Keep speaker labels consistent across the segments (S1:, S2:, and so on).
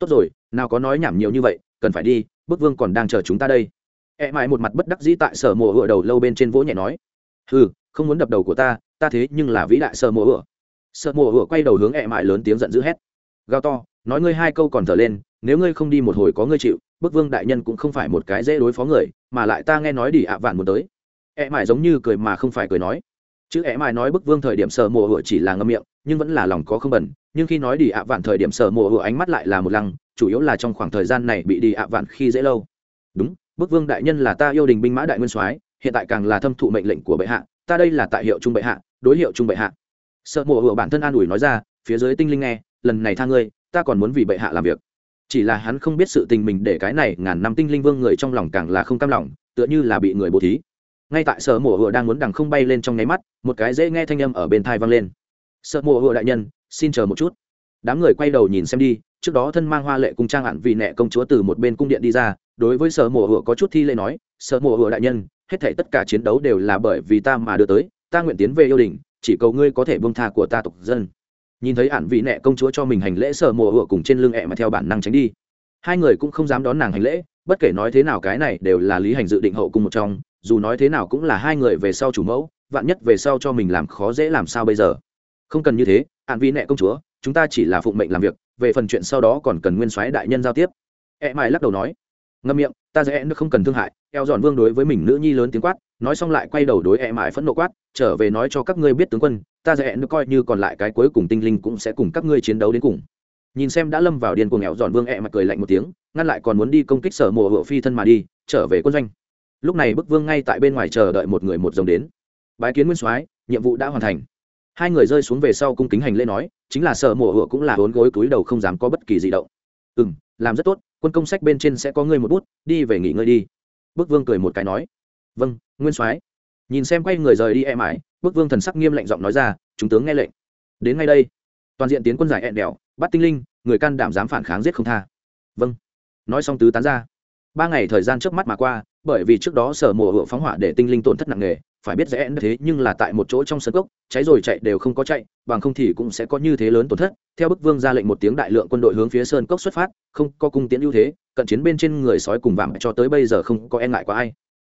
S1: tốt rồi, nào có nói nhảm nhiều như vậy, cần phải đi, bức vương còn đang chờ chúng ta đây. E mãi một mặt bất đắc dĩ tại sở mùa ựa đầu lâu bên trên vỗ nhẹ nói ừ không muốn đập đầu của ta ta thế nhưng là vĩ đại sở mùa ựa sở mùa ựa quay đầu hướng e mãi lớn tiếng giận dữ hét gao to, nói ngươi hai câu còn thở lên, nếu ngươi không đi một hồi có ngươi chịu, bức vương đại nhân cũng không phải một cái dễ đối phó người, mà lại ta nghe nói đi ạ vạn muốn tới. E mãi giống như cười mà không phải cười nói chứ e mai nói bức vương thời điểm sở mùa hựa chỉ là ngâm miệng, nhưng vẫn là lòng có không bẩn. Nhưng khi nói đi ạ vạn thời điểm sở mùa hựa, ánh mắt lại là một lăng, chủ yếu là trong khoảng thời gian này bị đi ạ vạn khi dễ lâu. Đúng, bức vương đại nhân là ta yêu đình binh mã đại nguyên soái, hiện tại càng là thâm thụ mệnh lệnh của bệ hạ, ta đây là tại hiệu trung bệ hạ, đối hiệu trung bệ hạ. Sợ mùa hựa bản thân an ủi nói ra, phía dưới tinh linh nghe, lần này tha ngươi, ta còn muốn vì bệ hạ làm việc. Chỉ là hắn không biết sự tình mình để cái này ngàn năm tinh linh vương người trong lòng càng là không cam lòng, tựa như là bị người bố thí ngay tại sở mùa hựa đang muốn đằng không bay lên trong nháy mắt, một cái dễ nghe thanh âm ở bên thai vang lên. Sợ mùa hựa đại nhân, xin chờ một chút. Đám người quay đầu nhìn xem đi, trước đó thân mang hoa lệ cung trang hạn vì nẹ công chúa từ một bên cung điện đi ra, đối với sở mùa hựa có chút thi lễ nói, sở mùa hựa đại nhân, hết thể tất cả chiến đấu đều là bởi vì ta mà đưa tới, ta nguyện tiến về yêu đình, chỉ cầu ngươi có thể bông tha của ta tộc dân. Nhìn thấy ạn vị nẹ công chúa cho mình hành lễ, sở mùa hựa cùng trên lưng ẹ mà theo bản năng tránh đi. Hai người cũng không dám đón nàng hành lễ, bất kể nói thế nào cái này đều là lý hành dự định hậu cung một trong dù nói thế nào cũng là hai người về sau chủ mẫu, vạn nhất về sau cho mình làm khó dễ làm sao bây giờ? Không cần như thế hạn vi nẹ công chúa, chúng ta chỉ là phụng mệnh làm việc, về phần chuyện sau đó còn cần nguyên soái đại nhân giao tiếp. E mai lắc đầu nói. Ngâm miệng, ta dễ nó không cần thương hại, eo dọn vương đối với mình nữ nhi lớn tiếng quát, nói xong lại quay đầu đối e mãi phẫn nộ quát, trở về nói cho các ngươi biết tướng quân, ta dễ nó coi như còn lại cái cuối cùng tinh linh cũng sẽ cùng các ngươi chiến đấu đến cùng. Nhìn xem đã lâm vào điên cuồng eo dọn vương e mặt cười lạnh một tiếng, ngăn lại còn muốn đi công kích sở mùa hựa phi thân mà đi, trở về quân doanh lúc này bức vương ngay tại bên ngoài chờ đợi một người một dòng đến. Bái kiến nguyên soái, nhiệm vụ đã hoàn thành. Hai người rơi xuống về sau cung kính hành lễ nói, chính là sở mùa hựa cũng là hốn gối túi đầu không dám có bất kỳ gì động. Ừ m làm rất tốt, quân công sách bên trên sẽ có ngươi một bút, đi về nghỉ ngơi đi. Bức vương cười một cái nói. Vâng nguyên soái. Nhìn xem quay người rời đi e mãi, bức vương thần sắc nghiêm lạnh giọng nói ra, chúng tướng nghe lệnh. Đến ngay đây, toàn diện tiến quân giải ẹn đèo bắt tinh linh, người can đảm dám phản kháng giết không tha. Vâng. Nói xong tứ tán ra. Ba ngày thời gian trước mắt mà qua bởi vì trước đó sở mùa hựa phóng hỏa để tinh linh tổn thất nặng nề, phải biết rẽ thế nhưng là tại một chỗ trong sân cốc, cháy rồi chạy đều không có chạy, bằng không thì cũng sẽ có như thế lớn tổn thất. Theo bức vương ra lệnh một tiếng đại lượng quân đội hướng phía sơn cốc xuất phát, không có cung tiễn ưu thế, cận chiến bên trên người sói cùng vạm cho tới bây giờ không có e ngại qua ai.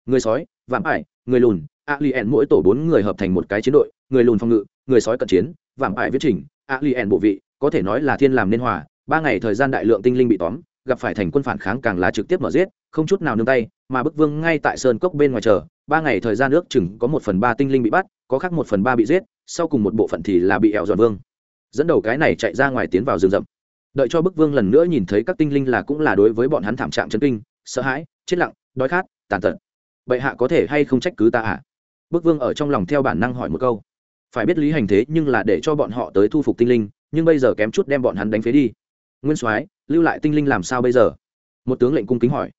S1: Người sói, vạm ải, người lùn a alien mỗi tổ bốn người hợp thành một cái chiến đội, người lùn phòng ngự, người sói cận chiến, vạm ải viết trình a alien bộ vị, có thể nói là thiên làm nên hòa, ba ngày thời gian đại lượng tinh linh bị tóm gặp phải thành quân phản kháng càng là trực tiếp mở giết, không chút nào nương tay, mà bức vương ngay tại sơn cốc bên ngoài chờ, ba ngày thời gian nước chừng có một phần ba tinh linh bị bắt, có khác một phần ba bị giết, sau cùng một bộ phận thì là bị ẹo dọn vương. Dẫn đầu cái này chạy ra ngoài tiến vào rừng rậm. Đợi cho bức vương lần nữa nhìn thấy các tinh linh là cũng là đối với bọn hắn thảm trạng chấn kinh, sợ hãi, chết lặng, đói khát, tàn tật. Bệ hạ có thể hay không trách cứ ta à bức vương ở trong lòng theo bản năng hỏi một câu. Phải biết lý hành thế nhưng là để cho bọn họ tới thu phục tinh linh, nhưng bây giờ kém chút đem bọn hắn đánh phế đi. Nguyên soái lưu lại tinh linh làm sao bây giờ? Một tướng lệnh cung kính hỏi.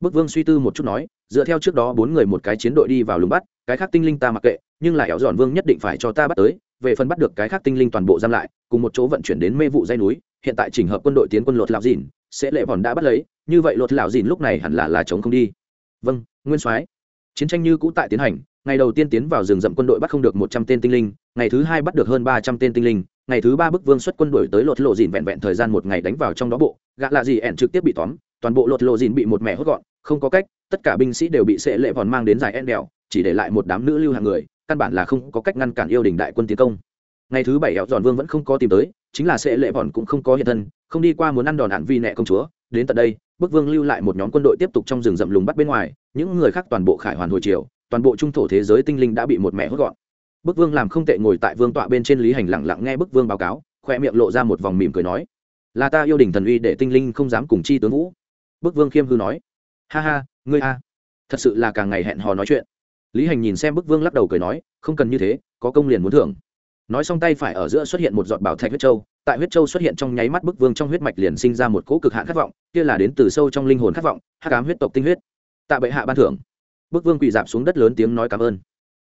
S1: Bức vương suy tư một chút nói, dựa theo trước đó bốn người một cái chiến đội đi vào lùng bắt, cái khác tinh linh ta mặc kệ, nhưng lại éo dọn vương nhất định phải cho ta bắt tới, về phần bắt được cái khác tinh linh toàn bộ giam lại, cùng một chỗ vận chuyển đến mê vụ dây núi, hiện tại chỉnh hợp quân đội tiến quân lột lão dìn, sẽ lệ vòn đã bắt lấy, như vậy lột lão dìn lúc này hẳn là là chống không đi. Vâng nguyên soái. Chiến tranh như cũ tại tiến hành, ngày đầu tiên tiến vào rừng rậm quân đội bắt không được một trăm tên tinh linh, ngày thứ hai bắt được hơn ba trăm tên tinh linh ngày thứ ba bức vương xuất quân đuổi tới lột lộ dìn vẹn vẹn thời gian một ngày đánh vào trong đó bộ gạ lạ gì ẻn trực tiếp bị tóm, toàn bộ lột lộ dìn bị một mẹ hốt gọn, không có cách, tất cả binh sĩ đều bị sệ lệ vòn mang đến dài en đèo, chỉ để lại một đám nữ lưu hàng người, căn bản là không có cách ngăn cản yêu đình đại quân tiến công. Ngày thứ bảy hẹo giòn vương vẫn không có tìm tới, chính là sệ lệ vòn cũng không có hiện thân, không đi qua muốn ăn đòn hạn vi nẹ công chúa, đến tận đây, bức vương lưu lại một nhóm quân đội tiếp tục trong rừng rậm lùng bắt bên ngoài, những người khác toàn bộ khải hoàn hồi chiều toàn bộ trung thổ thế giới tinh linh đã bị một mẹ hốt gọn bức vương làm không tệ ngồi tại vương tọa bên trên lý hành lặng lặng nghe bức vương báo cáo, khoe miệng lộ ra một vòng mỉm cười nói, là ta yêu đình thần uy để tinh linh không dám cùng chi tướng vũ. Bức vương khiêm hư nói, ha ha, ngươi a, thật sự là càng ngày hẹn hò nói chuyện. Lý hành nhìn xem bức vương lắc đầu cười nói, không cần như thế, có công liền muốn thưởng. Nói xong tay phải ở giữa xuất hiện một giọt bảo thạch huyết châu, tại huyết châu xuất hiện trong nháy mắt bức vương trong huyết mạch liền sinh ra một cỗ cực hạn khát vọng, kia là đến từ sâu trong linh hồn khát vọng hát cám huyết tộc tinh huyết. Tạ bệ hạ ban thưởng. Bức vương quỳ dạp xuống đất lớn tiếng nói cảm ơn.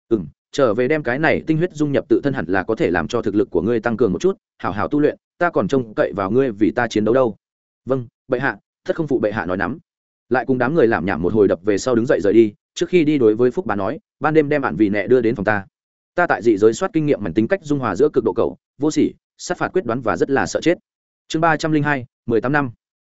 S1: Ừ m trở về đem cái này tinh huyết dung nhập tự thân hẳn là có thể làm cho thực lực của ngươi tăng cường một chút, hảo hảo tu luyện, ta còn trông cậy vào ngươi vì ta chiến đấu đâu. Vâng bệ hạ, thất không phụ bệ hạ nói nắm. Lại cùng đám người làm nhảm một hồi đập về sau đứng dậy rời đi, trước khi đi đối với phúc bà nói, ban đêm đem bạn vì nẹ đưa đến phòng ta. Ta tại dị giới soát kinh nghiệm mảnh tính cách dung hòa giữa cực độ cầu vô sỉ, sát phạt quyết đoán và rất là sợ chết. Chương ba trăm linh hai, mười tám năm.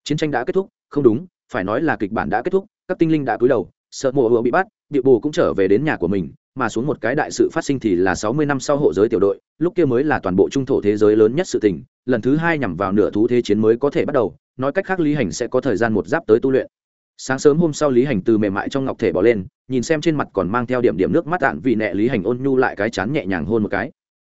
S1: Chiến tranh đã kết thúc, không đúng, phải nói là kịch bản đã kết thúc, các tinh linh đã cúi đầu, sợ mùa hựa bị bắt địa bù cũng trở về đến nhà của mình mà xuống một cái đại sự phát sinh thì là sáu mươi năm sau hộ giới tiểu đội, lúc kia mới là toàn bộ trung thổ thế giới lớn nhất sự tình, lần thứ hai nhằm vào nửa thú thế chiến mới có thể bắt đầu, nói cách khác lý hành sẽ có thời gian một giáp tới tu luyện. Sáng sớm hôm sau lý hành từ mềm mại trong ngọc thể bỏ lên, nhìn xem trên mặt còn mang theo điểm điểm nước mắt đạn vì nệ lý hành ôn nhu lại cái chán nhẹ nhàng hôn một cái.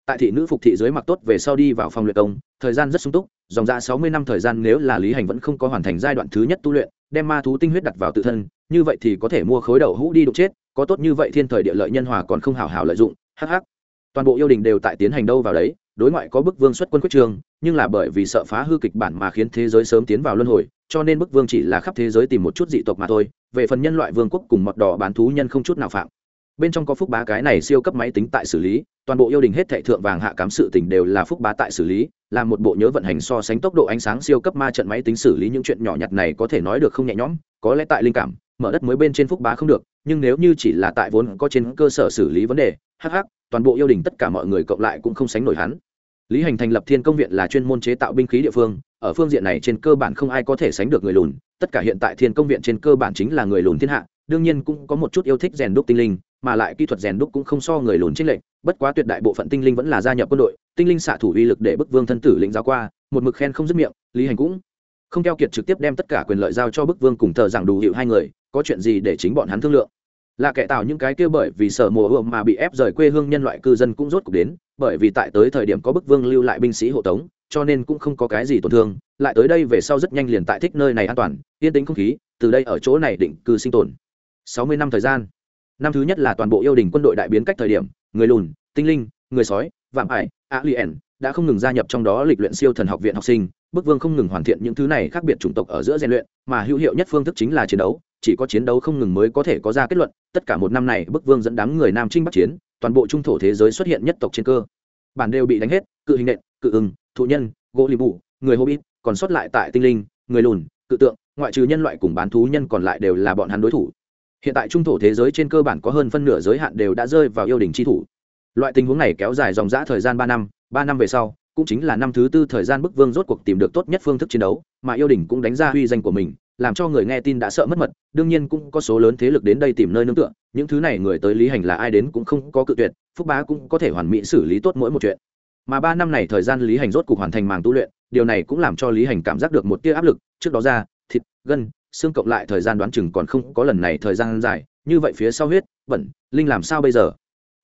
S1: Tại thị nữ phục thị dưới mặc tốt về sau đi vào phòng luyện công, thời gian rất sung túc, dòng ra sáu mươi năm thời gian nếu là lý hành vẫn không có hoàn thành giai đoạn thứ nhất tu luyện, đem ma thú tinh huyết đặt vào tự thân, như vậy thì có thể mua khối đậu hũ đi đụng chết có tốt như vậy thiên thời địa lợi nhân hòa còn không hào hào lợi dụng hh toàn bộ yêu đình đều tại tiến hành đâu vào đấy, đối ngoại có bức vương xuất quân quyết trường, nhưng là bởi vì sợ phá hư kịch bản mà khiến thế giới sớm tiến vào luân hồi, cho nên bức vương chỉ là khắp thế giới tìm một chút dị tộc mà thôi, về phần nhân loại vương quốc cùng mọt đỏ bán thú nhân không chút nào phạm. Bên trong có phúc bá cái này siêu cấp máy tính tại xử lý, toàn bộ yêu đình hết thệ thượng vàng hạ cám sự tình đều là phúc bá tại xử lý, là một bộ nhớ vận hành so sánh tốc độ ánh sáng siêu cấp ma trận máy tính xử lý những chuyện nhỏ nhặt này có thể nói được không nhẹ nhõm, có lẽ tại linh cảm mở đất mới bên trên phúc bá không được, nhưng nếu như chỉ là tại vốn có trên cơ sở xử lý vấn đề hh toàn bộ yêu đình tất cả mọi người cộng lại cũng không sánh nổi hắn. Lý hành thành lập thiên công viện là chuyên môn chế tạo binh khí địa phương, ở phương diện này trên cơ bản không ai có thể sánh được người lùn, tất cả hiện tại thiên công viện trên cơ bản chính là người lùn thiên hạ, đương nhiên cũng có một chút yêu thích rèn đúc tinh linh, mà lại kỹ thuật rèn đúc cũng không so người lùn trích lệnh bất quá tuyệt đại bộ phận tinh linh vẫn là gia nhập quân đội, tinh linh xạ thủ uy lực để bức vương thân tử lĩnh giáo qua, một mực khen không dứt miệng, lý hành cũng không keo kiệt trực tiếp đem tất cả quyền lợi giao cho bức vương cùng thờ giảng đủ hiệu hai người, có chuyện gì để chính bọn hắn thương lượng? Là kẻ tạo những cái kia bởi vì sở mùa ươm mà bị ép rời quê hương nhân loại cư dân cũng rốt cuộc đến, bởi vì tại tới thời điểm có bức vương lưu lại binh sĩ hộ tống, cho nên cũng không có cái gì tổn thương, lại tới đây về sau rất nhanh liền tại thích nơi này an toàn, yên tĩnh không khí, từ đây ở chỗ này định cư sinh tồn. Sáu mươi năm thời gian. Năm thứ nhất là toàn bộ yêu đình quân đội đại biến cách thời điểm, người lùn, tinh linh, người sói, vạm ải alien đã không ngừng gia nhập trong đó lịch luyện siêu thần học viện học sinh bức vương không ngừng hoàn thiện những thứ này khác biệt chủng tộc ở giữa rèn luyện, mà hữu hiệu nhất phương thức chính là chiến đấu, chỉ có chiến đấu không ngừng mới có thể có ra kết luận. Tất cả một năm này, bức vương dẫn đám người nam trinh bắc chiến, toàn bộ trung thổ thế giới xuất hiện nhất tộc trên cơ. Bản đều bị đánh hết, cự hình nện, cự ưng, thụ nhân, gỗ lì bù, người hobbit, còn sót lại tại tinh linh, người lùn, cự tượng, ngoại trừ nhân loại cùng bán thú nhân còn lại đều là bọn hắn đối thủ. Hiện tại trung thổ thế giới trên cơ bản có hơn phân nửa giới hạn đều đã rơi vào yêu đình chi thủ. Loại tình huống này kéo dài dòng dã thời gian ba năm ba năm về sau cũng chính là năm thứ tư thời gian bức vương rốt cuộc tìm được tốt nhất phương thức chiến đấu, mà yêu đình cũng đánh ra uy danh của mình, làm cho người nghe tin đã sợ mất mật, đương nhiên cũng có số lớn thế lực đến đây tìm nơi nương tựa, những thứ này người tới lý hành là ai đến cũng không có cự tuyệt, phúc bá cũng có thể hoàn mỹ xử lý tốt mỗi một chuyện. Mà ba năm này thời gian lý hành rốt cuộc hoàn thành màng tu luyện, điều này cũng làm cho lý hành cảm giác được một tia áp lực, trước đó ra, thịt, gân, xương cộng lại thời gian đoán chừng còn không có lần này thời gian dài, như vậy phía sau huyết, bẩn, linh làm sao bây giờ?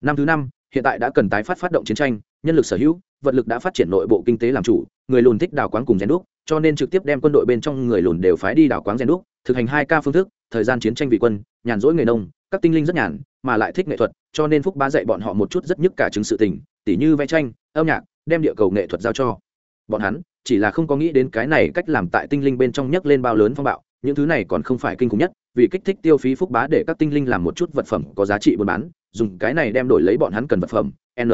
S1: Năm thứ năm, hiện tại đã cần tái phát phát động chiến tranh, nhân lực sở hữu vật lực đã phát triển nội bộ kinh tế làm chủ, người lùn thích đào quán cùng rèn đúc, cho nên trực tiếp đem quân đội bên trong người lùn đều phái đi đào quán rèn đúc, thực hành hai ca phương thức, thời gian chiến tranh vị quân, nhàn rỗi người nông, các tinh linh rất nhàn, mà lại thích nghệ thuật, cho nên phúc bá dạy bọn họ một chút rất nhức cả chứng sự tình, tỉ như vẽ tranh, âm nhạc, đem địa cầu nghệ thuật giao cho. Bọn hắn chỉ là không có nghĩ đến cái này cách làm tại tinh linh bên trong nhấc lên bao lớn phong bạo, những thứ này còn không phải kinh khủng nhất, vì kích thích tiêu phí phúc bá để các tinh linh làm một chút vật phẩm có giá trị buôn bán, dùng cái này đem đổi lấy bọn hắn cần vật phẩm, n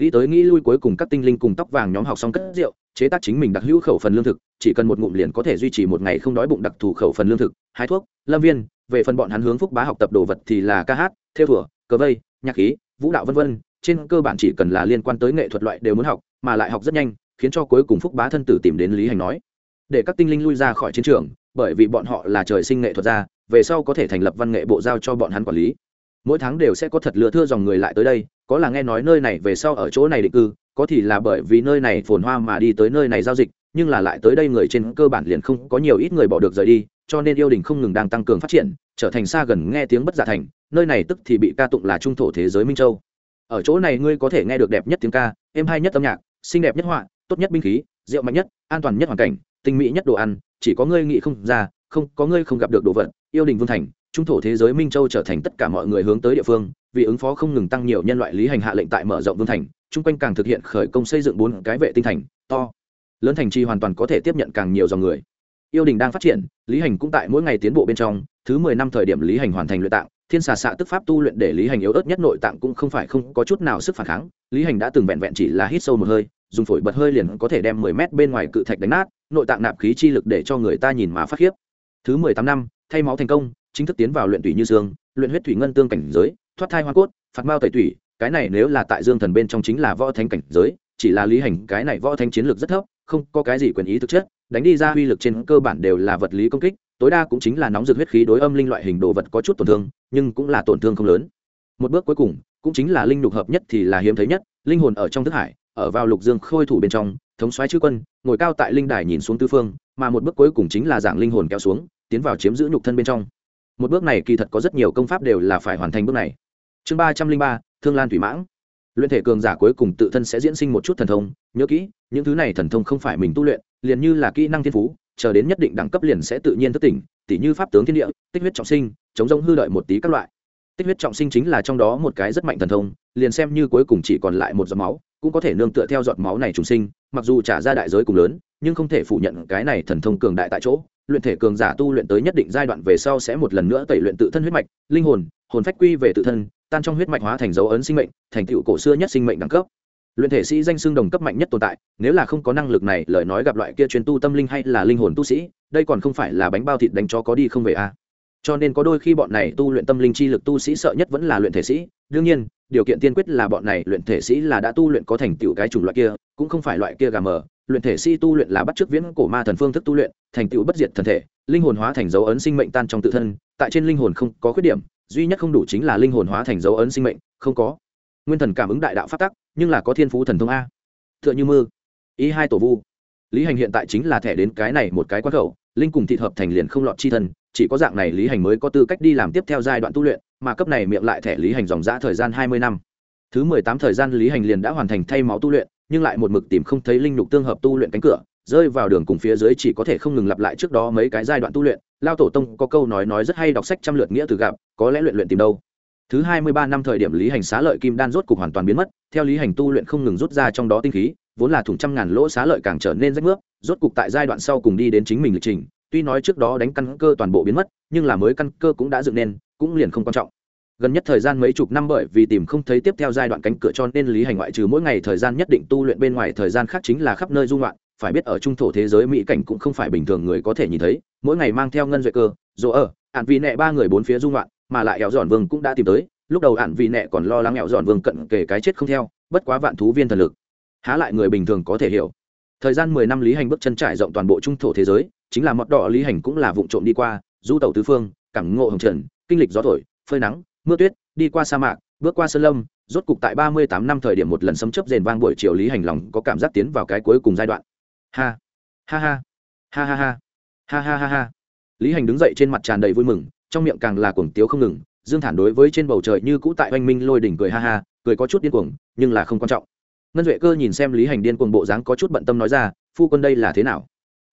S1: nghĩ tới nghĩ lui cuối cùng các tinh linh cùng tóc vàng nhóm học xong cất rượu, chế tác chính mình đặc hữu khẩu phần lương thực, chỉ cần một ngụm liền có thể duy trì một ngày không đói bụng đặc thù khẩu phần lương thực, hái thuốc, lâm viên, về phần bọn hắn hướng phúc bá học tập đồ vật thì là ca hát, theo thủa, cờ vây, nhạc khí, vũ đạo vân vân, trên cơ bản chỉ cần là liên quan tới nghệ thuật loại đều muốn học, mà lại học rất nhanh, khiến cho cuối cùng phúc bá thân tử tìm đến lý hành nói. Để các tinh linh lui ra khỏi chiến trường, bởi vì bọn họ là trời sinh nghệ thuật gia, về sau có thể thành lập văn nghệ bộ giao cho bọn hắn quản lý mỗi tháng đều sẽ có thật lừa thưa dòng người lại tới đây, có là nghe nói nơi này về sau ở chỗ này định cư, có thì là bởi vì nơi này phồn hoa mà đi tới nơi này giao dịch, nhưng là lại tới đây người trên cơ bản liền không có nhiều ít người bỏ được rời đi, cho nên yêu đình không ngừng đang tăng cường phát triển, trở thành xa gần nghe tiếng bất giả thành, nơi này tức thì bị ca tụng là trung thổ thế giới minh châu. Ở chỗ này ngươi có thể nghe được đẹp nhất tiếng ca, êm hay nhất âm nhạc, xinh đẹp nhất họa, tốt nhất binh khí, rượu mạnh nhất, an toàn nhất hoàn cảnh, tinh mỹ nhất đồ ăn, chỉ có ngươi nghĩ không ra, không, có ngươi không gặp được đồ vật, yêu đình vương thành trung thổ thế giới minh châu trở thành tất cả mọi người hướng tới địa phương, vì ứng phó không ngừng tăng nhiều nhân loại lý hành hạ lệnh tại mở rộng vương thành, chung quanh càng thực hiện khởi công xây dựng bốn cái vệ tinh thành, to, lớn thành chi hoàn toàn có thể tiếp nhận càng nhiều dòng người. Yêu đình đang phát triển, lý hành cũng tại mỗi ngày tiến bộ bên trong, thứ mười năm thời điểm lý hành hoàn thành luyện tạng, thiên xà xạ tức pháp tu luyện để lý hành yếu ớt nhất nội tạng cũng không phải không có chút nào sức phản kháng, lý hành đã từng vẹn vẹn chỉ là hít sâu một hơi, dùng phổi bật hơi liền có thể đem mười mét bên ngoài cự thạch đánh nát, nội tạng nạp khí chi lực để cho người ta nhìn mà phát khiếp. Thứ mười tám năm, thay máu thành công chính thức tiến vào luyện tủy như dương luyện huyết thủy ngân tương cảnh giới, thoát thai hoa cốt, phạt mao tẩy tủy cái này nếu là tại dương thần bên trong chính là võ thánh cảnh giới, chỉ là lý hành, cái này võ thánh chiến lược rất thấp, không có cái gì quyền ý thực chất, đánh đi ra uy lực trên cơ bản đều là vật lý công kích, tối đa cũng chính là nóng rực huyết khí đối âm linh loại hình đồ vật có chút tổn thương, nhưng cũng là tổn thương không lớn. Một bước cuối cùng, cũng chính là linh lục hợp nhất thì là hiếm thấy nhất, linh hồn ở trong thức hải, ở vào lục dương khôi thủ bên trong, thống soái chư quân, ngồi cao tại linh đài nhìn xuống tư phương, mà một bước cuối cùng chính là giảng linh hồn kéo xuống, tiến vào chiếm giữ nhục thân bên trong một bước này kỳ thật có rất nhiều công pháp đều là phải hoàn thành bước này. Chương ba trăm linh ba, thương lan thủy mãng. Luyện thể cường giả cuối cùng tự thân sẽ diễn sinh một chút thần thông, nhớ kỹ, những thứ này thần thông không phải mình tu luyện, liền như là kỹ năng thiên phú, chờ đến nhất định đẳng cấp liền sẽ tự nhiên thức tỉnh, tỉ như pháp tướng thiên địa, tích huyết trọng sinh, chống rông hư đợi một tí các loại. Tích huyết trọng sinh chính là trong đó một cái rất mạnh thần thông, liền xem như cuối cùng chỉ còn lại một giọt máu, cũng có thể nương tựa theo giọt máu này trùng sinh, mặc dù trả ra đại giới cùng lớn, nhưng không thể phủ nhận cái này thần thông cường đại tại chỗ luyện thể cường giả tu luyện tới nhất định giai đoạn về sau sẽ một lần nữa tẩy luyện tự thân huyết mạch, linh hồn hồn phách quy về tự thân, tan trong huyết mạch hóa thành dấu ấn sinh mệnh, thành tựu cổ xưa nhất sinh mệnh đẳng cấp. Luyện thể sĩ danh xưng đồng cấp mạnh nhất tồn tại, nếu là không có năng lực này, lời nói gặp loại kia chuyên tu tâm linh hay là linh hồn tu sĩ, đây còn không phải là bánh bao thịt đánh chó có đi không về a à. cho nên có đôi khi bọn này tu luyện tâm linh chi lực tu sĩ sợ nhất vẫn là luyện thể sĩ. Đương nhiên, điều kiện tiên quyết là bọn này luyện thể sĩ là đã tu luyện có thành tựu cái chủng loại kia, cũng không phải loại kia gà mờ. Luyện thể sĩ tu luyện là bắt chước viễn cổ ma thần phương thức tu luyện thành tựu bất diệt thần thể, linh hồn hóa thành dấu ấn sinh mệnh tan trong tự thân, tại trên linh hồn không có khuyết điểm, duy nhất không đủ chính là linh hồn hóa thành dấu ấn sinh mệnh, không có. Nguyên thần cảm ứng đại đạo phát tắc, nhưng là có thiên phú thần thông a. T h ư ợ n h ư mơ ý hai tổ vu. Lý hành hiện tại chính là thẻ đến cái này một cái quá khẩu, linh cùng thịt hợp thành liền không lọt chi thân, chỉ có dạng này lý hành mới có tư cách đi làm tiếp theo giai đoạn tu luyện, mà cấp này miệng lại thẻ lý hành dòng giã thời gian hai mươi năm. Thứ mười tám thời gian lý hành liền đã hoàn thành thay máu tu luyện, nhưng lại một mực tìm không thấy linh nhục tương hợp tu luyện cánh cửa rơi vào đường cùng phía dưới chỉ có thể không ngừng lặp lại trước đó mấy cái giai đoạn tu luyện. Lao tổ tông có câu nói nói rất hay đọc sách trăm lượt nghĩa từ gặp, có lẽ luyện luyện tìm đâu. Thứ hai mươi ba năm thời điểm lý hành xá lợi kim đan rốt cục hoàn toàn biến mất, theo lý hành tu luyện không ngừng rút ra trong đó tinh khí, vốn là thủng trăm ngàn lỗ xá lợi càng trở nên rách nước, rốt cục tại giai đoạn sau cùng đi đến chính mình lịch trình. Tuy nói trước đó đánh căn cơ toàn bộ biến mất, nhưng là mới căn cơ cũng đã dựng nên, cũng liền không quan trọng. Gần nhất thời gian mấy chục năm bởi vì tìm không thấy tiếp theo giai đoạn cánh cửa cho nên lý hành ngoại trừ mỗi ngày thời gian nhất định tu luyện bên ngoài thời gian khác chính là khắp nơi dung loạn phải biết ở trung thổ thế giới mỹ cảnh cũng không phải bình thường người có thể nhìn thấy, mỗi ngày mang theo ngân duệ cơ dỗ ở ạn vì nẹ ba người bốn phía dung loạn mà lại ẻo dọn vương cũng đã tìm tới, lúc đầu ạn vì nẹ còn lo lắng ẻo dọn vương cận kề cái chết không theo, bất quá vạn thú viên thần lực. Há lại người bình thường có thể hiểu. Thời gian mười năm lý hành bước chân trải rộng toàn bộ trung thổ thế giới, chính là mọt đỏ lý hành cũng là vụ trộm đi qua, du tàu tứ phương cảng ngộ hồng trần, kinh lịch gió thổi, phơi nắng, mưa tuyết, đi qua sa mạc, bước qua sơn lâm, rốt cục tại ba mươi tám năm thời điểm một lần sấm chấp rền vang buổi chiều lý hành lòng có cảm giác tiến vào cái cuối cùng giai đoạn ha. Ha ha. Ha ha ha. Ha ha ha ha. Lý hành đứng dậy trên mặt tràn đầy vui mừng, trong miệng càng là cuồng tiếu không ngừng, dương thản đối với trên bầu trời như cũ tại oanh minh lôi đỉnh cười ha ha, cười có chút điên cuồng, nhưng là không quan trọng. Ngân duệ cơ nhìn xem lý hành điên cuồng bộ dáng có chút bận tâm nói ra, phu quân đây là thế nào?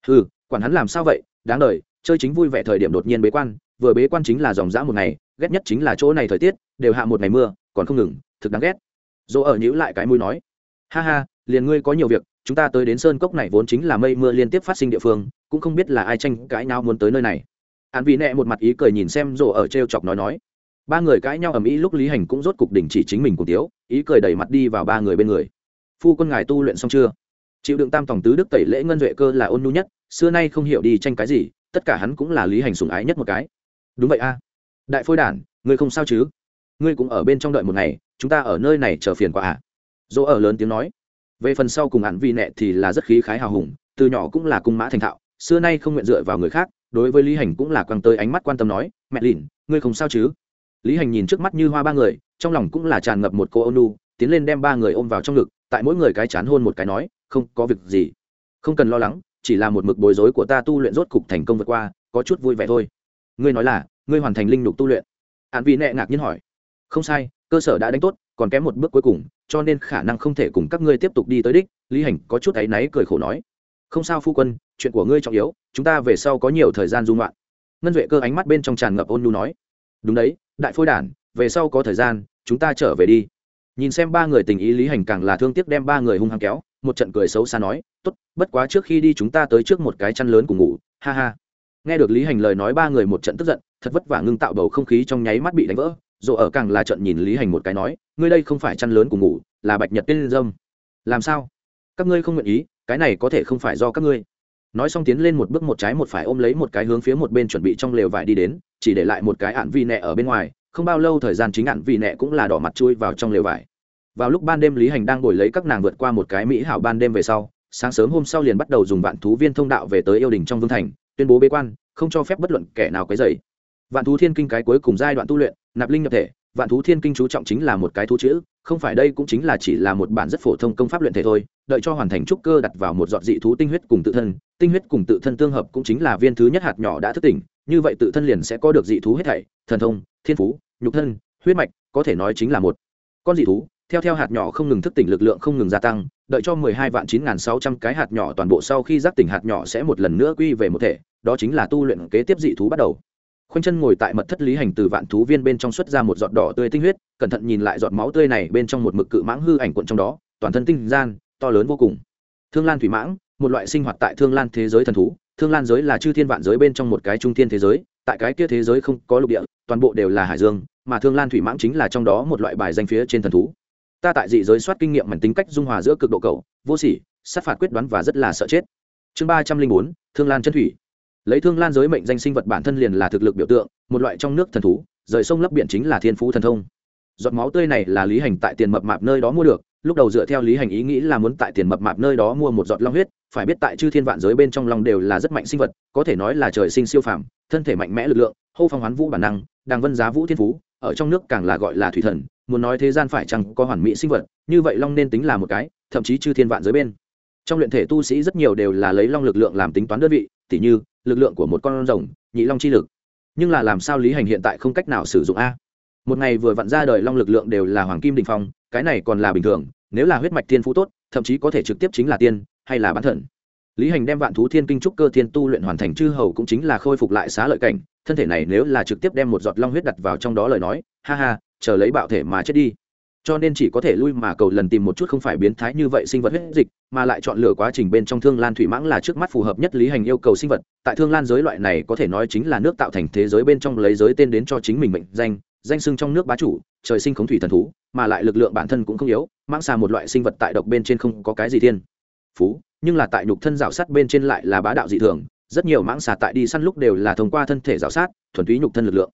S1: Ừ quản hắn làm sao vậy, đáng đời, chơi chính vui vẻ thời điểm đột nhiên bế quan, vừa bế quan chính là dòng dã một ngày, ghét nhất chính là chỗ này thời tiết, đều hạ một ngày mưa, còn không ngừng, thực đáng ghét. Dỗ ở nhữ lại cái mũi nói, ha ha, liền ngươi có nhiều việc chúng ta tới đến sơn cốc này vốn chính là mây mưa liên tiếp phát sinh địa phương, cũng không biết là ai tranh cãi nhau muốn tới nơi này. Hắn vì nẹ một mặt ý cười nhìn xem rộ ở t r e o chọc nói nói. Ba người cãi nhau ầm ĩ lúc lý hành cũng rốt cục đình chỉ chính mình cùng tiếu, ý cười đẩy mặt đi vào ba người bên người. Phu quân ngài tu luyện xong chưa? Chịu đựng tam tổng tứ đức tẩy lễ ngân duệ cơ là ôn nhu nhất, xưa nay không hiểu đi tranh cái gì, tất cả hắn cũng là lý hành sùng ái nhất một cái. Đúng vậy a. Đại phôi đản ngươi không sao chứ? Ngươi cũng ở bên trong đợi một ngày, chúng ta ở nơi này chờ phiền quả à? Dỗ ở lớn tiếng nói về phần sau cùng hạn vi nẹ thì là rất khí khái hào hùng, từ nhỏ cũng là cung mã thành thạo, xưa nay không nguyện dựa vào người khác, đối với lý hành cũng là quăng tới ánh mắt quan tâm nói, mẹ lìn, ngươi không sao chứ? Lý hành nhìn trước mắt như hoa ba người, trong lòng cũng là tràn ngập một cô ônu tiến lên đem ba người ôm vào trong ngực, tại mỗi người cái chán hôn một cái nói, không có việc gì, không cần lo lắng, chỉ là một mực bối rối của ta tu luyện rốt cục thành công vượt qua, có chút vui vẻ thôi. Ngươi nói là, ngươi hoàn thành linh lục tu luyện. Hạn vị nẹ ngạc nhiên hỏi, không sai, cơ sở đã đánh tốt, còn kém một bước cuối cùng cho nên khả năng không thể cùng các ngươi tiếp tục đi tới đích, lý hành có chút áy náy cười khổ nói. Không sao phu quân, chuyện của ngươi trọng yếu, chúng ta về sau có nhiều thời gian dung loạn. Ngân duệ cơ ánh mắt bên trong tràn ngập ôn nhu nói. Đúng đấy, đại phôi đản, về sau có thời gian, chúng ta trở về đi. Nhìn xem ba người tình ý lý hành càng là thương tiếc đem ba người hung hăng kéo, một trận cười xấu xa nói, tốt, bất quá trước khi đi chúng ta tới trước một cái chăn lớn cùng ngủ, ha ha. Nghe được lý hành lời nói ba người một trận tức giận, thật vất vả ngưng tạo bầu không khí trong nháy mắt bị đánh vỡ rồi ở càng là trận nhìn lý hành một cái nói, ngươi đây không phải chăn lớn cùng ngủ, là bạch nhật tên dâm. Làm sao? Các ngươi không nguyện ý, cái này có thể không phải do các ngươi. Nói xong tiến lên một bước một trái một phải ôm lấy một cái hướng phía một bên chuẩn bị trong lều vải đi đến, chỉ để lại một cái ạn vi nẹ ở bên ngoài, không bao lâu thời gian chính ạn vi nẹ cũng là đỏ mặt chui vào trong lều vải. Vào lúc ban đêm lý hành đang ngồi lấy các nàng vượt qua một cái mỹ hảo ban đêm về sau, sáng sớm hôm sau liền bắt đầu dùng vạn thú viên thông đạo về tới yêu đình trong vương thành, tuyên bố bế quan, không cho phép bất luận kẻ nào quấy dày vạn thú thiên kinh cái cuối cùng giai đoạn tu luyện nạp linh nhập thể, vạn thú thiên kinh chú trọng chính là một cái thú chữ, không phải đây cũng chính là chỉ là một bản rất phổ thông công pháp luyện thể thôi, đợi cho hoàn thành trúc cơ đặt vào một giọt dị thú tinh huyết cùng tự thân, tinh huyết cùng tự thân tương hợp cũng chính là viên thứ nhất hạt nhỏ đã thức tỉnh, như vậy tự thân liền sẽ có được dị thú hết thảy, thần thông, thiên phú, nhục thân, huyết mạch, có thể nói chính là một con dị thú. Theo theo hạt nhỏ không ngừng thức tỉnh lực lượng không ngừng gia tăng, đợi cho mười hai vạn chín nghìn sáu trăm cái hạt nhỏ toàn bộ sau khi giác tỉnh hạt nhỏ sẽ một lần nữa quy về một thể, đó chính là tu luyện kế tiếp dị thú bắt đầu khoanh chân ngồi tại mật thất lý hành từ vạn thú viên bên trong xuất ra một giọt đỏ tươi tinh huyết, cẩn thận nhìn lại giọt máu tươi này bên trong một mực cự mãng hư ảnh cuộn trong đó, toàn thân tinh gian, to lớn vô cùng. Thương lan thủy mãng, một loại sinh hoạt tại thương lan thế giới thần thú, thương lan giới là chư thiên vạn giới bên trong một cái trung thiên thế giới, tại cái kia thế giới không có lục địa, toàn bộ đều là hải dương, mà thương lan thủy mãng chính là trong đó một loại bài danh phía trên thần thú. Ta tại dị giới soát kinh nghiệm mảnh tính cách dung hòa giữa cực độ cầu vô sỉ, sát phạt quyết đoán và rất là sợ chết. Chương ba trăm linh bốn, thương lan chân thủy lấy thương lan giới mệnh danh sinh vật bản thân liền là thực lực biểu tượng, một loại trong nước thần thú, rời sông lấp biển chính là thiên phú thần thông. Giọt máu tươi này là lý hành tại tiền mập mạp nơi đó mua được, lúc đầu dựa theo lý hành ý nghĩ là muốn tại tiền mập mạp nơi đó mua một giọt long huyết, phải biết tại chư thiên vạn giới bên trong long đều là rất mạnh sinh vật, có thể nói là trời sinh siêu phàm, thân thể mạnh mẽ lực lượng, hô phong hoán vũ bản năng, đàng vân giá vũ thiên phú, ở trong nước càng là gọi là thủy thần, muốn nói thế gian phải chăng có hoàn mỹ sinh vật, như vậy long nên tính là một cái, thậm chí chư thiên vạn giới bên. Trong luyện thể tu sĩ rất nhiều đều là lấy long lực lượng làm tính toán đơn vị tỉ như, lực lượng của một con rồng, nhị long chi lực. Nhưng là làm sao lý hành hiện tại không cách nào sử dụng a? Một ngày vừa vặn ra đời long lực lượng đều là hoàng kim đình phong, cái này còn là bình thường, nếu là huyết mạch thiên phú tốt, thậm chí có thể trực tiếp chính là tiên, hay là bán thần. Lý hành đem vạn thú thiên kinh trúc cơ thiên tu luyện hoàn thành chư hầu cũng chính là khôi phục lại xá lợi cảnh, thân thể này nếu là trực tiếp đem một giọt long huyết đặt vào trong đó lời nói, ha ha, chờ lấy bạo thể mà chết đi cho nên chỉ có thể lui mà cầu lần tìm một chút không phải biến thái như vậy sinh vật huyết dịch, mà lại chọn lựa quá trình bên trong thương lan thủy mãng là trước mắt phù hợp nhất lý hành yêu cầu sinh vật. Tại thương lan giới loại này có thể nói chính là nước tạo thành thế giới bên trong lấy giới tên đến cho chính mình mệnh danh danh sưng trong nước bá chủ, trời sinh khống thủy thần thú, mà lại lực lượng bản thân cũng không yếu, mãng xà một loại sinh vật tại độc bên trên không có cái gì thiên phú, nhưng là tại nhục thân rào sát bên trên lại là bá đạo dị thường, rất nhiều mãng xà tại đi săn lúc đều là thông qua thân thể rào sát, thuần túy nhục thân lực lượng.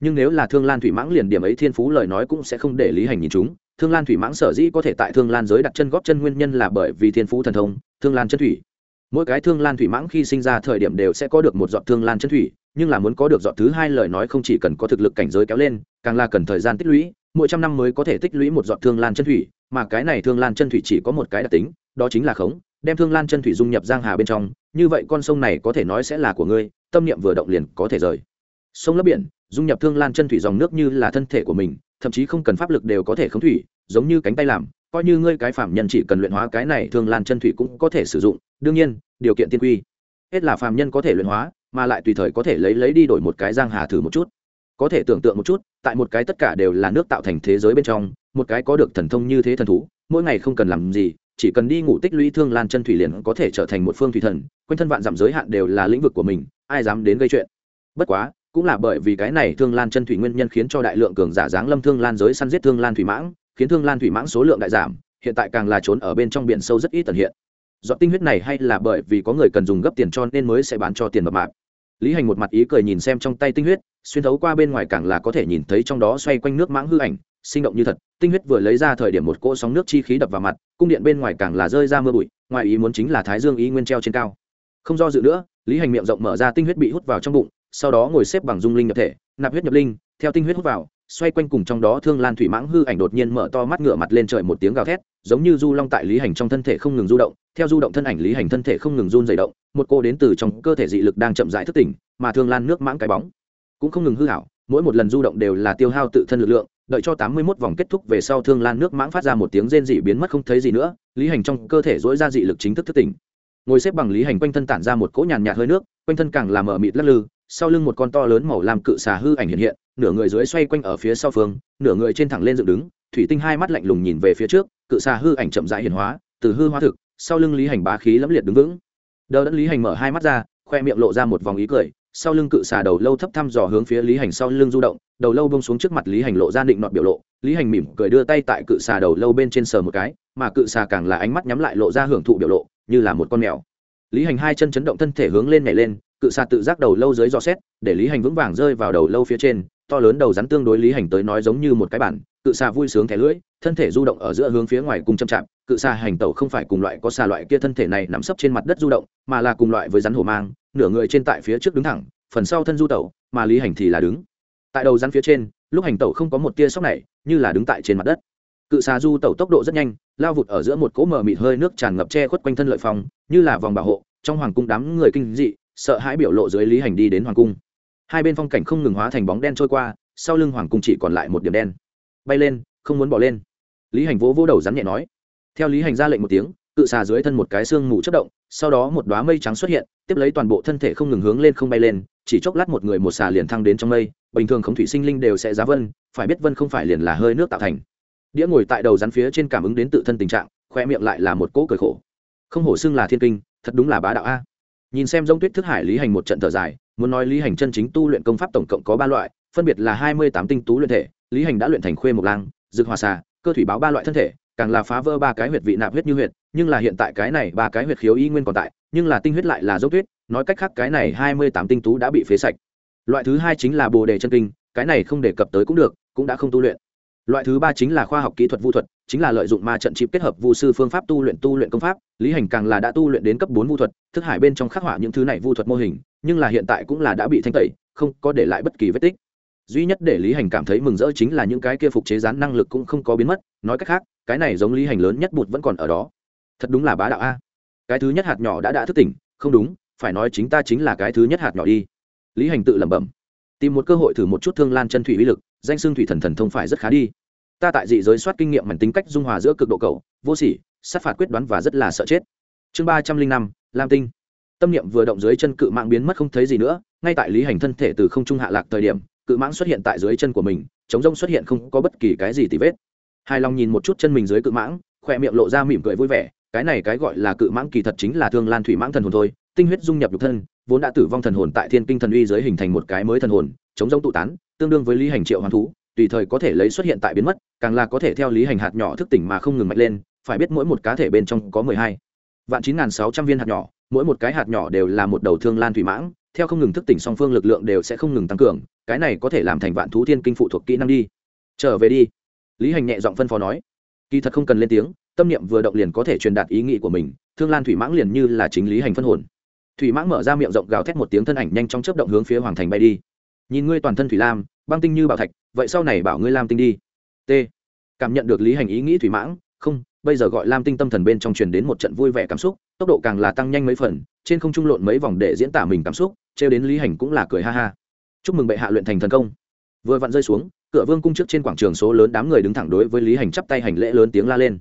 S1: Nhưng nếu là thương lan thủy mãng liền điểm ấy thiên phú lời nói cũng sẽ không để lý hành nhìn chúng thương lan thủy mãng sở dĩ có thể tại thương lan giới đặt chân góp chân nguyên nhân là bởi vì thiên phú thần thông, thương lan chân thủy. Mỗi cái thương lan thủy mãng khi sinh ra thời điểm đều sẽ có được một giọt thương lan chân thủy, nhưng là muốn có được giọt thứ hai lời nói không chỉ cần có thực lực cảnh giới kéo lên, càng là cần thời gian tích lũy, mỗi trăm năm mới có thể tích lũy một giọt thương lan chân thủy, mà cái này thương lan chân thủy chỉ có một cái đặc tính, đó chính là khống, đem thương lan chân thủy dung nhập giang hà bên trong, như vậy con sông này có thể nói sẽ là của ngươi, tâm niệm vừa động liền có thể rời. Sông lấp biển, dung nhập thương lan chân thủy dòng nước như là thân thể của mình thậm chí không cần pháp lực đều có thể khống thủy, giống như cánh tay làm, coi như ngươi cái phạm nhân chỉ cần luyện hóa cái này thương lan chân thủy cũng có thể sử dụng, đương nhiên, điều kiện tiên quy. Hết là phạm nhân có thể luyện hóa, mà lại tùy thời có thể lấy lấy đi đổi một cái giang hà thử một chút. Có thể tưởng tượng một chút, tại một cái tất cả đều là nước tạo thành thế giới bên trong, một cái có được thần thông như thế thần thú, mỗi ngày không cần làm gì, chỉ cần đi ngủ tích lũy thương lan chân thủy liền có thể trở thành một phương thủy thần, quanh thân vạn giảm giới hạn đều là lĩnh vực của mình, ai dám đến gây chuyện. Bất quá cũng là bởi vì cái này thương lan chân thủy nguyên nhân khiến cho đại lượng cường giả giáng lâm thương lan giới săn giết thương lan thủy mãng, khiến thương lan thủy mãng số lượng đại giảm, hiện tại càng là trốn ở bên trong biển sâu rất ít tần hiện. Dọn tinh huyết này hay là bởi vì có người cần dùng gấp tiền cho nên mới sẽ bán cho tiền mập mạp. Lý hành một mặt ý cười nhìn xem trong tay tinh huyết, xuyên thấu qua bên ngoài càng là có thể nhìn thấy trong đó xoay quanh nước mãng hư ảnh, sinh động như thật, tinh huyết vừa lấy ra thời điểm một cỗ sóng nước chi khí đập vào mặt, cung điện bên ngoài càng là rơi ra mưa bụi, ngoài ý muốn chính là thái dương ý nguyên treo trên cao. Không do dự nữa, lý hành miệng rộng mở ra tinh huyết bị hút vào trong bụng sau đó ngồi xếp bằng dung linh nhập thể, nạp huyết nhập linh, theo tinh huyết hút vào, xoay quanh cùng trong đó thương lan thủy mãng hư ảnh đột nhiên mở to mắt ngựa mặt lên trời một tiếng gào thét, giống như du long tại lý hành trong thân thể không ngừng du động, theo du động thân ảnh lý hành thân thể không ngừng run dày động, một cô đến từ trong cơ thể dị lực đang chậm rãi thức tỉnh, mà thương lan nước mãng cái bóng cũng không ngừng hư hảo, mỗi một lần du động đều là tiêu hao tự thân lực lượng, đợi cho tám mươi 81 vòng kết thúc về sau thương lan nước mãng phát ra một tiếng rên dị biến mất không thấy gì nữa, lý hành trong cơ thể dỗi ra dị lực chính thức thức tỉnh. Ngồi xếp bằng lý hành quanh thân tản ra một cỗ nhàn nhạt hơi nước, quanh thân càng làm mở mịt lắc lư sau lưng một con to lớn màu làm cự xà hư ảnh hiện hiện, nửa người dưới xoay quanh ở phía sau phương, nửa người trên thẳng lên dựng đứng, thủy tinh hai mắt lạnh lùng nhìn về phía trước, cự xà hư ảnh chậm rãi hiển hóa, từ hư hóa thực, sau lưng lý hành bá khí lẫm liệt đứng vững. Đờ đẫn lý hành mở hai mắt ra, khoe miệng lộ ra một vòng ý cười, sau lưng cự xà đầu lâu thấp thăm dò hướng phía lý hành sau lưng du động, đầu lâu bông xuống trước mặt lý hành lộ ra định nọt biểu lộ, lý hành mỉm cười đưa tay tại cự xà đầu lâu bên trên sờ một cái, mà cự xà càng là ánh mắt nhắm lại lộ ra hưởng thụ biểu lộ, như là một con mèo. Lý hành hai chân chấn động thân thể hướng lên nhảy lên cự xà tự giác đầu lâu dưới dò xét, để lý hành vững vàng rơi vào đầu lâu phía trên, to lớn đầu rắn tương đối lý hành tới nói giống như một cái bản, cự xà vui sướng thẻ lưỡi, thân thể du động ở giữa hướng phía ngoài cùng chậm chạp, cự xà hành tẩu không phải cùng loại có xà loại kia thân thể này nằm sấp trên mặt đất du động, mà là cùng loại với rắn hổ mang, nửa người trên tại phía trước đứng thẳng, phần sau thân du tẩu, mà lý hành thì là đứng. Tại đầu rắn phía trên, lúc hành tẩu không có một tia sóc này, như là đứng tại trên mặt đất. Cự xà du tẩu tốc độ rất nhanh, lao vụt ở giữa một cỗ mờ mịt hơi nước tràn ngập che khuất quanh thân lợi phòng như là vòng bảo hộ, trong hoàng cung đám người kinh dị sợ hãi biểu lộ dưới lý hành đi đến hoàng cung. Hai bên phong cảnh không ngừng hóa thành bóng đen trôi qua, sau lưng hoàng cung chỉ còn lại một điểm đen. Bay lên, không muốn bỏ lên. Lý hành vỗ vỗ đầu rắn nhẹ nói. Theo lý hành ra lệnh một tiếng, cự xà dưới thân một cái xương mù chất động, sau đó một đoá mây trắng xuất hiện, tiếp lấy toàn bộ thân thể không ngừng hướng lên không bay lên, chỉ chốc lát một người một xà liền thăng đến trong mây, bình thường không thủy sinh linh đều sẽ giá vân, phải biết vân không phải liền là hơi nước tạo thành. Đĩa ngồi tại đầu rắn phía trên cảm ứng đến tự thân tình trạng khoe miệng lại là một cỗ cười khổ. Không hổ xưng là thiên kinh, thật đúng là bá đạo a nhìn xem giống tuyết thức hải lý hành một trận thở dài, muốn nói lý hành chân chính tu luyện công pháp tổng cộng có ba loại, phân biệt là hai mươi tám tinh tú luyện thể, lý hành đã luyện thành khuê mộc lang, dược hòa xà, cơ thủy báo ba loại thân thể, càng là phá vỡ ba cái huyệt vị nạp huyết như huyệt, nhưng là hiện tại cái này ba cái huyệt khiếu y nguyên còn tại, nhưng là tinh huyết lại là dốc tuyết, nói cách khác cái này hai mươi tám tinh tú đã bị phế sạch. Loại thứ hai chính là bồ đề chân kinh, cái này không đề cập tới cũng được, cũng đã không tu luyện. Loại thứ ba chính là khoa học kỹ thuật vu thuật chính là lợi dụng ma trận chịp kết hợp vu sư phương pháp tu luyện tu luyện công pháp, lý hành càng là đã tu luyện đến cấp bốn vu thuật, thức hải bên trong khắc họa những thứ này vu thuật mô hình, nhưng là hiện tại cũng là đã bị thanh tẩy, không có để lại bất kỳ vết tích. Duy nhất để lý hành cảm thấy mừng rỡ chính là những cái kia phục chế rán năng lực cũng không có biến mất, nói cách khác, cái này giống lý hành lớn nhất bụt vẫn còn ở đó. Thật đúng là bá đạo a. Cái thứ nhất hạt nhỏ đã đã thức tỉnh, không đúng, phải nói chính ta chính là cái thứ nhất hạt nhỏ đi. Lý hành tự lẩm bẩm. Tìm một cơ hội thử một chút thương lan chân thủy uy lực, danh xương thủy thần thần thông phải rất khá đi ta tại dị giới soát kinh nghiệm mảnh tính cách dung hòa giữa cực độ cầu vô sỉ, sát phạt quyết đoán và rất là sợ chết. Chương ba trăm linh năm, lam tinh. Tâm niệm vừa động dưới chân cự mạng biến mất không thấy gì nữa, ngay tại lý hành thân thể từ không trung hạ lạc thời điểm, cự mãng xuất hiện tại dưới chân của mình, chống rông xuất hiện không có bất kỳ cái gì tì vết. Hài lòng nhìn một chút chân mình dưới cự mãng khoe miệng lộ ra mỉm cười vui vẻ, cái này cái gọi là cự mãng kỳ thật chính là thương lan thủy mãng thần hồn thôi, tinh huyết dung nhập nhục thân, vốn đã tử vong thần hồn tại thiên kinh thần uy giới hình thành một cái mới thần hồn, chống rông tụ tán, tương đương với lý hành triệu hoàn thú, tùy thời có thể lấy xuất hiện tại biến mất càng là có thể theo lý hành hạt nhỏ thức tỉnh mà không ngừng mạnh lên, phải biết mỗi một cá thể bên trong có mười hai vạn chín n sáu trăm viên hạt nhỏ, mỗi một cái hạt nhỏ đều là một đầu thương lan thủy mãng, theo không ngừng thức tỉnh song phương lực lượng đều sẽ không ngừng tăng cường, cái này có thể làm thành vạn thú thiên kinh phụ thuộc kỹ năng đi. Trở về đi. Lý hành nhẹ giọng phân phó nói. Kỳ thật không cần lên tiếng, tâm niệm vừa động liền có thể truyền đạt ý nghĩ của mình, thương lan thủy mãng liền như là chính lý hành phân hồn. Thủy mãng mở ra miệng rộng gào thét một tiếng thân ảnh nhanh trong chớp động hướng phía hoàng thành bay đi. Nhìn ngươi toàn thân thủy lam, băng tinh như bảo thạch, vậy sau này bảo ngươi lam tinh đi t. Cảm nhận được lý hành ý nghĩ thủy mãng, không, bây giờ gọi lam tinh tâm thần bên trong truyền đến một trận vui vẻ cảm xúc, tốc độ càng là tăng nhanh mấy phần, trên không trung lộn mấy vòng để diễn tả mình cảm xúc, trêu đến lý hành cũng là cười ha ha. Chúc mừng bệ hạ luyện thành thần công. Vừa vặn rơi xuống, cửa vương cung trước trên quảng trường số lớn đám người đứng thẳng đối với lý hành chắp tay hành lễ lớn tiếng la lên.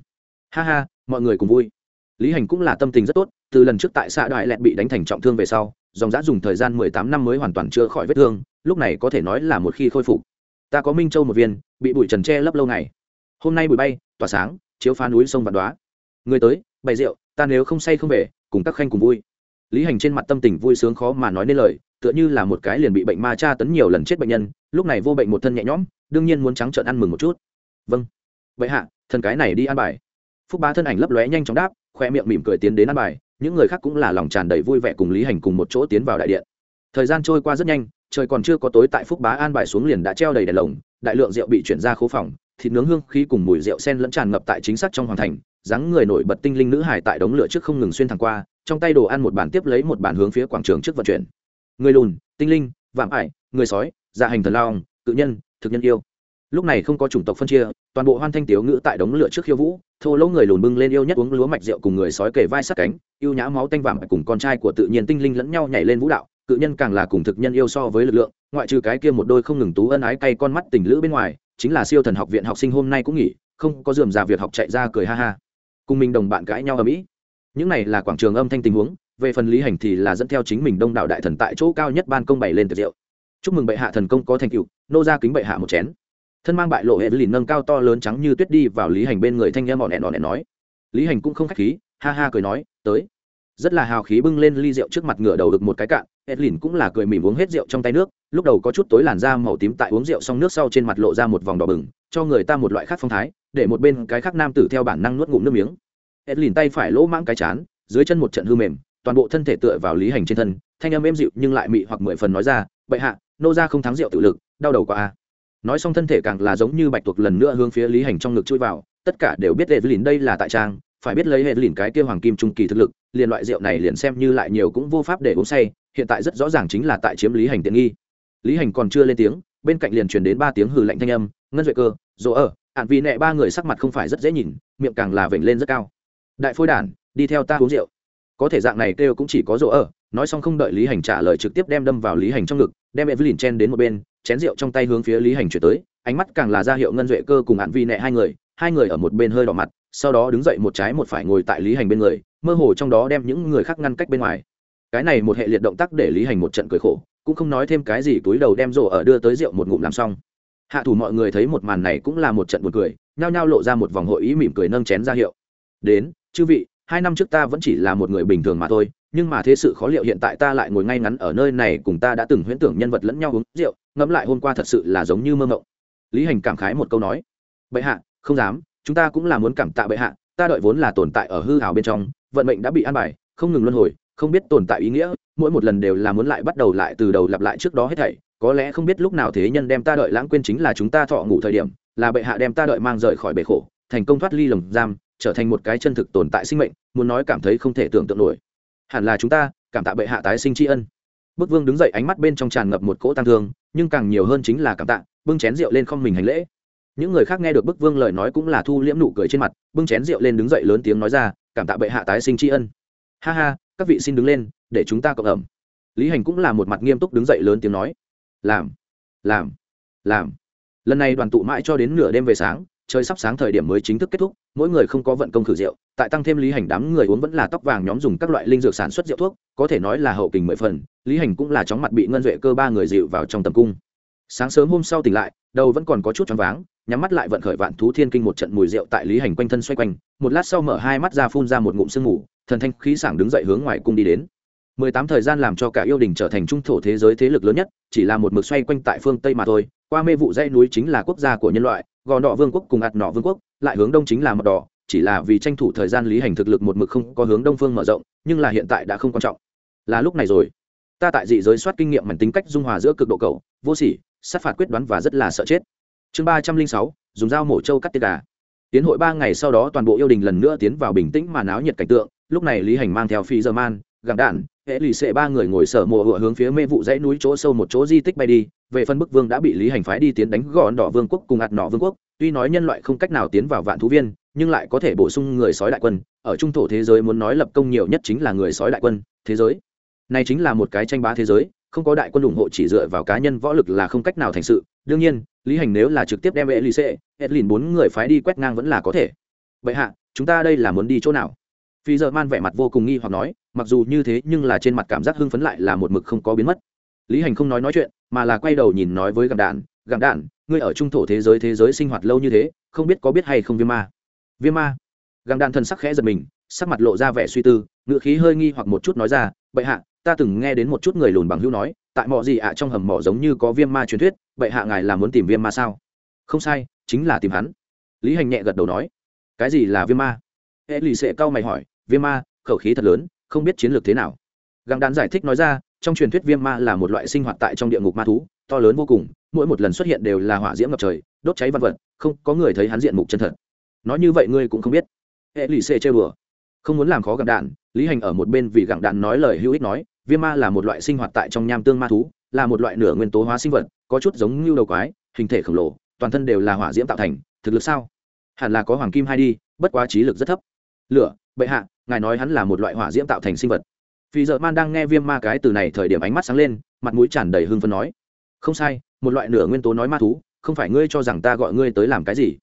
S1: Ha ha, mọi người cùng vui. Lý hành cũng là tâm tình rất tốt, từ lần trước tại xã đại lẹt bị đánh thành trọng thương về sau, dòng giã dùng thời gian mười tám năm mới hoàn toàn chữa khỏi vết thương, lúc này có thể nói là một khi khôi phục. Ta có minh châu một viên bị bụi trần tre lấp lâu ngày. Hôm nay bụi bay, tỏa sáng, chiếu phá núi sông vạn đoá người tới, bày rượu, ta nếu không say không về, cùng các khanh cùng vui. Lý hành trên mặt tâm tình vui sướng khó mà nói nên lời, tựa như là một cái liền bị bệnh ma tra tấn nhiều lần chết bệnh nhân, lúc này vô bệnh một thân nhẹ nhõm, đương nhiên muốn trắng trợn ăn mừng một chút. Vâng. Vậy hạ, thần cái này đi ăn bài. Phúc bá thân ảnh lấp lóe nhanh chóng đáp, khoe miệng mỉm cười tiến đến ăn bài, những người khác cũng là lòng tràn đầy vui vẻ cùng lý hành cùng một chỗ tiến vào đại điện. Thời gian trôi qua rất nhanh, trời còn chưa có tối tại phúc bá an bài xuống liền đã treo đầy đèn lồng đại lượng rượu bị chuyển ra khố phòng, thịt nướng hương khí cùng mùi rượu sen lẫn tràn ngập tại chính xác trong hoàng thành, dáng người nổi bật tinh linh nữ hải tại đống lửa trước không ngừng xuyên thẳng qua, trong tay đồ ăn một bàn tiếp lấy một bàn hướng phía quảng trường trước vận chuyển. Người lùn, tinh linh, vạm ải, người sói dạ hành thần lao cự nhân, thực nhân yêu. Lúc này không có chủng tộc phân chia, toàn bộ hoan thanh tiếu ngữ tại đống lửa trước khiêu vũ, thô lỗ người lùn bưng lên yêu nhất uống lúa mạch rượu cùng người sói kề vai sát cánh, yêu nhã máu tanh vạm cùng con trai của tự nhiên tinh linh lẫn nhau nhảy lên vũ đạo, cự nhân càng là cùng thực nhân yêu so với lực lượng ngoại trừ cái kia một đôi không ngừng tú ân ái cay con mắt tình lữ bên ngoài, chính là siêu thần học viện học sinh hôm nay cũng nghỉ, không có dườm già việc học chạy ra cười ha ha. Cùng mình đồng bạn cãi nhau ở mỹ. Những này là quảng trường âm thanh tình huống, về phần lý hành thì là dẫn theo chính mình đông đảo đại thần tại chỗ cao nhất ban công bày lên tiệc rượu. Chúc mừng bệ hạ thần công có thành tựu, nô ra kính bệ hạ một chén. Thân mang bại lộ hệ lìn nâng cao to lớn trắng như tuyết đi vào lý hành bên người thanh em bọn nẹn nói. Lý hành cũng không khách khí, ha ha cười nói, tới rất là hào khí bưng lên ly rượu trước mặt ngửa đầu được một cái cạn, edlin cũng là cười mỉm uống hết rượu trong tay nước, lúc đầu có chút tối làn da màu tím tại uống rượu xong nước sau trên mặt lộ ra một vòng đỏ bừng, cho người ta một loại khác phong thái, để một bên cái khác nam tử theo bản năng nuốt ngụm nước miếng. Edlin tay phải lỗ mãng cái chán, dưới chân một trận hư mềm, toàn bộ thân thể tựa vào lý hành trên thân, thanh âm êm dịu nhưng lại mị hoặc mười phần nói ra, bệ hạ, nô ra không thắng rượu tự lực, đau đầu quá a. Nói xong thân thể càng là giống như bạch tuộc lần nữa hướng phía lý hành trong ngực chui vào, tất cả đều biết edlin đây là tại trang, phải biết lấy hệ lìn cái kia hoàng kim trung kỳ thực lực liền loại rượu này liền xem như lại nhiều cũng vô pháp để uống say, hiện tại rất rõ ràng chính là tại chiếm lý hành tiện nghi. Lý hành còn chưa lên tiếng, bên cạnh liền truyền đến ba tiếng hừ lạnh thanh âm, ngân duệ cơ, dỗ ở ạn vì nẹ ba người sắc mặt không phải rất dễ nhìn, miệng càng là vểnh lên rất cao. Đại phôi đản, đi theo ta uống rượu. Có thể dạng này kêu cũng chỉ có dỗ ở, nói xong không đợi lý hành trả lời trực tiếp đem đâm vào lý hành trong ngực, đem evelyn chen đến một bên, chén rượu trong tay hướng phía lý hành chuyển tới, ánh mắt càng là ra hiệu ngân duệ cơ cùng ạn vi nẹ hai người hai người ở một bên hơi đỏ mặt sau đó đứng dậy một trái một phải ngồi tại lý hành bên người, mơ hồ trong đó đem những người khác ngăn cách bên ngoài. Cái này một hệ liệt động tác để lý hành một trận cười khổ, cũng không nói thêm cái gì, túi đầu đem rổ ở đưa tới rượu một ngụm làm xong. Hạ thủ mọi người thấy một màn này cũng là một trận buồn cười, nhao nhao lộ ra một vòng hội ý mỉm cười nâng chén ra hiệu. Đến, chư vị, hai năm trước ta vẫn chỉ là một người bình thường mà thôi, nhưng mà thế sự khó liệu hiện tại ta lại ngồi ngay ngắn ở nơi này cùng ta đã từng huyễn tưởng nhân vật lẫn nhau uống rượu, ngẫm lại hôm qua thật sự là giống như mơ mộng. Lý hành cảm khái một câu nói. Bệ hạ, không dám chúng ta cũng là muốn cảm tạ bệ hạ, ta đợi vốn là tồn tại ở hư hào bên trong, vận mệnh đã bị an bài, không ngừng luân hồi, không biết tồn tại ý nghĩa, mỗi một lần đều là muốn lại bắt đầu lại từ đầu lặp lại trước đó hết thảy, có lẽ không biết lúc nào thế nhân đem ta đợi lãng quên chính là chúng ta thọ ngủ thời điểm, là bệ hạ đem ta đợi mang rời khỏi bể khổ, thành công thoát ly lồng giam, trở thành một cái chân thực tồn tại sinh mệnh, muốn nói cảm thấy không thể tưởng tượng nổi. Hẳn là chúng ta, cảm tạ bệ hạ tái sinh tri ân. Bức vương đứng dậy ánh mắt bên trong tràn ngập một cỗ tăng thương, nhưng càng nhiều hơn chính là cảm tạ, bưng chén rượu lên không mình hành lễ những người khác nghe được bức vương lời nói cũng là thu liễm nụ cười trên mặt, bưng chén rượu lên đứng dậy lớn tiếng nói ra, cảm tạ bệ hạ tái sinh tri ân. Ha ha, các vị xin đứng lên, để chúng ta cộng ẩm. Lý hành cũng là một mặt nghiêm túc đứng dậy lớn tiếng nói, làm làm làm. Lần này đoàn tụ mãi cho đến nửa đêm về sáng, trời sắp sáng thời điểm mới chính thức kết thúc, mỗi người không có vận công khử rượu, tại tăng thêm lý hành đám người uống vẫn là tóc vàng nhóm dùng các loại linh dược sản xuất rượu thuốc, có thể nói là hậu kình mười phần, lý hành cũng là chóng mặt bị ngân duệ cơ ba người dịu vào trong tầm cung. Sáng sớm hôm sau tỉnh lại, đầu vẫn còn có chút choáng váng nhắm mắt lại vận khởi vạn thú thiên kinh một trận mùi rượu tại lý hành quanh thân xoay quanh, một lát sau mở hai mắt ra phun ra một ngụm sương mù, thần thanh khí sảng đứng dậy hướng ngoài cung đi đến. Mười tám thời gian làm cho cả yêu đình trở thành trung thổ thế giới thế lực lớn nhất, chỉ là một mực xoay quanh tại phương tây mà thôi, qua mê vụ dãy núi chính là quốc gia của nhân loại, gò đỏ vương quốc cùng ạt nọ vương quốc, lại hướng đông chính là mật đỏ, chỉ là vì tranh thủ thời gian lý hành thực lực một mực không có hướng đông phương mở rộng, nhưng là hiện tại đã không quan trọng. Là lúc này rồi. Ta tại dị giới soát kinh nghiệm mảnh tính cách dung hòa giữa cực độ cầu vô sỉ, sát phạt quyết đoán và rất là sợ chết chương ba trăm linh sáu, dùng dao mổ trâu cắt tiết gà. Tiến hội ba ngày sau đó toàn bộ yêu đình lần nữa tiến vào bình tĩnh mà náo nhiệt cảnh tượng, lúc này lý hành mang theo phi dơ man, gặng đạn, hệ lì xệ ba người ngồi sở mùa hựa hướng phía mê vụ dãy núi chỗ sâu một chỗ di tích bay đi. Về phân bức vương đã bị lý hành phái đi tiến đánh gọn đỏ vương quốc cùng ạt nọ vương quốc, tuy nói nhân loại không cách nào tiến vào vạn thú viên, nhưng lại có thể bổ sung người sói đại quân. Ở trung thổ thế giới muốn nói lập công nhiều nhất chính là người sói đại quân, thế giới. Này chính là một cái tranh bá thế giới, không có đại quân ủng hộ chỉ dựa vào cá nhân võ lực là không cách nào thành sự. Đương nhiên lý hành nếu là trực tiếp đem vệ lì xệ edlin bốn người phái đi quét ngang vẫn là có thể. Vậy hạ, chúng ta đây là muốn đi chỗ nào? Phi giờ man vẻ mặt vô cùng nghi hoặc nói, mặc dù như thế nhưng là trên mặt cảm giác hưng phấn lại là một mực không có biến mất. Lý hành không nói nói chuyện, mà là quay đầu nhìn nói với gặm đạn gặm đạn, ngươi ở trung thổ thế giới thế giới sinh hoạt lâu như thế, không biết có biết hay không viêm ma? Viêm ma? Gặm đạn thân sắc khẽ giật mình, sắc mặt lộ ra vẻ suy tư ngựa khí hơi nghi hoặc một chút nói ra bệ hạ, ta từng nghe đến một chút người lùn bằng hữu nói tại mọi gì ạ trong hầm mỏ giống như có viêm ma truyền thuyết, bệ hạ ngài là muốn tìm viêm ma sao? Không sai, chính là tìm hắn. Lý hành nhẹ gật đầu nói, cái gì là viêm ma? Hệ lì xệ cau mày hỏi, viêm ma, khẩu khí thật lớn, không biết chiến lược thế nào. Găng đàn giải thích nói ra, trong truyền thuyết viêm ma là một loại sinh hoạt tại trong địa ngục ma thú, to lớn vô cùng, mỗi một lần xuất hiện đều là hỏa diễm ngập trời, đốt cháy văn vật, không có người thấy hắn diện mục chân thật. Nói như vậy ngươi cũng không biết. Hệ lì xê chơi bừa. Không muốn làm khó gặng đạn, lý hành ở một bên vì gặng đạn nói lời hữu ích nói viêm ma là một loại sinh hoạt tại trong nham tương ma thú, là một loại nửa nguyên tố hóa sinh vật, có chút giống như đầu quái, hình thể khổng lồ, toàn thân đều là hỏa diễm tạo thành, thực lực sao? Hẳn là có hoàng kim hai đi, bất quá trí lực rất thấp. Lửa, bệ hạ, ngài nói hắn là một loại hỏa diễm tạo thành sinh vật. Vì giờ man đang nghe viêm ma cái từ này thời điểm ánh mắt sáng lên, mặt mũi tràn đầy hưng phấn nói. Không sai, một loại nửa nguyên tố nói ma thú, không phải ngươi cho rằng ta gọi ngươi tới làm cái gì?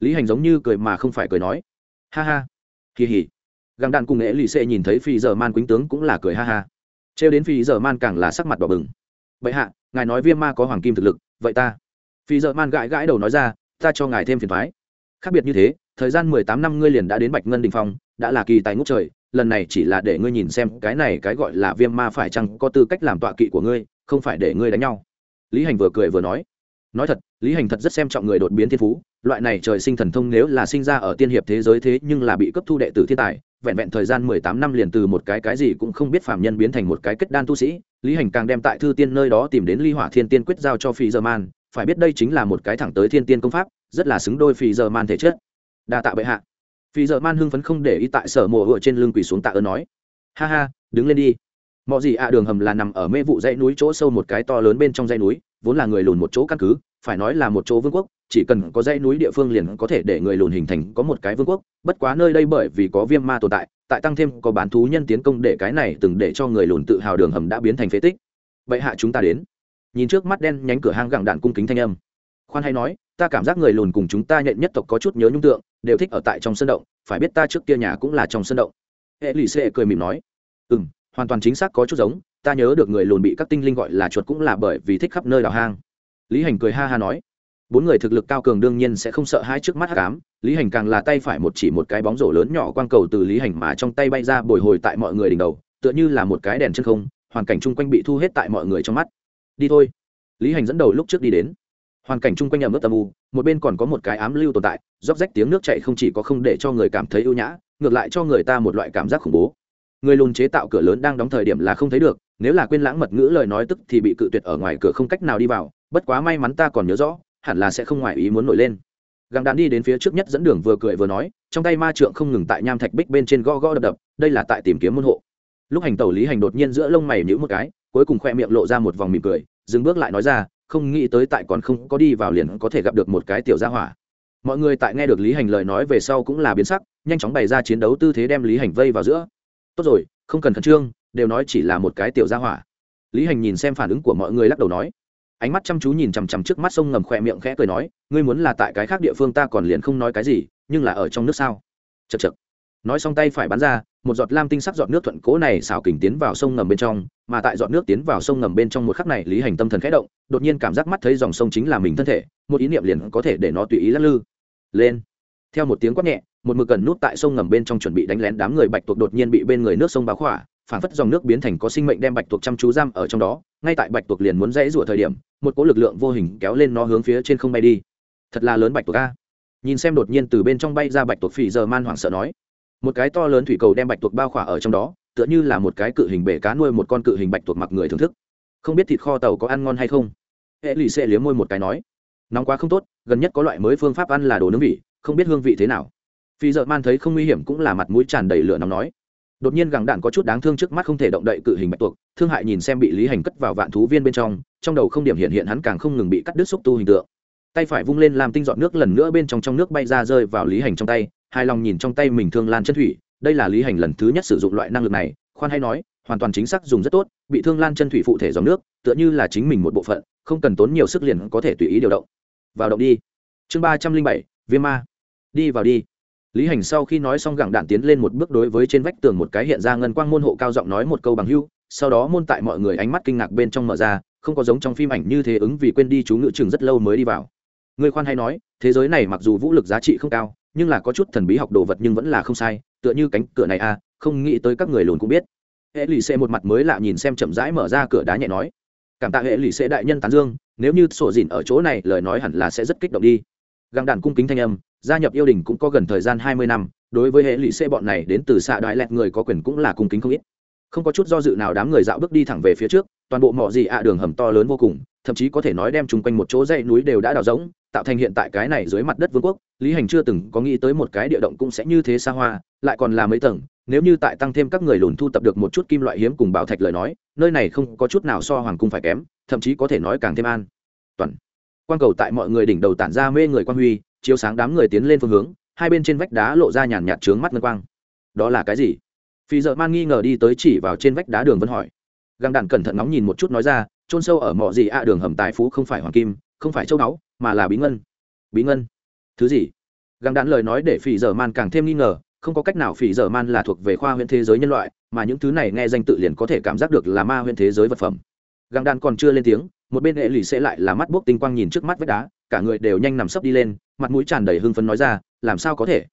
S1: Lý hành giống như cười mà không phải cười nói. Ha ha. Kỳ hỉ găng đạn cùng nghệ lì xệ nhìn thấy phi giờ man quýnh tướng cũng là cười ha ha trêu đến phi giờ man càng là sắc mặt đỏ bừng. Vậy hạ, ngài nói viêm ma có hoàng kim thực lực, vậy ta? Phi giờ man gãi gãi đầu nói ra, ta cho ngài thêm phiền thoái khác biệt như thế, thời gian mười tám năm ngươi liền đã đến bạch ngân đình phong, đã là kỳ tài ngút trời, lần này chỉ là để ngươi nhìn xem cái này cái gọi là viêm ma phải chăng có tư cách làm tọa kỵ của ngươi, không phải để ngươi đánh nhau. Lý hành vừa cười vừa nói. Nói thật, lý hành thật rất xem trọng người đột biến thiên phú, loại này trời sinh thần thông nếu là sinh ra ở tiên hiệp thế giới thế nhưng là bị cấp thu đệ tử thiên tài vẹn vẹn thời gian mười tám năm liền từ một cái cái gì cũng không biết phạm nhân biến thành một cái kết đan tu sĩ, lý hành càng đem tại thư tiên nơi đó tìm đến ly hỏa thiên tiên quyết giao cho phi giờ man, phải biết đây chính là một cái thẳng tới thiên tiên công pháp, rất là xứng đôi phi giờ man thể chất. Đa tạ bệ hạ. Phi giờ man hưng phấn không để ý tại sở mồ hựa trên lưng quỳ xuống tạ ơn nói. Ha ha, đứng lên đi. Mọi gì ạ à, đường hầm là nằm ở mê vụ dãy núi chỗ sâu một cái to lớn bên trong dãy núi, vốn là người lùn một chỗ căn cứ, phải nói là một chỗ vương quốc chỉ cần có dãy núi địa phương liền có thể để người lùn hình thành có một cái vương quốc. Bất quá nơi đây bởi vì có viêm ma tồn tại tại tăng thêm có bán thú nhân tiến công để cái này từng để cho người lùn tự hào đường hầm đã biến thành phế tích. Vậy hạ chúng ta đến. Nhìn trước mắt đen nhánh cửa hang gẳng đạn cung kính thanh âm. Khoan hay nói, ta cảm giác người lùn cùng chúng ta nhận nhất tộc có chút nhớ nhung tượng, đều thích ở tại trong sân động, phải biết ta trước kia nhà cũng là trong sân động. Hệ lì xệ cười mỉm nói. Ừ m hoàn toàn chính xác có chút giống, ta nhớ được người lùn bị các tinh linh gọi là chuột cũng là bởi vì thích khắp nơi đào hang. Lý hành cười ha ha nói bốn người thực lực cao cường đương nhiên sẽ không sợ hai trước mắt hắc ám. Lý hành càng là tay phải một chỉ một cái bóng rổ lớn nhỏ quang cầu từ lý hành mà trong tay bay ra bồi hồi tại mọi người đỉnh đầu, tựa như là một cái đèn chân không, hoàn cảnh chung quanh bị thu hết tại mọi người trong mắt. Đi thôi. Lý hành dẫn đầu lúc trước đi đến. Hoàn cảnh chung quanh nhà nước tầm u, một bên còn có một cái ám lưu tồn tại, róc rách tiếng nước chạy không chỉ có không để cho người cảm thấy ưu nhã, ngược lại cho người ta một loại cảm giác khủng bố. Người lùn chế tạo cửa lớn đang đóng thời điểm là không thấy được, nếu là quên lãng mật ngữ lời nói tức thì bị cự tuyệt ở ngoài cửa không cách nào đi vào, bất quá may mắn ta còn nhớ rõ hẳn là sẽ không ngoài ý muốn nổi lên. Găng đạn đi đến phía trước nhất dẫn đường vừa cười vừa nói, trong tay ma trượng không ngừng tại nham thạch bích bên trên go go đập đập, đây là tại tìm kiếm môn hộ. Lúc hành tẩu lý hành đột nhiên giữa lông mày nhữ một cái, cuối cùng khoe miệng lộ ra một vòng mỉm cười, dừng bước lại nói ra, không nghĩ tới tại còn không có đi vào liền có thể gặp được một cái tiểu gia hỏa. Mọi người tại nghe được lý hành lời nói về sau cũng là biến sắc, nhanh chóng bày ra chiến đấu tư thế đem lý hành vây vào giữa. Tốt rồi, không cần khẩn trương, đều nói chỉ là một cái tiểu gia hỏa. Lý hành nhìn xem phản ứng của mọi người lắc đầu nói ánh mắt chăm chú nhìn chằm chằm trước mắt sông ngầm khỏe miệng khẽ cười nói, ngươi muốn là tại cái khác địa phương ta còn liền không nói cái gì, nhưng là ở trong nước sao? Chật chật nói xong tay phải bắn ra, một giọt lam tinh sắc giọt nước thuận cố này xào kình tiến vào sông ngầm bên trong, mà tại giọt nước tiến vào sông ngầm bên trong một khắc này, lý hành tâm thần khẽ động, đột nhiên cảm giác mắt thấy dòng sông chính là mình thân thể, một ý niệm liền có thể để nó tùy ý lắc lư. Lên. Theo một tiếng quát nhẹ, một mực cần nút tại sông ngầm bên trong chuẩn bị đánh lén đám người bạch tuộc đột nhiên bị bên người nước sông báo khỏa, phản phất dòng nước biến thành có sinh mệnh đem bạch tuộc chăm chú giam ở trong đó ngay tại bạch tuộc liền muốn dãy rủa thời điểm, một cỗ lực lượng vô hình kéo lên nó hướng phía trên không bay đi. Thật là lớn bạch tuộc a. Nhìn xem đột nhiên từ bên trong bay ra bạch tuộc phì giờ man hoảng sợ nói, một cái to lớn thủy cầu đem bạch tuộc bao khỏa ở trong đó, tựa như là một cái cự hình bể cá nuôi một con cự hình bạch tuộc mặc người thưởng thức. Không biết thịt kho tàu có ăn ngon hay không? Hệ lì xệ liếm môi một cái nói, nóng quá không tốt, gần nhất có loại mới phương pháp ăn là đồ nướng vị, không biết hương vị thế nào. Phi dợ man thấy không nguy hiểm cũng là mặt mũi tràn đầy lửa nóng nói đột nhiên gẳng đạn có chút đáng thương trước mắt không thể động đậy cự hình bạch tuộc, thương hại nhìn xem bị lý hành cất vào vạn thú viên bên trong trong đầu không điểm hiện hiện hắn càng không ngừng bị cắt đứt xúc tu hình tượng. Tay phải vung lên làm tinh dọn nước lần nữa bên trong trong nước bay ra rơi vào lý hành trong tay, hài lòng nhìn trong tay mình thương lan chân thủy, đây là lý hành lần thứ nhất sử dụng loại năng lực này, khoan hay nói, hoàn toàn chính xác dùng rất tốt, bị thương lan chân thủy phụ thể dòng nước, tựa như là chính mình một bộ phận, không cần tốn nhiều sức liền có thể tùy ý điều động. Vào động đi. Chương ba trăm linh bảy, viêm ma. Đi vào đi lý hành sau khi nói xong gẳng đạn tiến lên một bước đối với trên vách tường một cái hiện ra ngân quang môn hộ cao giọng nói một câu bằng hưu, sau đó môn tại mọi người ánh mắt kinh ngạc bên trong mở ra, không có giống trong phim ảnh như thế ứng vì quên đi chú ngữ chừng rất lâu mới đi vào. Người khoan hay nói, thế giới này mặc dù vũ lực giá trị không cao, nhưng là có chút thần bí học đồ vật nhưng vẫn là không sai, tựa như cánh cửa này à không nghĩ tới các người lùn cũng biết. Hệ lì xê một mặt mới lạ nhìn xem chậm rãi mở ra cửa đá nhẹ nói. Cảm tạ hệ lì xê đại nhân tán dương, nếu như sổ dìn ở chỗ này, lời nói hẳn là sẽ rất kích động đi găng đàn cung kính thanh âm, gia nhập yêu đình cũng có gần thời gian hai mươi năm, đối với hệ lụy xê bọn này đến từ xạ đại lẹt người có quyền cũng là cung kính không ít. Không có chút do dự nào đám người dạo bước đi thẳng về phía trước, toàn bộ mọi gì ạ đường hầm to lớn vô cùng, thậm chí có thể nói đem chung quanh một chỗ dãy núi đều đã đào rỗng, tạo thành hiện tại cái này dưới mặt đất vương quốc. Lý hành chưa từng có nghĩ tới một cái địa động cũng sẽ như thế xa hoa, lại còn là mấy tầng. Nếu như tại tăng thêm các người lùn thu tập được một chút kim loại hiếm cùng bảo thạch lời nói, nơi này không có chút nào so hoàng cung phải kém, thậm chí có thể nói càng thêm an toàn quang cầu tại mọi người đỉnh đầu tản ra mê người quan huy, chiếu sáng đám người tiến lên phương hướng, hai bên trên vách đá lộ ra nhàn nhạt trướng mắt ngân quang. Đó là cái gì? Phi dợ man nghi ngờ đi tới chỉ vào trên vách đá đường vân hỏi. Găng đàn cẩn thận ngóng nhìn một chút nói ra trôn sâu ở mọi gì ạ? Đường hầm tài phú không phải hoàng kim, không phải châu báu, mà là bí ngân. Bí ngân? Thứ gì? Găng đàn lời nói để phi dợ man càng thêm nghi ngờ, không có cách nào phỉ dở man là thuộc về khoa huyện thế giới nhân loại, mà những thứ này nghe danh tự liền có thể cảm giác được là ma huyện thế giới vật phẩm găng đan còn chưa lên tiếng, một bên hệ lì sẽ lại là mắt bốc tinh quang nhìn trước mắt vách đá, cả người đều nhanh nằm sấp đi lên, mặt mũi tràn đầy hưng phấn nói ra, làm sao có thể?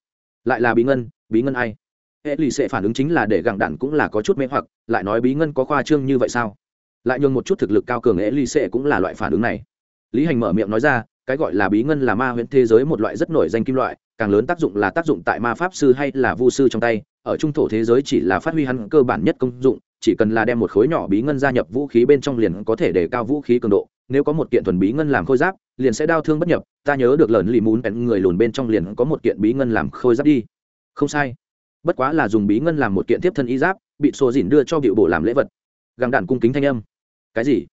S1: Lại là bí ngân bí ngân ai? Hệ lì sẽ phản ứng chính là để gặng đạn cũng là có chút mê hoặc, lại nói bí ngân có khoa trương như vậy sao? Lại nhường một chút thực lực cao cường hệ lì sẽ cũng là loại phản ứng này. Lý hành mở miệng nói ra, cái gọi là bí ngân là ma huyễn thế giới một loại rất nổi danh kim loại, càng lớn tác dụng là tác dụng tại ma pháp sư hay là vu sư trong tay, ở trung thổ thế giới chỉ là phát huy hắn cơ bản nhất công dụng chỉ cần là đem một khối nhỏ bí ngân gia nhập vũ khí bên trong liền có thể để cao vũ khí cường độ. Nếu có một kiện thuần bí ngân làm khôi giáp, liền sẽ đau thương bất nhập. Ta nhớ được lần lì mún bén người lùn bên trong liền có một kiện bí ngân làm khôi giáp đi. Không sai. Bất quá là dùng bí ngân làm một kiện tiếp thân y giáp, bị sổ dỉn đưa cho điệu bổ làm lễ vật. Găng đạn cung kính thanh âm. Cái gì?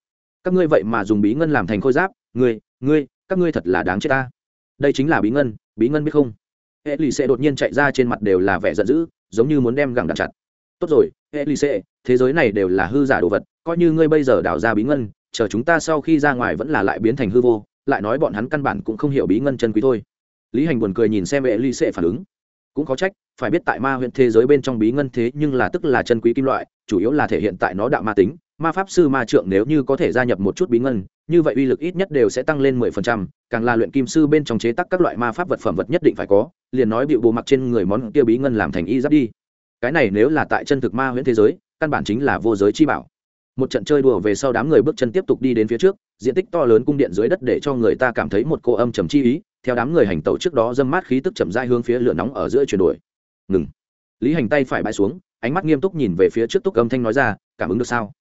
S1: Các ngươi vậy mà dùng bí ngân làm thành khôi giáp? Ngươi ngươi, các ngươi thật là đáng chết ta. Đây chính là bí ngân bí ngân biết không? Hệ lì sẽ đột nhiên chạy ra trên mặt đều là vẻ giận dữ, giống như muốn đem găng đạn chặt tốt rồi hệ lì xệ thế giới này đều là hư giả đồ vật, coi như ngươi bây giờ đào ra bí ngân, chờ chúng ta sau khi ra ngoài vẫn là lại biến thành hư vô, lại nói bọn hắn căn bản cũng không hiểu bí ngân chân quý thôi. Lý hành buồn cười nhìn xem hệ lì xệ phản ứng. Cũng có trách, phải biết tại ma huyện thế giới bên trong bí ngân thế nhưng là tức là chân quý kim loại, chủ yếu là thể hiện tại nó đạo ma tính. Ma pháp sư, ma trượng nếu như có thể gia nhập một chút bí ngân, như vậy uy lực ít nhất đều sẽ tăng lên mười phần trăm, càng là luyện kim sư bên trong chế tác các loại ma pháp vật phẩm vật nhất định phải có. Liền nói bịu bộ mặc trên người món kia bí ngân làm thành y giáp đi cái này nếu là tại chân thực ma huyễn thế giới, căn bản chính là vô giới chi bảo. Một trận chơi đùa về sau đám người bước chân tiếp tục đi đến phía trước, diện tích to lớn cung điện dưới đất để cho người ta cảm thấy một cô âm trầm chi ý, theo đám người hành tẩu trước đó dâm mát khí tức chậm dai hướng phía lửa nóng ở giữa chuyển đổi. Ngừng. Lý hành tay phải bãi xuống, ánh mắt nghiêm túc nhìn về phía trước túc âm thanh nói ra, cảm ứng được sao?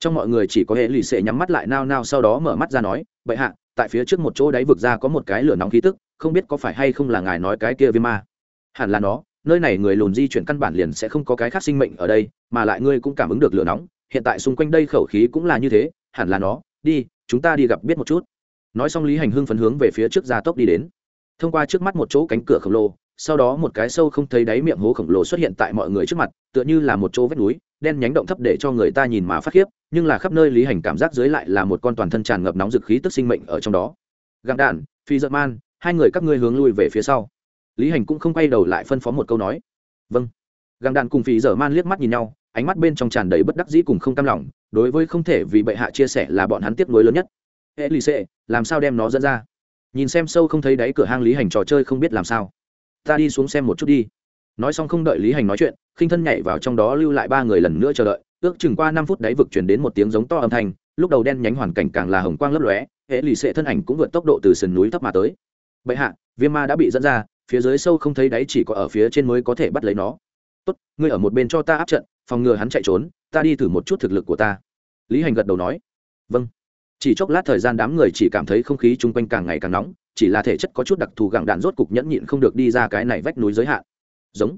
S1: Trong mọi người chỉ có hệ lì xệ nhắm mắt lại nao nao sau đó mở mắt ra nói vậy hạ, tại phía trước một chỗ đáy vực ra có một cái lửa nóng khí tức, không biết có phải hay không là ngài nói cái kia viêm ma? Hẳn là nó nơi này người lùn di chuyển căn bản liền sẽ không có cái khác sinh mệnh ở đây, mà lại ngươi cũng cảm ứng được lửa nóng. Hiện tại xung quanh đây khẩu khí cũng là như thế, hẳn là nó. Đi, chúng ta đi gặp biết một chút. Nói xong lý hành hưng phấn hướng về phía trước gia tốc đi đến. Thông qua trước mắt một chỗ cánh cửa khổng lồ, sau đó một cái sâu không thấy đáy miệng hố khổng lồ xuất hiện tại mọi người trước mặt, tựa như là một chỗ vách núi, đen nhánh động thấp để cho người ta nhìn mà phát khiếp, nhưng là khắp nơi lý hành cảm giác dưới lại là một con toàn thân tràn ngập nóng dực khí tức sinh mệnh ở trong đó. Gặng đạn, phi dợ man, hai người các ngươi hướng lui về phía sau lý hành cũng không quay đầu lại phân phó một câu nói. Vâng. Găng đạn cùng phí dở man liếc mắt nhìn nhau, ánh mắt bên trong tràn đầy bất đắc dĩ cùng không cam lòng, đối với không thể vì bệ hạ chia sẻ là bọn hắn tiếp nối lớn nhất. Hệ lì xệ, làm sao đem nó dẫn ra? Nhìn xem sâu không thấy đáy cửa hang lý hành trò chơi không biết làm sao. Ta đi xuống xem một chút đi. Nói xong không đợi lý hành nói chuyện, khinh thân nhảy vào trong đó lưu lại ba người lần nữa chờ đợi, ước chừng qua năm phút đáy vực chuyển đến một tiếng giống to âm thanh, lúc đầu đen nhánh hoàn cảnh càng là hồng quang lấp lóe, hệ lì xệ thân ảnh cũng vượt tốc độ từ sườn núi thấp mà tới. Bệ hạ, viêm ma đã bị dẫn ra phía dưới sâu không thấy đáy chỉ có ở phía trên mới có thể bắt lấy nó. Tốt, ngươi ở một bên cho ta áp trận, phòng ngừa hắn chạy trốn, ta đi thử một chút thực lực của ta. Lý hành gật đầu nói. Vâng. Chỉ chốc lát thời gian đám người chỉ cảm thấy không khí chung quanh càng ngày càng nóng, chỉ là thể chất có chút đặc thù gặng đạn rốt cục nhẫn nhịn không được đi ra cái này vách núi giới hạn. Giống.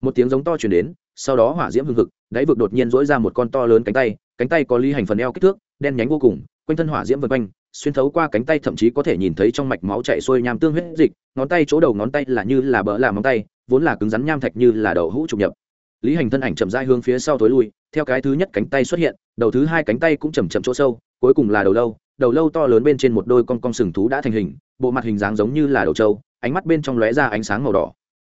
S1: Một tiếng giống to chuyển đến, sau đó hỏa diễm hưng hực, đáy vực đột nhiên dỗi ra một con to lớn cánh tay cánh tay có ly hành phần eo kích thước, đen nhánh vô cùng quanh thân hỏa diễm vân quanh, xuyên thấu qua cánh tay thậm chí có thể nhìn thấy trong mạch máu chạy xuôi nham tương huyết dịch, ngón tay chỗ đầu ngón tay là như là bỡ làm móng tay, vốn là cứng rắn nham thạch như là đậu hũ trục nhập. Lý hành thân ảnh chậm rãi hướng phía sau tối lui, theo cái thứ nhất cánh tay xuất hiện, đầu thứ hai cánh tay cũng chầm chậm chỗ sâu, cuối cùng là đầu lâu đầu lâu to lớn bên trên một đôi con con sừng thú đã thành hình, bộ mặt hình dáng giống như là đầu trâu, ánh mắt bên trong lóe ra ánh sáng màu đỏ.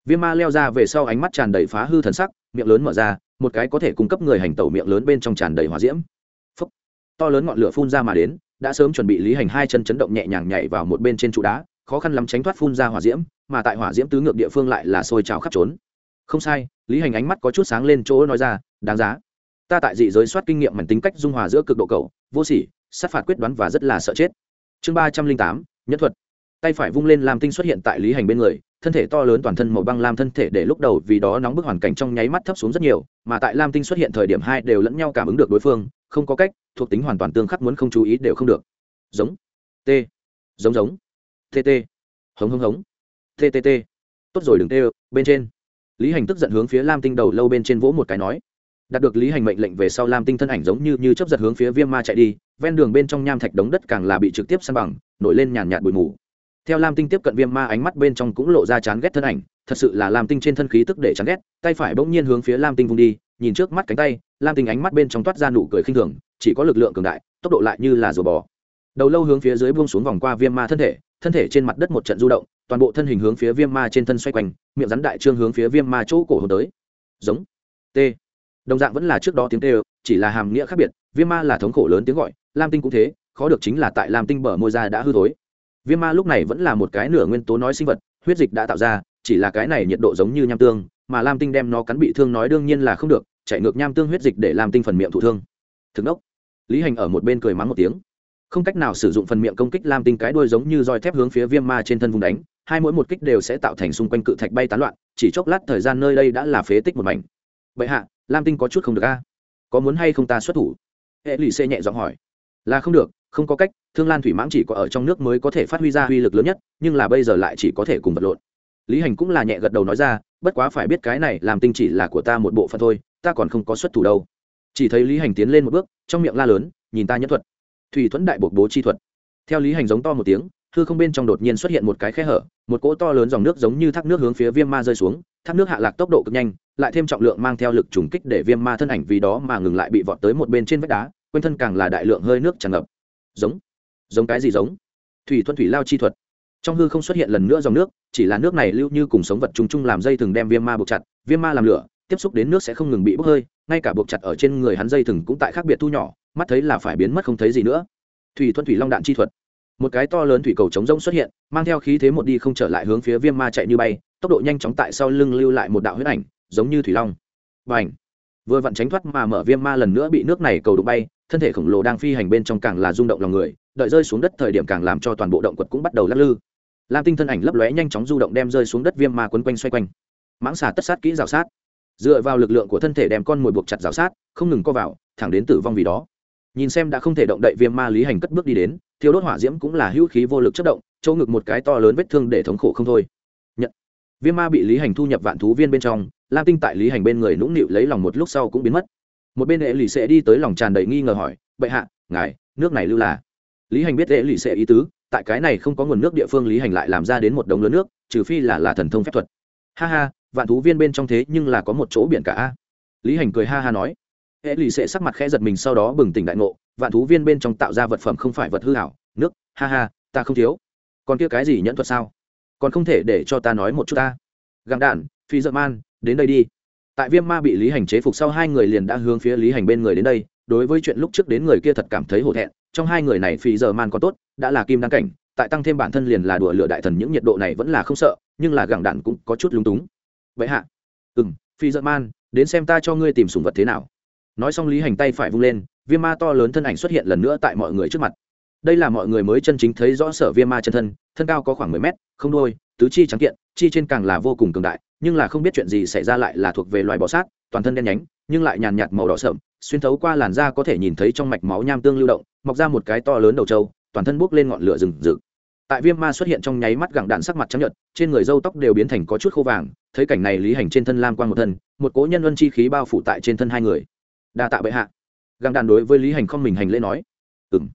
S1: Viêm ma leo ra về sau ánh mắt tràn đầy phá hư thần sắc, miệng lớn mở ra, một cái có thể cung cấp người hành tẩu miệng lớn bên trong tràn đầy hỏa diễm to lớn ngọn lửa phun ra mà đến, đã sớm chuẩn bị lý hành hai chân chấn động nhẹ nhàng nhảy vào một bên trên trụ đá, khó khăn lắm tránh thoát phun ra hỏa diễm, mà tại hỏa diễm tứ ngược địa phương lại là sôi trào khắp trốn. Không sai, lý hành ánh mắt có chút sáng lên chỗ nói ra, đáng giá. Ta tại dị giới soát kinh nghiệm mảnh tính cách dung hòa giữa cực độ cầu, vô sỉ, sát phạt quyết đoán và rất là sợ chết. Chương ba trăm linh tám nhất thuật. Tay phải vung lên làm tinh xuất hiện tại lý hành bên người, thân thể to lớn toàn thân màu băng lam thân thể để lúc đầu vì đó nóng bức hoàn cảnh trong nháy mắt thấp xuống rất nhiều, mà tại lam tinh xuất hiện thời điểm hai đều lẫn nhau cảm ứng được đối phương, không có cách thuộc tính hoàn toàn tương khắc muốn không chú ý đều không được. Giống. T. Giống giống. Tt hống hống hống. Ttt tốt rồi đừng tê bên trên. Lý hành tức giận hướng phía lam tinh đầu lâu bên trên vỗ một cái nói. Đạt được lý hành mệnh lệnh về sau lam tinh thân ảnh giống như như chấp giật hướng phía viêm ma chạy đi, ven đường bên trong nham thạch đống đất càng là bị trực tiếp săn bằng, nổi lên nhàn nhạt bụi mù. Theo lam tinh tiếp cận viêm ma, ánh mắt bên trong cũng lộ ra chán ghét thân ảnh, thật sự là lam tinh trên thân khí tức để chán ghét, tay phải bỗng nhiên hướng phía lam tinh vùng đi, nhìn trước mắt cánh tay lam tinh ánh mắt bên trong toát ra nụ cười khinh thường, chỉ có lực lượng cường đại, tốc độ lại như là rùa bò. Đầu lâu hướng phía dưới buông xuống vòng qua viêm ma thân thể thân thể trên mặt đất một trận du động, toàn bộ thân hình hướng phía viêm ma trên thân xoay quanh, miệng rắn đại trương hướng phía viêm ma chỗ cổ hồ tới. Giống. T. Đồng dạng vẫn là trước đó tiếng tê chỉ là hàm nghĩa khác biệt, viêm ma là thống khổ lớn tiếng gọi, lam tinh cũng thế, khó được chính là tại lam tinh bờ môi ra đã hư thối. Viêm ma lúc này vẫn là một cái nửa nguyên tố nói sinh vật, huyết dịch đã tạo ra, chỉ là cái này nhiệt độ giống như nham tương, mà lam tinh đem nó cắn bị thương nói đương nhiên là không được chạy ngược nham tương huyết dịch để làm tinh phần miệng thụ thương. Thực đốc lý hành ở một bên cười mắng một tiếng. Không cách nào sử dụng phần miệng công kích lam tinh cái đuôi giống như roi thép hướng phía viêm ma trên thân vùng đánh, hai mỗi một kích đều sẽ tạo thành xung quanh cự thạch bay tán loạn, chỉ chốc lát thời gian nơi đây đã là phế tích một mảnh. Vậy hạ lam tinh có chút không được a. Có muốn hay không ta xuất thủ? Hệ lì xê nhẹ giọng hỏi. Là không được, không có cách, thương lan thủy mãng chỉ có ở trong nước mới có thể phát huy ra uy lực lớn nhất, nhưng là bây giờ lại chỉ có thể cùng vật lộn. Lý hành cũng là nhẹ gật đầu nói ra, bất quá phải biết cái này làm tinh chỉ là của ta một bộ phận thôi ta còn không có xuất thủ đâu. Chỉ thấy lý hành tiến lên một bước, trong miệng la lớn, nhìn ta nhất thuật. Thủy thuẫn đại bộc bố chi thuật. Theo lý hành giống to một tiếng, hư không bên trong đột nhiên xuất hiện một cái khe hở, một cỗ to lớn dòng nước giống như thác nước hướng phía viêm ma rơi xuống, thác nước hạ lạc tốc độ cực nhanh, lại thêm trọng lượng mang theo lực trùng kích để viêm ma thân ảnh vì đó mà ngừng lại bị vọt tới một bên trên vách đá, quanh thân càng là đại lượng hơi nước tràn ngập. Giống giống cái gì giống? Thủy thuận thủy lao chi thuật. Trong hư không xuất hiện lần nữa dòng nước, chỉ là nước này lưu như cùng sống vật trùng chung làm dây thường đem viêm ma buộc chặt, viêm ma làm lửa tiếp xúc đến nước sẽ không ngừng bị bốc hơi, ngay cả buộc chặt ở trên người hắn dây thừng cũng tại khác biệt thu nhỏ, mắt thấy là phải biến mất không thấy gì nữa. Thủy thuận thủy long đạn chi thuật. Một cái to lớn thủy cầu chống rông xuất hiện, mang theo khí thế một đi không trở lại hướng phía viêm ma chạy như bay, tốc độ nhanh chóng tại sau lưng lưu lại một đạo huyết ảnh, giống như thủy long. Và ảnh vừa vặn tránh thoát mà mở viêm ma lần nữa bị nước này cầu đụng bay, thân thể khổng lồ đang phi hành bên trong càng là rung động lòng người, đợi rơi xuống đất thời điểm càng làm cho toàn bộ động quật cũng bắt đầu lắc lư. Lam tinh thân ảnh lấp lóe nhanh chóng du động đem rơi xuống đất viêm ma quấn quanh xoay quanh. Mãng xà tất sát kỹ rào sát dựa vào lực lượng của thân thể đem con mồi buộc chặt rào sát, không ngừng co vào, thẳng đến tử vong vì đó. Nhìn xem đã không thể động đậy viêm ma lý hành cất bước đi đến thiếu đốt hỏa diễm cũng là hữu khí vô lực chất động, chỗ ngực một cái to lớn vết thương để thống khổ không thôi. Nhận. Viêm ma bị lý hành thu nhập vạn thú viên bên trong, lam tinh tại lý hành bên người nũng nịu lấy lòng một lúc sau cũng biến mất. Một bên hệ lì sẽ đi tới lòng tràn đầy nghi ngờ hỏi, bệ hạ, ngài, nước này lưu là? Lý hành biết hệ lì sẽ ý tứ, tại cái này không có nguồn nước địa phương lý hành lại làm ra đến một đống lớn nước, trừ phi là là thần thông phép thuật. Ha ha vạn thú viên bên trong thế nhưng là có một chỗ biển cả lý hành cười ha ha nói. Hệ lì sẽ sắc mặt khẽ giật mình sau đó bừng tỉnh đại ngộ, vạn thú viên bên trong tạo ra vật phẩm không phải vật hư hảo, nước, ha ha, ta không thiếu. Còn kia cái gì nhẫn thuật sao? Còn không thể để cho ta nói một chút ta. Găng đạn, phi dợ man, đến đây đi. Tại viêm ma bị lý hành chế phục sau hai người liền đã hướng phía lý hành bên người đến đây, đối với chuyện lúc trước đến người kia thật cảm thấy hổ thẹn, trong hai người này phi dợ man có tốt, đã là kim đăng cảnh, tại tăng thêm bản thân liền là đùa lửa đại thần, những nhiệt độ này vẫn là không sợ, nhưng là gẳng đạn cũng có chút lúng túng vậy hạ. Ừ m phi dợ man, đến xem ta cho ngươi tìm sùng vật thế nào. Nói xong lý hành tay phải vung lên, viêm ma to lớn thân ảnh xuất hiện lần nữa tại mọi người trước mặt. Đây là mọi người mới chân chính thấy rõ sở viêm ma chân thân thân cao có khoảng mười mét, không đôi, tứ chi trắng kiện, chi trên càng là vô cùng cường đại, nhưng là không biết chuyện gì xảy ra lại là thuộc về loài bọ sát, toàn thân đen nhánh, nhưng lại nhàn nhạt màu đỏ sợm xuyên thấu qua làn da có thể nhìn thấy trong mạch máu nham tương lưu động, mọc ra một cái to lớn đầu trâu, toàn thân bốc lên ngọn lửa rừng rực tại viêm ma xuất hiện trong nháy mắt gẳng đạn sắc mặt chấp nhận trên người dâu tóc đều biến thành có chút khô vàng, thấy cảnh này lý hành trên thân lam quang một thân, một cố nhân luân chi khí bao phủ tại trên thân hai người. Đa tạ bệ hạ. Gẳng đàn đối với lý hành không mình hành lễ nói. Ừ m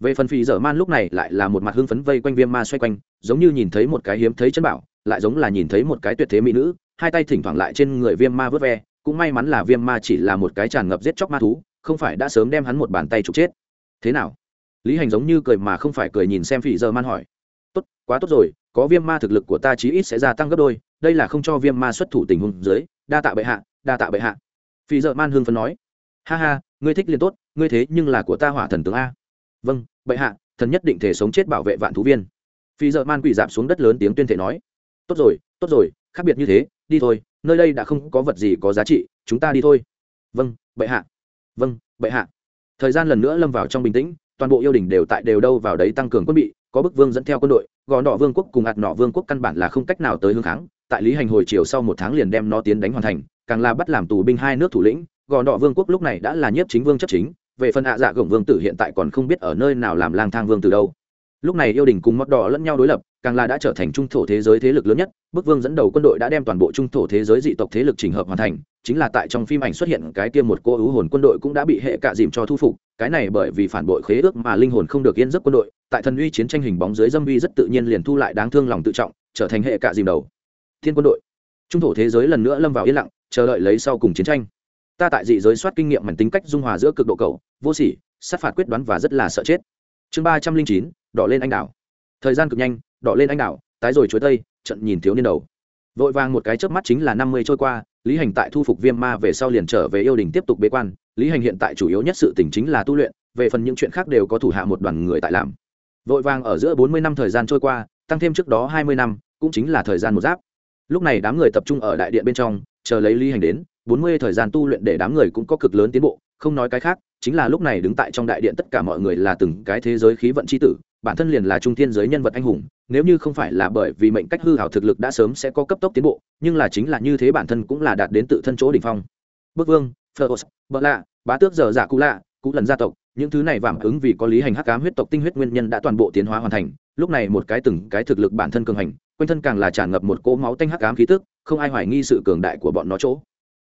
S1: về phần phi dở man lúc này lại là một mặt hưng phấn vây quanh viêm ma xoay quanh, giống như nhìn thấy một cái hiếm thấy chân bảo, lại giống là nhìn thấy một cái tuyệt thế mỹ nữ, hai tay thỉnh thoảng lại trên người viêm ma vớt ve, cũng may mắn là viêm ma chỉ là một cái tràn ngập giết chóc ma thú, không phải đã sớm đem hắn một bàn tay trục chết. Thế nào? Lý hành giống như cười mà không phải cười nhìn xem phi giờ man hỏi. Tốt, quá tốt rồi, có viêm ma thực lực của ta chí ít sẽ gia tăng gấp đôi, đây là không cho viêm ma xuất thủ tình huống dưới, đa tạ bệ hạ, đa tạ bệ hạ. Phi giờ man hương phấn nói. Ha ha, ngươi thích liền tốt, ngươi thế nhưng là của ta hỏa thần tướng a. Vâng bệ hạ, thần nhất định thể sống chết bảo vệ vạn thú viên. Phi giờ man quỳ dạp xuống đất lớn tiếng tuyên thể nói. Tốt rồi tốt rồi, khác biệt như thế, đi thôi, nơi đây đã không có vật gì có giá trị, chúng ta đi thôi. Vâng bệ hạ vâng bệ hạ. Thời gian lần nữa lâm vào trong bình tĩnh toàn bộ yêu đình đều tại đều đâu vào đấy tăng cường quân bị, có bức vương dẫn theo quân đội, gò nọ vương quốc cùng ạt nọ vương quốc căn bản là không cách nào tới hương kháng, tại lý hành hồi chiều sau một tháng liền đem nó tiến đánh hoàn thành, càng là bắt làm tù binh hai nước thủ lĩnh, gò nọ vương quốc lúc này đã là nhiếp chính vương chấp chính, về phần hạ dạ gồng vương tử hiện tại còn không biết ở nơi nào làm lang thang vương từ đâu. Lúc này yêu đình cùng mọt đỏ lẫn nhau đối lập, càng là đã trở thành trung thổ thế giới thế lực lớn nhất, bức vương dẫn đầu quân đội đã đem toàn bộ trung thổ thế giới dị tộc thế lực trình hợp hoàn thành chính là tại trong phim ảnh xuất hiện cái kia một cô ưu hồn quân đội cũng đã bị hệ cạ dìm cho thu phục, cái này bởi vì phản bội khế ước mà linh hồn không được yên giấc quân đội, tại thần uy chiến tranh hình bóng dưới dâm uy rất tự nhiên liền thu lại đáng thương lòng tự trọng, trở thành hệ cạ dìm đầu. Thiên quân đội. Trung thổ thế giới lần nữa lâm vào yên lặng, chờ đợi lấy sau cùng chiến tranh. Ta tại dị giới soát kinh nghiệm mảnh tính cách dung hòa giữa cực độ cầu, vô sỉ, sát phạt quyết đoán và rất là sợ chết. Chương ba trăm linh chín, đỏ lên anh đảo. Thời gian cực nhanh, đỏ lên anh đảo, tái rồi chuối tây, trận nhìn thiếu niên đầu vội vàng một cái chớp mắt chính là năm mươi trôi qua, lý hành tại thu phục viêm ma về sau liền trở về yêu đình tiếp tục bế quan. Lý hành hiện tại chủ yếu nhất sự tỉnh chính là tu luyện, về phần những chuyện khác đều có thủ hạ một đoàn người tại làm. Vội vàng ở giữa bốn mươi năm thời gian trôi qua, tăng thêm trước đó hai mươi năm, cũng chính là thời gian một giáp. Lúc này đám người tập trung ở đại điện bên trong, chờ lấy lý hành đến, bốn mươi thời gian tu luyện để đám người cũng có cực lớn tiến bộ. Không nói cái khác, chính là lúc này đứng tại trong đại điện tất cả mọi người là từng cái thế giới khí vận c h i tử bản thân liền là trung thiên giới nhân vật anh hùng, nếu như không phải là bởi vì mệnh cách hư hảo thực lực đã sớm sẽ có cấp tốc tiến bộ, nhưng là chính là như thế bản thân cũng là đạt đến tự thân chỗ đ ỉ n h phong. Bức vương phlos bợ lạ, bá tước giờ giả dạ cụ lạ, cụ lần gia tộc, những thứ này vảm ứng vì có lý hành hắc cám huyết tộc tinh huyết nguyên nhân đã toàn bộ tiến hóa hoàn thành, lúc này một cái từng cái thực lực bản thân cường hành, quanh thân càng là tràn ngập một cỗ máu tanh hắc ám khí tức, không ai hoài nghi sự cường đại của bọn nó chỗ.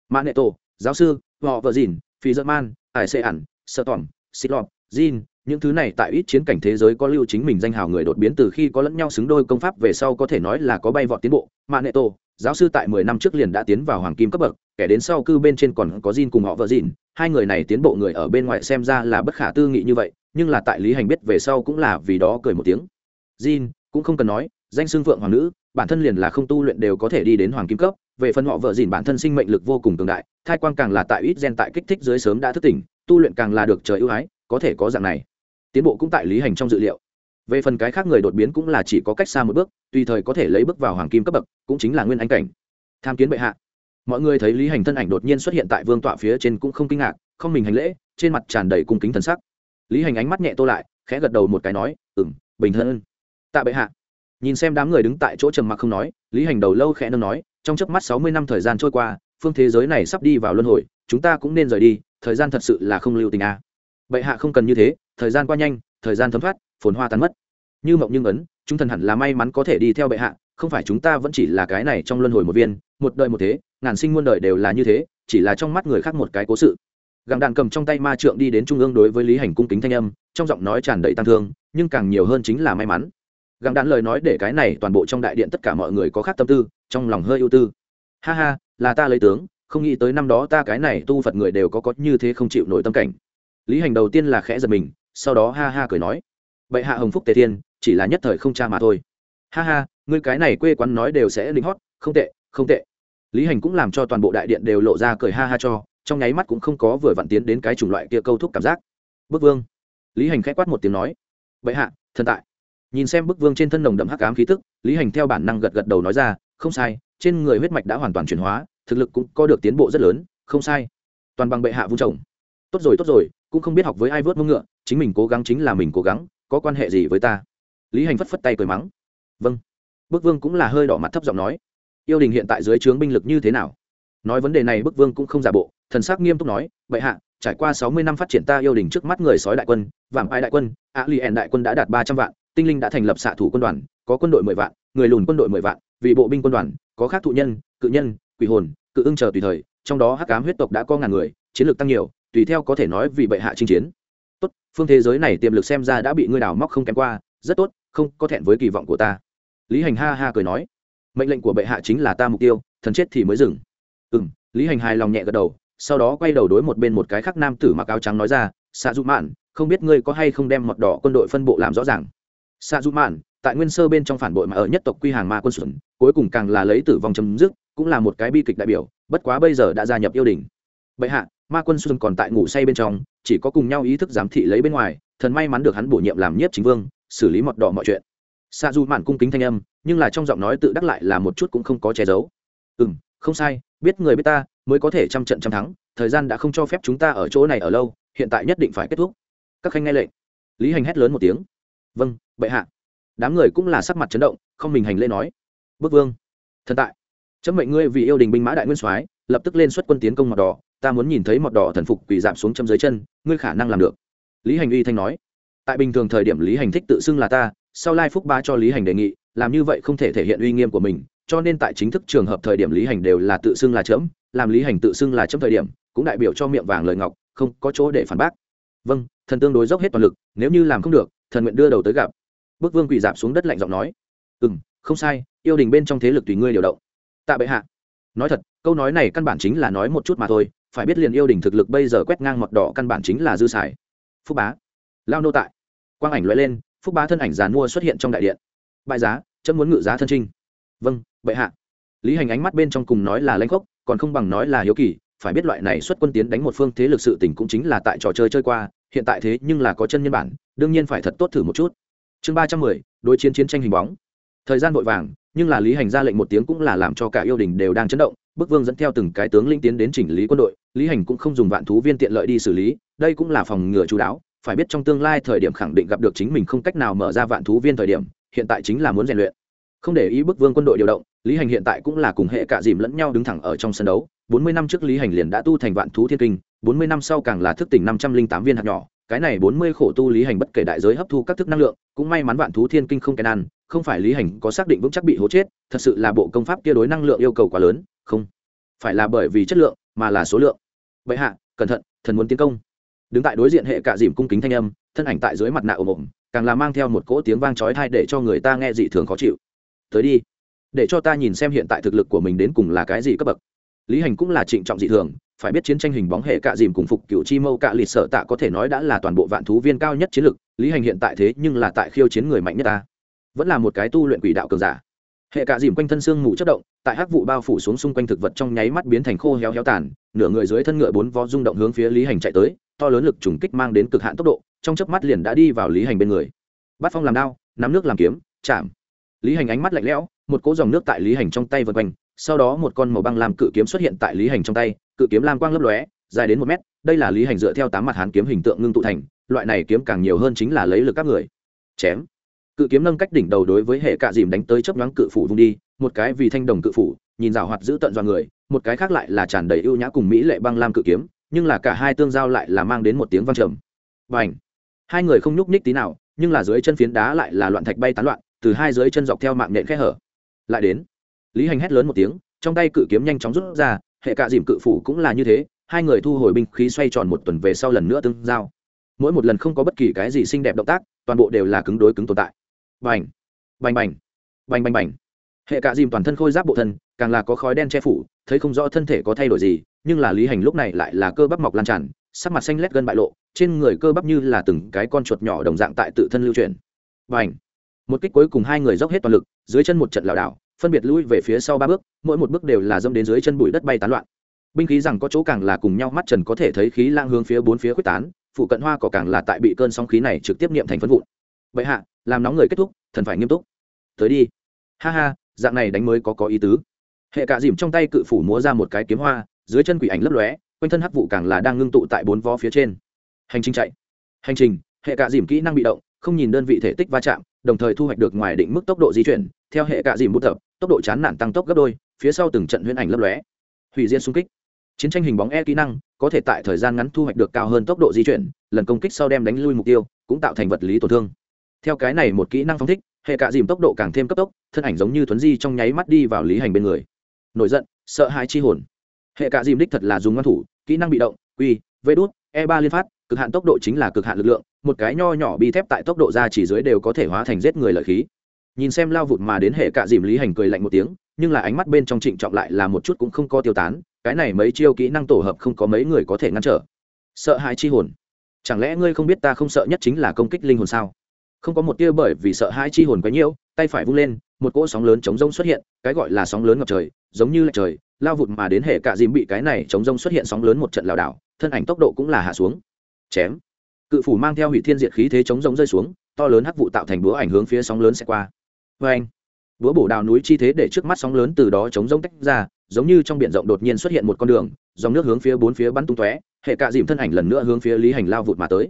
S1: Mã nệ tổ, giáo sư, họ vợ dìn, phi dơ man, ải xê ẩn sợ tỏm, xịt lọt, jin những thứ này tại ít chiến cảnh thế giới có lưu chính mình danh hào người đột biến từ khi có lẫn nhau xứng đôi công pháp về sau có thể nói là có bay vọt tiến bộ mã nệ tổ giáo sư tại mười năm trước liền đã tiến vào hoàng kim cấp bậc kẻ đến sau cư bên trên còn có Jin cùng họ vợ Jin, hai người này tiến bộ người ở bên ngoài xem ra là bất khả tư nghị như vậy, nhưng là tại Lý Hành biết về sau cũng là vì đó cười một tiếng. Jin cũng không cần nói, danh xưng vượng hoàng nữ, bản thân liền là không tu luyện đều có thể đi đến hoàng kim cấp, về phần họ vợ Jin bản thân sinh mệnh lực vô cùng cường đại, thai quang càng là tại ít gen tại kích thích dưới sớm đã thức tỉnh, tu luyện càng là được trời ưu ái, có thể có dạng này. Tiến bộ cũng tại Lý Hành trong dự liệu. Về phần cái khác người đột biến cũng là chỉ có cách xa một bước, tùy thời có thể lấy bước vào hoàng kim cấp bậc, cũng chính là nguyên anh cảnh. Tham kiến bệ hạ mọi người thấy lý hành thân ảnh đột nhiên xuất hiện tại vương tọa phía trên cũng không kinh ngạc không mình hành lễ trên mặt tràn đầy cung kính thần sắc lý hành ánh mắt nhẹ tô lại khẽ gật đầu một cái nói ừ m bình thân tạ bệ hạ nhìn xem đám người đứng tại chỗ trầm mặc không nói lý hành đầu lâu khẽ nâng nói trong chớp mắt sáu mươi năm thời gian trôi qua phương thế giới này sắp đi vào luân hồi chúng ta cũng nên rời đi thời gian thật sự là không lưu tình a à. bệ hạ không cần như thế thời gian qua nhanh, thời gian thấm thoát, phồn hoa tan mất. Như mộng nhưng ấn, chúng thần hẳn là may mắn có thể đi theo bệ hạ, không phải chúng ta vẫn chỉ là cái này trong luân hồi một viên, một đời một thế, ngàn sinh muôn đời đều là như thế, chỉ là trong mắt người khác một cái cố sự. Gặng đàn cầm trong tay ma trượng đi đến trung ương đối với lý hành cung kính thanh âm, trong giọng nói tràn đầy tăng thương, nhưng càng nhiều hơn chính là may mắn. Gặng đàn lời nói để cái này toàn bộ trong đại điện tất cả mọi người có khác tâm tư, trong lòng hơi ưu tư. Ha ha, là ta lấy tướng, không nghĩ tới năm đó ta cái này tu phật người đều có có như thế không chịu nổi tâm cảnh. Lý hành đầu tiên là khẽ giật mình sau đó ha ha cười nói, bệ hạ hồng phúc tề thiên, chỉ là nhất thời không cha mà thôi. Ha ha, ngươi cái này quê quán nói đều sẽ lính hót, không tệ không tệ. Lý hành cũng làm cho toàn bộ đại điện đều lộ ra cười ha ha cho, trong nháy mắt cũng không có vừa vặn tiến đến cái chủng loại kia câu thúc cảm giác. Bức vương. Lý hành k h á quát một tiếng nói vậy hạ thần tại. Nhìn xem bức vương trên thân nồng đậm hắc ám khí tức, lý hành theo bản năng gật gật đầu nói ra, không sai, trên người huyết mạch đã hoàn toàn chuyển hóa, thực lực cũng có được tiến bộ rất lớn, không sai. Toàn bằng bệ hạ vung chồng tốt rồi tốt rồi, cũng không biết học với ai vớt mông ngựa chính mình cố gắng chính là mình cố gắng, có quan hệ gì với ta? Lý hành phất phất tay cười mắng. Vâng. Bức vương cũng là hơi đỏ mặt thấp giọng nói. Yêu đình hiện tại dưới trướng binh lực như thế nào? Nói vấn đề này bức vương cũng không giả bộ, thần sắc nghiêm túc nói, bệ hạ, trải qua sáu mươi năm phát triển ta yêu đình trước mắt người sói đại quân vàm ai đại quân, a li ẻn đại quân đã đạt ba trăm vạn, tinh linh đã thành lập xạ thủ quân đoàn, có quân đội mười vạn, người lùn quân đội mười vạn, vì bộ binh quân đoàn, có khác thụ nhân, cự nhân, quỷ hồn, cự ưng chờ tùy thời, trong đó hắc cám huyết tộc đã có ngàn người, chiến lược tăng nhiều, tùy theo có thể nói vì bệ hạ chinh chiến phương thế giới này tiềm lực xem ra đã bị ngươi đào móc không kém qua, rất tốt, không có thẹn với kỳ vọng của ta. Lý hành ha ha cười nói, mệnh lệnh của bệ hạ chính là ta mục tiêu, thần chết thì mới dừng. Ừ m lý hành hài lòng nhẹ gật đầu, sau đó quay đầu đối một bên một cái khác nam tử mặc áo trắng nói ra xạ dụ mạn không biết ngươi có hay không đem mọt đỏ quân đội phân bộ làm rõ ràng? Xạ dụ mạn tại nguyên sơ bên trong phản bội mà ở nhất tộc quy hàng ma quân xuẩn cuối cùng càng là lấy tử vong chấm dứt, cũng là một cái bi kịch đại biểu, bất quá bây giờ đã gia nhập yêu đình. Bệ hạ ma quân xuân còn tại ngủ say bên trong, chỉ có cùng nhau ý thức giám thị lấy bên ngoài, thần may mắn được hắn bổ nhiệm làm nhiếp chính vương, xử lý mọt đỏ mọi chuyện. Xa dù mạn cung kính thanh âm, nhưng là trong giọng nói tự đắc lại là một chút cũng không có che giấu. Ừ m không sai, biết người biết ta, mới có thể trăm trận trăm thắng, thời gian đã không cho phép chúng ta ở chỗ này ở lâu, hiện tại nhất định phải kết thúc. Các khanh nghe lệnh. Lý hành hét lớn một tiếng. Vâng bệ hạ. Đám người cũng là sắc mặt chấn động, không mình hành lễ nói. Bức vương, thần tại. Chấm mệnh ngươi vì yêu đình binh mã đại nguyên soái, lập tức lên xuất quân tiến công mọt đỏ ta muốn nhìn thấy mọt đỏ thần phục quỳ giảm xuống châm dưới chân, ngươi khả năng làm được. Lý hành uy thanh nói. Tại bình thường thời điểm lý hành thích tự xưng là ta, sau lai phúc ba cho lý hành đề nghị, làm như vậy không thể thể hiện uy nghiêm của mình, cho nên tại chính thức trường hợp thời điểm lý hành đều là tự xưng là chấm, làm lý hành tự xưng là chấm thời điểm, cũng đại biểu cho miệng vàng lời ngọc, không có chỗ để phản bác. Vâng thần tương đối dốc hết toàn lực, nếu như làm không được, thần nguyện đưa đầu tới gặp. Bức vương quỳ dạp xuống đất lạnh giọng nói. Ừ m không sai, yêu đình bên trong thế lực tùy ngươi điều động. Tạ bệ hạ. Nói thật, câu nói này căn bản chính là nói một chút mà thôi phải biết liền yêu đình thực lực bây giờ quét ngang mọt đỏ căn bản chính là dư sải phúc bá, lao nô tại. Quang ảnh loại lên, phúc bá thân ảnh giàn mua xuất hiện trong đại điện. Bại giá, chấm muốn ngự giá thân trinh. Vâng bệ hạ. Lý hành ánh mắt bên trong cùng nói là lãnh khốc, còn không bằng nói là hiếu kỳ, phải biết loại này xuất quân tiến đánh một phương thế lực sự tỉnh cũng chính là tại trò chơi chơi qua, hiện tại thế nhưng là có chân nhân bản, đương nhiên phải thật tốt thử một chút. Chương ba trăm mười, đối chiến chiến tranh hình bóng. Thời gian vội vàng, nhưng là lý hành ra lệnh một tiếng cũng là làm cho cả yêu đình đều đang chấn động, bức vương dẫn theo từng cái tướng linh tiến đến chỉnh lý quân đội lý hành cũng không dùng vạn thú viên tiện lợi đi xử lý, đây cũng là phòng ngừa chú đáo. Phải biết trong tương lai thời điểm khẳng định gặp được chính mình không cách nào mở ra vạn thú viên thời điểm, hiện tại chính là muốn rèn luyện. Không để ý bức vương quân đội điều động, lý hành hiện tại cũng là cùng hệ cạ dìm lẫn nhau đứng thẳng ở trong sân đấu. Bốn mươi năm trước lý hành liền đã tu thành vạn thú thiên kinh, bốn mươi năm sau càng là thức tỉnh năm trăm linh tám viên hạt nhỏ. Cái này bốn mươi khổ tu lý hành bất kể đại giới hấp thu các thức năng lượng, cũng may mắn vạn thú thiên kinh không kèn ăn, không phải lý hành có xác định vững chắc bị hố chết, thật sự là bộ công pháp kia đối năng lượng yêu cầu quá lớn, không phải là bởi vì chất lượng mà là số lượng. Vậy hạ, cẩn thận, thần muốn tiến công. Đứng tại đối diện hệ cạ dìm cung kính thanh âm, thân ảnh tại dưới mặt nạ ồm ồm, càng là mang theo một cỗ tiếng vang chói thai để cho người ta nghe dị thường khó chịu. Tới đi, để cho ta nhìn xem hiện tại thực lực của mình đến cùng là cái gì cấp bậc. Lý hành cũng là trịnh trọng dị thường, phải biết chiến tranh hình bóng hệ cạ dìm cùng phục cựu chi mâu cạ lịt sở tạ có thể nói đã là toàn bộ vạn thú viên cao nhất chiến lực, lý hành hiện tại thế nhưng là tại khiêu chiến người mạnh nhất ta. Vẫn là một cái tu luyện quỷ đạo cường giả. Hệ cạ dìm quanh thân xương mù chất động tại hắc vụ bao phủ xuống xung quanh thực vật trong nháy mắt biến thành khô héo héo tàn, nửa người dưới thân ngựa bốn vó rung động hướng phía lý hành chạy tới, to lớn lực trùng kích mang đến cực hạn tốc độ, trong chớp mắt liền đã đi vào lý hành bên người. Bắt phong làm đao, nắm nước làm kiếm, chạm. Lý hành ánh mắt lạnh lẽo, một cỗ dòng nước tại lý hành trong tay vượt quanh, sau đó một con màu băng làm cự kiếm xuất hiện tại lý hành trong tay, cự kiếm lam quang lấp lóe, dài đến một mét, đây là lý hành dựa theo tám mặt hán kiếm hình tượng ngưng tụ thành, loại này kiếm càng nhiều hơn chính là lấy lực các người. Chém cự kiếm nâng cách đỉnh đầu đối với hệ cạ dìm đánh tới chấp nhoáng cự phủ vung đi, một cái vì thanh đồng cự phủ, nhìn rào hoạt giữ tận dọa người, một cái khác lại là tràn đầy ưu nhã cùng mỹ lệ băng lam cự kiếm, nhưng là cả hai tương giao lại là mang đến một tiếng vang trầm. Và hai người không nhúc nhích tí nào, nhưng là dưới chân phiến đá lại là loạn thạch bay tán loạn, từ hai dưới chân dọc theo mạng nhện khe hở. Lại đến, lý hành hét lớn một tiếng, trong tay cự kiếm nhanh chóng rút ra, hệ cạ dìm cự phủ cũng là như thế, hai người thu hồi binh khí xoay tròn một tuần về sau lần nữa tương giao. Mỗi một lần không có bất kỳ cái gì xinh đẹp động tác, toàn bộ đều là cứng đối cứng tồn tại bành. Bành bành. Bành bành bành. Hệ cạ dìm toàn thân khôi giáp bộ thân, càng là có khói đen che phủ, thấy không rõ thân thể có thay đổi gì, nhưng là lý hành lúc này lại là cơ bắp mọc lan tràn, sắc mặt xanh lét gân bại lộ, trên người cơ bắp như là từng cái con chuột nhỏ đồng dạng tại tự thân lưu truyền bành. Một kích cuối cùng hai người dốc hết toàn lực, dưới chân một trận lảo đảo, phân biệt lui về phía sau ba bước, mỗi một bước đều là dâm đến dưới chân bụi đất bay tán loạn. Binh khí rằng có chỗ càng là cùng nhau mắt trần có thể thấy khí lang hướng phía bốn phía quyết tán, phụ cận hoa cỏ càng là tại bị cơn sóng khí này trực tiếp niệm thành phân vụn. Vậy hạ làm nóng người kết thúc, thần phải nghiêm túc. Tới đi. Ha ha, dạng này đánh mới có có ý tứ. Hệ cả dìm trong tay cự phủ múa ra một cái kiếm hoa, dưới chân quỷ ảnh lấp lóe, quanh thân hắc vụ càng là đang ngưng tụ tại bốn vó phía trên. Hành trình chạy. Hành trình, hệ cả dìm kỹ năng bị động, không nhìn đơn vị thể tích va chạm, đồng thời thu hoạch được ngoài định mức tốc độ di chuyển. Theo hệ cả dìm bút tập, tốc độ chán nản tăng tốc gấp đôi, phía sau từng trận huyễn ảnh lấp lóe. Hủy diệt xung kích. Chiến tranh hình bóng e kỹ năng, có thể tại thời gian ngắn thu hoạch được cao hơn tốc độ di chuyển, lần công kích sau đem đánh lui mục tiêu, cũng tạo thành vật lý tổn thương theo cái này một kỹ năng phong thích, hệ cạ dìm tốc độ càng thêm cấp tốc, thân ảnh giống như thuấn di trong nháy mắt đi vào lý hành bên người. Nổi giận, sợ hãi chi hồn. Hệ cạ dìm đích thật là dùng ngăn thủ, kỹ năng bị động, quy, vê đốt e ba liên phát, cực hạn tốc độ chính là cực hạn lực lượng, một cái nho nhỏ bi thép tại tốc độ ra chỉ dưới đều có thể hóa thành giết người lợi khí. Nhìn xem lao vụt mà đến hệ cạ dìm lý hành cười lạnh một tiếng, nhưng là ánh mắt bên trong trịnh trọng lại là một chút cũng không có tiêu tán, cái này mấy chiêu kỹ năng tổ hợp không có mấy người có thể ngăn trở. Sợ hãi chi hồn. Chẳng lẽ ngươi không biết ta không sợ nhất chính là công kích linh hồn sao? Không có một tia bởi vì sợ hãi chi hồn quá nhiễu, tay phải vung lên, một cỗ sóng lớn chống rông xuất hiện, cái gọi là sóng lớn ngập trời, giống như là trời, lao vụt mà đến hệ cạ dìm bị cái này chống rông xuất hiện sóng lớn một trận lảo đảo, thân ảnh tốc độ cũng là hạ xuống. Chém. Cự phủ mang theo hủy thiên diệt khí thế chống rông rơi xuống, to lớn hắc vụ tạo thành búa ảnh hướng phía sóng lớn sẽ qua. Vê anh búa bổ đào núi chi thế để trước mắt sóng lớn từ đó chống rông tách ra, giống như trong biển rộng đột nhiên xuất hiện một con đường, dòng nước hướng phía bốn phía bắn tung tóe, hệ cạ dìm thân ảnh lần nữa hướng phía lý hành lao vụt mà tới.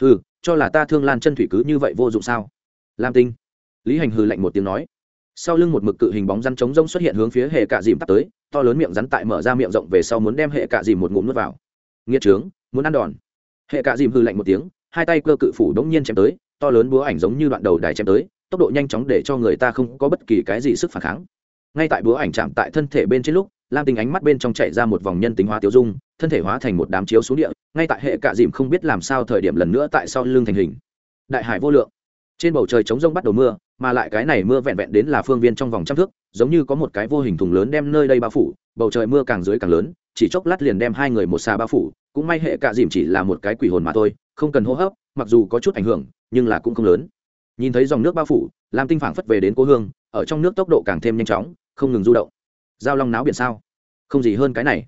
S1: Hừ cho là ta thương lan chân thủy cứ như vậy vô dụng sao? Lam tinh. Lý hành hừ lạnh một tiếng nói. Sau lưng một mực cự hình bóng rắn trống rông xuất hiện hướng phía hệ cạ dìm tắt tới, to lớn miệng rắn tại mở ra miệng rộng về sau muốn đem hệ cạ dìm một ngụm nuốt vào. Nghĩa trướng, muốn ăn đòn. Hệ cạ dìm hừ lạnh một tiếng, hai tay cơ cự phủ đống nhiên chém tới, to lớn búa ảnh giống như đoạn đầu đài chém tới, tốc độ nhanh chóng để cho người ta không có bất kỳ cái gì sức phản kháng. Ngay tại búa ảnh chạm tại thân thể bên trên lúc, lam tinh ánh mắt bên trong chạy ra một vòng nhân tính hóa tiêu dung thân thể hóa thành một đám chiếu xuống địa, ngay tại hệ cạ dìm không biết làm sao thời điểm lần nữa tại sau lưng thành hình. Đại hải vô lượng. Trên bầu trời chống rông bắt đầu mưa, mà lại cái này mưa vẹn vẹn đến là phương viên trong vòng trăm thước, giống như có một cái vô hình thùng lớn đem nơi đây bao phủ, bầu trời mưa càng dưới càng lớn, chỉ chốc lát liền đem hai người một xà bao phủ, cũng may hệ cạ dìm chỉ là một cái quỷ hồn mà thôi, không cần hô hấp, mặc dù có chút ảnh hưởng, nhưng là cũng không lớn. Nhìn thấy dòng nước bao phủ làm tinh phảng phất về đến cô hương, ở trong nước tốc độ càng thêm nhanh chóng, không ngừng du động. Giao long náo biển sao? Không gì hơn cái này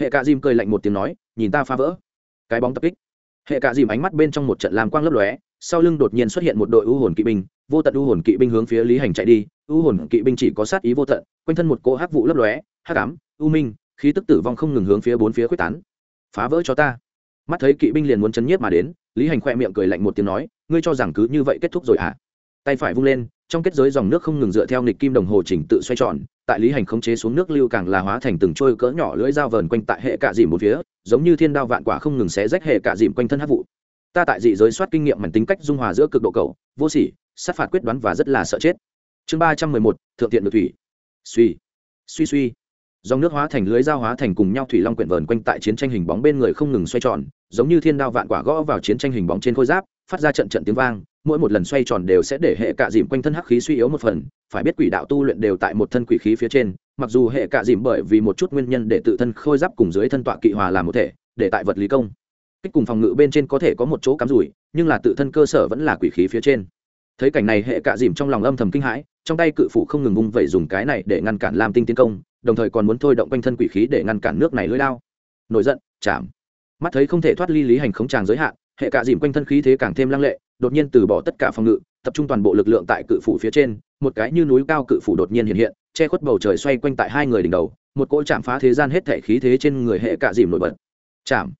S1: hệ cạ dìm cười lạnh một tiếng nói, nhìn ta phá vỡ. Cái bóng tập kích. Hệ cạ dìm ánh mắt bên trong một trận làm quang lấp lóe, sau lưng đột nhiên xuất hiện một đội ưu hồn kỵ binh, vô tận ưu hồn kỵ binh hướng phía lý hành chạy đi ưu hồn kỵ binh chỉ có sát ý vô tận, quanh thân một cỗ hắc vụ lấp lóe, hắc ám ưu minh, khí tức tử vong không ngừng hướng phía bốn phía quyết tán. Phá vỡ cho ta. Mắt thấy kỵ binh liền muốn chấn nhiếp mà đến, lý hành khoe miệng cười lạnh một tiếng nói, ngươi cho rằng cứ như vậy kết thúc rồi à tay phải vung lên trong kết giới dòng nước không ngừng dựa theo nghịch kim đồng hồ chỉnh tự xoay tròn, tại lý hành khống chế xuống nước lưu càng là hóa thành từng trôi cỡ nhỏ lưỡi dao vờn quanh tại hệ cạ dìm một phía, giống như thiên đao vạn quả không ngừng xé rách hệ cạ dìm quanh thân hát vụ. Ta tại dị giới soát kinh nghiệm mảnh tính cách dung hòa giữa cực độ cầu, vô sỉ, sát phạt quyết đoán và rất là sợ chết. Chương ba trăm mười một, thượng tiện được thủy. Suy suy suy. Dòng nước hóa thành lưới dao hóa thành cùng nhau thủy long quyển vờn quanh tại chiến tranh hình bóng bên người không ngừng xoay tròn, giống như thiên đao vạn quả gõ vào chiến tranh hình bóng trên khôi giáp, phát ra trận trận tiếng vang mỗi một lần xoay tròn đều sẽ để hệ cạ dìm quanh thân hắc khí suy yếu một phần, phải biết quỷ đạo tu luyện đều tại một thân quỷ khí phía trên, mặc dù hệ cạ dìm bởi vì một chút nguyên nhân để tự thân khôi giáp cùng dưới thân tọa kỵ hòa làm một thể, để tại vật lý công. Kích cùng phòng ngự bên trên có thể có một chỗ cắm rủi, nhưng là tự thân cơ sở vẫn là quỷ khí phía trên. Thấy cảnh này hệ cạ dìm trong lòng âm thầm kinh hãi, trong tay cự phủ không ngừng vung vẩy dùng cái này để ngăn cản lam tinh tiến công, đồng thời còn muốn thôi động quanh thân quỷ khí để ngăn cản nước này lưỡi lao. Nổi giận, chạm. Mắt thấy không thể thoát ly lý hành khống tràng giới hạn, hệ cạ dìm quanh thân khí thế càng thêm lăng lệ đột nhiên từ bỏ tất cả phòng ngự, tập trung toàn bộ lực lượng tại cự phủ phía trên, một cái như núi cao cự phủ đột nhiên hiện hiện, che khuất bầu trời xoay quanh tại hai người đỉnh đầu, một cỗ chạm phá thế gian hết thể khí thế trên người hệ cạ dìm nổi bật. Chạm.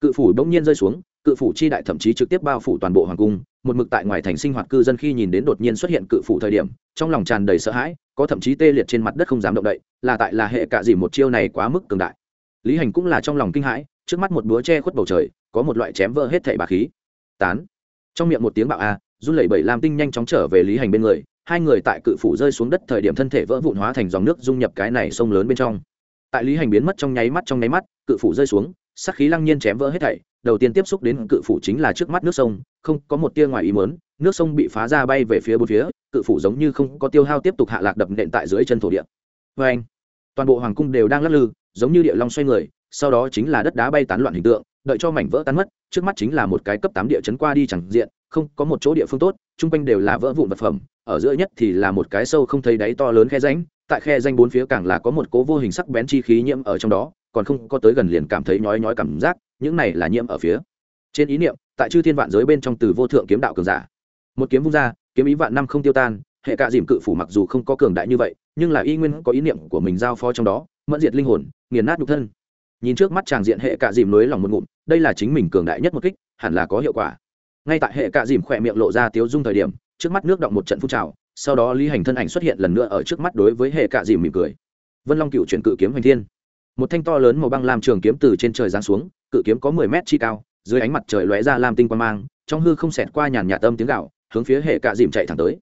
S1: Cự phủ bỗng nhiên rơi xuống, cự phủ chi đại thậm chí trực tiếp bao phủ toàn bộ hoàng cung, một mực tại ngoài thành sinh hoạt cư dân khi nhìn đến đột nhiên xuất hiện cự phủ thời điểm, trong lòng tràn đầy sợ hãi, có thậm chí tê liệt trên mặt đất không dám động đậy, là tại là hệ cạ dìm một chiêu này quá mức cường đại. Lý hành cũng là trong lòng kinh hãi, trước mắt một búa che khuất bầu trời, có một loại chém vỡ hết thảy bà khí. Tán trong miệng một tiếng bạo a, run lẩy bẩy lam tinh nhanh chóng trở về lý hành bên người, hai người tại cự phủ rơi xuống đất thời điểm thân thể vỡ vụn hóa thành dòng nước dung nhập cái này sông lớn bên trong. Tại lý hành biến mất trong nháy mắt trong nháy mắt, cự phủ rơi xuống sắc khí lăng nhiên chém vỡ hết thảy, đầu tiên tiếp xúc đến cự phủ chính là trước mắt nước sông, không có một tia ngoài ý mớn nước sông bị phá ra bay về phía bốn phía, cự phủ giống như không có tiêu hao tiếp tục hạ lạc đập nện tại dưới chân thổ địa. Vê anh toàn bộ hoàng cung đều đang lắc lư, giống như địa long xoay người, sau đó chính là đất đá bay tán loạn hình tượng đợi cho mảnh vỡ tan mất, trước mắt chính là một cái cấp tám địa chấn qua đi chẳng diện, không có một chỗ địa phương tốt, chung quanh đều là vỡ vụn vật phẩm, ở giữa nhất thì là một cái sâu không thấy đáy to lớn khe ránh tại khe danh bốn phía càng là có một cố vô hình sắc bén chi khí nhiễm ở trong đó, còn không có tới gần liền cảm thấy nhói nhói cảm giác, những này là nhiễm ở phía trên ý niệm, tại chư thiên vạn giới bên trong từ vô thượng kiếm đạo cường giả. Một kiếm vung ra, kiếm ý vạn năm không tiêu tan, hệ cạ dìm cự phủ mặc dù không có cường đại như vậy, nhưng là y nguyên có ý niệm của mình giao phó trong đó, mẫn diệt linh hồn, nghiền nát nhục thân nhìn trước mắt chàng diện hệ cạ dìm lưới lòng một ngụm, đây là chính mình cường đại nhất một kích, hẳn là có hiệu quả. Ngay tại hệ cạ dìm khỏe miệng lộ ra tiếu dung thời điểm, trước mắt nước động một trận phun trào, sau đó lý hành thân ảnh xuất hiện lần nữa ở trước mắt đối với hệ cạ dìm mỉm cười. Vân long cựu chuyển cự kiếm hoành thiên. Một thanh to lớn màu băng làm trường kiếm từ trên trời giáng xuống, cự kiếm có mười mét chi cao, dưới ánh mặt trời lóe ra làm tinh quang mang, trong hư không xẹt qua nhàn nhạt tâm tiếng gạo hướng phía hệ cạ dìm chạy thẳng tới.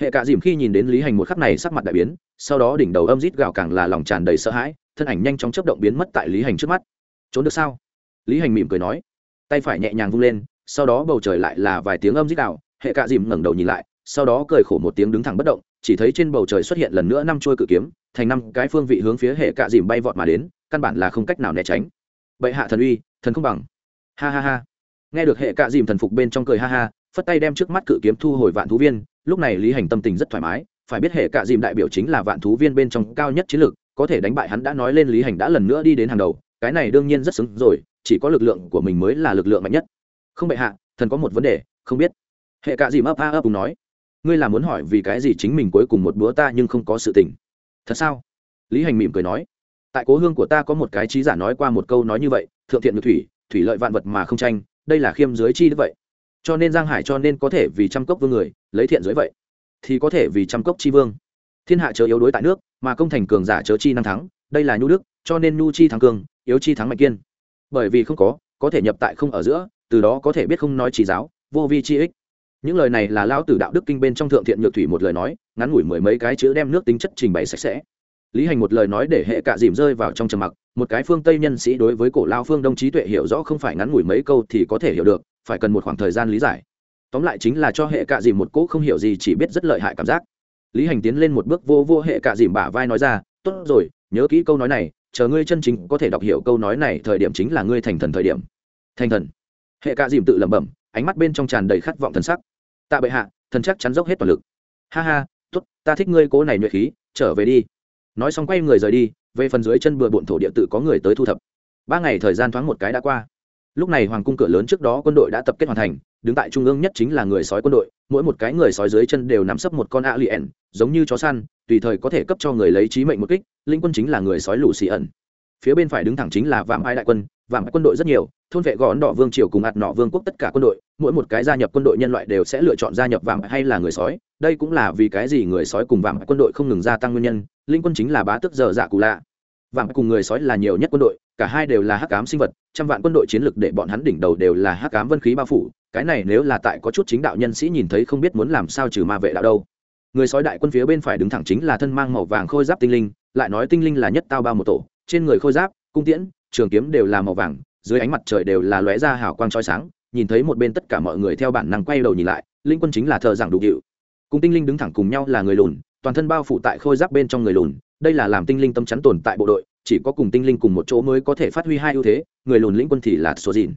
S1: Hệ cạ dìm khi nhìn đến lý hành một khắc này sắc mặt đại biến, sau đó đỉnh đầu âm rít gạo càng là lòng tràn đầy sợ hãi thân ảnh nhanh chóng chấp động biến mất tại lý hành trước mắt. Trốn được sao? Lý hành mỉm cười nói. Tay phải nhẹ nhàng vung lên, sau đó bầu trời lại là vài tiếng âm dích đạo hệ cạ dìm ngẩng đầu nhìn lại, sau đó cười khổ một tiếng đứng thẳng bất động, chỉ thấy trên bầu trời xuất hiện lần nữa năm trôi cự kiếm, thành năm cái phương vị hướng phía hệ cạ dìm bay vọt mà đến, căn bản là không cách nào né tránh. Bệ hạ thần uy, thần không bằng. Ha ha ha. Nghe được hệ cạ dìm thần phục bên trong cười ha ha, phất tay đem trước mắt cự kiếm thu hồi vạn thú viên, lúc này lý hành tâm tình rất thoải mái, phải biết hệ cạ dìm đại biểu chính là vạn thú viên bên trong cao nhất chiến lược có thể đánh bại hắn đã nói lên lý hành đã lần nữa đi đến hàng đầu, cái này đương nhiên rất xứng rồi, chỉ có lực lượng của mình mới là lực lượng mạnh nhất. Không bệ hạ, thần có một vấn đề, không biết. Hệ cạ dìm ấp a ấp cùng nói. Ngươi là muốn hỏi vì cái gì chính mình cuối cùng một bữa ta nhưng không có sự tình. Thật sao? Lý hành mỉm cười nói. Tại cố hương của ta có một cái trí giả nói qua một câu nói như vậy, thượng thiện ngược thủy thủy lợi vạn vật mà không tranh, đây là khiêm dưới chi như vậy. Cho nên giang hải cho nên có thể vì trăm cốc vương người, lấy thiện dưới vậy. Thì có thể vì trăm cốc chi vương. Thiên hạ chớ yếu đối tại nước mà công thành cường giả chớ chi năng thắng, đây là nhu đức, cho nên nhu chi thắng cường, yếu chi thắng mạnh kiên. Bởi vì không có có thể nhập tại không ở giữa, từ đó có thể biết không nói chỉ giáo, vô vi chi ích. Những lời này là lão tử đạo đức kinh bên trong thượng thiện nhược thủy một lời nói, ngắn ngủi mười mấy cái chữ đem nước tính chất trình bày sạch sẽ. Lý hành một lời nói để hệ cạ dìm rơi vào trong trầm mặc, một cái phương tây nhân sĩ đối với cổ lao phương đông trí tuệ hiểu rõ không phải ngắn ngủi mấy câu thì có thể hiểu được, phải cần một khoảng thời gian lý giải. Tóm lại chính là cho hệ cạ dìm một cỗ không hiểu gì chỉ biết rất lợi hại cảm giác lý hành tiến lên một bước vô vô hệ cạ dìm bả vai nói ra, tốt rồi, nhớ kỹ câu nói này, chờ ngươi chân chính có thể đọc hiểu câu nói này thời điểm chính là ngươi thành thần thời điểm. Thành thần? Hệ cạ dìm tự lẩm bẩm, ánh mắt bên trong tràn đầy khát vọng thần sắc. Tạ bệ hạ, thần chắc chắn dốc hết toàn lực. Ha ha, tốt, ta thích ngươi cố này nhuệ khí, trở về đi. Nói xong quay người rời đi, về phần dưới chân bừa bộn thổ địa tự có người tới thu thập. Ba ngày thời gian thoáng một cái đã qua. Lúc này hoàng cung cửa lớn trước đó quân đội đã tập kết hoàn thành, đứng tại trung ương nhất chính là người sói quân đội, mỗi một cái người sói dưới chân đều nắm sấp một con a lien giống như chó săn, tùy thời có thể cấp cho người lấy trí mệnh một kích, linh quân chính là người sói lù xì ẩn. Phía bên phải đứng thẳng chính là vạm ai đại quân, vạm ai quân đội rất nhiều, thôn vệ gõ đỏ vương triều cùng ạt nọ vương quốc tất cả quân đội, mỗi một cái gia nhập quân đội nhân loại đều sẽ lựa chọn gia nhập vạm hay là người sói. Đây cũng là vì cái gì người sói cùng vạm quân đội không ngừng gia tăng nguyên nhân, linh quân chính là bá tức giờ dạ cụ lạ. Vạm cùng người sói là nhiều nhất quân đội, cả hai đều là hắc ám sinh vật, trăm vạn quân đội chiến lực để bọn hắn đỉnh đầu đều là hắc ám vân khí bao phủ, cái này nếu là tại có chút chính đạo nhân sĩ nhìn thấy không biết muốn làm sao trừ ma vệ đạo đâu người sói đại quân phía bên phải đứng thẳng chính là thân mang màu vàng khôi giáp tinh linh, lại nói tinh linh là nhất tao bao một tổ, trên người khôi giáp, cung tiễn, trường kiếm đều là màu vàng, dưới ánh mặt trời đều là lóe ra hào quang trói sáng, nhìn thấy một bên tất cả mọi người theo bản năng quay đầu nhìn lại, linh quân chính là thợ giảng đủ hiệu. Cùng tinh linh đứng thẳng cùng nhau là người lùn, toàn thân bao phủ tại khôi giáp bên trong người lùn, đây là làm tinh linh tâm chắn tồn tại bộ đội, chỉ có cùng tinh linh cùng một chỗ mới có thể phát huy hai ưu thế, người lùn lĩnh quân thì là số dìn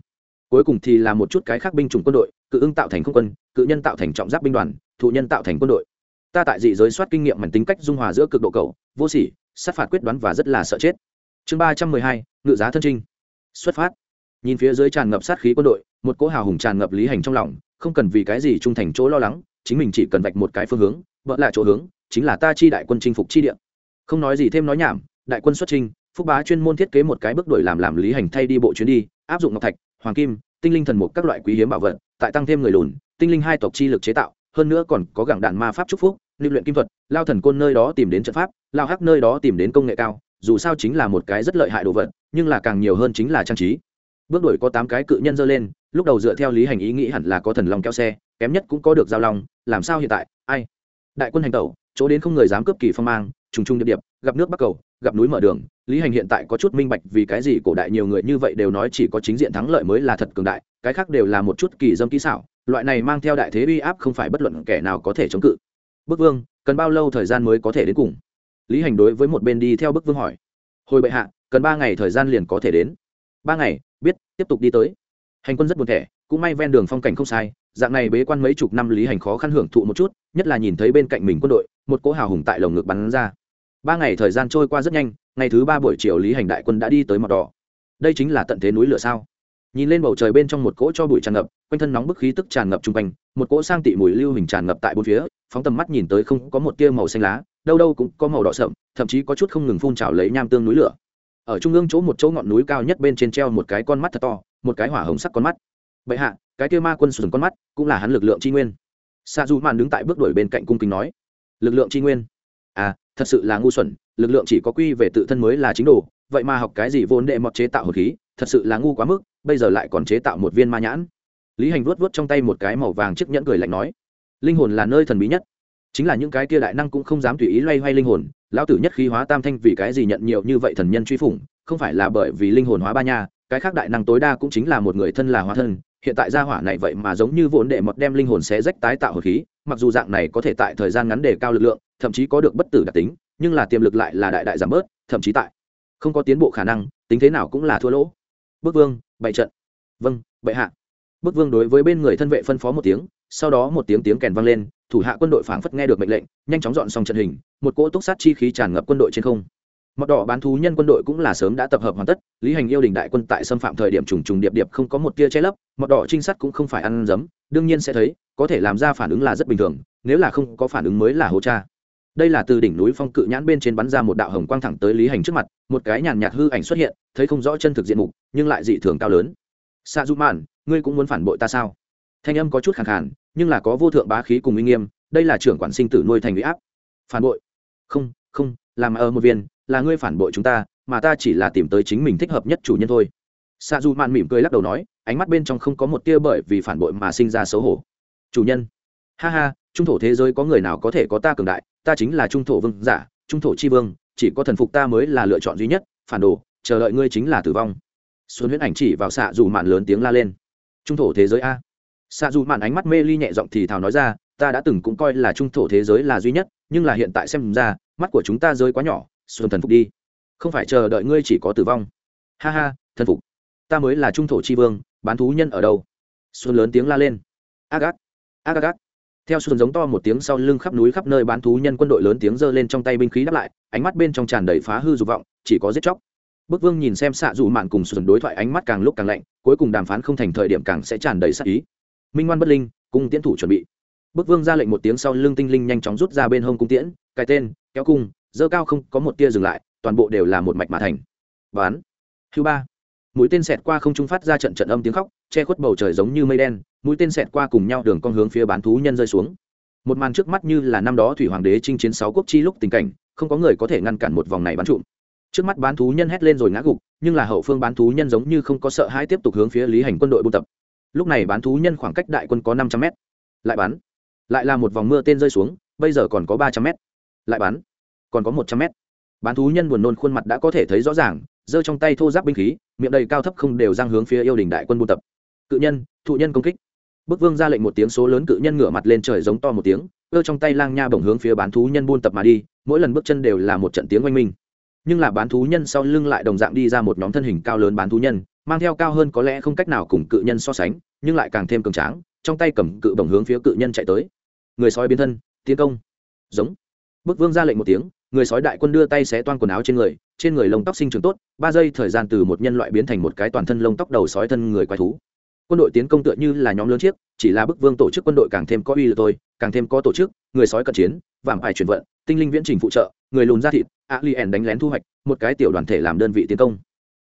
S1: cuối cùng thì là một chút cái khác binh chủng quân đội, cự ưng tạo thành không quân, cự nhân tạo thành trọng giáp binh đoàn, thụ nhân tạo thành quân đội ta tại dị giới soát kinh nghiệm mảnh tính cách dung hòa giữa cực độ cầu vô sỉ, sát phạt quyết đoán và rất là sợ chết. Chương ba trăm mười hai, ngự giá thân trinh. Xuất phát. Nhìn phía dưới tràn ngập sát khí quân đội, một cỗ hào hùng tràn ngập lý hành trong lòng, không cần vì cái gì trung thành chỗ lo lắng, chính mình chỉ cần vạch một cái phương hướng vợ lại chỗ hướng, chính là ta chi đại quân chinh phục chi địa. Không nói gì thêm nói nhảm, đại quân xuất trinh phúc bá chuyên môn thiết kế một cái bước đổi làm làm lý hành thay đi bộ chuyến đi, áp dụng ngọc thạch, hoàng kim, tinh linh thần mục các loại quý hiếm bảo vật, tại tăng thêm người lùn, tinh linh hai tộc chi lực chế tạo hơn nữa còn có gẳng đạn ma pháp chúc phúc lưu luyện kim thuật, lao thần côn nơi đó tìm đến trận pháp, lao hắc nơi đó tìm đến công nghệ cao, dù sao chính là một cái rất lợi hại đồ vật, nhưng là càng nhiều hơn chính là trang trí. Bước đổi có tám cái cự nhân dơ lên, lúc đầu dựa theo lý hành ý nghĩ hẳn là có thần long kéo xe, kém nhất cũng có được giao long, làm sao hiện tại? Ai? Đại quân hành tẩu, chỗ đến không người dám cướp kỳ phong mang, trùng trùng điệp điệp, gặp nước bắc cầu gặp núi mở đường, lý hành hiện tại có chút minh bạch vì cái gì cổ đại nhiều người như vậy đều nói chỉ có chính diện thắng lợi mới là thật cường đại, cái khác đều là một chút kỳ dâm kỹ xảo, loại này mang theo đại thế uy áp không phải bất luận kẻ nào có thể chống cự. Bức vương, cần bao lâu thời gian mới có thể đến cùng? Lý hành đối với một bên đi theo bức vương hỏi. Hồi bệ hạ, cần ba ngày thời gian liền có thể đến. Ba ngày, biết, tiếp tục đi tới. Hành quân rất buồn thẻ, cũng may ven đường phong cảnh không sai, dạng này bế quan mấy chục năm lý hành khó khăn hưởng thụ một chút, nhất là nhìn thấy bên cạnh mình quân đội, một cỗ hào hùng tại lồng ngực bắn ra ba ngày thời gian trôi qua rất nhanh, ngày thứ ba buổi chiều lý hành đại quân đã đi tới mọt đỏ. Đây chính là tận thế núi lửa sao? Nhìn lên bầu trời bên trong một cỗ cho bụi tràn ngập, quanh thân nóng bức khí tức tràn ngập chung quanh, một cỗ sang tị mùi lưu hình tràn ngập tại bốn phía, phóng tầm mắt nhìn tới không có một tia màu xanh lá, đâu đâu cũng có màu đỏ sậm, thậm chí có chút không ngừng phun trào lấy nham tương núi lửa. Ở trung ương chỗ một chỗ ngọn núi cao nhất bên trên treo một cái con mắt thật to, một cái hỏa hồng sắc con mắt. Bệ hạ, cái kia ma quân sùn con mắt, cũng là hắn lực lượng tri nguyên. Sa du màn đứng tại bước đuổi bên cạnh cung kính nói, lực lượng tri nguyên? À thật sự là ngu xuẩn, lực lượng chỉ có quy về tự thân mới là chính đồ, vậy mà học cái gì vốn đệ mọt chế tạo hồn khí, thật sự là ngu quá mức, bây giờ lại còn chế tạo một viên ma nhãn. Lý hành vuốt vuốt trong tay một cái màu vàng chiếc nhẫn cười lạnh nói, linh hồn là nơi thần bí nhất. Chính là những cái kia đại năng cũng không dám tùy ý loay hoay linh hồn, lão tử nhất khí hóa tam thanh vì cái gì nhận nhiều như vậy thần nhân truy phủng, không phải là bởi vì linh hồn hóa ba nha, cái khác đại năng tối đa cũng chính là một người thân là hóa thân hiện tại gia hỏa này vậy mà giống như vốn đệ mật đem linh hồn xé rách tái tạo hồn khí, mặc dù dạng này có thể tại thời gian ngắn đề cao lực lượng, thậm chí có được bất tử đặc tính, nhưng là tiềm lực lại là đại đại giảm bớt, thậm chí tại không có tiến bộ khả năng, tính thế nào cũng là thua lỗ. Bức vương bậy trận. Vâng bệ hạ. Bức vương đối với bên người thân vệ phân phó một tiếng, sau đó một tiếng tiếng kèn vang lên, thủ hạ quân đội phảng phất nghe được mệnh lệnh, nhanh chóng dọn xong trận hình, một cỗ túc sát chi khí tràn ngập quân đội trên không mọt đỏ bán thú nhân quân đội cũng là sớm đã tập hợp hoàn tất, lý hành yêu đình đại quân tại xâm phạm thời điểm trùng trùng điệp điệp không có một tia che lấp mọt đỏ trinh sát cũng không phải ăn dấm, đương nhiên sẽ thấy, có thể làm ra phản ứng là rất bình thường, nếu là không có phản ứng mới là hố cha. Đây là từ đỉnh núi phong cự nhãn bên trên bắn ra một đạo hồng quang thẳng tới lý hành trước mặt, một cái nhàn nhạt hư ảnh xuất hiện, thấy không rõ chân thực diện mục, nhưng lại dị thường cao lớn. Sa du mạn ngươi cũng muốn phản bội ta sao? Thanh âm có chút khẳng khàn, nhưng là có vô thượng bá khí cùng uy nghiêm, đây là trưởng quản sinh tử nuôi thành uy áp. Phản bội? Không không, làm ở một viên là ngươi phản bội chúng ta, mà ta chỉ là tìm tới chính mình thích hợp nhất chủ nhân thôi. Sa du mạn mỉm cười lắc đầu nói, ánh mắt bên trong không có một tia bởi vì phản bội mà sinh ra xấu hổ. Chủ nhân. Ha ha, trung thổ thế giới có người nào có thể có ta cường đại? Ta chính là trung thổ vương giả, trung thổ chi vương, chỉ có thần phục ta mới là lựa chọn duy nhất, phản đồ, chờ đợi ngươi chính là tử vong. Xuân huyễn ảnh chỉ vào xạ dù mạn lớn tiếng la lên. Trung thổ thế giới a? Xạ dù mạn ánh mắt mê ly nhẹ giọng thì thào nói ra, ta đã từng cũng coi là trung thổ thế giới là duy nhất, nhưng là hiện tại xem ra, mắt của chúng ta rơi quá nhỏ xuân thần phục đi. Không phải chờ đợi ngươi chỉ có tử vong. Ha ha, thần phục. Ta mới là trung thổ chi vương, bán thú nhân ở đâu? Xuân lớn tiếng la lên. Ác ác ác ác theo xuân giống to một tiếng sau lưng khắp núi khắp nơi bán thú nhân quân đội lớn tiếng giơ lên trong tay binh khí đáp lại, ánh mắt bên trong tràn đầy phá hư dục vọng, chỉ có giết chóc. Bức vương nhìn xem xạ dù mạn cùng xuân đối thoại ánh mắt càng lúc càng lạnh, cuối cùng đàm phán không thành thời điểm càng sẽ tràn đầy sắc ý. Minh ngoan bất linh, cung tiễn thủ chuẩn bị. Bức vương ra lệnh một tiếng sau lưng tinh linh nhanh chóng rút ra bên hông cung tiễn, cái tên, kéo cung dơ cao không có một tia dừng lại, toàn bộ đều là một mạch mà thành. Bán thứ ba. Mũi tên xẹt qua không trung phát ra trận trận âm tiếng khóc, che khuất bầu trời giống như mây đen, mũi tên xẹt qua cùng nhau đường con hướng phía bán thú nhân rơi xuống. Một màn trước mắt như là năm đó thủy hoàng đế chinh chiến sáu quốc chi lúc tình cảnh, không có người có thể ngăn cản một vòng này bắn trụm trước mắt bán thú nhân hét lên rồi ngã gục, nhưng là hậu phương bán thú nhân giống như không có sợ hãi tiếp tục hướng phía lý hành quân đội buôn tập. Lúc này bán thú nhân khoảng cách đại quân có năm trăm mét. Lại bắn lại là một vòng mưa tên rơi xuống, bây giờ còn có ba trăm mét. Lại bắn còn có một trăm mét. Bán thú nhân buồn nôn khuôn mặt đã có thể thấy rõ ràng, giơ trong tay thô giáp binh khí, miệng đầy cao thấp không đều răng hướng phía yêu đình đại quân buôn tập. Cự nhân, thụ nhân công kích. Bức vương ra lệnh một tiếng số lớn cự nhân ngửa mặt lên trời giống to một tiếng ơ trong tay lang nha bổng hướng phía bán thú nhân buôn tập mà đi, mỗi lần bước chân đều là một trận tiếng oanh minh. Nhưng là bán thú nhân sau lưng lại đồng dạng đi ra một nhóm thân hình cao lớn bán thú nhân, mang theo cao hơn có lẽ không cách nào cùng cự nhân so sánh, nhưng lại càng thêm cường tráng, trong tay cầm cự bổng hướng phía cự nhân chạy tới. Người sói biến thân, tiến công. Giống. Bức vương ra lệnh một tiếng người sói đại quân đưa tay xé toan quần áo trên người trên người lông tóc sinh trưởng tốt, ba giây thời gian từ một nhân loại biến thành một cái toàn thân lông tóc đầu sói thân người quái thú. Quân đội tiến công tựa như là nhóm lớn chiếc, chỉ là bức vương tổ chức quân đội càng thêm có uy lực tôi càng thêm có tổ chức, người sói cận chiến vảm ải chuyển vận, tinh linh viễn trình phụ trợ, người lùn ra thịt a li ẻn đánh lén thu hoạch, một cái tiểu đoàn thể làm đơn vị tiến công.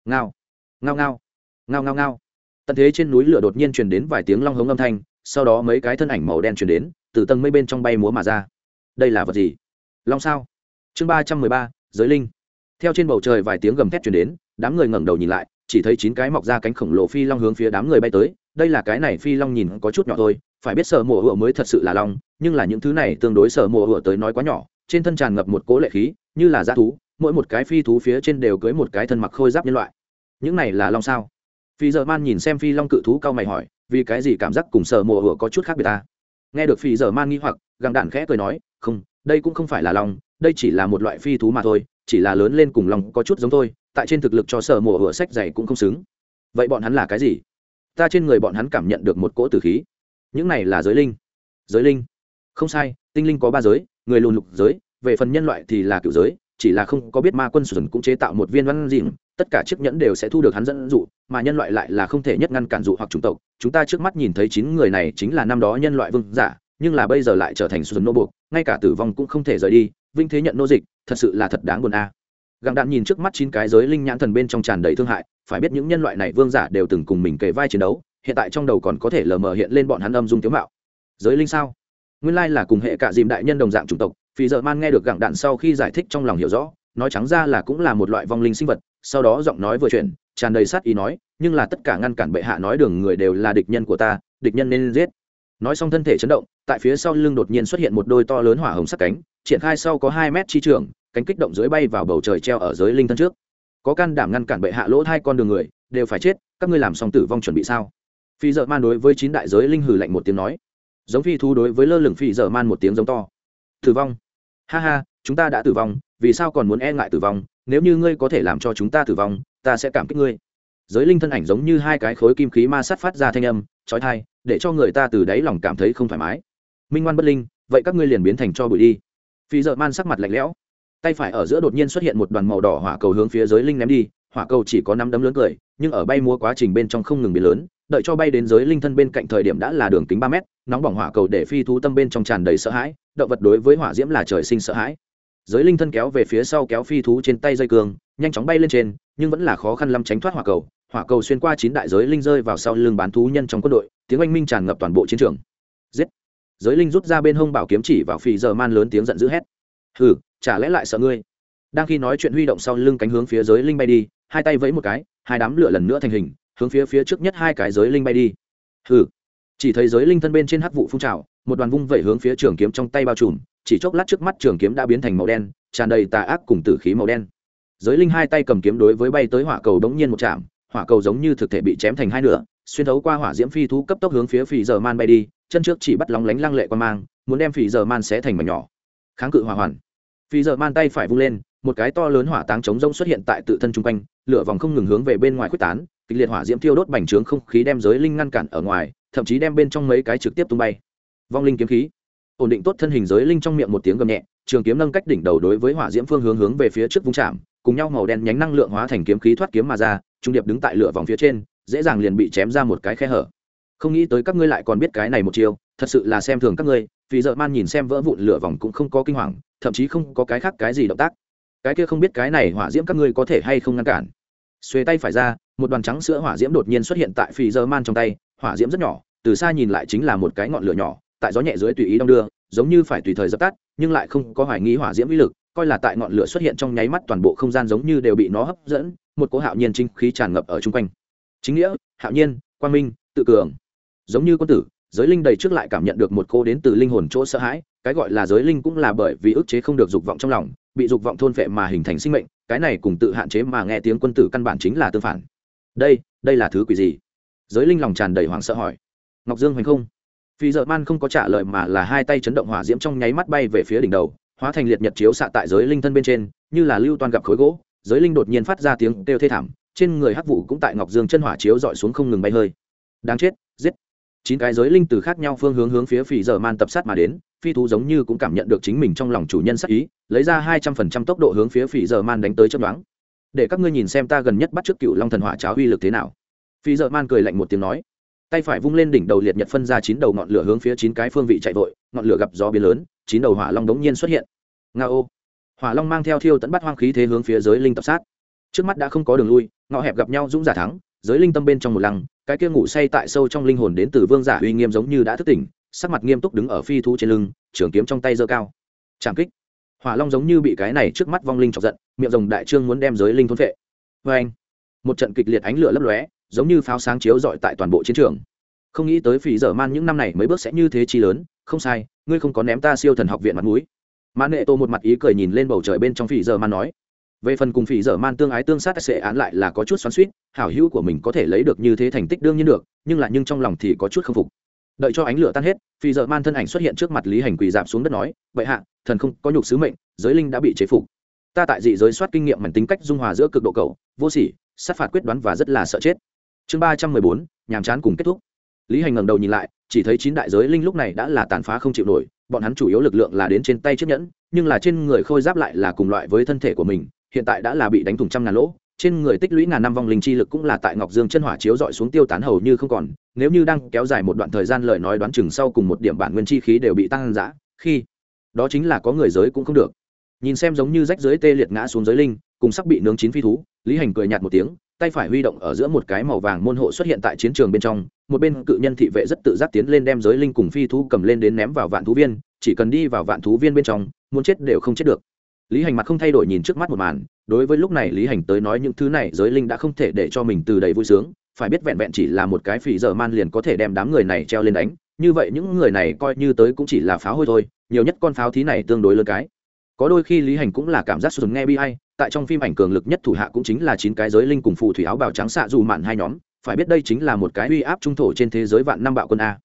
S1: Ngao ngao ngao ngao ngao ngao. Tận thế trên núi lửa đột nhiên truyền đến vài tiếng long hống âm thanh, sau đó mấy cái thân ảnh màu đen truyền đến, từ tầng mây bên trong bay múa mà ra. Đây là vật gì? Long sao? Chương ba trăm mười ba, giới linh. Theo trên bầu trời vài tiếng gầm thét truyền đến, đám người ngẩng đầu nhìn lại, chỉ thấy chín cái mọc ra cánh khổng lồ phi long hướng phía đám người bay tới. Đây là cái này phi long nhìn có chút nhỏ thôi, phải biết sở mùa hựa mới thật sự là long, nhưng là những thứ này tương đối sở mùa hựa tới nói quá nhỏ, trên thân tràn ngập một cố lệ khí, như là g thú, mỗi một cái phi thú phía trên đều cưới một cái thân mặc khôi giáp nhân loại. Những này là long sao? Phi giờ man nhìn xem phi long cự thú cao mày hỏi, vì cái gì cảm giác cùng sở mùa hựa có chút khác biệt ta? Nghe được phi giờ man nghi hoặc, gặng đạn khẽ cười nói, không, đây cũng không phải là long đây chỉ là một loại phi thú mà thôi, chỉ là lớn lên cùng lòng có chút giống thôi, tại trên thực lực cho sở mùa hựa sách dày cũng không xứng. Vậy bọn hắn là cái gì? Ta trên người bọn hắn cảm nhận được một cỗ tử khí. Những này là giới linh. Giới linh? Không sai, tinh linh có ba giới, người lùn lục giới, về phần nhân loại thì là cựu giới, chỉ là không có biết ma quân sùn cũng chế tạo một viên văn dìm tất cả chiếc nhẫn đều sẽ thu được hắn dẫn dụ, mà nhân loại lại là không thể nhất ngăn cản dụ hoặc chủng tộc. Chúng ta trước mắt nhìn thấy chín người này chính là năm đó nhân loại vương giả, nhưng là bây giờ lại trở thành sùn nô buộc, ngay cả tử vong cũng không thể rời đi vinh thế nhận nô dịch, thật sự là thật đáng buồn a. À. gặng đạn nhìn trước mắt chín cái giới linh nhãn thần bên trong tràn đầy thương hại, phải biết những nhân loại này vương giả đều từng cùng mình kề vai chiến đấu, hiện tại trong đầu còn có thể lờ mờ hiện lên bọn hắn âm dung tiếu mạo. Giới linh sao? Nguyên lai là cùng hệ cả dìm đại nhân đồng dạng chủng tộc, Phi giờ man nghe được gặng đạn sau khi giải thích trong lòng hiểu rõ, nói trắng ra là cũng là một loại vong linh sinh vật, sau đó giọng nói vừa chuyển, tràn đầy sát ý nói, nhưng là tất cả ngăn cản bệ hạ nói đường người đều là địch nhân của ta, địch nhân nên giết. Nói xong thân thể chấn động, tại phía sau lưng đột nhiên xuất hiện một đôi to lớn hỏa hồng sắc cánh triển khai sau có hai mét chi trường, cánh kích động dưới bay vào bầu trời treo ở dưới linh thân trước. Có can đảm ngăn cản bệ hạ lỗ hai con đường người, đều phải chết, các ngươi làm xong tử vong chuẩn bị sao? Phi dợ man đối với chín đại giới linh hử lạnh một tiếng nói. Giống phi thú đối với lơ lửng phi dợ man một tiếng giống to. Tử vong. Ha ha, chúng ta đã tử vong, vì sao còn muốn e ngại tử vong? Nếu như ngươi có thể làm cho chúng ta tử vong, ta sẽ cảm kích ngươi. Giới linh thân ảnh giống như hai cái khối kim khí ma sát phát ra thanh âm trói thai để cho người ta từ đáy lòng cảm thấy không thoải mái. Minh ngoan bất linh, vậy các ngươi liền biến thành cho bụi đi phi dợ man sắc mặt lạnh lẽo. Tay phải ở giữa đột nhiên xuất hiện một đoàn màu đỏ hỏa cầu hướng phía giới linh ném đi, hỏa cầu chỉ có năm đấm lớn cười, nhưng ở bay múa quá trình bên trong không ngừng biến lớn, đợi cho bay đến giới linh thân bên cạnh thời điểm đã là đường kính ba mét, nóng bỏng hỏa cầu để phi thú tâm bên trong tràn đầy sợ hãi, động vật đối với hỏa diễm là trời sinh sợ hãi. Giới linh thân kéo về phía sau kéo phi thú trên tay dây cường, nhanh chóng bay lên trên, nhưng vẫn là khó khăn lắm tránh thoát hỏa cầu. Hỏa cầu xuyên qua chín đại giới linh rơi vào sau lưng bán thú nhân trong quân đội, tiếng oanh minh tràn ngập toàn bộ chiến trường. Giết! Giới linh rút ra bên hông bảo kiếm chỉ vào phì giờ man lớn tiếng giận dữ hét. Hừ, chả lẽ lại sợ ngươi? Đang khi nói chuyện huy động sau lưng cánh hướng phía giới linh bay đi, hai tay vẫy một cái, hai đám lửa lần nữa thành hình, hướng phía phía trước nhất hai cái giới linh bay đi. Hừ. Chỉ thấy giới linh thân bên trên hắc vụ phun trào, một đoàn vung vẩy hướng phía trường kiếm trong tay bao trùm, chỉ chốc lát trước mắt trường kiếm đã biến thành màu đen, tràn đầy tà ác cùng tử khí màu đen. Giới linh hai tay cầm kiếm đối với bay tới hỏa cầu đống nhiên một chạm, hỏa cầu giống như thực thể bị chém thành hai nửa, xuyên thấu qua hỏa diễm phi thú cấp tốc hướng phía phì giờ man bay đi chân trước chỉ bắt lóng lánh lăng lệ qua mang, muốn đem phì giờ man xé thành mảnh nhỏ. Kháng cự hỏa hoàn. Phì giờ man tay phải vung lên, một cái to lớn hỏa táng chống rông xuất hiện tại tự thân chung quanh, lửa vòng không ngừng hướng về bên ngoài quyết tán, kịch liệt hỏa diễm thiêu đốt bành trướng không khí đem giới linh ngăn cản ở ngoài, thậm chí đem bên trong mấy cái trực tiếp tung bay. Vong linh kiếm khí. Ổn định tốt thân hình giới linh trong miệng một tiếng gầm nhẹ, trường kiếm nâng cách đỉnh đầu đối với hỏa diễm phương hướng hướng về phía trước vung chạm, cùng nhau màu đen nhánh năng lượng hóa thành kiếm khí thoát kiếm mà ra, trung điệp đứng tại lửa vòng phía trên, dễ dàng liền bị chém ra một cái khe hở không nghĩ tới các ngươi lại còn biết cái này một chiều thật sự là xem thường các ngươi, vì giờ man nhìn xem vỡ vụn lửa vòng cũng không có kinh hoàng, thậm chí không có cái khác cái gì động tác. Cái kia không biết cái này hỏa diễm các ngươi có thể hay không ngăn cản. Xuề tay phải ra, một đoàn trắng sữa hỏa diễm đột nhiên xuất hiện tại phi dơ man trong tay, hỏa diễm rất nhỏ, từ xa nhìn lại chính là một cái ngọn lửa nhỏ, tại gió nhẹ dưới tùy ý đong đưa, giống như phải tùy thời dập tắt, nhưng lại không có hoài nghi hỏa diễm vĩ lực, coi là tại ngọn lửa xuất hiện trong nháy mắt toàn bộ không gian giống như đều bị nó hấp dẫn, một cỗ hạo nhiên trinh khí tràn ngập ở chung quanh. Chính nghĩa, hạo nhiên, quang minh, tự cường giống như quân tử, giới linh đầy trước lại cảm nhận được một cô đến từ linh hồn chỗ sợ hãi, cái gọi là giới linh cũng là bởi vì ức chế không được dục vọng trong lòng, bị dục vọng thôn phệ mà hình thành sinh mệnh, cái này cùng tự hạn chế mà nghe tiếng quân tử căn bản chính là tương phản. Đây đây là thứ quỷ gì? Giới linh lòng tràn đầy hoảng sợ hỏi. Ngọc dương hoành không? Phi dợ man không có trả lời mà là hai tay chấn động hỏa diễm trong nháy mắt bay về phía đỉnh đầu, hóa thành liệt nhật chiếu xạ tại giới linh thân bên trên, như là lưu toàn gặp khối gỗ, giới linh đột nhiên phát ra tiếng kêu thê thảm, trên người hắc vụ cũng tại ngọc dương chân hỏa chiếu dọi xuống không ngừng bay hơi. Đáng chết, giết chín cái giới linh từ khác nhau phương hướng hướng phía phỉ dở man tập sát mà đến, phi thú giống như cũng cảm nhận được chính mình trong lòng chủ nhân sắc ý, lấy ra hai trăm phần trăm tốc độ hướng phía phỉ dở man đánh tới chấp đoán để các ngươi nhìn xem ta gần nhất bắt trước cựu long thần hỏa cháo uy lực thế nào. Phi Giờ man cười lạnh một tiếng nói, tay phải vung lên đỉnh đầu liệt nhật phân ra chín đầu ngọn lửa hướng phía chín cái phương vị chạy vội, ngọn lửa gặp gió biến lớn, chín đầu hỏa long đống nhiên xuất hiện. Nga ô. Hỏa long mang theo thiêu tẫn bắt hoang khí thế hướng phía giới linh tập sát. Trước mắt đã không có đường lui ngọ hẹp gặp nhau dũng giả thắng giới linh tâm bên trong một lăng, cái kia ngủ say tại sâu trong linh hồn đến từ vương giả uy nghiêm giống như đã thức tỉnh, sắc mặt nghiêm túc đứng ở phi thú trên lưng, trường kiếm trong tay giơ cao. Trảm kích. Hỏa long giống như bị cái này trước mắt vong linh chọc giận, miệng rồng đại trương muốn đem giới linh thôn vệ vê anh một trận kịch liệt ánh lửa lấp lóe, giống như pháo sáng chiếu rọi tại toàn bộ chiến trường. Không nghĩ tới phỉ dở man những năm này mới bước sẽ như thế chi lớn, không sai, ngươi không có ném ta siêu thần học viện mặt mũi. Mãn nệ tô một mặt ý cười nhìn lên bầu trời bên trong phỉ dở man nói về phần cùng phỉ dở man tương ái tương sát sẽ án lại là có chút xoắn suýt hảo hữu của mình có thể lấy được như thế thành tích đương nhiên được, nhưng là nhưng trong lòng thì có chút k phục. Đợi cho ánh lửa tan hết, phỉ dở man thân ảnh xuất hiện trước mặt lý hành quỳ dạp xuống đất nói vậy hạ, thần không có nhục sứ mệnh, giới linh đã bị chế phục. Ta tại dị giới soát kinh nghiệm mảnh tính cách dung hòa giữa cực độ cầu vô sỉ, sát phạt quyết đoán và rất là sợ chết. Chương ba trăm mười bốn, nhàm chán cùng kết thúc. Lý hành ngẩng đầu nhìn lại, chỉ thấy chín đại giới linh lúc này đã là tàn phá không chịu nổi, bọn hắn chủ yếu lực lượng là đến trên tay chiếc nhẫn, nhưng là trên người khôi giáp lại là cùng loại với thân thể của mình hiện tại đã là bị đánh thủng trăm ngàn lỗ, trên người tích lũy ngàn năm vong linh chi lực cũng là tại ngọc dương chân hỏa chiếu dọi xuống tiêu tán hầu như không còn, nếu như đang kéo dài một đoạn thời gian lời nói đoán chừng sau cùng một điểm bản nguyên chi khí đều bị tăng giã khi đó chính là có người giới cũng không được. Nhìn xem giống như rách dưới tê liệt ngã xuống giới linh, cùng sắc bị nướng chín phi thú, lý hành cười nhạt một tiếng, tay phải huy động ở giữa một cái màu vàng môn hộ xuất hiện tại chiến trường bên trong, một bên cự nhân thị vệ rất tự giác tiến lên đem giới linh cùng phi thú cầm lên đến ném vào vạn thú viên, chỉ cần đi vào vạn thú viên bên trong, muốn chết đều không chết được lý hành mặt không thay đổi nhìn trước mắt một màn, đối với lúc này lý hành tới nói những thứ này giới linh đã không thể để cho mình từ đầy vui sướng, phải biết vẹn vẹn chỉ là một cái phỉ dở man liền có thể đem đám người này treo lên đánh, như vậy những người này coi như tới cũng chỉ là pháo hôi thôi, nhiều nhất con pháo thí này tương đối lớn cái. Có đôi khi lý hành cũng là cảm giác sụt nghe bi hay tại trong phim ảnh cường lực nhất thủ hạ cũng chính là chín cái giới linh cùng phù thủy áo bào trắng xạ dù mạn hai nhóm, phải biết đây chính là một cái uy áp trung thổ trên thế giới vạn năm bạo quân a.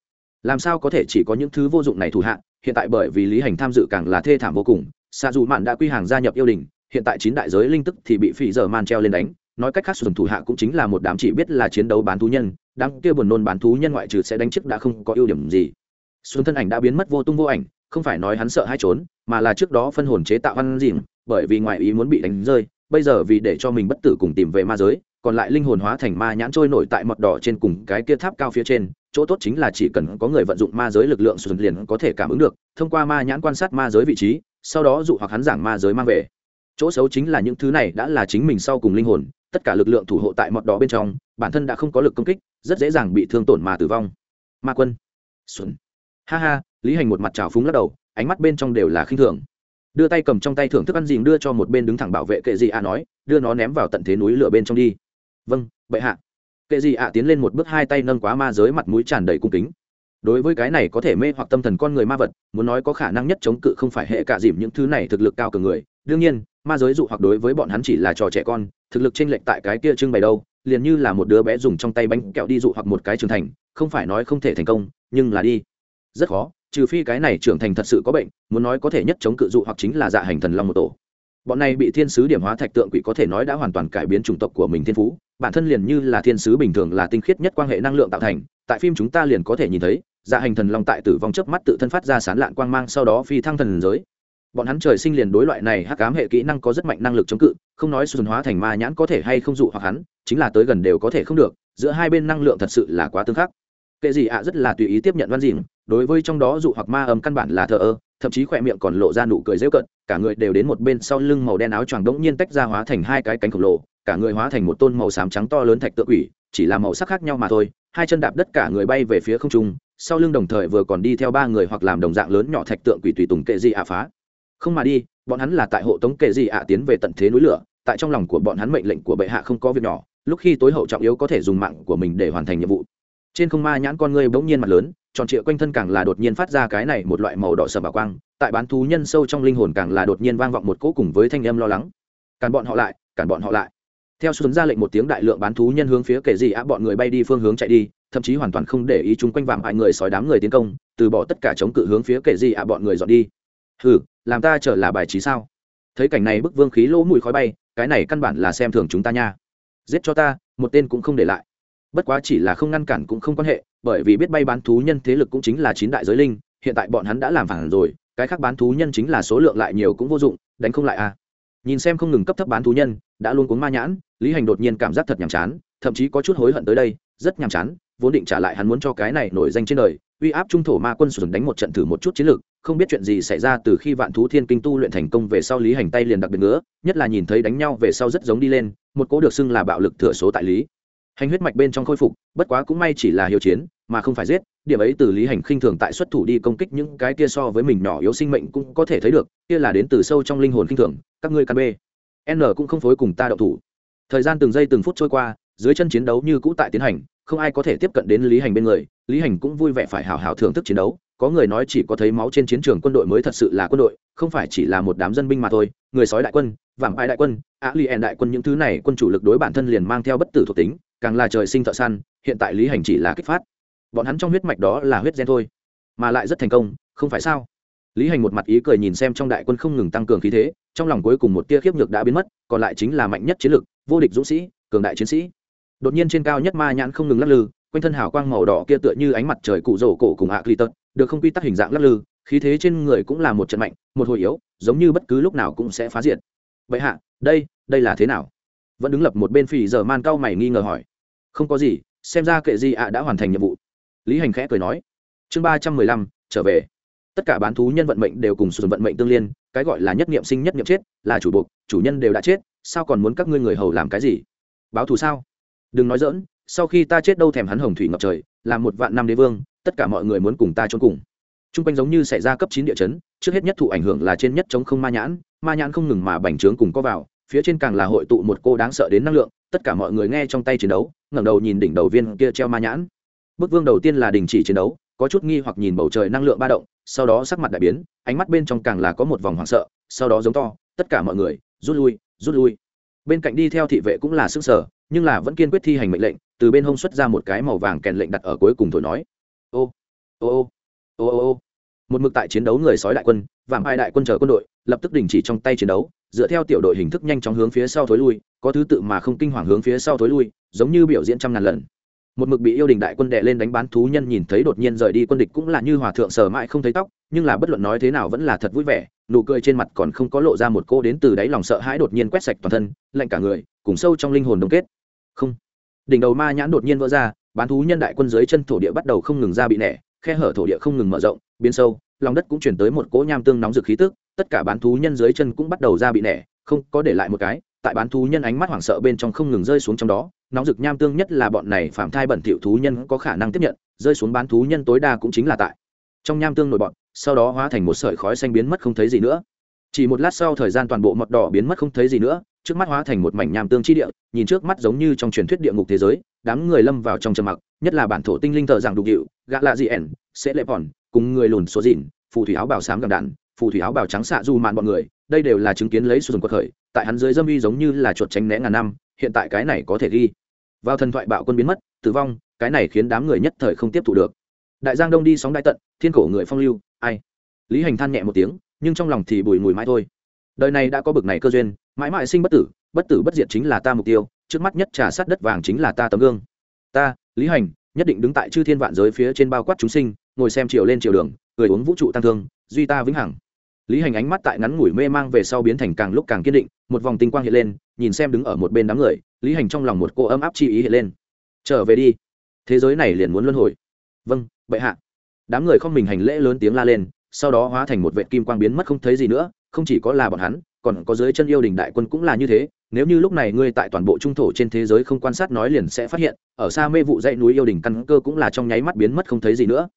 S1: Làm sao có thể chỉ có những thứ vô dụng này thủ hạ, hiện tại bởi vì lý hành tham dự càng là thê thảm vô cùng xạ dù mạn đã quy hàng gia nhập yêu đình, hiện tại chín đại giới linh tức thì bị phỉ dở man treo lên đánh. Nói cách khác sử dụng thủ hạ cũng chính là một đám chỉ biết là chiến đấu bán thú nhân đáng kia buồn nôn bán thú nhân ngoại trừ sẽ đánh chức đã không có ưu điểm gì. Xuân thân ảnh đã biến mất vô tung vô ảnh, không phải nói hắn sợ hay trốn, mà là trước đó phân hồn chế tạo văn dìm, bởi vì ngoại ý muốn bị đánh rơi, bây giờ vì để cho mình bất tử cùng tìm về ma giới, còn lại linh hồn hóa thành ma nhãn trôi nổi tại mọt đỏ trên cùng cái kia tháp cao phía trên, chỗ tốt chính là chỉ cần có người vận dụng ma giới lực lượng xuân liền có thể cảm ứng được, thông qua ma nhãn quan sát ma giới vị trí sau đó dụ hoặc hắn giảng ma giới mang về. Chỗ xấu chính là những thứ này đã là chính mình sau cùng linh hồn, tất cả lực lượng thủ hộ tại mọt đỏ bên trong, bản thân đã không có lực công kích, rất dễ dàng bị thương tổn mà tử vong. Ma quân. Xuân. Ha ha, lý hành một mặt trào phúng lắc đầu, ánh mắt bên trong đều là khinh thường. Đưa tay cầm trong tay thưởng thức ăn dìm đưa cho một bên đứng thẳng bảo vệ kệ gì ạ nói, đưa nó ném vào tận thế núi lửa bên trong đi. Vâng bệ hạ. Kệ gì ạ tiến lên một bước hai tay nâng quá ma giới mặt mũi tràn đầy cung kính đối với cái này có thể mê hoặc tâm thần con người ma vật, muốn nói có khả năng nhất chống cự không phải hệ cả dìm những thứ này thực lực cao cường người. Đương nhiên, ma giới dụ hoặc đối với bọn hắn chỉ là trò trẻ con, thực lực chênh lệch tại cái kia trưng bày đâu, liền như là một đứa bé dùng trong tay bánh kẹo đi dụ hoặc một cái trưởng thành, không phải nói không thể thành công, nhưng là đi. Rất khó, trừ phi cái này trưởng thành thật sự có bệnh, muốn nói có thể nhất chống cự dụ hoặc chính là dạ hành thần long một tổ. Bọn này bị thiên sứ điểm hóa thạch tượng quỷ có thể nói đã hoàn toàn cải biến chủng tộc của mình thiên phú, bản thân liền như là thiên sứ bình thường là tinh khiết nhất quan hệ năng lượng tạo thành, tại phim chúng ta liền có thể nhìn thấy dạ hành thần long tại tử vong chớp mắt tự thân phát ra sán lạn quang mang, sau đó phi thăng thần giới. Bọn hắn trời sinh liền đối loại này hắc ám hệ kỹ năng có rất mạnh năng lực chống cự, không nói xuân hóa thành ma nhãn có thể hay không dụ hoặc hắn, chính là tới gần đều có thể không được, giữa hai bên năng lượng thật sự là quá tương khắc. Kệ gì ạ rất là tùy ý tiếp nhận văn dìm, đối với trong đó dụ hoặc ma âm căn bản là thờ ơ, thậm chí khỏe miệng còn lộ ra nụ cười rêu cận cả người đều đến một bên sau lưng màu đen áo choàng đống nhiên tách ra hóa thành hai cái cánh khổng lồ cả người hóa thành một tôn màu xám trắng to lớn thạch tượng quỷ, chỉ là màu sắc khác nhau mà thôi, hai chân đạp đất cả người bay về phía không trung, sau lưng đồng thời vừa còn đi theo ba người hoặc làm đồng dạng lớn nhỏ thạch tượng quỷ tùy tùng kệ gì ạ phá. Không mà đi, bọn hắn là tại hộ tống kệ gì ạ tiến về tận thế núi lửa, tại trong lòng của bọn hắn mệnh lệnh của bệ hạ không có việc nhỏ, lúc khi tối hậu trọng yếu có thể dùng mạng của mình để hoàn thành nhiệm vụ. Trên không ma nhãn con ngươi bỗng nhiên mặt lớn, tròn trịa quanh thân càng là đột nhiên phát ra cái này một loại màu đỏ sầm bảo quang, tại bán thú nhân sâu trong linh hồn càng là đột nhiên vang vọng một cỗ cùng với thanh âm lo lắng. Cản bọn họ lại, cản bọn họ lại theo xuân ra lệnh một tiếng đại lượng bán thú nhân hướng phía kể gì ạ, bọn người bay đi phương hướng chạy đi, thậm chí hoàn toàn không để ý chúng quanh vạm hại người sói đám người tiến công, từ bỏ tất cả chống cự hướng phía kể gì ạ, bọn người dọn đi. Hừ, làm ta trở là bài trí sao? Thấy cảnh này bức vương khí lỗ mùi khói bay, cái này căn bản là xem thường chúng ta nha. Giết cho ta, một tên cũng không để lại. Bất quá chỉ là không ngăn cản cũng không quan hệ, bởi vì biết bay bán thú nhân thế lực cũng chính là chín đại giới linh, hiện tại bọn hắn đã làm phản rồi, cái khác bán thú nhân chính là số lượng lại nhiều cũng vô dụng, đánh không lại à nhìn xem không ngừng cấp thấp bán thú nhân, đã luôn cuốn ma nhãn, lý hành đột nhiên cảm giác thật nhàm chán, thậm chí có chút hối hận tới đây, rất nhàm chán, vốn định trả lại hắn muốn cho cái này nổi danh trên đời, uy áp trung thổ ma quân sùn đánh một trận thử một chút chiến lược, không biết chuyện gì xảy ra từ khi vạn thú thiên kinh tu luyện thành công về sau lý hành tay liền đặc biệt nữa nhất là nhìn thấy đánh nhau về sau rất giống đi lên, một cố được xưng là bạo lực thừa số tại lý hành huyết mạch bên trong khôi phục, bất quá cũng may chỉ là hiệu chiến mà không phải giết, điểm ấy từ lý hành khinh thường tại xuất thủ đi công kích những cái kia so với mình nhỏ yếu sinh mệnh cũng có thể thấy được, kia là đến từ sâu trong linh hồn khinh thường, các ngươi căn b n cũng không phối cùng ta đậu thủ. Thời gian từng giây từng phút trôi qua, dưới chân chiến đấu như cũ tại tiến hành, không ai có thể tiếp cận đến lý hành bên người, lý hành cũng vui vẻ phải hào hào thưởng thức chiến đấu, có người nói chỉ có thấy máu trên chiến trường quân đội mới thật sự là quân đội, không phải chỉ là một đám dân binh mà thôi, người sói đại quân vàng ai đại quân á li đại quân những thứ này quân chủ lực đối bản thân liền mang theo bất tử thuộc tính, càng là trời sinh thợ săn, hiện tại lý hành chỉ là kích phát bọn hắn trong huyết mạch đó là huyết gen thôi, mà lại rất thành công, không phải sao? Lý hành một mặt ý cười nhìn xem trong đại quân không ngừng tăng cường khí thế, trong lòng cuối cùng một tia khiếp nhược đã biến mất, còn lại chính là mạnh nhất chiến lực, vô địch dũng sĩ, cường đại chiến sĩ. Đột nhiên trên cao nhất ma nhãn không ngừng lắc lư, quanh thân hào quang màu đỏ kia tựa như ánh mặt trời cụ rổ cổ cùng hạ kỳ tật, được không quy tắc hình dạng lắc lư, khí thế trên người cũng là một trận mạnh, một hồi yếu, giống như bất cứ lúc nào cũng sẽ phá diện. vậy hạ, đây đây là thế nào? Vẫn đứng lập một bên phì giờ man cao mày nghi ngờ hỏi. Không có gì, xem ra kệ gì ạ đã hoàn thành nhiệm vụ lý hành khẽ cười nói, chương ba trăm mười lăm, trở về. Tất cả bán thú nhân vận mệnh đều cùng sử dụng vận mệnh tương liên, cái gọi là nhất niệm sinh nhất niệm chết, là chủ buộc, chủ nhân đều đã chết, sao còn muốn các ngươi người hầu làm cái gì? Báo thù sao? Đừng nói dỡn sau khi ta chết đâu thèm hắn hồng thủy ngập trời làm một vạn năm đế vương, tất cả mọi người muốn cùng ta trốn cùng. T r u n g quanh giống như xảy ra cấp chín địa chấn, trước hết nhất thụ ảnh hưởng là trên nhất chống không ma nhãn ma nhãn không ngừng mà bành trướng cùng có vào, phía trên càng là hội tụ một cô đáng sợ đến năng lượng, tất cả mọi người nghe trong tay chiến đấu, ngẩng đầu nhìn đỉnh đầu viên kia treo ma nhãn bức vương đầu tiên là đình chỉ chiến đấu, có chút nghi hoặc nhìn bầu trời năng lượng ba động, sau đó sắc mặt đại biến, ánh mắt bên trong càng là có một vòng hoảng sợ, sau đó giống to, tất cả mọi người, rút lui rút lui. Bên cạnh đi theo thị vệ cũng là sức sở, nhưng là vẫn kiên quyết thi hành mệnh lệnh, từ bên hông xuất ra một cái màu vàng kèn lệnh đặt ở cuối cùng thổi nói. Ô ô ô ô ô ô. Một mực tại chiến đấu người sói đại quân vàng hai đại quân chờ quân đội, lập tức đình chỉ trong tay chiến đấu, dựa theo tiểu đội hình thức nhanh chóng hướng phía sau thối lui, có thứ tự mà không kinh hoàng hướng phía sau thối lui, giống như biểu diễn trăm ngàn lần một mực bị yêu đình đại quân đệ lên đánh bán thú nhân nhìn thấy đột nhiên rời đi quân địch cũng là như hòa thượng sờ mãi không thấy tóc, nhưng là bất luận nói thế nào vẫn là thật vui vẻ, nụ cười trên mặt còn không có lộ ra một cô đến từ đáy lòng sợ hãi đột nhiên quét sạch toàn thân, lạnh cả người, cùng sâu trong linh hồn đồng kết. Không. Đỉnh đầu ma nhãn đột nhiên vỡ ra, bán thú nhân đại quân dưới chân thổ địa bắt đầu không ngừng ra bị nẻ, khe hở thổ địa không ngừng mở rộng, biến sâu, lòng đất cũng chuyển tới một cỗ nham tương nóng rực khí tức, tất cả bán thú nhân dưới chân cũng bắt đầu ra bị nẻ, không có để lại một cái tại bán thú nhân ánh mắt hoảng sợ bên trong không ngừng rơi xuống trong đó, nóng rực nham tương nhất là bọn này phạm thai bẩn thiệu thú nhân có khả năng tiếp nhận, rơi xuống bán thú nhân tối đa cũng chính là tại. Trong nham tương nổi bọn sau đó hóa thành một sợi khói xanh biến mất không thấy gì nữa. Chỉ một lát sau thời gian toàn bộ mọt đỏ biến mất không thấy gì nữa, trước mắt hóa thành một mảnh nham tương chi địa, nhìn trước mắt giống như trong truyền thuyết địa ngục thế giới, đám người lâm vào trong trầm mặc, nhất là bản thổ tinh linh thợ rằng đục hiệu gã lạ dị ẻn, sẽ lệ vòn cùng người lùn số dìn phù thủy áo bào xám gặm đạn, phù thủy áo bào trắng xạ du mạn bọn người đây đều là chứng kiến lấy sử dụng quật khởi, tại hắn dưới dâm uy giống như là chuột tránh né ngàn năm, hiện tại cái này có thể ghi. Vào thần thoại bạo quân biến mất, tử vong, cái này khiến đám người nhất thời không tiếp thụ được. Đại giang đông đi sóng đại tận, thiên cổ người phong lưu, ai? Lý hành than nhẹ một tiếng, nhưng trong lòng thì bùi mùi mãi thôi. Đời này đã có bực này cơ duyên, mãi mãi sinh bất tử bất tử bất diệt chính là ta mục tiêu, trước mắt nhất trà sát đất vàng chính là ta tấm gương. Ta, lý hành, nhất định đứng tại chư thiên vạn giới phía trên bao quát chúng sinh, ngồi xem chiều lên chiều đường cười uống vũ trụ tăng thương, duy ta vĩnh hằng lý hành ánh mắt tại ngắn ngủi mê mang về sau biến thành càng lúc càng kiên định, một vòng tinh quang hiện lên, nhìn xem đứng ở một bên đám người, lý hành trong lòng một cô ấm áp chi ý hiện lên. Trở về đi. Thế giới này liền muốn luân hồi. Vâng bệ hạ. Đám người không mình hành lễ lớn tiếng la lên, sau đó hóa thành một vệ kim quang biến mất không thấy gì nữa, không chỉ có là bọn hắn, còn có dưới chân yêu đình đại quân cũng là như thế. Nếu như lúc này ngươi tại toàn bộ trung thổ trên thế giới không quan sát nói liền sẽ phát hiện, ở xa mê vụ dãy núi yêu đình căn cơ cũng là trong nháy mắt biến mất không thấy gì nữa.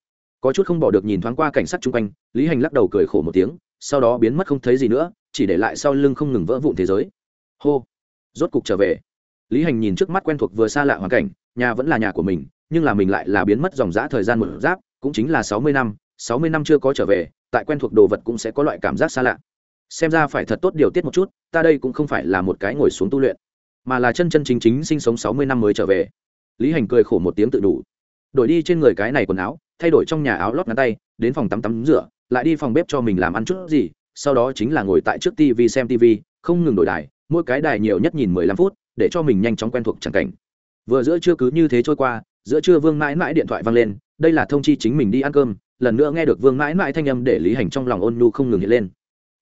S1: Có chút không bỏ được nhìn thoáng qua cảnh sát chung quanh, lý hành lắc đầu cười khổ một tiếng sau đó biến mất không thấy gì nữa, chỉ để lại sau lưng không ngừng vỡ vụn thế giới. Hô! Rốt cục trở về. Lý hành nhìn trước mắt quen thuộc vừa xa lạ hoàn cảnh, nhà vẫn là nhà của mình, nhưng là mình lại là biến mất dòng dã thời gian một giáp, cũng chính là sáu mươi năm, sáu mươi năm chưa có trở về, tại quen thuộc đồ vật cũng sẽ có loại cảm giác xa lạ. Xem ra phải thật tốt điều tiết một chút, ta đây cũng không phải là một cái ngồi xuống tu luyện, mà là chân chân chính chính sinh sống sáu mươi năm mới trở về. Lý hành cười khổ một tiếng tự đủ. Đổi đi trên người cái này quần áo, thay đổi trong nhà áo lót ngắn tay, đến phòng tắm tắm rửa lại đi phòng bếp cho mình làm ăn chút gì, sau đó chính là ngồi tại trước tv xem tv không ngừng đổi đài, mỗi cái đài nhiều nhất nhìn mười lăm phút, để cho mình nhanh chóng quen thuộc chẳng cảnh. Vừa giữa trưa cứ như thế trôi qua, giữa trưa vương mãi mãi điện thoại vang lên, đây là thông chi chính mình đi ăn cơm, lần nữa nghe được vương mãi mãi thanh âm để lý hành trong lòng ôn nhu không ngừng hiện lên.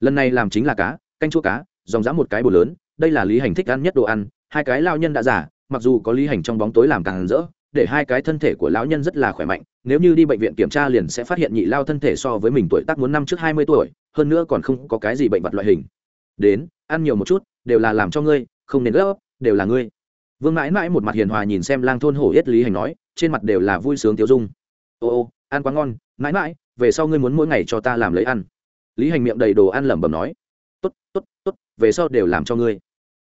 S1: Lần này làm chính là cá, canh chua cá, dòng dã một cái bồ lớn, đây là lý hành thích ăn nhất đồ ăn, hai cái lao nhân đã giả mặc dù có lý hành trong bóng tối làm càng rỡ để hai cái thân thể của lão nhân rất là khỏe mạnh, nếu như đi bệnh viện kiểm tra liền sẽ phát hiện nhị lao thân thể so với mình tuổi tác muốn năm trước hai mươi tuổi, hơn nữa còn không có cái gì bệnh vật loại hình. Đến, ăn nhiều một chút, đều là làm cho ngươi, không nên gấp, đều là ngươi. Vương mãi mãi một mặt hiền hòa nhìn xem lang thôn hổ yết lý hành nói, trên mặt đều là vui sướng tiêu dung. Ô ô, ăn quá ngon, mãi mãi, về sau ngươi muốn mỗi ngày cho ta làm lấy ăn. Lý hành miệng đầy đồ ăn lẩm bẩm nói, tốt tốt tốt, về sau đều làm cho ngươi.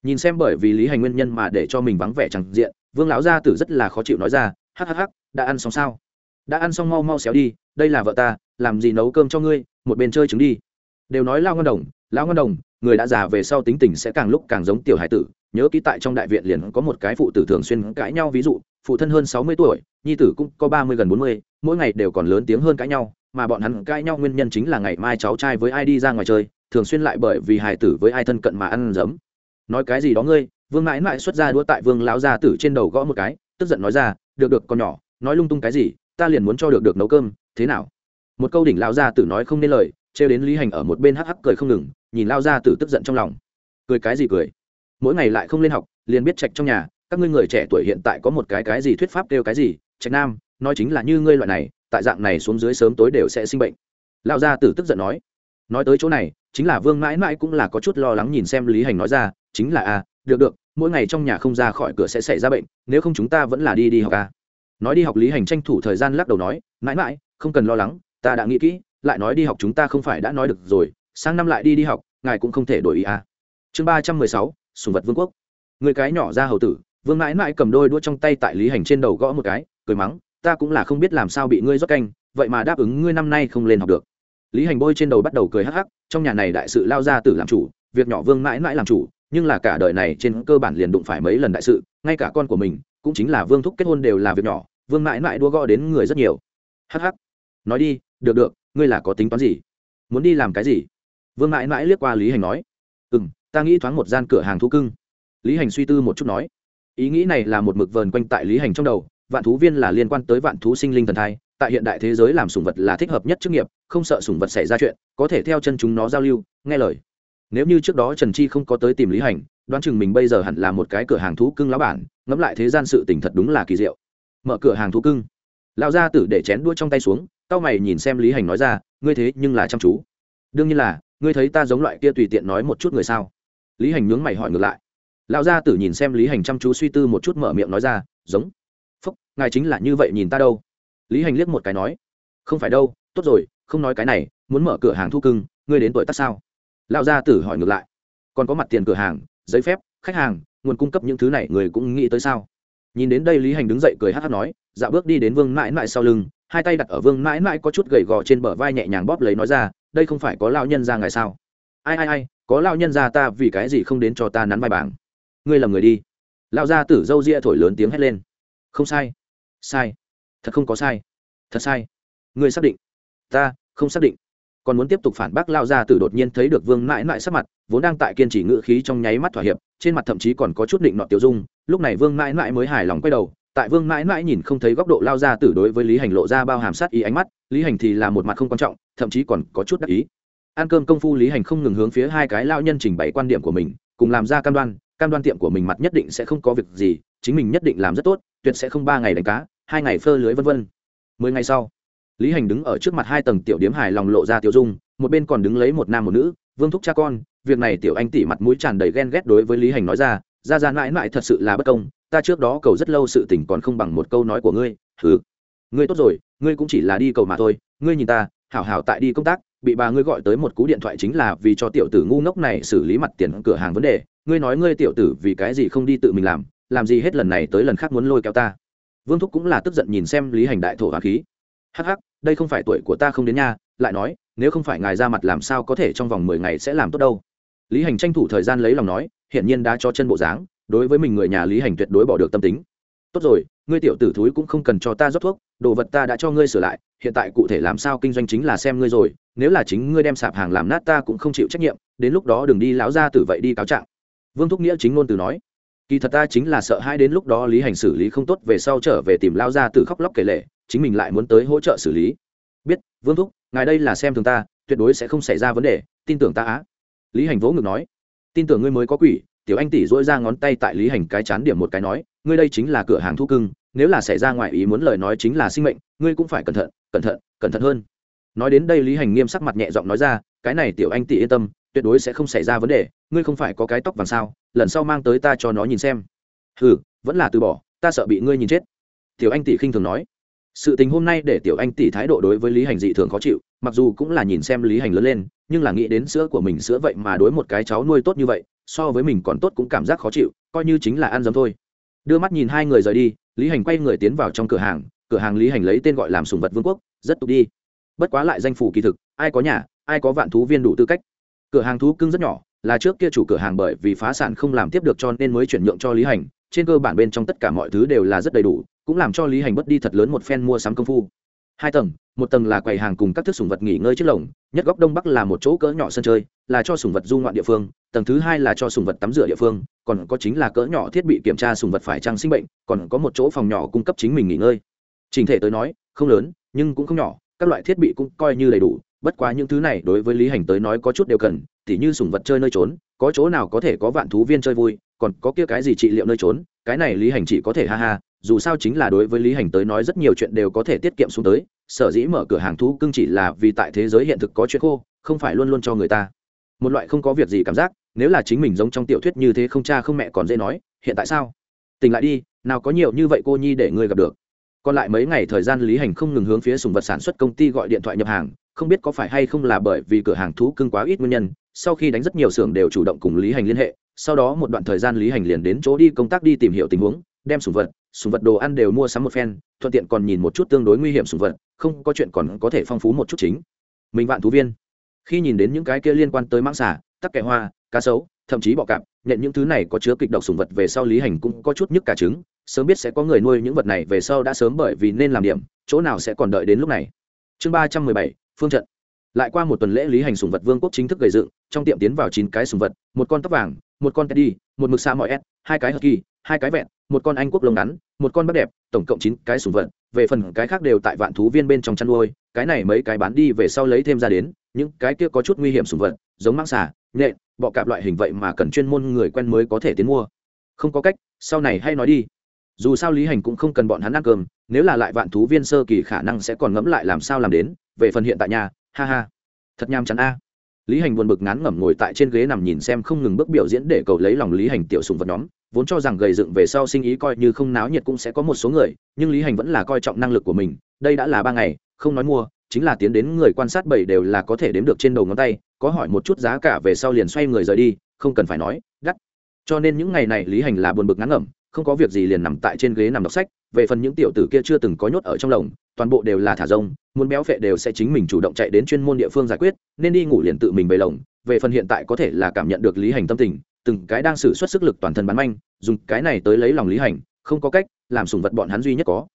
S1: Nhìn xem bởi vì lý hành nguyên nhân mà để cho mình vắng vẻ chẳng diện vương lão gia tử rất là khó chịu nói ra, hắc hắc hắc, đã ăn xong sao? Đã ăn xong mau mau xéo đi, đây là vợ ta, làm gì nấu cơm cho ngươi, một bên chơi trứng đi. Đều nói lao ngân đồng, lão ngân đồng, người đã già về sau tính tình sẽ càng lúc càng giống tiểu hải tử. Nhớ kỹ tại trong đại viện liền có một cái phụ tử thường xuyên cãi nhau, ví dụ, phụ thân hơn sáu mươi tuổi, nhi tử cũng có ba mươi gần bốn mươi, mỗi ngày đều còn lớn tiếng hơn cãi nhau, mà bọn hắn cãi nhau nguyên nhân chính là ngày mai cháu trai với ai đi ra ngoài chơi, thường xuyên lại bởi vì hải tử với ai thân cận mà ăn giấm. Nói cái gì đó ngươi vương mãi mãi xuất ra đũa tại vương lão gia tử trên đầu gõ một cái tức giận nói ra được được con nhỏ nói lung tung cái gì ta liền muốn cho được được nấu cơm thế nào? Một câu đỉnh lão gia tử nói không nên lời trêu đến lý hành ở một bên hắc hắc cười không ngừng nhìn lao gia tử tức giận trong lòng. Cười cái gì cười? Mỗi ngày lại không lên học liền biết trạch trong nhà các ngươi người trẻ tuổi hiện tại có một cái cái gì thuyết pháp kêu cái gì trạch nam nói chính là như ngươi loại này tại dạng này xuống dưới sớm tối đều sẽ sinh bệnh. Lão gia tử tức giận nói. Nói tới chỗ này chính là vương mãi mãi cũng là có chút lo lắng nhìn xem lý hành nói ra chính là a à, được được, mỗi ngày trong nhà không ra khỏi cửa sẽ xảy ra bệnh, nếu không chúng ta vẫn là đi đi học à. nói đi học lý hành tranh thủ thời gian lắc đầu nói, mãi mãi, không cần lo lắng, ta đã nghĩ kỹ, lại nói đi học chúng ta không phải đã nói được rồi, sang năm lại đi đi học, ngài cũng không thể đổi ý à. chương ba trăm mười sáu, sùng vật vương quốc người cái nhỏ ra hầu tử, vương mãi mãi cầm đôi đua trong tay tại lý hành trên đầu gõ một cái, cười mắng, ta cũng là không biết làm sao bị ngươi rót canh, vậy mà đáp ứng ngươi năm nay không lên học được lý hành bôi trên đầu bắt đầu cười hắc hắc, trong nhà này đại sự lao ra tử làm chủ, việc nhỏ vương mãi mãi làm chủ nhưng là cả đời này trên cơ bản liền đụng phải mấy lần đại sự, ngay cả con của mình, cũng chính là vương thúc kết hôn đều là việc nhỏ, vương mãi mãi đua gõ đến người rất nhiều. Hắc hắc. Nói đi, được được, ngươi là có tính toán gì? Muốn đi làm cái gì? Vương mãi mãi liếc qua lý hành nói. Ừ m ta nghĩ thoáng một gian cửa hàng thú cưng. Lý hành suy tư một chút nói. Ý nghĩ này là một mực vờn quanh tại lý hành trong đầu, vạn thú viên là liên quan tới vạn thú sinh linh thần thai, tại hiện đại thế giới làm sủng vật là thích hợp nhất chức nghiệp, không sợ sủng vật xảy ra chuyện, có thể theo chân chúng nó giao lưu, nghe lời nếu như trước đó trần chi không có tới tìm lý hành, đoán chừng mình bây giờ hẳn là một cái cửa hàng thú cưng lão bản, ngẫm lại thế gian sự tình thật đúng là kỳ diệu. Mở cửa hàng thú cưng. Lão gia tử để chén đua trong tay xuống tao mày nhìn xem lý hành nói ra, ngươi thế nhưng là chăm chú. Đương nhiên là, ngươi thấy ta giống loại kia tùy tiện nói một chút người sao? Lý hành nhướng mày hỏi ngược lại. Lão gia tử nhìn xem lý hành chăm chú suy tư một chút mở miệng nói ra, giống. Phúc, ngài chính là như vậy nhìn ta đâu? Lý hành liếc một cái nói, không phải đâu, tốt rồi, không nói cái này, muốn mở cửa hàng thu cưng, ngươi đến tuổi tác sao? Lão gia tử hỏi ngược lại. Còn có mặt tiền cửa hàng, giấy phép, khách hàng, nguồn cung cấp những thứ này người cũng nghĩ tới sao? Nhìn đến đây lý hành đứng dậy cười hát hát nói, dạo bước đi đến vương mãi mãi sau lưng, hai tay đặt ở vương mãi mãi có chút gầy gò trên bờ vai nhẹ nhàng bóp lấy nói ra, đây không phải có lao nhân ra ngày sao? Ai ai ai, có lao nhân ra ta vì cái gì không đến cho ta nắn vai bảng? Ngươi làm người đi. Lao ra tử dâu ria thổi lớn tiếng hét lên. Không sai sai, thật không có sai, thật sai. Ngươi xác định, ta không xác định còn muốn tiếp tục phản bác lao ra tử đột nhiên thấy được vương mãi mãi sắc mặt, vốn đang tại kiên trì ngự khí trong nháy mắt thỏa hiệp, trên mặt thậm chí còn có chút định nọ tiêu dung, lúc này vương mãi mãi mới hài lòng quay đầu, tại vương mãi mãi nhìn không thấy góc độ lao ra tử đối với lý hành lộ ra bao hàm sát ý ánh mắt, lý hành thì là một mặt không quan trọng, thậm chí còn có chút đắc ý. Ăn cơm công phu lý hành không ngừng hướng phía hai cái lao nhân trình bày quan điểm của mình, cùng làm ra cam đoan cam đoan tiệm của mình mặt nhất định sẽ không có việc gì, chính mình nhất định làm rất tốt, tuyệt sẽ không ba ngày đánh cá, hai ngày phơ lưới vân vân. Mười ngày sau lý hành đứng ở trước mặt hai tầng tiểu điếm hài lòng lộ ra tiểu dung, một bên còn đứng lấy một nam một nữ, vương thúc cha con, việc này tiểu anh tỉ mặt mũi tràn đầy ghen ghét đối với lý hành nói ra ra ra mãi mãi thật sự là bất công, ta trước đó cầu rất lâu sự tình còn không bằng một câu nói của ngươi thứ ngươi tốt rồi, ngươi cũng chỉ là đi cầu mà thôi, ngươi nhìn ta, hảo hảo tại đi công tác, bị bà ngươi gọi tới một cú điện thoại chính là vì cho tiểu tử ngu ngốc này xử lý mặt tiền cửa hàng vấn đề, ngươi nói ngươi tiểu tử vì cái gì không đi tự mình làm làm gì hết lần này tới lần khác muốn lôi kéo ta. Vương thúc cũng là tức giận nhìn xem lý hành đại thổ hà khí. Hắc hắc đây không phải tuổi của ta không đến nha, lại nói, nếu không phải ngài ra mặt làm sao có thể trong vòng mười ngày sẽ làm tốt đâu. Lý hành tranh thủ thời gian lấy lòng nói, hiển nhiên đã cho chân bộ dáng, đối với mình người nhà lý hành tuyệt đối bỏ được tâm tính. Tốt rồi, ngươi tiểu tử thúi cũng không cần cho ta rót thuốc, đồ vật ta đã cho ngươi sửa lại, hiện tại cụ thể làm sao kinh doanh chính là xem ngươi rồi, nếu là chính ngươi đem sạp hàng làm nát ta cũng không chịu trách nhiệm, đến lúc đó đừng đi lão ra tử vậy đi cáo trạng. Vương thúc nghĩa chính ngôn từ nói. Kỳ thật ta chính là sợ hai đến lúc đó lý hành xử lý không tốt về sau trở về tìm lao ra từ khóc lóc kể lệ chính mình lại muốn tới hỗ trợ xử lý. Biết, vương thúc, ngài đây là xem thường ta, tuyệt đối sẽ không xảy ra vấn đề, tin tưởng ta á. Lý hành vỗ ngực nói, tin tưởng ngươi mới có quỷ, tiểu anh tỷ dỗi ra ngón tay tại lý hành cái chán điểm một cái nói, ngươi đây chính là cửa hàng thu cưng, nếu là xảy ra ngoài ý muốn lời nói chính là sinh mệnh, ngươi cũng phải cẩn thận cẩn thận cẩn thận hơn. Nói đến đây lý hành nghiêm sắc mặt nhẹ giọng nói ra, cái này tiểu anh tỷ yên tâm, tuyệt đối sẽ không xảy ra vấn đề, ngươi không phải có cái tóc vàng sao, lần sau mang tới ta cho nó nhìn xem. Ừ vẫn là từ bỏ, ta sợ bị ngươi nhìn chết. Tiểu anh tỷ khinh thường nói sự tình hôm nay để tiểu anh tỷ thái độ đối với lý hành dị thường khó chịu, mặc dù cũng là nhìn xem lý hành lớn lên, nhưng là nghĩ đến sữa của mình sữa vậy mà đối một cái cháu nuôi tốt như vậy, so với mình còn tốt cũng cảm giác khó chịu, coi như chính là ăn dấm thôi. Đưa mắt nhìn hai người rời đi, lý hành quay người tiến vào trong cửa hàng cửa hàng lý hành lấy tên gọi làm sùng vật vương quốc, rất tục đi. Bất quá lại danh phủ kỳ thực, ai có nhà, ai có vạn thú viên đủ tư cách. Cửa hàng thú cưng rất nhỏ là trước kia chủ cửa hàng bởi vì phá sản không làm tiếp được cho nên mới chuyển nhượng cho lý hành. Trên cơ bản bên trong tất cả mọi thứ đều là rất đầy đủ, cũng làm cho lý hành bất đi thật lớn một phen mua sắm công phu. Hai tầng, một tầng là quầy hàng cùng các thức sùng vật nghỉ ngơi trước lồng, nhất góc đông bắc là một chỗ cỡ nhỏ sân chơi, là cho sùng vật du ngoạn địa phương, tầng thứ hai là cho sùng vật tắm rửa địa phương, còn có chính là cỡ nhỏ thiết bị kiểm tra sùng vật phải trang sinh bệnh, còn có một chỗ phòng nhỏ cung cấp chính mình nghỉ ngơi. Trình thể tới nói, không lớn, nhưng cũng không nhỏ, các loại thiết bị cũng coi như đầy đủ, bất quá những thứ này đối với lý hành tới nói có chút đều cần tỉ như sùng vật chơi nơi trốn, có chỗ nào có thể có vạn thú viên chơi vui, còn có kia cái gì trị liệu nơi trốn, cái này lý hành chỉ có thể ha ha, dù sao chính là đối với lý hành tới nói rất nhiều chuyện đều có thể tiết kiệm xuống tới, sở dĩ mở cửa hàng thú cưng chỉ là vì tại thế giới hiện thực có chuyện khô, không phải luôn luôn cho người ta. Một loại không có việc gì cảm giác, nếu là chính mình giống trong tiểu thuyết như thế không cha không mẹ còn dễ nói, hiện tại sao? Tỉnh lại đi, nào có nhiều như vậy cô nhi để ngươi gặp được. Còn lại mấy ngày thời gian lý hành không ngừng hướng phía sùng vật sản xuất công ty gọi điện thoại nhập hàng không biết có phải hay không là bởi vì cửa hàng thú cưng quá ít nguyên nhân, sau khi đánh rất nhiều xưởng đều chủ động cùng lý hành liên hệ, sau đó một đoạn thời gian lý hành liền đến chỗ đi công tác đi tìm hiểu tình huống, đem sùng vật sùng vật đồ ăn đều mua sắm một phen, thuận tiện còn nhìn một chút tương đối nguy hiểm sùng vật, không có chuyện còn có thể phong phú một chút chính. Mình vạn thú viên. Khi nhìn đến những cái kia liên quan tới mãng xả tắc kẻ hoa, cá sấu, thậm chí bọ cạp nhận những thứ này có chứa kịch độc sùng vật về sau lý hành cũng có chút nhức cả trứng, sớm biết sẽ có người nuôi những vật này về sau đã sớm bởi vì nên làm điểm, chỗ nào sẽ còn đợi đến lúc này. Chương ba trăm mười bảy phương trận. Lại qua một tuần lễ lý hành sùng vật vương quốc chính thức gầy dựng, trong tiệm tiến vào chín cái sùng vật, một con tóc vàng, một con teddy, một mực xa mọi s hai cái hờ kỳ hai cái vẹn, một con anh quốc lông ngắn, một con bắt đẹp, tổng cộng chín cái sùng vật, về phần cái khác đều tại vạn thú viên bên trong chăn nuôi, cái này mấy cái bán đi về sau lấy thêm ra đến, những cái kia có chút nguy hiểm sùng vật, giống mang xà, nhện, bọ cạp loại hình vậy mà cần chuyên môn người quen mới có thể tiến mua. Không có cách, sau này hay nói đi. Dù sao lý hành cũng không cần bọn hắn ăn cơm, nếu là lại vạn thú viên sơ kỳ khả năng sẽ còn ngẫm lại làm sao làm đến về phần hiện tại nhà ha ha. Thật nham chắn a. Lý hành buồn bực ngán ngẩm ngồi tại trên ghế nằm nhìn xem không ngừng bước biểu diễn để cầu lấy lòng lý hành tiểu sùng vật nhóm, vốn cho rằng gầy dựng về sau sinh ý coi như không náo nhiệt cũng sẽ có một số người, nhưng lý hành vẫn là coi trọng năng lực của mình, đây đã là ba ngày, không nói mua, chính là tiến đến người quan sát bảy đều là có thể đếm được trên đầu ngón tay, có hỏi một chút giá cả về sau liền xoay người rời đi, không cần phải nói, gắt. Cho nên những ngày này lý hành là buồn bực ngán ngẩm, không có việc gì liền nằm tại trên ghế nằm đọc sách về phần những tiểu tử kia chưa từng có nhốt ở trong lồng, toàn bộ đều là thả rông, muốn béo phệ đều sẽ chính mình chủ động chạy đến chuyên môn địa phương giải quyết, nên đi ngủ liền tự mình về lồng. Về phần hiện tại có thể là cảm nhận được lý hành tâm tình, từng cái đang xử suất sức lực toàn thân bán manh, dùng cái này tới lấy lòng lý hành, không có cách, làm sùng vật bọn hắn duy nhất có.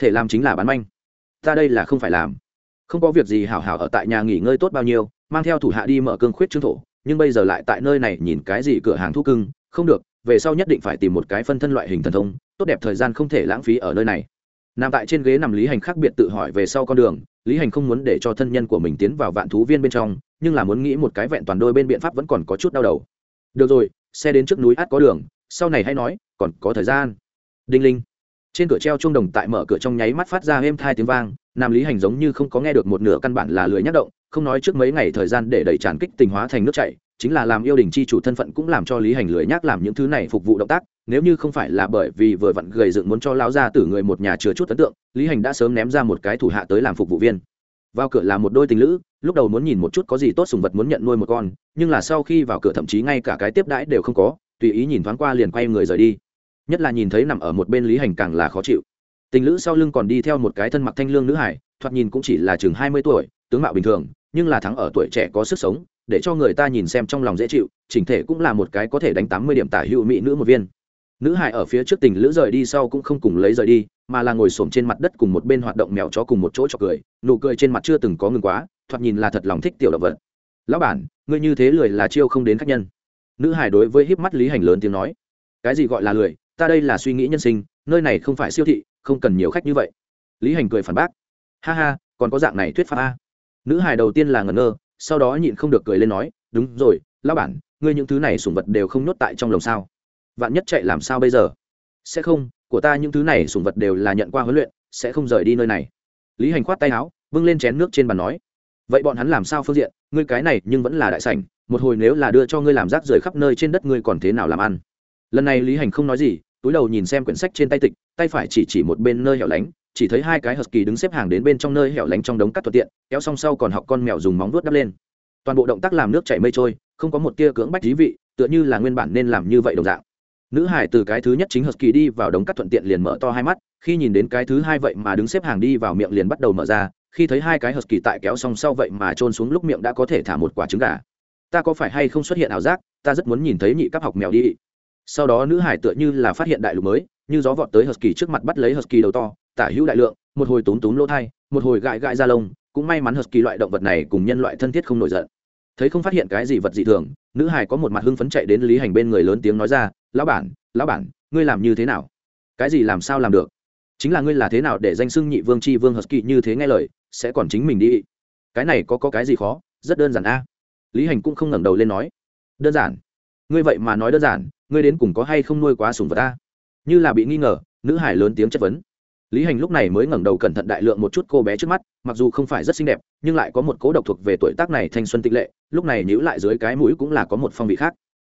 S1: Thể làm chính là bán manh. Ta đây là không phải làm. Không có việc gì hảo hảo ở tại nhà nghỉ ngơi tốt bao nhiêu, mang theo thủ hạ đi mở cương khuyết trương thổ, nhưng bây giờ lại tại nơi này nhìn cái gì cửa hàng thu cưng, không được, về sau nhất định phải tìm một cái phân thân loại hình thần thông tốt đẹp thời gian không thể lãng phí ở nơi này. Nằm tại trên ghế nằm lý hành khác biệt tự hỏi về sau con đường, lý hành không muốn để cho thân nhân của mình tiến vào vạn thú viên bên trong, nhưng là muốn nghĩ một cái vẹn toàn đôi bên biện pháp vẫn còn có chút đau đầu. Được rồi, xe đến trước núi át có đường, sau này hay nói, còn có thời gian. Đinh linh. Trên cửa treo trung đồng tại mở cửa trong nháy mắt phát ra êm thai tiếng vang nam lý hành giống như không có nghe được một nửa căn bản là lười nhắc động, không nói trước mấy ngày thời gian để đẩy tràn kích tình hóa thành nước chảy chính là làm yêu đình chi chủ thân phận cũng làm cho lý hành lười nhắc làm những thứ này phục vụ động tác, nếu như không phải là bởi vì vừa vặn gầy dựng muốn cho lão gia tử người một nhà chứa chút ấn tượng, lý hành đã sớm ném ra một cái thủ hạ tới làm phục vụ viên. Vào cửa là một đôi tình lữ, lúc đầu muốn nhìn một chút có gì tốt sùng vật muốn nhận nuôi một con, nhưng là sau khi vào cửa thậm chí ngay cả cái tiếp đãi đều không có, tùy ý nhìn thoáng qua liền quay người rời đi. Nhất là nhìn thấy nằm ở một bên lý hành càng là khó chịu. Tình lữ sau lưng còn đi theo một cái thân mặc thanh lương nữ hải, thoạt nhìn cũng chỉ là chừng hai mươi tuổi, tướng mạo bình thường nhưng là thắng ở tuổi trẻ có sức sống, để cho người ta nhìn xem trong lòng dễ chịu, chỉnh thể cũng là một cái có thể đánh tám mươi điểm tả hữu mỹ nữ một viên. Nữ hải ở phía trước tình lữ rời đi sau cũng không cùng lấy rời đi, mà là ngồi xổm trên mặt đất cùng một bên hoạt động mèo chó cùng một chỗ cho cười, nụ cười trên mặt chưa từng có ngừng quá, thoạt nhìn là thật lòng thích tiểu động vật. Lão bản, ngươi như thế lười là chiêu không đến khách nhân. Nữ hải đối với híp mắt lý hành lớn tiếng nói. Cái gì gọi là lười? Ta đây là suy nghĩ nhân sinh, nơi này không phải siêu thị, không cần nhiều khách như vậy. Lý hành cười phản bác. Ha ha, còn có dạng này thuyết pháp a nữ hải đầu tiên là ngẩn ngơ, sau đó nhịn không được cười lên nói, đúng rồi, lão bản, ngươi những thứ này sủng vật đều không nhốt tại trong lồng sao? Vạn nhất chạy làm sao bây giờ? Sẽ không, của ta những thứ này sủng vật đều là nhận qua huấn luyện, sẽ không rời đi nơi này. Lý hành khoát tay áo vâng lên chén nước trên bàn nói, vậy bọn hắn làm sao phương diện? Ngươi cái này nhưng vẫn là đại sảnh, một hồi nếu là đưa cho ngươi làm rác rời khắp nơi trên đất ngươi còn thế nào làm ăn? Lần này lý hành không nói gì, túi đầu nhìn xem quyển sách trên tay tịch, tay phải chỉ chỉ một bên nơi hẻo lánh chỉ thấy hai cái hờ kỳ đứng xếp hàng đến bên trong nơi hẻo lánh trong đống cắt thuận tiện, kéo xong sau còn học con mèo dùng móng vuốt đắp lên. Toàn bộ động tác làm nước chảy mây trôi, không có một tia cưỡng bách dí vị, tựa như là nguyên bản nên làm như vậy đồng dạng. Nữ hải từ cái thứ nhất chính hờ kỳ đi vào đống cắt thuận tiện liền mở to hai mắt, khi nhìn đến cái thứ hai vậy mà đứng xếp hàng đi vào miệng liền bắt đầu mở ra, khi thấy hai cái hờ kỳ tại kéo xong sau vậy mà trôn xuống lúc miệng đã có thể thả một quả trứng gà. Ta có phải hay không xuất hiện ảo giác, ta rất muốn nhìn thấy nhị cấp học mèo đi. Sau đó nữ hải tựa như là phát hiện đại lục mới, như gió vọt tới husky trước mặt bắt lấy husky đầu to tả hữu đại lượng, một hồi tốn tốn lỗ thai, một hồi gãi gãi da lông, cũng may mắn husky loại động vật này cùng nhân loại thân thiết không nổi giận. Thấy không phát hiện cái gì vật dị thường, nữ hải có một mặt hưng phấn chạy đến lý hành bên người lớn tiếng nói ra, lão bản lão bản, ngươi làm như thế nào? Cái gì làm sao làm được? Chính là ngươi là thế nào để danh xưng nhị vương c h i vương husky như thế nghe lời, sẽ còn chính mình đi. Cái này có có cái gì khó? Rất đơn giản a. Lý hành cũng không ngẩng đầu lên nói, đơn giản. Ngươi vậy mà nói đơn giản, ngươi đến cùng có hay không nuôi quá sùng vật ta như là bị nghi ngờ, nữ hải lớn tiếng chất vấn lý hành lúc này mới ngẩng đầu cẩn thận đại lượng một chút cô bé trước mắt, mặc dù không phải rất xinh đẹp, nhưng lại có một cố độc thuộc về tuổi tác này thanh xuân tịch lệ, lúc này nhữ lại dưới cái mũi cũng là có một phong vị khác.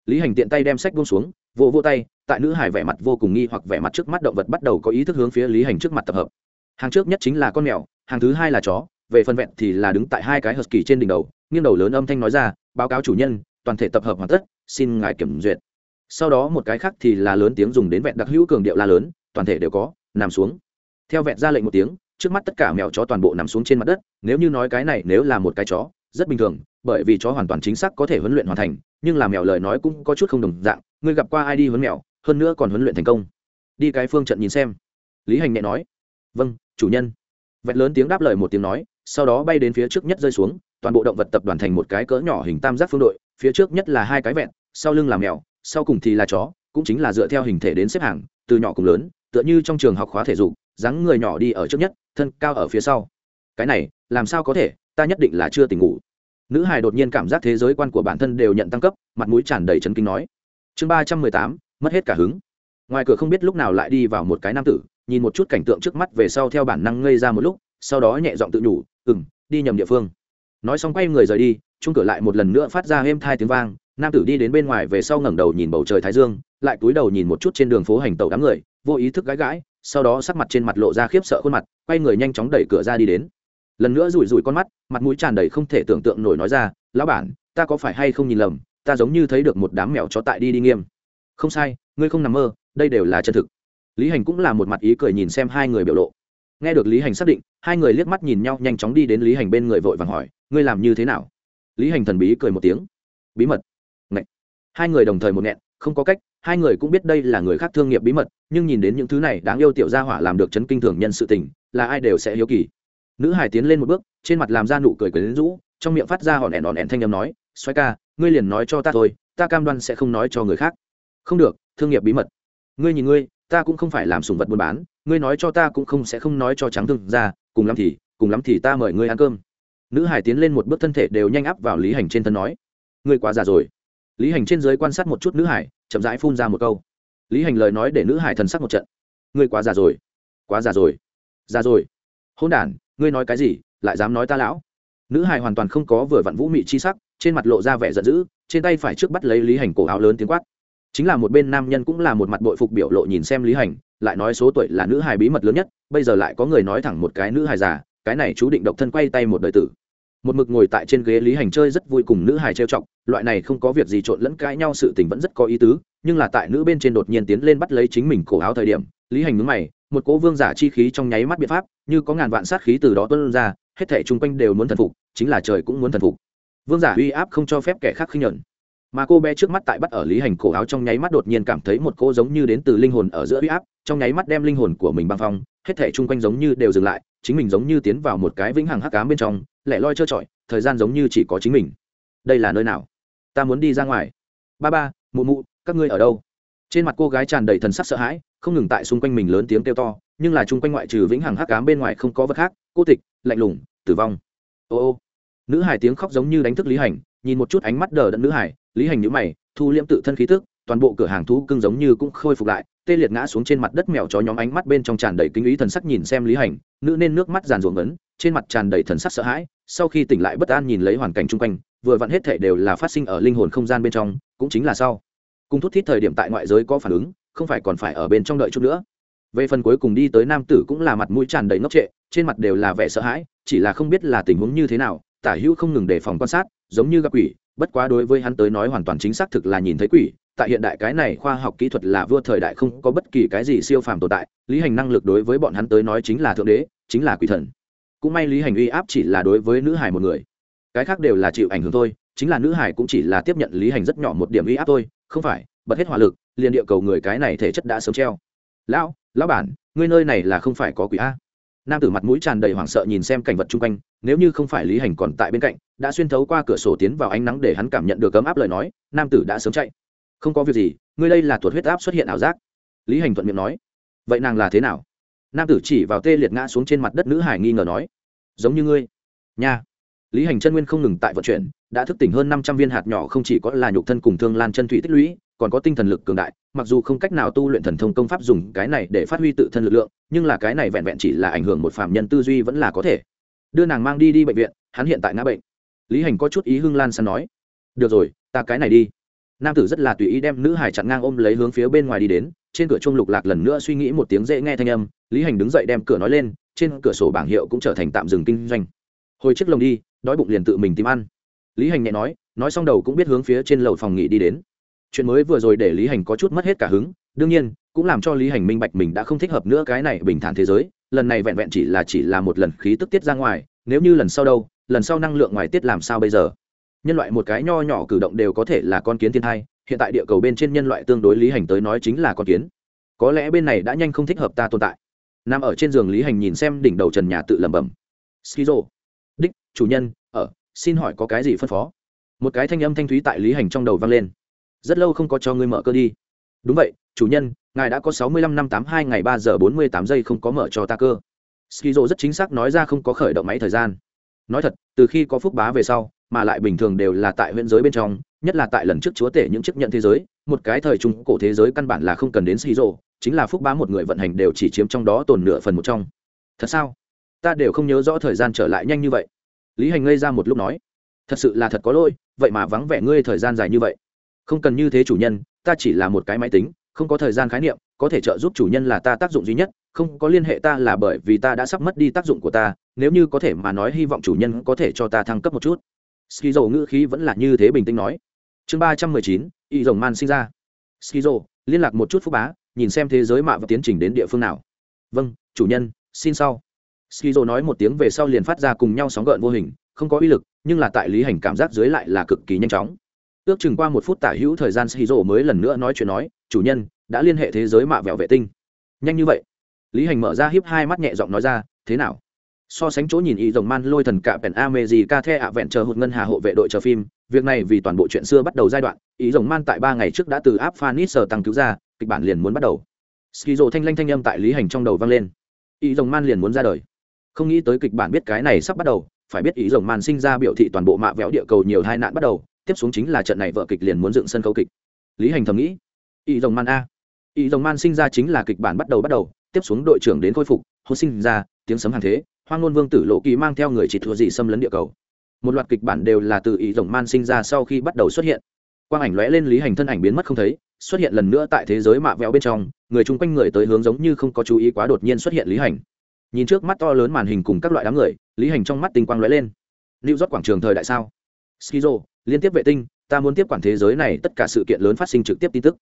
S1: Lý hành tiện tay đem sách buông xuống vô vô tay, tại nữ hải vẻ mặt vô cùng nghi hoặc vẻ mặt trước mắt động vật bắt đầu có ý thức hướng phía lý hành trước mặt tập hợp. Hàng trước nhất chính là con mèo, hàng thứ hai là chó, về phần vẹn thì là đứng tại hai cái hờ kỳ trên đỉnh đầu, nghiêng đầu lớn âm thanh nói ra, báo cáo chủ nhân, toàn thể tập hợp hoàn tất, xin ngài kiểm duyệt. Sau đó một cái khác thì là lớn tiếng dùng đến vẹn đặc hữu cường điệu la lớn, toàn thể đều có, nằm xuống theo vẹn ra lệnh một tiếng, trước mắt tất cả mèo chó toàn bộ nằm xuống trên mặt đất, nếu như nói cái này nếu là một cái chó, rất bình thường, bởi vì chó hoàn toàn chính xác có thể huấn luyện hoàn thành, nhưng là mèo lời nói cũng có chút không đồng dạng, ngươi gặp qua ai đi huấn mèo, hơn nữa còn huấn luyện thành công. Đi cái phương trận nhìn xem. Lý hành nhẹ nói. Vâng chủ nhân. Vẹn lớn tiếng đáp lời một tiếng nói, sau đó bay đến phía trước nhất rơi xuống, toàn bộ động vật tập đoàn thành một cái cỡ nhỏ hình tam giác phương đội, phía trước nhất là hai cái vẹn, sau lưng là mèo, sau cùng thì là chó, cũng chính là dựa theo hình thể đến xếp hàng, từ nhỏ cùng lớn, tựa như trong trường học khóa thể dục dáng người nhỏ đi ở trước nhất, thân cao ở phía sau. Cái này, làm sao có thể? Ta nhất định là chưa tỉnh ngủ. Nữ hài đột nhiên cảm giác thế giới quan của bản thân đều nhận tăng cấp, mặt mũi tràn đầy chấn kinh nói. Chương ba trăm mười tám, mất hết cả hứng. Ngoài cửa không biết lúc nào lại đi vào một cái nam tử, nhìn một chút cảnh tượng trước mắt về sau theo bản năng ngây ra một lúc, sau đó nhẹ giọng tự nhủ ừ m đi nhầm địa phương. Nói xong quay người rời đi, chung cửa lại một lần nữa phát ra êm thai tiếng vang, nam tử đi đến bên ngoài về sau ngẩng đầu nhìn bầu trời thái dương, lại cúi đầu nhìn một chút trên đường phố hành tàu đám người, vô ý thức gãi gãi sau đó sắc mặt trên mặt lộ ra khiếp sợ khuôn mặt, quay người nhanh chóng đẩy cửa ra đi đến. Lần nữa rủi rủi con mắt, mặt mũi tràn đầy không thể tưởng tượng nổi nói ra, lão bản, ta có phải hay không nhìn lầm, ta giống như thấy được một đám mèo chó tại đi đi nghiêm. Không sai, ngươi không nằm mơ, đây đều là chân thực. Lý hành cũng là một mặt ý cười nhìn xem hai người biểu lộ. Nghe được lý hành xác định, hai người liếc mắt nhìn nhau nhanh chóng đi đến lý hành bên người vội vàng hỏi, ngươi làm như thế nào? Lý hành thần bí cười một tiếng. Bí mật. Ngậy. hai người đồng thời một nghẹn, không có cách hai người cũng biết đây là người khác thương nghiệp bí mật, nhưng nhìn đến những thứ này đáng yêu tiểu gia hỏa làm được chấn kinh thường nhân sự tình, là ai đều sẽ hiếu kỳ. Nữ hải tiến lên một bước, trên mặt làm ra nụ cười cười đến rũ, trong miệng phát ra hòn ẻn hòn ẻn thanh â m nói xoay ca, ngươi liền nói cho ta thôi, ta cam đoan sẽ không nói cho người khác. Không được, thương nghiệp bí mật. Ngươi nhìn ngươi, ta cũng không phải làm sùng vật buôn bán, ngươi nói cho ta cũng không sẽ không nói cho trắng thương ra cùng lắm thì, cùng lắm thì ta mời ngươi ăn cơm. Nữ hải tiến lên một bước thân thể đều nhanh áp vào lý hành trên thân nói, ngươi quá già rồi. Lý hành trên giới quan sát một chút nữ hải chậm rãi phun ra một câu. Lý hành lời nói để nữ hải thần sắc một trận. Ngươi quá già rồi. Quá già rồi. Già rồi. Hôn đ ngươi nói cái gì, lại dám nói ta lão? Nữ hải hoàn toàn không có vừa vặn vũ mị chi sắc, trên mặt lộ ra vẻ giận dữ, trên tay phải trước bắt lấy lý hành cổ áo lớn tiếng quát. Chính là một bên nam nhân cũng là một mặt bội phục biểu lộ nhìn xem lý hành, lại nói số tuổi là nữ hài bí mật lớn nhất, bây giờ lại có người nói thẳng một cái nữ hài già, cái này chú định độc thân quay tay một đời tử một mực ngồi tại trên ghế lý hành chơi rất vui cùng nữ hài trêu chọc, loại này không có việc gì trộn lẫn cãi nhau sự tình vẫn rất có ý tứ, nhưng là tại nữ bên trên đột nhiên tiến lên bắt lấy chính mình cổ áo thời điểm, lý hành ngứng mày, một cỗ vương giả chi khí trong nháy mắt biện pháp, như có ngàn vạn sát khí từ đó tuân ra, hết thể chung quanh đều muốn thần phục, chính là trời cũng muốn thần phục. Vương giả uy áp không cho phép kẻ khác khinh nhuận mà cô bé trước mắt tại bắt ở lý hành cổ áo trong nháy mắt đột nhiên cảm thấy một cô giống như đến từ linh hồn ở giữa uy áp, trong nháy mắt đem linh hồn của mình băng phong, hết thể chung quanh giống như đều dừng lại chính mình giống như tiến vào một cái vĩnh hằng hắc cám bên trong, lẻ loi trơ trọi, thời gian giống như chỉ có chính mình. Đây là nơi nào? Ta muốn đi ra ngoài. Ba ba, mụ mụ, các ngươi ở đâu? Trên mặt cô gái tràn đầy thần sắc sợ hãi, không ngừng tại xung quanh mình lớn tiếng kêu to, nhưng là chung quanh ngoại trừ vĩnh hằng hắc cám bên ngoài không có vật khác, cô tịch, lạnh lùng, tử vong. Ô ô. Nữ hải tiếng khóc giống như đánh thức lý hành, nhìn một chút ánh mắt đờ đẫn nữ hải, lý hành nhữ mày, thu liễm tự thân khí tức toàn bộ cửa hàng thú cưng giống như cũng khôi phục lại, tê liệt ngã xuống trên mặt đất mèo chó nhóm ánh mắt bên trong tràn đầy kinh ý thần sắc nhìn xem lý hành, nữ nên nước mắt giàn ruộng ấn, trên mặt tràn đầy thần sắc sợ hãi, sau khi tỉnh lại bất an nhìn lấy hoàn cảnh chung quanh, vừa vặn hết thể đều là phát sinh ở linh hồn không gian bên trong, cũng chính là sau. Cung thút thít thời điểm tại ngoại giới có phản ứng, không phải còn phải ở bên trong đợi chút nữa. Về phần cuối cùng đi tới nam tử cũng là mặt mũi tràn đầy ngốc trệ, trên mặt đều là vẻ sợ hãi, chỉ là không biết là tình huống như thế nào, tả hữu không ngừng đề phòng quan sát, giống như gặp quỷ, bất quá đối với hắn tới nói hoàn toàn chính xác thực là nhìn thấy quỷ tại hiện đại cái này khoa học kỹ thuật là vua thời đại không có bất kỳ cái gì siêu phàm tồn tại, lý hành năng lực đối với bọn hắn tới nói chính là thượng đế, chính là quỷ thần. Cũng may lý hành uy áp chỉ là đối với nữ hải một người. Cái khác đều là chịu ảnh hưởng thôi, chính là nữ hải cũng chỉ là tiếp nhận lý hành rất nhỏ một điểm uy áp thôi, không phải, bật hết hỏa lực, liền địa cầu người cái này thể chất đã sớm treo. Lão lão bản, ngươi nơi này là không phải có quỷ a. Nam tử mặt mũi tràn đầy hoảng sợ nhìn xem cảnh vật chung quanh, nếu như không phải lý hành còn tại bên cạnh, đã xuyên thấu qua cửa sổ tiến vào ánh nắng để hắn cảm nhận được ấm áp lời nói, nam tử đã sớm chạy không có việc gì, ngươi đây là tuột huyết áp xuất hiện ảo giác. Lý hành thuận miệng nói. Vậy nàng là thế nào? Nam tử chỉ vào tê liệt ngã xuống trên mặt đất nữ hải nghi ngờ nói. Giống như ngươi. Nha. Lý hành chân nguyên không ngừng tại vận chuyển, đã thức tỉnh hơn năm trăm viên hạt nhỏ không chỉ có là nhục thân cùng thương lan chân thủy tích lũy, còn có tinh thần lực cường đại, mặc dù không cách nào tu luyện thần thông công pháp dùng cái này để phát huy tự thân lực lượng, nhưng là cái này vẹn vẹn chỉ là ảnh hưởng một phạm nhân tư duy vẫn là có thể. Đưa nàng mang đi đi bệnh viện, hắn hiện tại ngã bệnh. Lý hành có chút ý hưng lan săn nói. Được rồi, ta cái này đi nam tử rất là tùy ý đem nữ hải chặn ngang ôm lấy hướng phía bên ngoài đi đến, trên cửa chuông lục lạc lần nữa suy nghĩ một tiếng dễ nghe thanh âm, lý hành đứng dậy đem cửa nói lên, trên cửa sổ bảng hiệu cũng trở thành tạm dừng kinh doanh. Hồi chiếc lồng đi, đói bụng liền tự mình tìm ăn. Lý hành nhẹ nói nói xong đầu cũng biết hướng phía trên lầu phòng nghỉ đi đến. Chuyện mới vừa rồi để lý hành có chút mất hết cả hứng, đương nhiên, cũng làm cho lý hành minh bạch mình đã không thích hợp nữa cái này bình thản thế giới, lần này vẹn vẹn chỉ là chỉ là một lần khí tức tiết ra ngoài, nếu như lần sau đâu, lần sau năng lượng ngoài tiết làm sao bây giờ? Nhân loại một cái nho nhỏ cử động đều có thể là con kiến thiên thai, hiện tại địa cầu bên trên nhân loại tương đối lý hành tới nói chính là con kiến. Có lẽ bên này đã nhanh không thích hợp ta tồn tại. Nằm ở trên giường lý hành nhìn xem đỉnh đầu trần nhà tự lẩm bẩm. Skizo. Đích, chủ nhân, ở, xin hỏi có cái gì phân phó? Một cái thanh âm thanh thúy tại lý hành trong đầu vang lên. Rất lâu không có cho ngươi mở cơ đi. Đúng vậy, chủ nhân, ngài đã có sáu mươi lăm năm tám hai ngày ba giờ bốn mươi tám giây không có mở cho ta cơ. Skizo rất chính xác nói ra không có khởi động máy thời gian. Nói thật, từ khi có phúc bá về sau mà lại bình thường đều là tại huyện giới bên trong, nhất là tại lần trước chúa tể những chiếc nhận thế giới, một cái thời trung cổ thế giới căn bản là không cần đến skizo chính là phúc bá một người vận hành đều chỉ chiếm trong đó tồn nửa phần một trong. Thật sao? Ta đều không nhớ rõ thời gian trở lại nhanh như vậy. Lý hành ngây ra một lúc nói, thật sự là thật có lỗi, vậy mà vắng vẻ ngươi thời gian dài như vậy. Không cần như thế chủ nhân, ta chỉ là một cái máy tính, không có thời gian khái niệm, có thể trợ giúp chủ nhân là ta tác dụng duy nhất, không có liên hệ ta là bởi vì ta đã sắp mất đi tác dụng của ta, nếu như có thể mà nói hy vọng chủ nhân có thể cho ta thăng cấp một chút skizo ngữ khí vẫn là như thế bình tĩnh nói. Chương ba trăm mười chín, y rồng man sinh ra. Skizo, liên lạc một chút phúc bá, nhìn xem thế giới mạ và tiến trình đến địa phương nào. Vâng chủ nhân, xin sau. Skizo nói một tiếng về sau liền phát ra cùng nhau sóng gợn vô hình, không có uy lực, nhưng là tại lý hành cảm giác dưới lại là cực kỳ nhanh chóng. Ước chừng qua một phút tả hữu thời gian skizo mới lần nữa nói chuyện nói, chủ nhân, đã liên hệ thế giới mạ vẹo vệ tinh. Nhanh như vậy. Lý hành mở ra hiếp hai mắt nhẹ giọng nói ra, thế nào? So sánh chỗ nhìn y rồng man lôi thần cạ pèn a mê gì ca the ạ vẹn chờ hụt ngân hà hộ vệ đội chờ phim, việc này vì toàn bộ chuyện xưa bắt đầu giai đoạn ý rồng man tại ba ngày trước đã từ áp phanis sờ tăng cứu ra, kịch bản liền muốn bắt đầu. Skizo thanh lanh thanh âm tại lý hành trong đầu vang lên. Ý rồng man liền muốn ra đời. Không nghĩ tới kịch bản biết cái này sắp bắt đầu, phải biết ý rồng man sinh ra biểu thị toàn bộ mạ vẽo địa cầu nhiều tai nạn bắt đầu, tiếp xuống chính là trận này vợ kịch liền muốn dựng sân khấu kịch. Lý hành thầm nghĩ ý rồng man a. Ý rồng man sinh ra chính là kịch bản bắt đầu bắt đầu, tiếp xuống đội trưởng đến khôi phục, hô sinh ra, tiếng sấm hàng thế hoang ngôn vương tử lộ kỳ mang theo người chỉ thua gì xâm lấn địa cầu. Một loạt kịch bản đều là từ ý rồng man sinh ra sau khi bắt đầu xuất hiện. Quang ảnh lóe lên lý hành thân ảnh biến mất không thấy, xuất hiện lần nữa tại thế giới mạ vẹo bên trong, người chung quanh người tới hướng giống như không có chú ý quá đột nhiên xuất hiện lý hành. Nhìn trước mắt to lớn màn hình cùng các loại đám người, lý hành trong mắt tinh quang lóe lên. Lưu rót quảng trường thời đại sao? Skizo, liên tiếp vệ tinh, ta muốn tiếp quản thế giới này, tất cả sự kiện lớn phát sinh trực tiếp tin tức.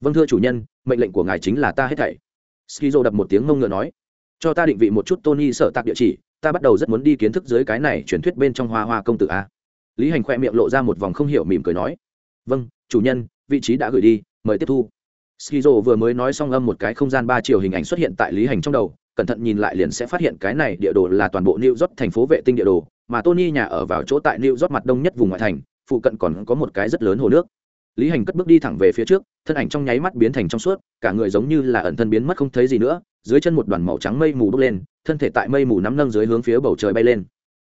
S1: Vâng thưa chủ nhân, mệnh lệnh của ngài chính là ta hết thảy. Skizo đập một tiếng mông ngựa nói cho ta định vị một chút tony sở tạc địa chỉ, ta bắt đầu rất muốn đi kiến thức dưới cái này truyền thuyết bên trong hoa hoa công tử a. Lý hành khoe miệng lộ ra một vòng không hiểu mỉm cười nói. Vâng chủ nhân, vị trí đã gửi đi, mời tiếp thu. Skizo vừa mới nói xong âm một cái không gian ba chiều hình ảnh xuất hiện tại lý hành trong đầu, cẩn thận nhìn lại liền sẽ phát hiện cái này địa đồ là toàn bộ new york thành phố vệ tinh địa đồ, mà tony nhà ở vào chỗ tại new york mặt đông nhất vùng ngoại thành, phụ cận còn có một cái rất lớn hồ nước. Lý hành cất bước đi thẳng về phía trước, thân ảnh trong nháy mắt biến thành trong suốt, cả người giống như là ẩn thân biến mất không thấy gì nữa dưới chân một đoàn màu trắng mây mù bốc lên, thân thể tại mây mù nắm nâng dưới hướng phía bầu trời bay lên.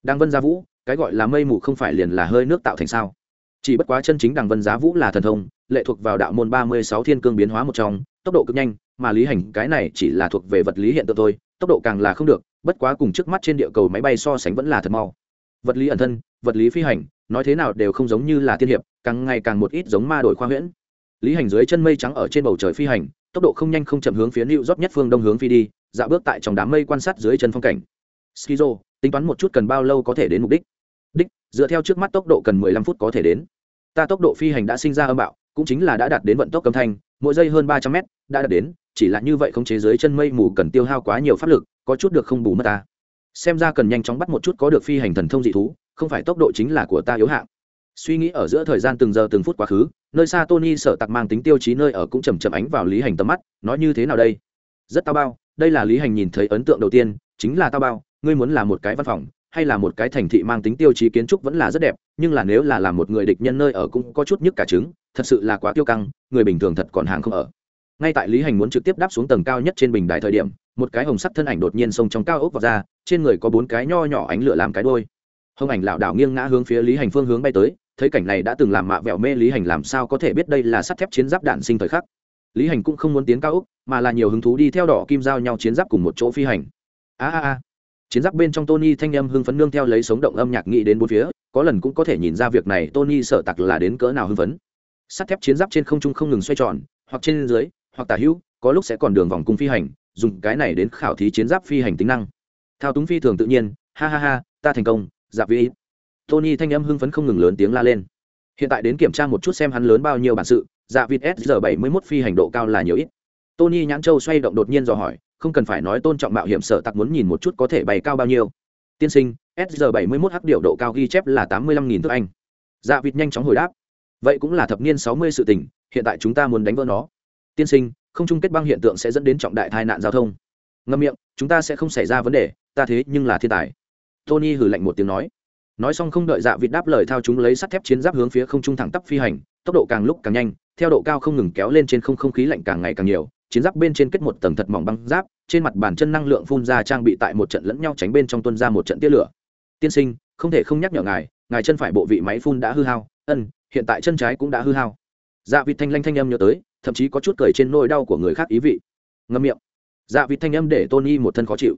S1: Đang vân gia vũ, cái gọi là mây mù không phải liền là hơi nước tạo thành sao? Chỉ bất quá chân chính đằng vân giá vũ là thần thông, lệ thuộc vào đạo môn ba mươi sáu thiên cương biến hóa một trong, tốc độ cực nhanh, mà lý hành cái này chỉ là thuộc về vật lý hiện tượng thôi, tốc độ càng là không được, bất quá cùng trước mắt trên địa cầu máy bay so sánh vẫn là thật mau. Vật lý ẩn thân, vật lý phi hành, nói thế nào đều không giống như là tiên hiệp, càng ngày càng một ít giống ma đổi khoa huyễn. Lý hành dưới chân mây trắng ở trên bầu trời phi hành tốc độ không nhanh không chậm hướng phía new rót nhất phương đông hướng phi đi, dạo bước tại trong đám mây quan sát dưới chân phong cảnh. Skizo tính toán một chút cần bao lâu có thể đến mục đích? Đích, dựa theo trước mắt tốc độ cần mười lăm phút có thể đến. Ta tốc độ phi hành đã sinh ra âm bạo, cũng chính là đã đạt đến vận tốc âm thanh, mỗi giây hơn ba trăm mét, đã đạt đến, chỉ là như vậy không chế dưới chân mây mù cần tiêu hao quá nhiều pháp lực, có chút được không bù mất ta. Xem ra cần nhanh chóng bắt một chút có được phi hành thần thông dị thú, không phải tốc độ chính là của ta yếu hạng suy nghĩ ở giữa thời gian từng giờ từng phút quá khứ, nơi xa tony sợ tặc mang tính tiêu chí nơi ở cũng chầm chậm ánh vào lý hành tầm mắt, nói như thế nào đây? Rất tao bao, đây là lý hành nhìn thấy ấn tượng đầu tiên, chính là tao bao, ngươi muốn là một cái văn phòng, hay là một cái thành thị mang tính tiêu chí kiến trúc vẫn là rất đẹp, nhưng là nếu là làm một người địch nhân nơi ở cũng có chút nhức cả trứng, thật sự là quá tiêu căng, người bình thường thật còn hàng không ở. Ngay tại lý hành muốn trực tiếp đáp xuống tầng cao nhất trên bình đài thời điểm, một cái hồng sắc thân ảnh đột nhiên xông trong cao ốc vào ra, trên người có bốn cái nho nhỏ ánh lửa làm cái đôi hồng ảnh lảo đảo nghiêng ngã hướng phía lý hành phương hướng bay tới thấy cảnh này đã từng làm mạ vẹo mê lý hành làm sao có thể biết đây là sắt thép chiến giáp đạn sinh thời khắc. Lý hành cũng không muốn tiến cao úc mà là nhiều hứng thú đi theo đỏ kim giao nhau chiến giáp cùng một chỗ phi hành. A a a. Chiến giáp bên trong tony thanh âm hưng phấn nương theo lấy sống động âm nhạc nghĩ đến bốn phía, có lần cũng có thể nhìn ra việc này tony sợ tặc là đến cỡ nào hưng phấn. Sắt thép chiến giáp trên không trung không ngừng xoay tròn, hoặc trên dưới, hoặc tả hữu, có lúc sẽ còn đường vòng cung phi hành, dùng cái này đến khảo thí chiến giáp phi hành tính năng. Thao túng phi thường tự nhiên, ha ha ha, ta thành công dạ giáp vi tony thanh âm hưng phấn không ngừng lớn tiếng la lên. Hiện tại đến kiểm tra một chút xem hắn lớn bao nhiêu bản sự dạ vịt s bảy mươi mốt phi hành độ cao là nhiều ít. Tony nhãn châu xoay động đột nhiên dò hỏi, không cần phải nói tôn trọng mạo hiểm sở tặc muốn nhìn một chút có thể bày cao bao nhiêu. Tiên sinh, s bảy mươi mốt h điệu độ cao ghi chép là tám mươi lăm nghìn thước anh. Dạ vịt nhanh chóng hồi đáp, vậy cũng là thập niên sáu mươi sự tình, hiện tại chúng ta muốn đánh vỡ nó. Tiên sinh, không chung kết băng hiện tượng sẽ dẫn đến trọng đại tai nạn giao thông. Ngâm miệng, chúng ta sẽ không xảy ra vấn đề, ta thế nhưng là thiên tài. Tony hử lạnh một tiếng nói nói xong không đợi dạ vịt đáp lời thao chúng lấy sắt thép chiến giáp hướng phía không trung thẳng tắp phi hành, tốc độ càng lúc càng nhanh, theo độ cao không ngừng kéo lên trên không không khí lạnh càng ngày càng nhiều, chiến giáp bên trên kết một tầng thật mỏng băng giáp, trên mặt bàn chân năng lượng phun ra trang bị tại một trận lẫn nhau tránh bên trong tuân ra một trận tia lửa. Tiên sinh, không thể không nhắc nhở ngài ngài chân phải bộ vị máy phun đã hư hao, ân, hiện tại chân trái cũng đã hư hao. Dạ vịt thanh lanh thanh âm nhớ tới, thậm chí có chút cười trên nỗi đau của người khác ý vị. Ngâm miệng. Dạ vịt thanh âm để tony một thân khó chịu.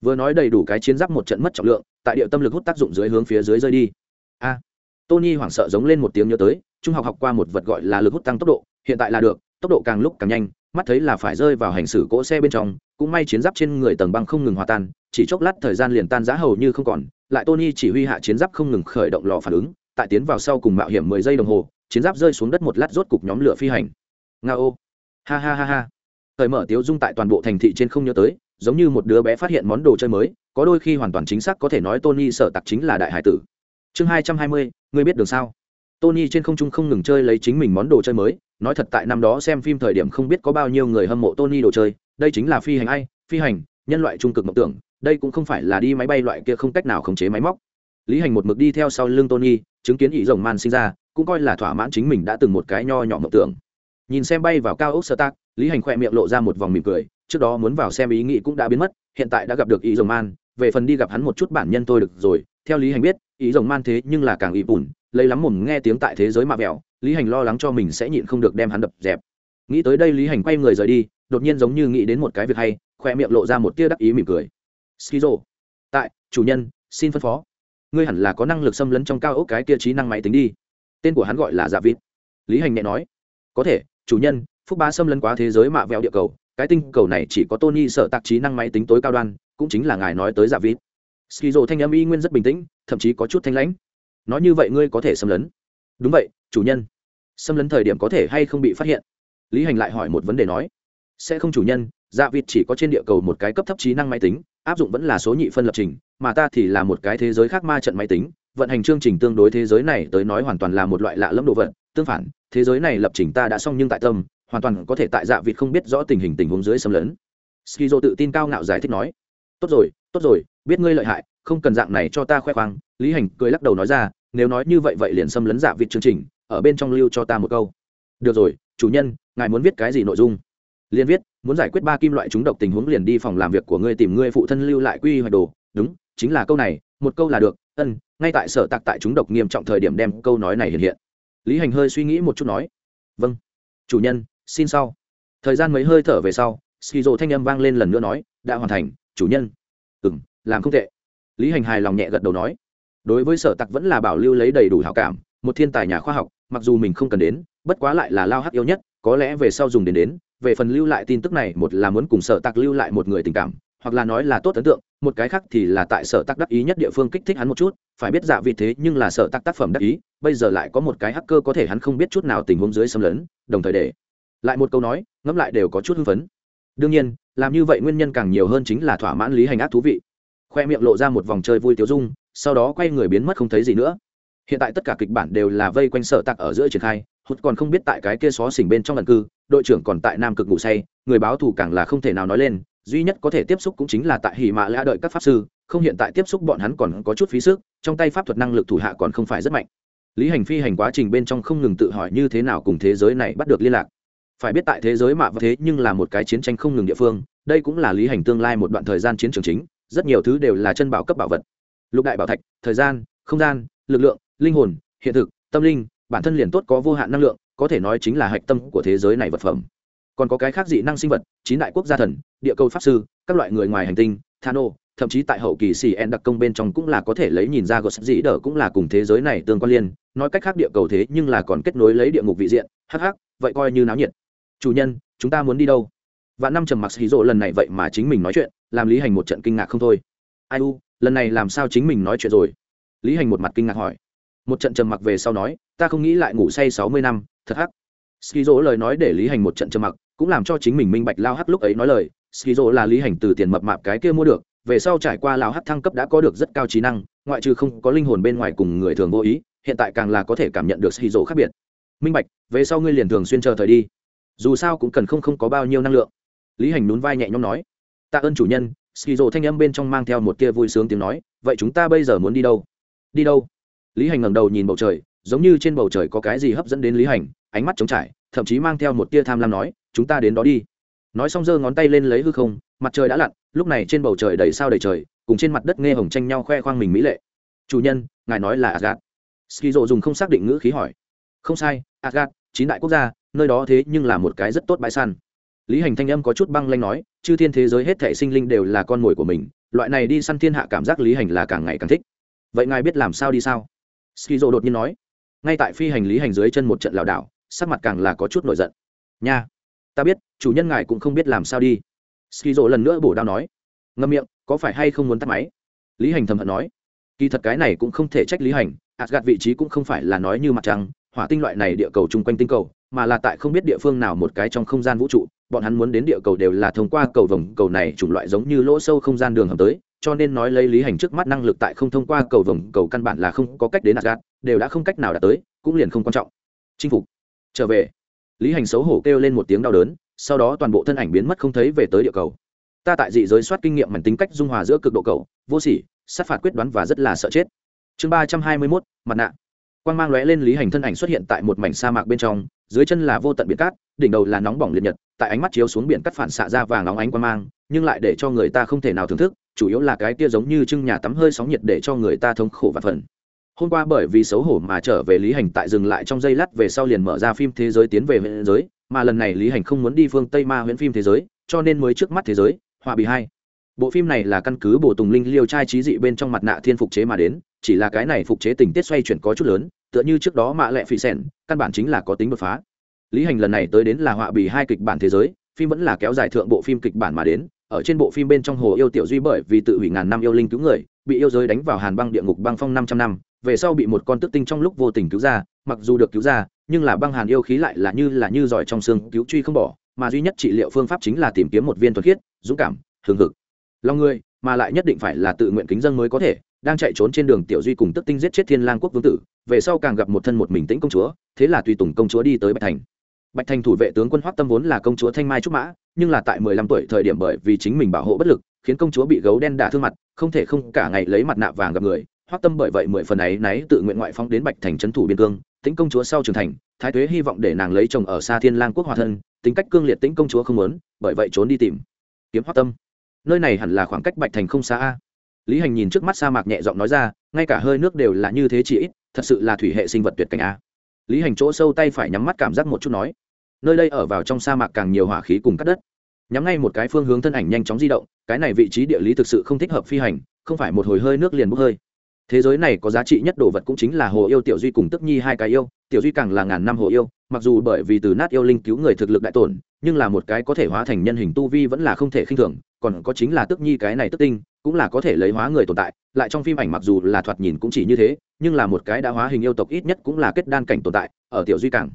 S1: Vừa nói đầy đủ cái chiến giáp một trận mất trọng lượng tại địa tâm lực hút tác dụng dưới hướng phía dưới rơi đi. A. Tony hoảng sợ giống lên một tiếng nhớ tới, trung học học qua một vật gọi là lực hút tăng tốc độ, hiện tại là được, tốc độ càng lúc càng nhanh, mắt thấy là phải rơi vào hành xử cỗ xe bên trong, cũng may chiến giáp trên người tầng băng không ngừng hòa tan, chỉ chốc lát thời gian liền tan giá hầu như không còn, lại tony chỉ huy hạ chiến giáp không ngừng khởi động lò phản ứng, tại tiến vào sau cùng mạo hiểm mười giây đồng hồ, chiến giáp rơi xuống đất một lát rốt cục nhóm lửa phi hành. Nga ô. Ha ha ha ha. Thời mở tiếu dung tại toàn bộ thành thị trên không nhớ tới, giống như một đứa bé phát hiện món đồ chơi mới có đôi khi hoàn toàn chính xác có thể nói tony sở tặc chính là đại hải tử. Chương hai trăm hai mươi, ngươi biết đường sao? Tony trên không trung không ngừng chơi lấy chính mình món đồ chơi mới, nói thật tại năm đó xem phim thời điểm không biết có bao nhiêu người hâm mộ tony đồ chơi, đây chính là phi hành ai, phi hành, nhân loại trung cực mộng tưởng, đây cũng không phải là đi máy bay loại kia không cách nào khống chế máy móc. Lý hành một mực đi theo sau lưng tony, chứng kiến ý rồng man sinh ra, cũng coi là thỏa mãn chính mình đã từng một cái nho nhỏ mộng tưởng. Nhìn xem bay vào cao ốc sơ lý hành khỏe miệng lộ ra một vòng mỉm cười, trước đó muốn vào xem ý nghĩ cũng đã biến mất, hiện tại đã gặp được ý rồng man về phần đi gặp hắn một chút bản nhân tôi được rồi, theo lý hành biết, ý rồng man thế nhưng là càng ý bùn lấy lắm mồm nghe tiếng tại thế giới mạ vẹo, lý hành lo lắng cho mình sẽ nhịn không được đem hắn đập dẹp. Nghĩ tới đây lý hành quay người rời đi, đột nhiên giống như nghĩ đến một cái việc hay, khoe miệng lộ ra một tia đắc ý mỉm cười. Skizo. Tại, chủ nhân, xin phân phó. Ngươi hẳn là có năng lực xâm lấn trong cao ốc cái kia trí năng máy tính đi. Tên của hắn gọi là giả vịt. Lý hành nhẹ nói. Có thể, chủ nhân, phúc bá xâm lấn quá thế giới mạ vẹo địa cầu cái tinh cầu này chỉ có tony sợ tạc trí năng máy tính tối cao đoan, cũng chính là ngài nói tới giả vịt. Skizo thanh âm y nguyên rất bình tĩnh, thậm chí có chút thanh lãnh. Nói như vậy ngươi có thể xâm lấn. Đúng vậy, chủ nhân. Xâm lấn thời điểm có thể hay không bị phát hiện? Lý hành lại hỏi một vấn đề nói. Sẽ không chủ nhân dạ vịt chỉ có trên địa cầu một cái cấp thấp trí năng máy tính, áp dụng vẫn là số nhị phân lập trình, mà ta thì là một cái thế giới khác ma trận máy tính, vận hành chương trình tương đối thế giới này tới nói hoàn toàn là một loại lạ lẫm đồ vật, tương phản, thế giới này lập trình ta đã xong nhưng tại tâm hoàn toàn có thể tại dạ vịt không biết rõ tình hình tình huống dưới xâm lấn. Skizo tự tin cao ngạo giải thích nói, tốt rồi tốt rồi, biết ngươi lợi hại, không cần dạng này cho ta khoe khoang. Lý hành cười lắc đầu nói ra, nếu nói như vậy vậy liền xâm lấn dạ vịt chương trình, ở bên trong lưu cho ta một câu. Được rồi, chủ nhân, ngài muốn viết cái gì nội dung? Liên viết, muốn giải quyết ba kim loại trúng độc tình huống liền đi phòng làm việc của ngươi tìm ngươi phụ thân lưu lại quy hoạch đồ. Đúng, chính là câu này, một câu là được, ân, ngay tại sở tạc tại trúng độc nghiêm trọng thời điểm đem câu nói này hiện hiện. Lý hành hơi suy nghĩ một chút nói vâng chủ nhân xin sau. Thời gian mấy hơi thở về sau, skizo thanh âm vang lên lần nữa nói, đã hoàn thành, chủ nhân. Ừ m làm không tệ. Lý hành hài lòng nhẹ gật đầu nói, đối với sở tặc vẫn là bảo lưu lấy đầy đủ hảo cảm, một thiên tài nhà khoa học, mặc dù mình không cần đến, bất quá lại là lao hắc yêu nhất, có lẽ về sau dùng đến đến, về phần lưu lại tin tức này, một là muốn cùng sở tặc lưu lại một người tình cảm, hoặc là nói là tốt ấn tượng, một cái khác thì là tại sở tắc đắc ý nhất địa phương kích thích hắn một chút, phải biết dạ vì thế nhưng là sở tắc tác phẩm đắc ý, bây giờ lại có một cái hacker có thể hắn không biết chút nào tình huống dưới xâm lấn, đồng thời để lại một câu nói, ngẫm lại đều có chút hưng phấn. Đương nhiên, làm như vậy nguyên nhân càng nhiều hơn chính là thỏa mãn lý hành ác thú vị. Khoe miệng lộ ra một vòng chơi vui tiêu dung, sau đó quay người biến mất không thấy gì nữa. Hiện tại tất cả kịch bản đều là vây quanh sở tặc ở giữa triển khai, hụt còn không biết tại cái kia xó xỉnh bên trong lần cư, đội trưởng còn tại nam cực ngủ say, người báo thù càng là không thể nào nói lên, duy nhất có thể tiếp xúc cũng chính là tại hỉ mạ lã đợi các pháp sư, không hiện tại tiếp xúc bọn hắn còn có chút phí sức, trong tay pháp thuật năng lực thủ hạ còn không phải rất mạnh. Lý hành phi hành quá trình bên trong không ngừng tự hỏi như thế nào cùng thế giới này bắt được liên lạc phải biết tại thế giới mạ và thế nhưng là một cái chiến tranh không ngừng địa phương, đây cũng là lý hành tương lai một đoạn thời gian chiến trường chính, rất nhiều thứ đều là chân bảo cấp bảo vật. Lục đại bảo thạch, thời gian, không gian, lực lượng, linh hồn, hiện thực, tâm linh, bản thân liền tốt có vô hạn năng lượng, có thể nói chính là hạch tâm của thế giới này vật phẩm. Còn có cái khác dị năng sinh vật, chín đại quốc gia thần, địa cầu pháp sư, các loại người ngoài hành tinh thano thậm chí tại hậu kỳ xì En đặc công bên trong cũng là có thể lấy nhìn ra gột dĩ đỡ cũng là cùng thế giới này tương quan liên, nói cách khác địa cầu thế nhưng là còn kết nối lấy địa ngục vị diện, hắc hắc, vậy coi như náo nhiệt chủ nhân, chúng ta muốn đi đâu? Và năm trầm mặc hí rộ lần này vậy mà chính mình nói chuyện, làm lý hành một trận kinh ngạc không thôi. Ai u, lần này làm sao chính mình nói chuyện rồi? Lý hành một mặt kinh ngạc hỏi. Một trận trầm mặc về sau nói, ta không nghĩ lại ngủ say sáu mươi năm, thật hắc. Ski dỗ lời nói để lý hành một trận trầm mặc, cũng làm cho chính mình minh bạch lao hắc lúc ấy nói lời. Skizo là lý hành từ tiền mập mạp cái kia mua được, về sau trải qua lao hắc thăng cấp đã có được rất cao trí năng, ngoại trừ không có linh hồn bên ngoài cùng người thường vô ý, hiện tại càng là có thể cảm nhận được skizo khác biệt. Minh bạch, về sau ngươi liền thường xuyên chờ thời đi dù sao cũng cần không không có bao nhiêu năng lượng. Lý hành nhún vai nhẹ nhõm nói, tạ ơn chủ nhân. Skizo thanh âm bên trong mang theo một tia vui sướng tiếng nói, vậy chúng ta bây giờ muốn đi đâu? Đi đâu? Lý hành ngẩng đầu nhìn bầu trời, giống như trên bầu trời có cái gì hấp dẫn đến lý hành, ánh mắt trống trải, thậm chí mang theo một tia tham lam nói, chúng ta đến đó đi. Nói xong giơ ngón tay lên lấy hư không, mặt trời đã lặn, lúc này trên bầu trời đầy sao đầy trời, cùng trên mặt đất nghe hồng tranh nhau khoe khoang mình mỹ lệ. Chủ nhân, ngài nói là asgad ski rộ dùng không xác định ngữ khí hỏi, không sai asgad chín đại quốc gia nơi đó thế nhưng là một cái rất tốt bãi săn. Lý hành thanh âm có chút băng lanh nói, chư thiên thế giới hết thể sinh linh đều là con mồi của mình, loại này đi săn thiên hạ cảm giác lý hành là càng ngày càng thích. Vậy ngài biết làm sao đi sao? Ski rộ đột nhiên nói. Ngay tại phi hành lý hành dưới chân một trận lảo đảo, sắc mặt càng là có chút nổi giận. Nha, ta biết, chủ nhân ngài cũng không biết làm sao đi. Ski rộ lần nữa bổ đao nói. Ngâm miệng, có phải hay không muốn tắt máy? Lý hành thầm hận nói. Kỳ thật cái này cũng không thể trách lý hành gạt vị trí cũng không phải là nói như mặt trăng, hỏa tinh loại này địa cầu chung quanh tinh cầu mà là tại không biết địa phương nào một cái trong không gian vũ trụ, bọn hắn muốn đến địa cầu đều là thông qua cầu vồng, cầu này chủng loại giống như lỗ sâu không gian đường hầm tới, cho nên nói lấy lý hành trước mắt năng lực tại không thông qua cầu vồng, cầu căn bản là không có cách đến gạt đều đã không cách nào đạt tới, cũng liền không quan trọng. Chinh phục. Trở về. Lý hành xấu hổ kêu lên một tiếng đau đớn, sau đó toàn bộ thân ảnh biến mất không thấy về tới địa cầu. Ta tại dị giới soát kinh nghiệm mảnh tính cách dung hòa giữa cực độ cầu, vô sỉ, sát phạt quyết đoán và rất là sợ chết. Chương ba trăm hai mươi mốt, mặt nạ. Quan g mang lóe lên lý hành thân ảnh xuất hiện tại một mảnh sa mạc bên trong dưới chân là vô tận biển cát, đỉnh đầu là nóng bỏng liệt nhật, tại ánh mắt chiếu xuống biển cắt phản xạ ra vàng óng ánh quan mang, nhưng lại để cho người ta không thể nào thưởng thức, chủ yếu là cái tia giống như trưng nhà tắm hơi sóng nhiệt để cho người ta thống khổ và phần hôm qua bởi vì xấu hổ mà trở về lý hành tại dừng lại trong giây lát về sau liền mở ra phim thế giới tiến về huyện giới, mà lần này lý hành không muốn đi phương tây ma huyễn phim thế giới, cho nên mới trước mắt thế giới, họa bị hai. Bộ phim này là căn cứ bộ tùng linh liêu trai trí dị bên trong mặt nạ thiên phục chế mà đến, chỉ là cái này phục chế tình tiết xoay chuyển có chút lớn tựa như trước đó mạ lệ phi sẻn, căn bản chính là có tính đột phá. Lý hành lần này tới đến là họa bị hai kịch bản thế giới, phim vẫn là kéo dài thượng bộ phim kịch bản mà đến, ở trên bộ phim bên trong hồ yêu tiểu duy bởi vì tự hủy ngàn năm yêu linh cứu người, bị yêu giới đánh vào hàn băng địa ngục băng phong năm trăm năm, về sau bị một con tức tinh trong lúc vô tình cứu ra, mặc dù được cứu ra, nhưng là băng hàn yêu khí lại là như là như giỏi trong xương cứu truy không bỏ, mà duy nhất trị liệu phương pháp chính là tìm kiếm một viên thuật khiết, dũng cảm, hừng hực. Lòng người, mà lại nhất định phải là tự nguyện kính dân mới có thể đang chạy trốn trên đường tiểu duy cùng tức tinh giết chết thiên lang quốc vương tử, về sau càng gặp một thân một mình tĩnh công chúa, thế là tùy tùng công chúa đi tới bạch thành. Bạch thành thủ vệ tướng quân hoắc tâm vốn là công chúa thanh mai trúc mã, nhưng là tại mười lăm tuổi thời điểm bởi vì chính mình bảo hộ bất lực, khiến công chúa bị gấu đen đả thương mặt, không thể không cả ngày lấy mặt nạ vàng gặp người. Hoắc tâm bởi vậy mười phần ấy náy tự nguyện ngoại phóng đến bạch thành trấn thủ biên cương, tĩnh công chúa sau trưởng thành, thái tuế hy vọng để nàng lấy chồng ở xa thiên lang quốc hòa thân, tính cách cương liệt tĩnh công chúa không muốn, bởi vậy trốn đi tìm kiếm hoắc tâm. Nơi này hẳn là khoảng cách bạch thành không xa a lý hành nhìn trước mắt sa mạc nhẹ giọng nói ra, ngay cả hơi nước đều là như thế chỉ ít, thật sự là thủy hệ sinh vật tuyệt cảnh a. Lý hành chỗ sâu tay phải nhắm mắt cảm giác một chút nói, nơi đây ở vào trong sa mạc càng nhiều hỏa khí cùng cắt đất. Nhắm ngay một cái phương hướng thân ảnh nhanh chóng di động, cái này vị trí địa lý thực sự không thích hợp phi hành, không phải một hồi hơi nước liền bốc hơi. Thế giới này có giá trị nhất đồ vật cũng chính là hồ yêu tiểu duy cùng tức nhi hai cái yêu, tiểu duy càng là ngàn năm hồ yêu, mặc dù bởi vì từ nát yêu linh cứu người thực lực đại tổn, nhưng là một cái có thể hóa thành nhân hình tu vi vẫn là không thể khinh thường, còn có chính là tức nhi cái này tức tinh cũng là có thể lấy hóa người tồn tại, lại trong phim ảnh mặc dù là thoạt nhìn cũng chỉ như thế, nhưng là một cái đã hóa hình yêu tộc ít nhất cũng là kết đan cảnh tồn tại, ở tiểu duy cảng.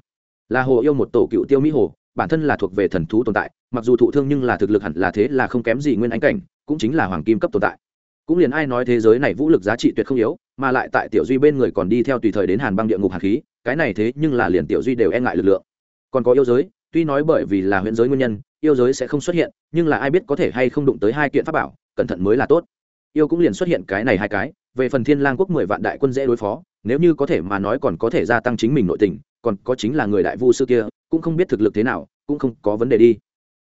S1: Là hồ yêu một tổ cựu tiêu mỹ hồ, bản thân là thuộc về thần thú tồn tại, mặc dù thụ thương nhưng là thực lực hẳn là thế là không kém gì nguyên ánh cảnh, cũng chính là hoàng kim cấp tồn tại. Cũng liền ai nói thế giới này vũ lực giá trị tuyệt không yếu, mà lại tại tiểu duy bên người còn đi theo tùy thời đến hàn băng địa ngục hạt khí, cái này thế nhưng là liền tiểu duy đều e ngại lực lượng. Còn có yêu giới, tuy nói bởi vì là huyễn giới nguyên nhân, yêu giới sẽ không xuất hiện, nhưng là ai biết có thể hay không đụng tới hai kiện pháp bảo cẩn thận mới là tốt. Yêu cũng liền xuất hiện cái này hai cái, về phần thiên lang quốc mười vạn đại quân dễ đối phó, nếu như có thể mà nói còn có thể gia tăng chính mình nội tình, còn có chính là người đại vu sư kia, cũng không biết thực lực thế nào, cũng không có vấn đề đi.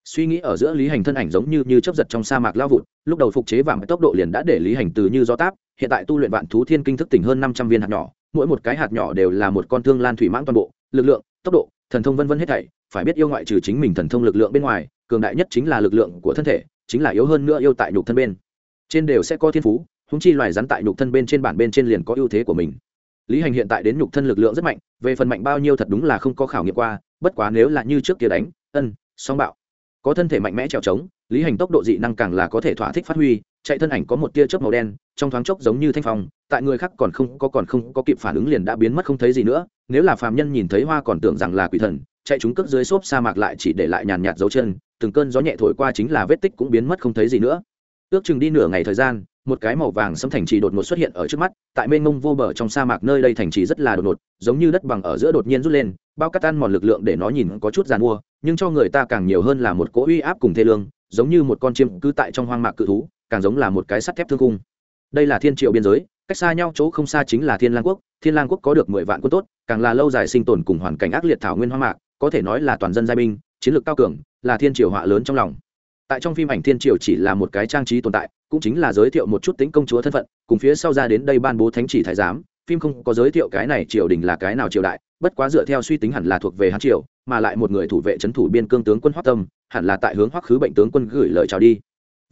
S1: Suy nghĩ ở giữa lý hành thân ảnh giống như như chấp giật trong sa mạc lao vụt, lúc đầu phục chế vàng tốc độ liền đã để lý hành từ như gió táp, hiện tại tu luyện vạn thú thiên kinh thức tỉnh hơn năm trăm viên hạt nhỏ, mỗi một cái hạt nhỏ đều là một con thương lan thủy mãng toàn bộ, lực lượng, tốc độ, thần thông vân vân hết thảy, phải biết yêu ngoại trừ chính mình thần thông lực lượng bên ngoài, cường đại nhất chính là lực lượng của thân thể chính là yếu hơn nữa yêu tại nhục thân bên. Trên đều sẽ có thiên phú húng chi loài rắn tại nhục thân bên trên bản bên trên liền có ưu thế của mình. Lý hành hiện tại đến nhục thân lực lượng rất mạnh, về phần mạnh bao nhiêu thật đúng là không có khảo nghiệm qua, bất quá nếu là như trước kia đánh, ân, song bạo, có thân thể mạnh mẽ trèo trống, lý hành tốc độ dị năng càng là có thể thỏa thích phát huy, chạy thân ảnh có một tia chớp màu đen, trong thoáng chốc giống như thanh phong, tại người khác còn không có còn không có kịp phản ứng liền đã biến mất không thấy gì nữa, nếu là phàm nhân nhìn thấy hoa còn tưởng rằng là quỷ thần, chạy chúng cướp dưới xốp sa mạc lại chỉ để lại nhàn nhạt dấu chân từng cơn gió nhẹ thổi qua chính là vết tích cũng biến mất không thấy gì nữa. Ước chừng đi nửa ngày thời gian, một cái màu vàng xâm thành trì đột ngột xuất hiện ở trước mắt, tại mênh mông vô bờ trong sa mạc nơi đây thành trì rất là đột ngột, giống như đất bằng ở giữa đột nhiên rút lên, bao cát tan mòn lực lượng để nó nhìn có chút giàn mua, nhưng cho người ta càng nhiều hơn là một cỗ uy áp cùng thê lương, giống như một con chim cứ tại trong hoang mạc cự thú, càng giống là một cái sắt thép thương cung đây là thiên triệu biên giới, cách xa nhau chỗ không xa chính là thiên lang quốc, thiên lang quốc có được mười vạn quân tốt, càng là lâu dài sinh tồn cùng hoàn cảnh ác liệt thảo nguyên hoang mạc, có thể nói là toàn dân giai binh chiến lược cao cường là thiên triều họa lớn trong lòng. Tại trong phim ảnh thiên triều chỉ là một cái trang trí tồn tại, cũng chính là giới thiệu một chút tính công chúa thân phận, cùng phía sau ra đến đây ban bố thánh chỉ thái giám, phim không có giới thiệu cái này triều đình là cái nào triều đại, bất quá dựa theo suy tính hẳn là thuộc về hán triều, mà lại một người thủ vệ trấn thủ biên cương tướng quân hoắc tâm, hẳn là tại hướng hoắc khứ bệnh tướng quân gửi lời chào đi.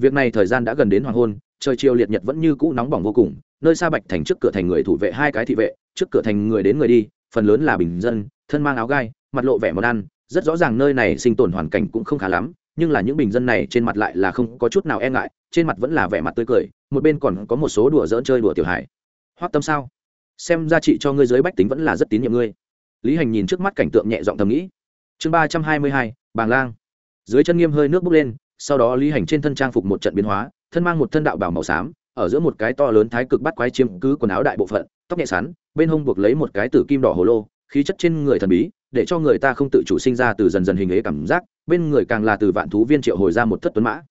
S1: Việc này thời gian đã gần đến hoàng hôn, trời chiều liệt nhật vẫn như cũ nóng bỏng vô cùng, nơi xa bạch thành trước cửa thành người thủ vệ hai cái thị vệ, trước cửa thành người đến người đi, phần lớn là bình dân, thân mang áo gai, mặt lộ vẻ món ăn rất rõ ràng nơi này sinh tồn hoàn cảnh cũng không khá lắm, nhưng là những bình dân này trên mặt lại là không có chút nào e ngại, trên mặt vẫn là vẻ mặt tươi cười, một bên còn có một số đùa dỡn chơi đùa tiểu hải hoắc tâm sao? Xem ra trị cho ngươi dưới bách tính vẫn là rất tín nhiệm ngươi. Lý hành nhìn trước mắt cảnh tượng nhẹ giọng thầm nghĩ. Chương ba trăm hai mươi hai, bàng lang. Dưới chân nghiêm hơi nước bốc lên, sau đó lý hành trên thân trang phục một trận biến hóa, thân mang một thân đạo bảo màu xám, ở giữa một cái to lớn thái cực bắt quái chiếm cứ quần áo đại bộ phận, tóc nhẹ sắn, bên hông buộc lấy một cái tử kim đỏ hồ lô, khí chất trên người thần bí để cho người ta không tự chủ sinh ra từ dần dần hình ấy cảm giác, bên người càng là từ vạn thú viên triệu hồi ra một thất tuấn mã.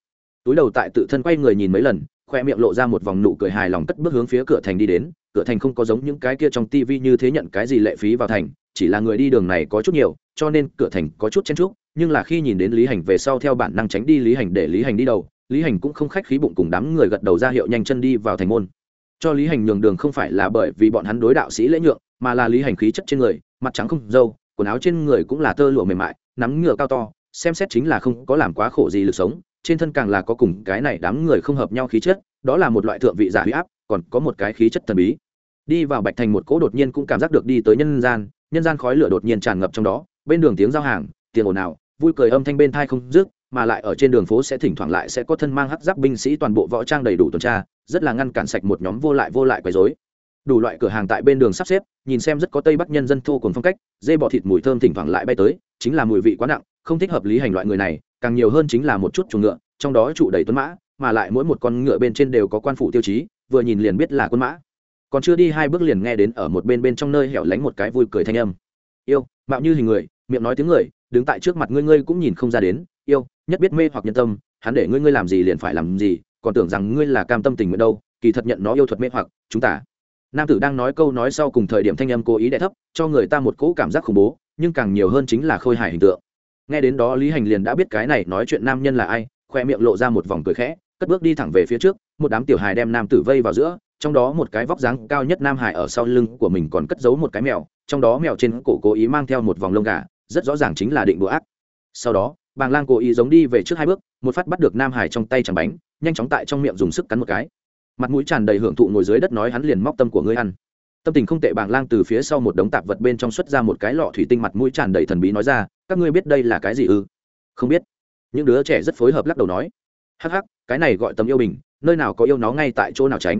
S1: Túi đầu tại tự thân quay người nhìn mấy lần, khoe miệng lộ ra một vòng nụ cười hài lòng cất bước hướng phía cửa thành đi đến. Cửa thành không có giống những cái kia trong tivi như thế nhận cái gì lệ phí vào thành, chỉ là người đi đường này có chút nhiều, cho nên cửa thành có chút chen chúc, nhưng là khi nhìn đến lý hành về sau theo bản năng tránh đi lý hành để lý hành đi đầu, lý hành cũng không khách khí bụng cùng đám người gật đầu ra hiệu nhanh chân đi vào thành môn. Cho lý hành nhường đường không phải là bởi vì bọn hắn đối đạo sĩ lễ nhượng, mà là lý hành khí chất trên người, mặt trắng không dâu quần áo trên người cũng là tơ lụa mềm mại, nắm ngựa cao to, xem xét chính là không có làm quá khổ gì lực sống, trên thân càng là có cùng cái này đám người không hợp nhau khí chất, đó là một loại thượng vị giả huy áp, còn có một cái khí chất thần bí. Đi vào bạch thành một cỗ đột nhiên cũng cảm giác được đi tới nhân gian nhân gian khói lửa đột nhiên tràn ngập trong đó, bên đường tiếng giao hàng tiền ồn ào, vui cười âm thanh bên thai không dứt, mà lại ở trên đường phố sẽ thỉnh thoảng lại sẽ có thân mang hắc giáp binh sĩ toàn bộ võ trang đầy đủ tuần tra, rất là ngăn cản sạch một nhóm vô lại vô lại quấy rối đủ loại cửa hàng tại bên đường sắp xếp, nhìn xem rất có tây bắc nhân dân thô cùng phong cách, dê bọ thịt mùi thơm thỉnh thoảng lại bay tới, chính là mùi vị quá nặng, không thích hợp lý hành loại người này, càng nhiều hơn chính là một chút chuồng ngựa, trong đó trụ đầy tuấn mã, mà lại mỗi một con ngựa bên trên đều có quan phủ tiêu chí, vừa nhìn liền biết là quân mã. Còn chưa đi hai bước liền nghe đến ở một bên bên trong nơi hẻo lánh một cái vui cười thanh âm. Yêu, mạo như hình người, miệng nói tiếng người, đứng tại trước mặt ngươi ngươi cũng nhìn không ra đến, yêu, nhất biết mê hoặc nhân tâm, hắn để ngươi ngươi làm gì liền phải làm gì, còn tưởng rằng ngươi là cam tâm tình nguyện đâu, kỳ thật nhận nó yêu thuật mê hoặc, chúng ta nam tử đang nói câu nói sau cùng thời điểm thanh âm cố ý đẻ thấp, cho người ta một cỗ cảm giác khủng bố, nhưng càng nhiều hơn chính là khôi hài hình tượng. Nghe đến đó lý hành liền đã biết cái này nói chuyện nam nhân là ai, khoe miệng lộ ra một vòng cười khẽ, cất bước đi thẳng về phía trước, một đám tiểu hài đem nam tử vây vào giữa, trong đó một cái vóc dáng cao nhất nam hải ở sau lưng của mình còn cất giấu một cái mèo, trong đó mèo trên cổ cố ý mang theo một vòng lông gà, rất rõ ràng chính là định bữa ác. Sau đó, bàng lang cố ý giống đi về trước hai bước, một phát bắt được nam hải trong tay chẳng bánh, nhanh chóng tại trong miệng dùng sức cắn một cái mặt mũi tràn đầy hưởng thụ ngồi dưới đất nói hắn liền móc tâm của ngươi ăn. Tâm tình không tệ bàng lang từ phía sau một đống tạp vật bên trong xuất ra một cái lọ thủy tinh mặt mũi tràn đầy thần bí nói ra, các ngươi biết đây là cái gì ư? Không biết. Những đứa trẻ rất phối hợp lắc đầu nói. Hắc hắc, cái này gọi tấm yêu bình, nơi nào có yêu nó ngay tại chỗ nào tránh?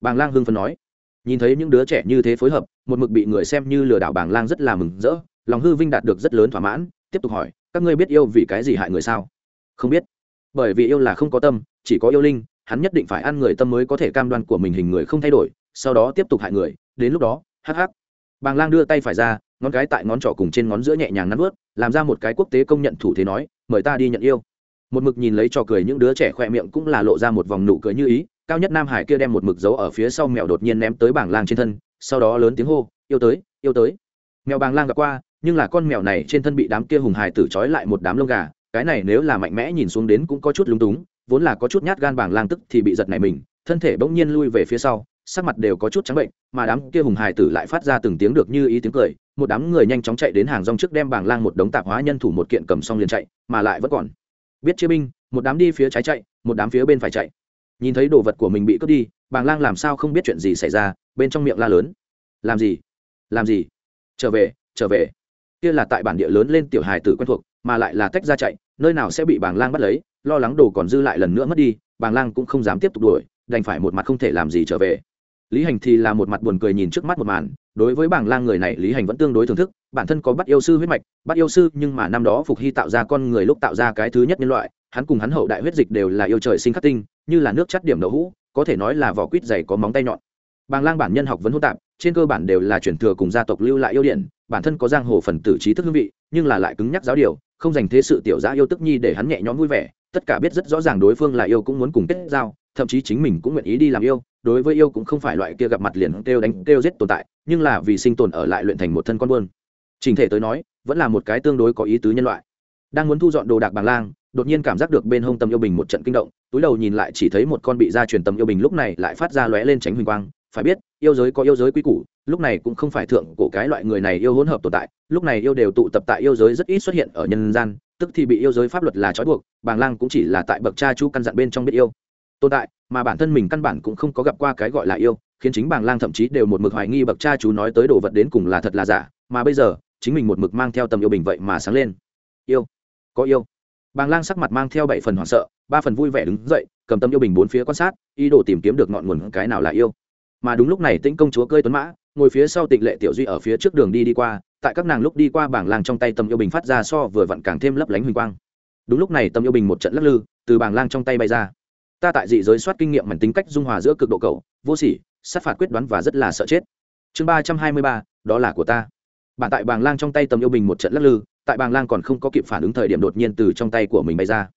S1: Bàng lang hưng phấn nói. Nhìn thấy những đứa trẻ như thế phối hợp, một mực bị người xem như lừa đảo bàng lang rất là mừng rỡ, lòng hư vinh đạt được rất lớn thỏa mãn, tiếp tục hỏi, các ngươi biết yêu vì cái gì hại người sao? Không biết. Bởi vì yêu là không có tâm, chỉ có yêu linh hắn nhất định phải ăn người tâm mới có thể cam đoan của mình hình người không thay đổi, sau đó tiếp tục hại người, đến lúc đó, hắc hắc. Bàng lang đưa tay phải ra, ngón cái tại ngón trỏ cùng trên ngón giữa nhẹ nhàng nắn ướt làm ra một cái quốc tế công nhận thủ thế nói, mời ta đi nhận yêu. Một mực nhìn lấy trò cười những đứa trẻ khỏe miệng cũng là lộ ra một vòng nụ cười như ý, cao nhất nam hải kia đem một mực giấu ở phía sau mèo đột nhiên ném tới bảng lang trên thân, sau đó lớn tiếng hô, yêu tới yêu tới. Mèo bàng lang gặp qua, nhưng là con mèo này trên thân bị đám kia hùng hải tử trói lại một đám lông gà, cái này nếu là mạnh mẽ nhìn xuống đến cũng có chút lúng túng vốn là có chút nhát gan bảng lang tức thì bị giật này mình, thân thể bỗng nhiên lui về phía sau, sắc mặt đều có chút trắng bệnh, mà đám kia hùng hải tử lại phát ra từng tiếng được như ý tiếng cười, một đám người nhanh chóng chạy đến hàng rong trước đem bảng lang một đống tạp hóa nhân thủ một kiện cầm xong liền chạy, mà lại vẫn còn. Biết chia binh, một đám đi phía trái chạy, một đám phía bên phải chạy. Nhìn thấy đồ vật của mình bị cướp đi bàng lang làm sao không biết chuyện gì xảy ra, bên trong miệng la lớn. Làm gì? Làm gì? Trở về trở về. Kia là tại bản địa lớn lên tiểu hài tử quen thuộc, mà lại là tách ra chạy, nơi nào sẽ bị bàng lang bắt lấy? Lo lắng đồ còn dư lại lần nữa mất đi, bàng lang cũng không dám tiếp tục đuổi, đành phải một mặt không thể làm gì trở về. Lý hành thì là một mặt buồn cười nhìn trước mắt một màn, đối với bảng lang người này lý hành vẫn tương đối thưởng thức, bản thân có bắt yêu sư huyết mạch, bắt yêu sư nhưng mà năm đó phục hy tạo ra con người lúc tạo ra cái thứ nhất nhân loại, hắn cùng hắn hậu đại huyết dịch đều là yêu trời sinh khắc tinh, như là nước chắt điểm đậu hũ, có thể nói là vỏ quýt dày có móng tay nhọn. Bàng lang bản nhân học vấn hỗn tạp, trên cơ bản đều là chuyển thừa cùng gia tộc lưu lại yêu điện bản thân có giang hồ phần tử trí thức hương vị, nhưng là lại cứng nhắc giáo điều, không dành thế sự tiểu gia yêu tức nhi để hắn nhẹ nhõm vui vẻ tất cả biết rất rõ ràng đối phương là yêu cũng muốn cùng kết giao, thậm chí chính mình cũng nguyện ý đi làm yêu, đối với yêu cũng không phải loại kia gặp mặt liền kêu đánh, kêu giết tồn tại, nhưng là vì sinh tồn ở lại luyện thành một thân con buôn. Trình thể tới nói, vẫn là một cái tương đối có ý tứ nhân loại. Đang muốn thu dọn đồ đạc bằng lang, đột nhiên cảm giác được bên hông tâm yêu bình một trận kinh động, túi đầu nhìn lại chỉ thấy một con bị gia truyền tâm yêu bình lúc này lại phát ra lóe lên tránh huỳnh quang. Phải biết, yêu giới có yêu giới quy củ, lúc này cũng không phải thượng cổ cái loại người này yêu hỗn hợp tồn tại, lúc này yêu đều tụ tập tại yêu giới rất ít xuất hiện ở nhân gian tức thì bị yêu giới pháp luật là trói buộc, bàng lang cũng chỉ là tại bậc cha chu căn dặn bên trong biết yêu. Tồn tại, mà bản thân mình căn bản cũng không có gặp qua cái gọi là yêu, khiến chính bàng lang thậm chí đều một mực hoài nghi bậc cha chú nói tới đồ vật đến cùng là thật là giả, mà bây giờ, chính mình một mực mang theo tầm yêu bình vậy mà sáng lên. Yêu, có yêu. Bàng lang sắc mặt mang theo bảy phần hoảng sợ, ba phần vui vẻ đứng dậy, cầm tâm yêu bình bốn phía quan sát, ý đồ tìm kiếm được ngọn nguồn cái nào là yêu. Mà đúng lúc này tĩnh công chúa cơi tuấn mã, ngồi phía sau tịnh lệ tiểu duy ở phía trước đường đi đi qua tại các nàng lúc đi qua bảng lang trong tay tâm yêu bình phát ra so vừa vặn càng thêm lấp lánh huỳnh quang. Đúng lúc này tâm yêu bình một trận lắc lư, từ bảng lang trong tay bay ra. Ta tại dị giới soát kinh nghiệm mảnh tính cách dung hòa giữa cực độ cầu vô sỉ, sát phạt quyết đoán và rất là sợ chết. Chương ba trăm hai mươi ba, đó là của ta. Bạn tại bảng lang trong tay tầm yêu bình một trận lắc lư, tại bảng lang còn không có kịp phản ứng thời điểm đột nhiên từ trong tay của mình bay ra.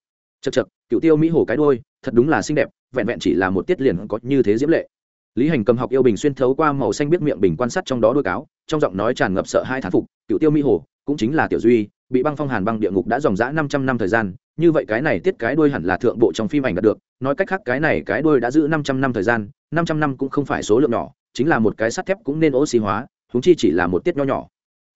S1: Chật chật cựu tiêu mỹ hồ cái đôi thật đúng là xinh đẹp, vẹn vẹn chỉ là một tiết liền có như thế diễm lệ lý hành cầm học yêu bình xuyên thấu qua màu xanh biết miệng bình quan sát trong đó đôi cáo, trong giọng nói tràn ngập sợ hai thán phục cựu tiêu mỹ hồ, cũng chính là tiểu duy, bị băng phong hàn băng địa ngục đã dòng dã năm trăm năm thời gian, như vậy cái này tiết cái đuôi hẳn là thượng bộ trong phim ảnh đạt được, nói cách khác cái này cái đuôi đã giữ năm trăm năm thời gian, năm trăm năm cũng không phải số lượng nhỏ, chính là một cái sắt thép cũng nên oxy hóa húng chi chỉ là một tiết nho nhỏ.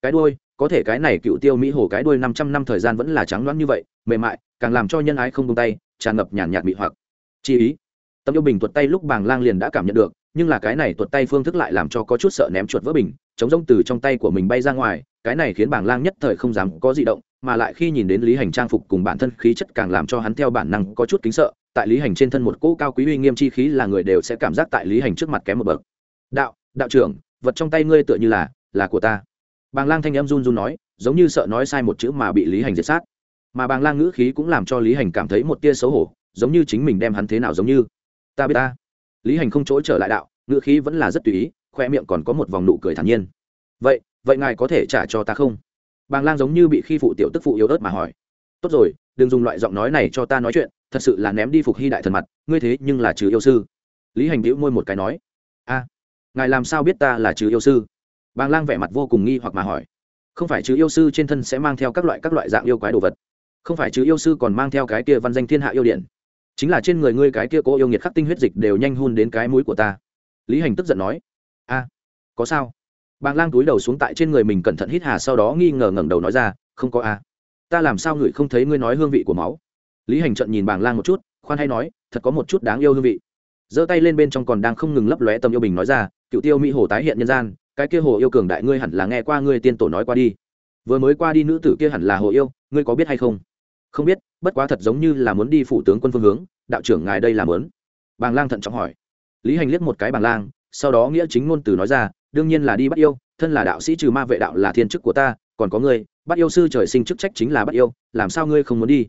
S1: Cái đuôi, có thể cái này cựu tiêu mỹ hồ cái đuôi năm trăm năm thời gian vẫn là trắng loãng như vậy, mềm mại, càng làm cho nhân ái không tung tay, tràn ngập nhàn nhạt mị hoặc. Chi ý. Tâm yêu bình tuột tay lúc bàng lang liền đã cảm nhận được nhưng là cái này tuột tay phương thức lại làm cho có chút sợ ném chuột vỡ bình, chống rông từ trong tay của mình bay ra ngoài, cái này khiến bàng lang nhất thời không dám có di động, mà lại khi nhìn đến lý hành trang phục cùng bản thân khí chất càng làm cho hắn theo bản năng có chút kính sợ, tại lý hành trên thân một cỗ cao quý uy nghiêm chi khí là người đều sẽ cảm giác tại lý hành trước mặt kém một bậc. Đạo đạo trưởng, vật trong tay ngươi tựa như là là của ta. Bàng lang thanh em run run nói, giống như sợ nói sai một chữ mà bị lý hành diệt sát. Mà bàng lang ngữ khí cũng làm cho lý hành cảm thấy một tia xấu hổ, giống như chính mình đem hắn thế nào giống như. Ta biết ta lý hành không chỗ trở lại đạo ngựa khí vẫn là rất tùy ý, khoe miệng còn có một vòng nụ cười thản nhiên. Vậy vậy ngài có thể trả cho ta không? Bàng lang giống như bị khi phụ tiểu tức phụ yếu ớt mà hỏi. Tốt rồi, đừng dùng loại giọng nói này cho ta nói chuyện, thật sự là ném đi phục hy đại thần mặt, ngươi thế nhưng là trừ yêu sư. Lý hành đĩu môi một cái nói. A, ngài làm sao biết ta là trừ yêu sư? Bàng lang vẻ mặt vô cùng nghi hoặc mà hỏi. Không phải trừ yêu sư trên thân sẽ mang theo các loại các loại dạng yêu quái đồ vật. Không phải trừ yêu sư còn mang theo cái kia văn danh thiên hạ yêu điện chính là trên người ngươi cái kia cố yêu nghiệt khắc tinh huyết dịch đều nhanh hun đến cái mũi của ta. Lý hành tức giận nói, a, có sao? Bàng lang túi đầu xuống tại trên người mình cẩn thận hít hà sau đó nghi ngờ ngẩng đầu nói ra, không có a. Ta làm sao ngửi không thấy ngươi nói hương vị của máu? Lý hành trận nhìn bàng lang một chút, khoan hay nói, thật có một chút đáng yêu hương vị. Giơ tay lên bên trong còn đang không ngừng lấp lóe tâm yêu bình nói ra, cựu tiêu mỹ hồ tái hiện nhân gian, cái kia hồ yêu cường đại ngươi hẳn là nghe qua ngươi tiên tổ nói qua đi. Vừa mới qua đi nữ tử kia hẳn là hồ yêu, ngươi có biết hay không? Không biết bất quá thật giống như là muốn đi phụ tướng quân phương hướng, đạo trưởng ngài đây làm lớn bàng lang thận trọng hỏi. Lý hành liếc một cái bàng lang, sau đó nghĩa chính ngôn từ nói ra, đương nhiên là đi bắt yêu, thân là đạo sĩ trừ ma vệ đạo là thiên chức của ta, còn có ngươi, bắt yêu sư trời sinh chức trách chính là bắt yêu, làm sao ngươi không muốn đi?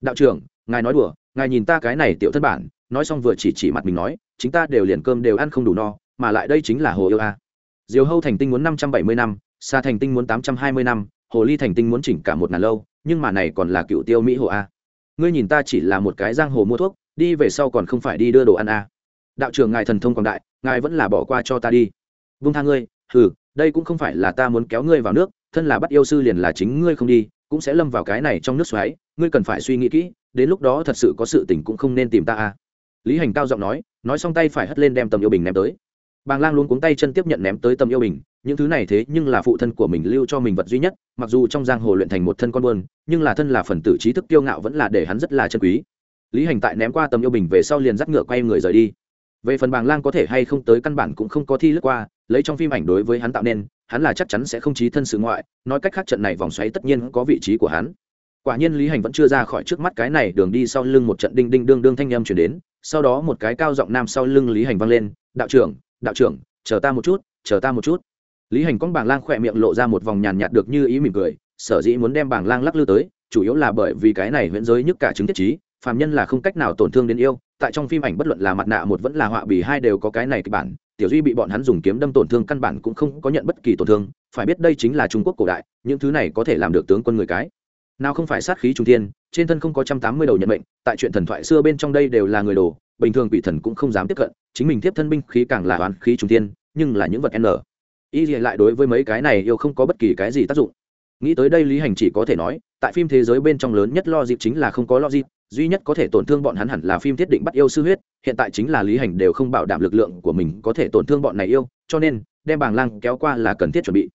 S1: Đạo trưởng, ngài nói đùa, ngài nhìn ta cái này tiểu thân bản, nói xong vừa chỉ chỉ mặt mình nói, chính ta đều liền cơm đều ăn không đủ no, mà lại đây chính là hồ yêu a. Diều hâu thành tinh muốn năm trăm bảy mươi năm xa thành tinh muốn tám trăm hai mươi năm, hồ ly thành tinh muốn chỉnh cả một ngàn lâu nhưng mà này còn là cựu tiêu mỹ hồ a. Ngươi nhìn ta chỉ là một cái giang hồ mua thuốc, đi về sau còn không phải đi đưa đồ ăn a. Đạo trưởng ngài thần thông quảng đại, ngài vẫn là bỏ qua cho ta đi. Vung tha ngươi, hừ, đây cũng không phải là ta muốn kéo ngươi vào nước, thân là bắt yêu sư liền là chính ngươi không đi, cũng sẽ lâm vào cái này trong nước xoáy, ngươi cần phải suy nghĩ kỹ, đến lúc đó thật sự có sự tình cũng không nên tìm ta a. Lý hành cao giọng nói nói xong tay phải hất lên đem tầm yêu bình ném tới. Bàng lang luôn cuống tay chân tiếp nhận ném tới tầm yêu bình những thứ này thế nhưng là phụ thân của mình lưu cho mình vật duy nhất, mặc dù trong giang hồ luyện thành một thân con buôn, nhưng là thân là phần tử trí thức kiêu ngạo vẫn là để hắn rất là chân quý. Lý hành tại ném qua tầm yêu bình về sau liền dắt ngựa quay người rời đi. Về phần bàng lang có thể hay không tới căn bản cũng không có thi lướt qua, lấy trong phim ảnh đối với hắn tạo nên, hắn là chắc chắn sẽ không trí thân sự ngoại, nói cách khác trận này vòng xoáy tất nhiên có vị trí của hắn. Quả nhiên lý hành vẫn chưa ra khỏi trước mắt cái này, đường đi sau lưng một trận đinh đinh đương đương thanh â m chuyển đến, sau đó một cái cao giọng nam sau lưng lý hành vang lên, đạo trưởng đạo trưởng, chờ ta một chút, chờ ta một chút lý hành con bảng lang khỏe miệng lộ ra một vòng nhàn nhạt được như ý mỉm cười, sở dĩ muốn đem bảng lang lắc lư tới, chủ yếu là bởi vì cái này huyễn giới nhức cả chứng tiết trí, phàm nhân là không cách nào tổn thương đến yêu, tại trong phim ảnh bất luận là mặt nạ một vẫn là họa bì hai đều có cái này kịch bản, tiểu duy bị bọn hắn dùng kiếm đâm tổn thương căn bản cũng không có nhận bất kỳ tổn thương, phải biết đây chính là trung quốc cổ đại, những thứ này có thể làm được tướng quân người cái. Nào không phải sát khí trung thiên, trên thân không có trăm tám mươi đầu nhận mệnh, tại chuyện thần thoại xưa bên trong đây đều là người đồ, bình thường quỷ thần cũng không dám tiếp cận, chính mình tiếp thân binh khí càng là oán khí trung thiên, nhưng là những vật n y lại đối với mấy cái này yêu không có bất kỳ cái gì tác dụng. Nghĩ tới đây lý hành chỉ có thể nói, tại phim thế giới bên trong lớn nhất lo dịp chính là không có lo dịp duy nhất có thể tổn thương bọn hắn hẳn là phim thiết định bắt yêu sư huyết, hiện tại chính là lý hành đều không bảo đảm lực lượng của mình có thể tổn thương bọn này yêu, cho nên, đem bàng lang kéo qua là cần thiết chuẩn bị.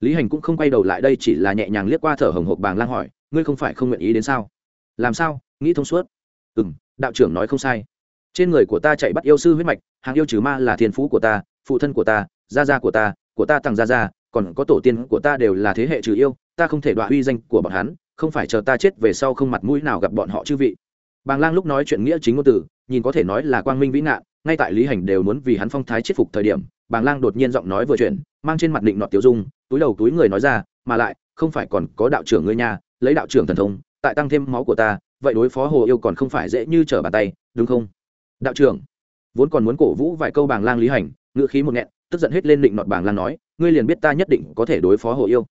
S1: Lý hành cũng không quay đầu lại đây chỉ là nhẹ nhàng liếc qua thở hồng hộc bàng lang hỏi, ngươi không phải không nguyện ý đến sao? Làm sao? Nghĩ thông suốt. Ừ m đạo trưởng nói không sai. Trên người của ta chạy bắt yêu sư huyết mạch, hàng yêu trừ ma là thiên phú của ta, phụ thân của ta, gia gia của ta của ta tăng gia gia, còn có tổ tiên của ta đều là thế hệ trừ yêu, ta không thể đoạ uy danh của bọn hắn, không phải chờ ta chết về sau không mặt mũi nào gặp bọn họ chư vị. Bàng lang lúc nói chuyện nghĩa chính ngôn từ, nhìn có thể nói là quang minh vĩ ngạn, ngay tại lý hành đều muốn vì hắn phong thái chết phục thời điểm, bàng lang đột nhiên giọng nói vừa chuyện mang trên mặt định nọ tiêu dung, túi đầu túi người nói ra, mà lại, không phải còn có đạo trưởng ngươi nha, lấy đạo trưởng thần thông, tại tăng thêm máu của ta, vậy đối phó hồ yêu còn không phải dễ như trở bàn tay, đúng không? Đạo trưởng. Vốn còn muốn cổ vũ vài câu bàng lang lý hành ngựa khí một nghẹn tức giận hết lên định nọt bàng lang nói, ngươi liền biết ta nhất định có thể đối phó hồ yêu.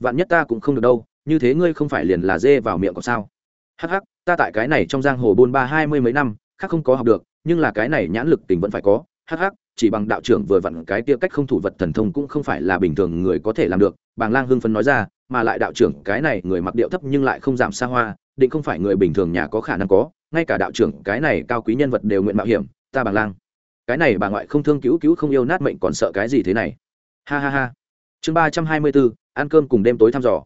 S1: Vạn nhất ta cũng không được đâu, như thế ngươi không phải liền là dê vào miệng có sao? Hắc hắc, ta tại cái này trong giang hồ bôn ba hai mươi mấy năm, khác không có học được, nhưng là cái này nhãn lực tình vẫn phải có. Hắc hắc, chỉ bằng đạo trưởng vừa vặn cái tia cách không thủ vật thần thông cũng không phải là bình thường người có thể làm được, bàng lang hưng phấn nói ra, mà lại đạo trưởng cái này người mặc điệu thấp nhưng lại không giảm xa hoa, định không phải người bình thường nhà có khả năng có, ngay cả đạo trưởng cái này cao quý nhân vật đều nguyện mạo hiểm, ta bàng lang cái này bà ngoại không thương cứu cứu không yêu nát mệnh còn sợ cái gì thế này? Ha ha ha. Chương ba trăm hai mươi bốn, ăn cơm cùng đêm tối thăm dò.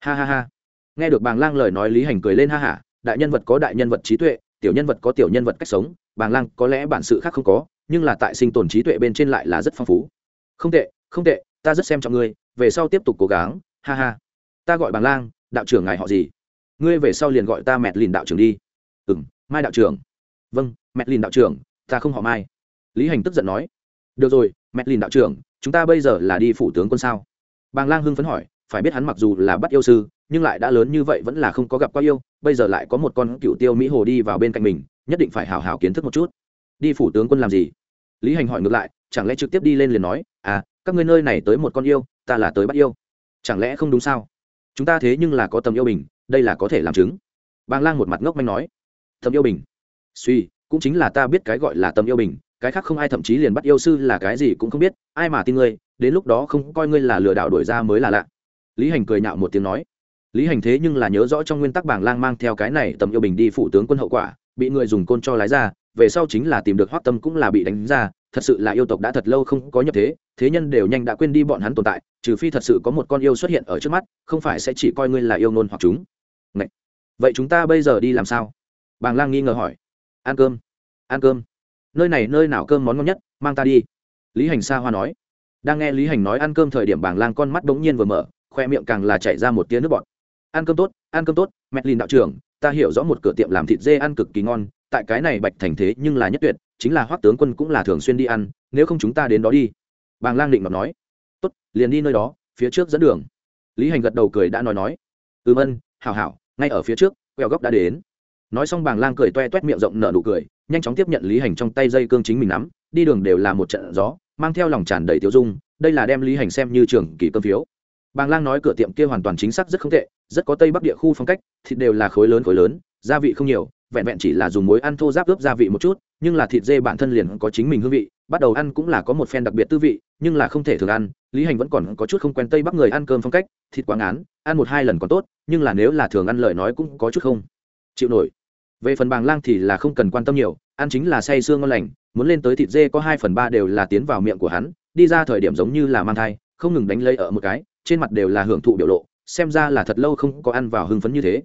S1: Ha ha ha. Nghe được bàng lang lời nói lý hành cười lên ha hả, đại nhân vật có đại nhân vật trí tuệ, tiểu nhân vật có tiểu nhân vật cách sống, bàng lang có lẽ bản sự khác không có, nhưng là tại sinh tồn trí tuệ bên trên lại là rất phong phú. Không tệ không tệ, ta rất xem trọng ngươi, về sau tiếp tục cố gắng, ha ha. Ta gọi bàng lang, đạo trưởng ngài họ gì? Ngươi về sau liền gọi ta mẹt lìn đạo trưởng đi. Ừ m mai đạo trưởng. Vâng mẹt lìn đạo trưởng, ta không họ mai lý hành tức giận nói, được rồi, mẹt lìn đạo trưởng, chúng ta bây giờ là đi phủ tướng quân sao? Bàng lang hưng phấn hỏi, phải biết hắn mặc dù là bắt yêu sư, nhưng lại đã lớn như vậy vẫn là không có gặp qua yêu, bây giờ lại có một con cựu tiêu mỹ hồ đi vào bên cạnh mình, nhất định phải hào hào kiến thức một chút. Đi phủ tướng quân làm gì? Lý hành hỏi ngược lại, chẳng lẽ trực tiếp đi lên liền nói à các ngươi nơi này tới một con yêu, ta là tới bắt yêu. Chẳng lẽ không đúng sao? Chúng ta thế nhưng là có tầm yêu bình, đây là có thể làm chứng. Bàng lang một mặt ngốc manh nói, tầm yêu bình? Suy, cũng chính là ta biết cái gọi là tầm yêu bình cái khác không ai, thậm chí liền bắt yêu sư là cái gì cũng không biết, ai mà tin ngươi, đến lúc đó không coi ngươi là lừa đảo đổi ra mới là lạ. Lý hành cười nhạo một tiếng nói, lý hành thế nhưng là nhớ rõ trong nguyên tắc bảng lang mang theo cái này tầm yêu bình đi phủ tướng quân hậu quả, bị người dùng côn cho lái ra, về sau chính là tìm được hoác tâm cũng là bị đánh ra, thật sự là yêu tộc đã thật lâu không có nhập thế thế nhân đều nhanh đã quên đi bọn hắn tồn tại, trừ phi thật sự có một con yêu xuất hiện ở trước mắt, không phải sẽ chỉ coi ngươi là yêu nôn hoặc chúng. Ngậy! vậy chúng ta bây giờ đi làm sao? Bàng lang nghi ngờ hỏi. Ăn cơm. Ăn cơm nơi này nơi nào cơm món ngon nhất, mang ta đi. Lý hành sa hoa nói. Đang nghe lý hành nói ăn cơm thời điểm bàng lang con mắt bỗng nhiên vừa mở, khoe miệng càng là chảy ra một tiếng nước bọt. Ăn cơm tốt, ăn cơm tốt, mẹ lìn đạo trưởng, ta hiểu rõ một cửa tiệm làm thịt dê ăn cực kỳ ngon, tại cái này bạch thành thế nhưng là nhất tuyệt, chính là hoắc tướng quân cũng là thường xuyên đi ăn, nếu không chúng ta đến đó đi. Bàng lang định ngọc nói. Tốt, liền đi nơi đó, phía trước dẫn đường. Lý hành gật đầu cười đã nói nói. Ừm, ân, hảo hảo, ngay ở phía trước, quẹo góc đã đến. Nói xong bàng lang cười toe toét miệng rộng nở nụ cười nhanh chóng tiếp nhận lý hành trong tay dây cương chính mình nắm, đi đường đều là một trận gió, mang theo lòng tràn đầy tiêu dung, đây là đem lý hành xem như trường kỳ cơm phiếu. Bàng lang nói cửa tiệm kia hoàn toàn chính xác rất không tệ, rất có tây bắc địa khu phong cách, thịt đều là khối lớn khối lớn, gia vị không nhiều, vẹn vẹn chỉ là dùng muối ăn thô giáp ướp gia vị một chút, nhưng là thịt dê bản thân liền có chính mình hương vị, bắt đầu ăn cũng là có một phen đặc biệt tư vị, nhưng là không thể thường ăn, lý hành vẫn còn có chút không quen tây bắc người ăn cơm phong cách, thịt quá ngán, ăn một hai lần còn tốt, nhưng là nếu là thường ăn lời nói cũng có chút không chịu nổi về phần bàng lang thì là không cần quan tâm nhiều, ăn chính là say xương ngon lành, muốn lên tới thịt dê có hai phần ba đều là tiến vào miệng của hắn, đi ra thời điểm giống như là mang thai, không ngừng đánh lây ở một cái, trên mặt đều là hưởng thụ biểu lộ, xem ra là thật lâu không có ăn vào hưng phấn như thế.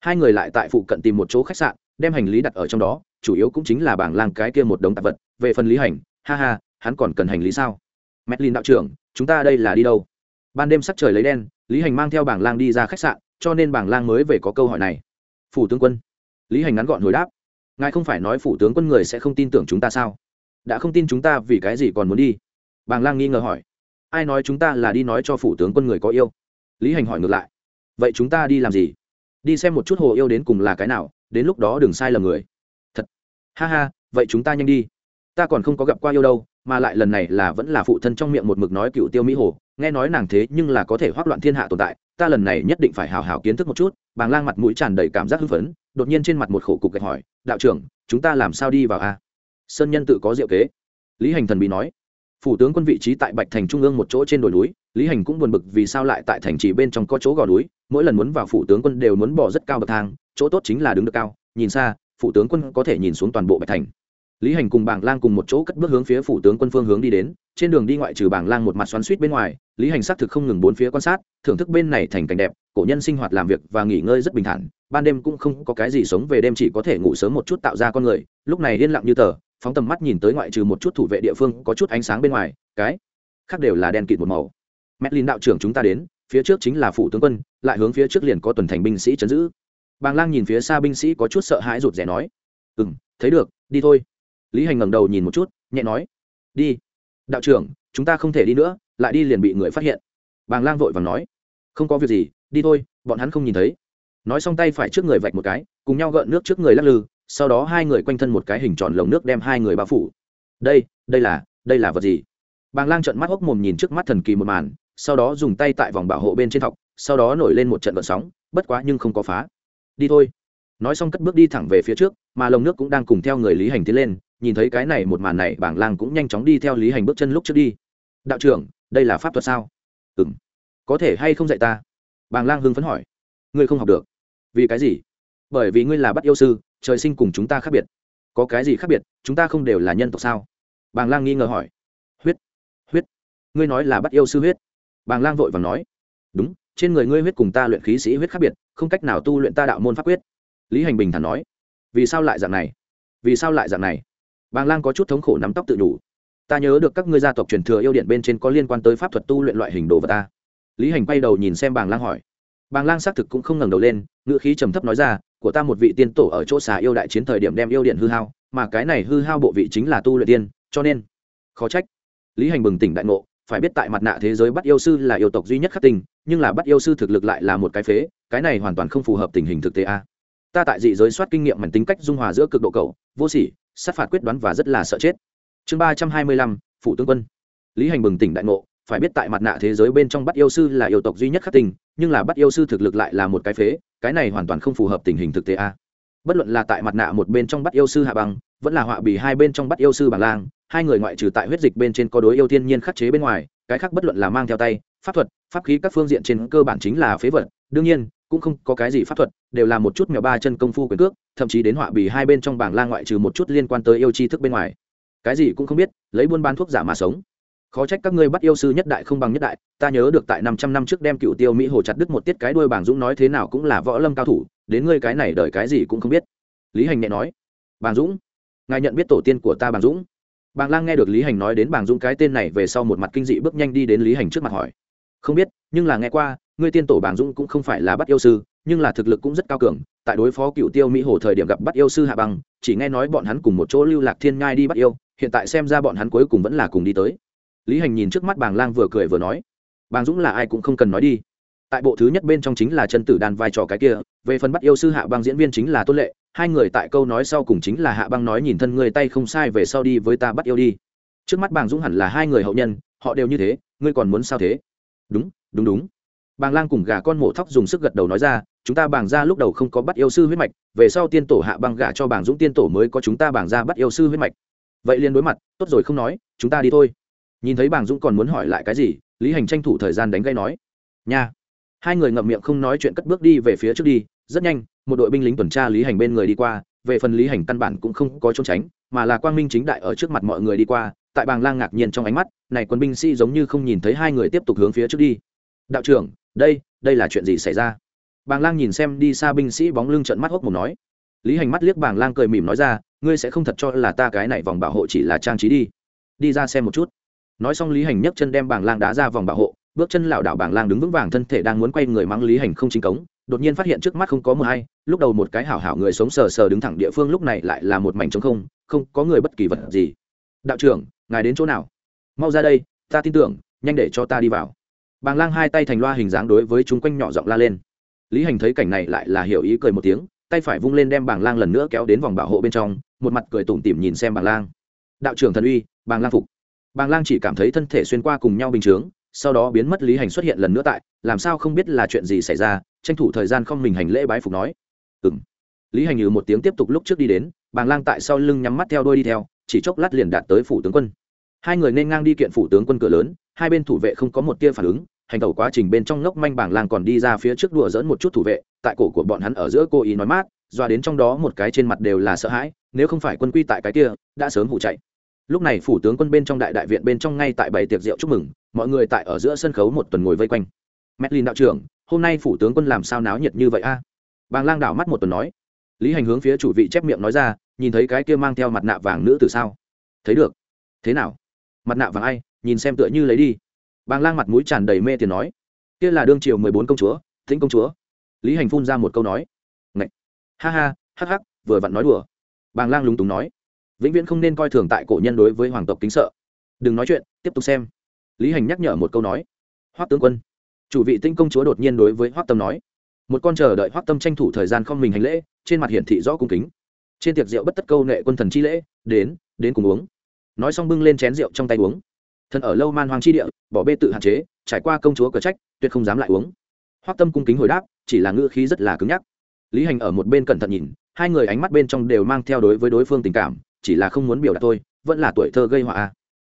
S1: Hai người lại tại phụ cận tìm một chỗ khách sạn, đem hành lý đặt ở trong đó, chủ yếu cũng chính là bảng lang cái kia một đống tạp vật. Về phần lý hành, ha ha, hắn còn cần hành lý sao? Medlin đạo trưởng, chúng ta đây là đi đâu? Ban đêm sắc trời lấy đen, lý hành mang theo bảng lang đi ra khách sạn, cho nên bảng lang mới về có câu hỏi này. Phủ tướng quân lý hành ngắn gọn hồi đáp, ngài không phải nói phủ tướng quân người sẽ không tin tưởng chúng ta sao? Đã không tin chúng ta vì cái gì còn muốn đi? Bàng lang nghi ngờ hỏi, ai nói chúng ta là đi nói cho phủ tướng quân người có yêu? Lý hành hỏi ngược lại, vậy chúng ta đi làm gì? Đi xem một chút hồ yêu đến cùng là cái nào, đến lúc đó đừng sai lầm người. Thật. Ha ha, vậy chúng ta nhanh đi. Ta còn không có gặp qua yêu đâu, mà lại lần này là vẫn là phụ thân trong miệng một mực nói cựu tiêu mỹ hồ, nghe nói nàng thế nhưng là có thể hoác loạn thiên hạ tồn tại, ta lần này nhất định phải hào hào kiến thức một chút. Bàng lang mặt mũi tràn đầy cảm giác hưng phấn đột nhiên trên mặt một khổ cục gạch hỏi, đạo trưởng, chúng ta làm sao đi vào a? Sơn nhân tự có diệu kế. Lý hành thần bị nói, phủ tướng quân vị trí tại bạch thành trung ương một chỗ trên đồi núi, lý hành cũng buồn bực vì sao lại tại thành trì bên trong có chỗ gò núi, mỗi lần muốn vào phủ tướng quân đều muốn bỏ rất cao bậc thang, chỗ tốt chính là đứng được cao, nhìn xa, phủ tướng quân có thể nhìn xuống toàn bộ bạch thành. Lý hành cùng bảng lang cùng một chỗ cất bước hướng phía phủ tướng quân phương hướng đi đến, trên đường đi ngoại trừ bảng lang một mặt xoắn suýt bên ngoài, lý hành xác thực không ngừng bốn phía quan sát, thưởng thức bên này thành cảnh đẹp, cổ nhân sinh hoạt làm việc và nghỉ ngơi rất bình thản ban đêm cũng không có cái gì sống về đêm chỉ có thể ngủ sớm một chút tạo ra con người, lúc này yên lặng như tờ, phóng tầm mắt nhìn tới ngoại trừ một chút thủ vệ địa phương, có chút ánh sáng bên ngoài, cái khác đều là đen kịt một màu. Medlin đạo trưởng chúng ta đến, phía trước chính là phủ tướng quân, lại hướng phía trước liền có tuần thành binh sĩ chấn giữ. Bàng lang nhìn phía xa binh sĩ có chút sợ hãi rụt rè nói ừ m thấy được, đi thôi. Lý hành ngẩng đầu nhìn một chút, nhẹ nói, đi. Đạo trưởng, chúng ta không thể đi nữa, lại đi liền bị người phát hiện. Bàng lang vội vàng nói, không có việc gì, đi thôi, bọn hắn không nhìn thấy nói xong tay phải trước người vạch một cái, cùng nhau gợn nước trước người lắc lư, sau đó hai người quanh thân một cái hình tròn lồng nước đem hai người bao phủ. Đây đây là đây là vật gì? Bàng lang trợn mắt hốc mồm nhìn trước mắt thần kỳ một màn, sau đó dùng tay tại vòng bảo hộ bên trên thọc, sau đó nổi lên một trận vận sóng, bất quá nhưng không có phá. Đi thôi. Nói xong cất bước đi thẳng về phía trước, mà lồng nước cũng đang cùng theo người lý hành tiến lên, nhìn thấy cái này một màn này bảng lang cũng nhanh chóng đi theo lý hành bước chân lúc trước đi. Đạo trưởng, đây là pháp thuật sao? Ừ m có thể hay không dạy ta? Bàng lang hưng phấn hỏi. Ngươi không học được vì cái gì? Bởi vì ngươi là bắt yêu sư, trời sinh cùng chúng ta khác biệt. Có cái gì khác biệt, chúng ta không đều là nhân tộc sao? Bàng lang nghi ngờ hỏi. Huyết huyết. Ngươi nói là bắt yêu sư huyết. Bàng lang vội vàng nói. Đúng, trên người ngươi huyết cùng ta luyện khí sĩ huyết khác biệt, không cách nào tu luyện ta đạo môn pháp quyết. Lý hành bình thản nói. Vì sao lại dạng này? Vì sao lại dạng này? Bàng lang có chút thống khổ nắm tóc tự đủ ta nhớ được các ngươi gia tộc truyền thừa yêu điện bên trên có liên quan tới pháp thuật tu luyện loại hình đồ vật ta. Lý hành quay đầu nhìn xem bàng lang hỏi bàng lang xác thực cũng không ngẩng đầu lên, ngữ khí trầm thấp nói ra, của ta một vị tiên tổ ở chỗ xà yêu đại chiến thời điểm đem yêu điện hư hao, mà cái này hư hao bộ vị chính là tu luyện tiên, cho nên khó trách. Lý hành bừng tỉnh đại ngộ, phải biết tại mặt nạ thế giới bắt yêu sư là yêu tộc duy nhất khắc tình nhưng là bắt yêu sư thực lực lại là một cái phế, cái này hoàn toàn không phù hợp tình hình thực tế a. Ta tại dị giới soát kinh nghiệm mảnh tính cách dung hòa giữa cực độ cầu vô sỉ, sát phạt quyết đoán và rất là sợ chết. Chương ba trăm hai mươi lăm, phụ tướng quân. Lý hành bừng tỉnh đại ngộ phải biết tại mặt nạ thế giới bên trong bắt yêu sư là yêu tộc duy nhất khắc tình nhưng là bắt yêu sư thực lực lại là một cái phế cái này hoàn toàn không phù hợp tình hình thực tế a. Bất luận là tại mặt nạ một bên trong bắt yêu sư hạ bằng, vẫn là họa bì hai bên trong bắt yêu sư bảng lang hai người ngoại trừ tại huyết dịch bên trên có đối yêu thiên nhiên khắc chế bên ngoài cái khác bất luận là mang theo tay pháp thuật pháp khí các phương diện trên cơ bản chính là phế vật đương nhiên cũng không có cái gì pháp thuật đều là một chút mèo ba chân công phu quyền cước thậm chí đến họa bì hai bên trong bảng lang ngoại trừ một chút liên quan tới yêu chi thức bên ngoài. Cái gì cũng không biết lấy buôn bán thuốc giả mà sống khó trách các ngươi bắt yêu sư nhất đại không bằng nhất đại, ta nhớ được tại năm trăm năm trước đem cựu tiêu mỹ hồ chặt đứt một tiết cái đuôi bàng dũng nói thế nào cũng là võ lâm cao thủ, đến ngươi cái này đợi cái gì cũng không biết. Lý hành nhẹ nói, bàng dũng, ngài nhận biết tổ tiên của ta bàng dũng? Bàng lang nghe được lý hành nói đến bàng dũng cái tên này về sau một mặt kinh dị bước nhanh đi đến lý hành trước mặt hỏi, không biết, nhưng là nghe qua, ngươi tiên tổ bàng dũng cũng không phải là bắt yêu sư, nhưng là thực lực cũng rất cao cường, tại đối phó cựu tiêu mỹ hồ thời điểm gặp bắt yêu sư hạ bằng chỉ nghe nói bọn hắn cùng một chỗ lưu lạc thiên ngai đi bắt yêu, hiện tại xem ra bọn hắn cuối cùng vẫn là cùng đi tới lý hành nhìn trước mắt bàng lang vừa cười vừa nói, bàng dũng là ai cũng không cần nói đi. Tại bộ thứ nhất bên trong chính là chân tử đàn vai trò cái kia, về phần bắt yêu sư hạ băng diễn viên chính là tôn lệ, hai người tại câu nói sau cùng chính là hạ băng nói nhìn thân người tay không sai về sau đi với ta bắt yêu đi. Trước mắt bàng dũng hẳn là hai người hậu nhân, họ đều như thế, ngươi còn muốn sao thế? Đúng đúng đúng. Bàng lang cùng gà con mổ thóc dùng sức gật đầu nói ra, chúng ta bàng ra lúc đầu không có bắt yêu sư huyết mạch, về sau tiên tổ hạ băng gà cho bàng dũng tiên tổ mới có chúng ta bàng ra bắt yêu sư huyết mạch. Vậy liền đối mặt, tốt rồi không nói, chúng ta đi thôi nhìn thấy bàng dũng còn muốn hỏi lại cái gì, lý hành tranh thủ thời gian đánh gây nói, nha. Hai người ngậm miệng không nói chuyện cất bước đi về phía trước đi, rất nhanh, một đội binh lính tuần tra lý hành bên người đi qua, về phần lý hành căn bản cũng không có trốn tránh, mà là quang minh chính đại ở trước mặt mọi người đi qua, tại bàng lang ngạc nhiên trong ánh mắt, này quân binh sĩ giống như không nhìn thấy hai người tiếp tục hướng phía trước đi. Đạo trưởng, đây đây là chuyện gì xảy ra? Bàng lang nhìn xem đi xa binh sĩ bóng lưng trận mắt hốc một nói. Lý hành mắt liếc bàng lang cười mỉm nói ra, ngươi sẽ không thật cho là ta cái này vòng bảo hộ chỉ là trang trí đi. Đi ra xem một chút nói xong lý hành nhấc chân đem bảng lang đá ra vòng bảo hộ, bước chân lảo đảo bảng lang đứng vững vàng thân thể đang muốn quay người mắng lý hành không chính cống, đột nhiên phát hiện trước mắt không có mờ hay lúc đầu một cái hảo hảo người sống sờ sờ đứng thẳng địa phương lúc này lại là một mảnh trống không không có người bất kỳ vật gì. Đạo trưởng, ngài đến chỗ nào? Mau ra đây, ta tin tưởng, nhanh để cho ta đi vào. Bàng lang hai tay thành loa hình dáng đối với chúng quanh nhỏ giọng la lên. Lý hành thấy cảnh này lại là hiểu ý cười một tiếng, tay phải vung lên đem bàng lang lần nữa kéo đến vòng bảo hộ bên trong, một mặt cười tủm tỉm nhìn xem bàng lang. Đạo trưởng thần uy, bàng lang phục bàng lang chỉ cảm thấy thân thể xuyên qua cùng nhau bình chướng, sau đó biến mất lý hành xuất hiện lần nữa tại, làm sao không biết là chuyện gì xảy ra, tranh thủ thời gian không mình hành lễ bái phục nói. Ừ m lý hành ừ một tiếng tiếp tục lúc trước đi đến, bàng lang tại sau lưng nhắm mắt theo đôi đi theo, chỉ chốc lát liền đạt tới phủ tướng quân. Hai người nên ngang đi kiện phủ tướng quân cửa lớn, hai bên thủ vệ không có một tia phản ứng, hành tẩu quá trình bên trong ngốc manh bảng lang còn đi ra phía trước đùa dỡn một chút thủ vệ, tại cổ của bọn hắn ở giữa cô ý nói mát, doa đến trong đó một cái trên mặt đều là sợ hãi, nếu không phải quân quy tại cái kia, đã sớm hụ chạy lúc này phủ tướng quân bên trong đại đại viện bên trong ngay tại bảy tiệc rượu chúc mừng, mọi người tại ở giữa sân khấu một tuần ngồi vây quanh. Medlin đạo trưởng, hôm nay phủ tướng quân làm sao náo nhiệt như vậy a? Bàng lang đảo mắt một tuần nói. Lý hành hướng phía chủ vị chép miệng nói ra, nhìn thấy cái kia mang theo mặt nạ vàng nữ từ sao? Thấy được. Thế nào? Mặt nạ vàng ai? Nhìn xem tựa như lấy đi. Bàng lang mặt mũi tràn đầy mê tiền nói. Kia là đương triều mười bốn công chúa, thính công chúa. Lý hành phun ra một câu nói. Ngậy! ha ha, hắc hắc, vừa vặn nói đùa. Bàng lang lúng túng nói vĩnh viễn không nên coi thường tại cổ nhân đối với hoàng tộc kính sợ. Đừng nói chuyện, tiếp tục xem. Lý hành nhắc nhở một câu nói. Hoắc tướng quân. Chủ vị tinh công chúa đột nhiên đối với hoắc tâm nói. Một con chờ đợi hoắc tâm tranh thủ thời gian không mình hành lễ, trên mặt hiển thị rõ cung kính. Trên tiệc rượu bất tất câu nệ quân thần chi lễ, đến đến cùng uống. Nói xong bưng lên chén rượu trong tay uống. Thần ở lâu man hoang chi địa, bỏ bê tự hạn chế, trải qua công chúa cờ trách, tuyệt không dám lại uống. Hoắc tâm cung kính hồi đáp, chỉ là ngữ khí rất là cứng nhắc. Lý hành ở một bên cẩn thận nhìn, hai người ánh mắt bên trong đều mang theo đối với đối phương tình cảm chỉ là không muốn biểu đạt thôi vẫn là tuổi thơ gây họa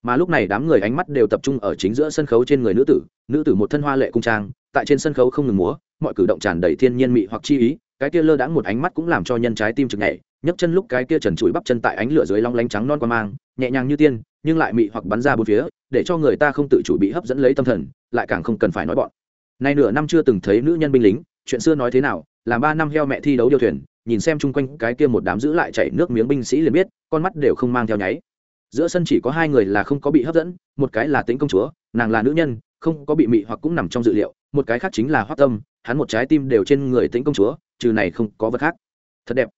S1: mà lúc này đám người ánh mắt đều tập trung ở chính giữa sân khấu trên người nữ tử nữ tử một thân hoa lệ cung trang, tại trên sân khấu không ngừng múa, mọi cử động tràn đầy thiên nhiên mị hoặc chi ý, cái kia lơ đãng một ánh mắt cũng làm cho nhân trái tim chực nhảy, nhấc chân lúc cái kia trần trụi bắp chân tại ánh lửa dưới long lánh trắng non qua mang, nhẹ nhàng như tiên, nhưng lại mị hoặc bắn ra bốn phía, để cho người ta không tự chủ bị hấp dẫn lấy tâm thần, lại càng không cần phải nói bọn. Nay nửa năm chưa từng thấy nữ nhân binh lính, chuyện xưa nói thế nào, làm ba năm heo mẹ thi đấu điều thuyền nhìn xem chung quanh cái kia một đám giữ lại chảy nước miếng binh sĩ liền biết, con mắt đều không mang theo nháy. Giữa sân chỉ có hai người là không có bị hấp dẫn, một cái là tính công chúa, nàng là nữ nhân, không có bị mị hoặc cũng nằm trong dự liệu, một cái khác chính là hoác tâm, hắn một trái tim đều trên người tính công chúa, trừ này không có vật khác. Thật đẹp.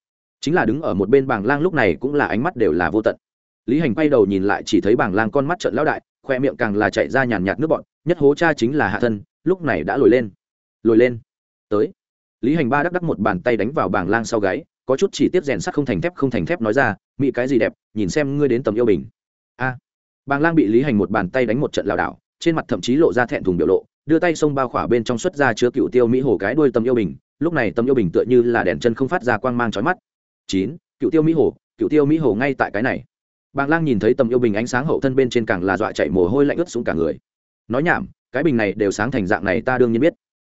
S1: Chính là đứng ở một bên bảng lang lúc này cũng là ánh mắt đều là vô tận. Lý hành quay đầu nhìn lại chỉ thấy bảng lang con mắt trận lão đại, khoe miệng càng là chạy ra nhàn nhạt nước bọn nhất hố cha chính là hạ thân, lúc này đã lồi lên. Lồi lên. Tới lý hành ba đắc đắc một bàn tay đánh vào bảng lang sau gáy, có chút chỉ tiết rèn sắt không thành thép, không thành thép nói ra mỹ cái gì đẹp, nhìn xem ngươi đến tầm yêu bình. A. Bàng lang bị lý hành một bàn tay đánh một trận lảo đảo, trên mặt thậm chí lộ ra thẹn thùng biểu lộ, đưa tay xông bao khỏa bên trong xuất ra chứa cựu tiêu mỹ hồ cái đuôi tầm yêu bình, lúc này tầm yêu bình tựa như là đèn chân không phát ra quang mang chói mắt. Chín, cựu tiêu mỹ hồ, cựu tiêu mỹ hồ ngay tại cái này. Bàng lang nhìn thấy tầm yêu bình ánh sáng hậu thân bên trên càng là dọa chạy mồ hôi lạnh ướt xuống cả người. Nói nhảm, cái bình này đều sáng thành dạng này ta đương nhiên biết.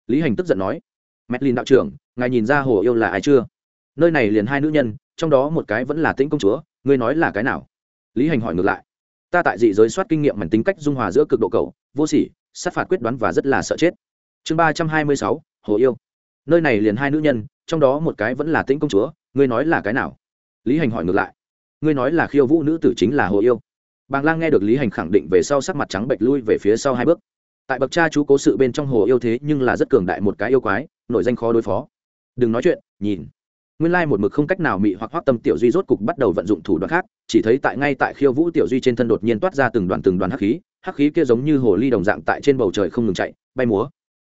S1: Lý hành tức giận nói Madeline đạo trưởng, ngài nhìn ra hồ yêu là ai chưa? Nơi này liền hai nữ nhân, trong đó một cái vẫn là tĩnh công chúa, ngươi nói là cái nào? Lý hành hỏi ngược lại. Ta tại dị giới soát kinh nghiệm mảnh tính cách dung hòa giữa cực độ cầu vô sỉ, sát phạt quyết đoán và rất là sợ chết. Chương ba trăm hai mươi sáu, hồ yêu. Nơi này liền hai nữ nhân, trong đó một cái vẫn là tĩnh công chúa, ngươi nói là cái nào? Lý hành hỏi ngược lại. Ngươi nói là khiêu vũ nữ tử chính là hồ yêu. Bàng lang nghe được lý hành khẳng định về sau sắc mặt trắng bệch lui về phía sau hai bước tại bậc cha chú cố sự bên trong hồ yêu thế nhưng là rất cường đại một cái yêu quái nội danh khó đối phó. Đừng nói chuyện, nhìn. Nguyên lai một mực không cách nào mị hoặc hoác tâm tiểu duy rốt cục bắt đầu vận dụng thủ đoạn khác, chỉ thấy tại ngay tại khiêu vũ tiểu duy trên thân đột nhiên toát ra từng đoàn từng đoàn hắc khí hắc khí kia giống như hồ ly đồng dạng tại trên bầu trời không ngừng chạy, bay múa.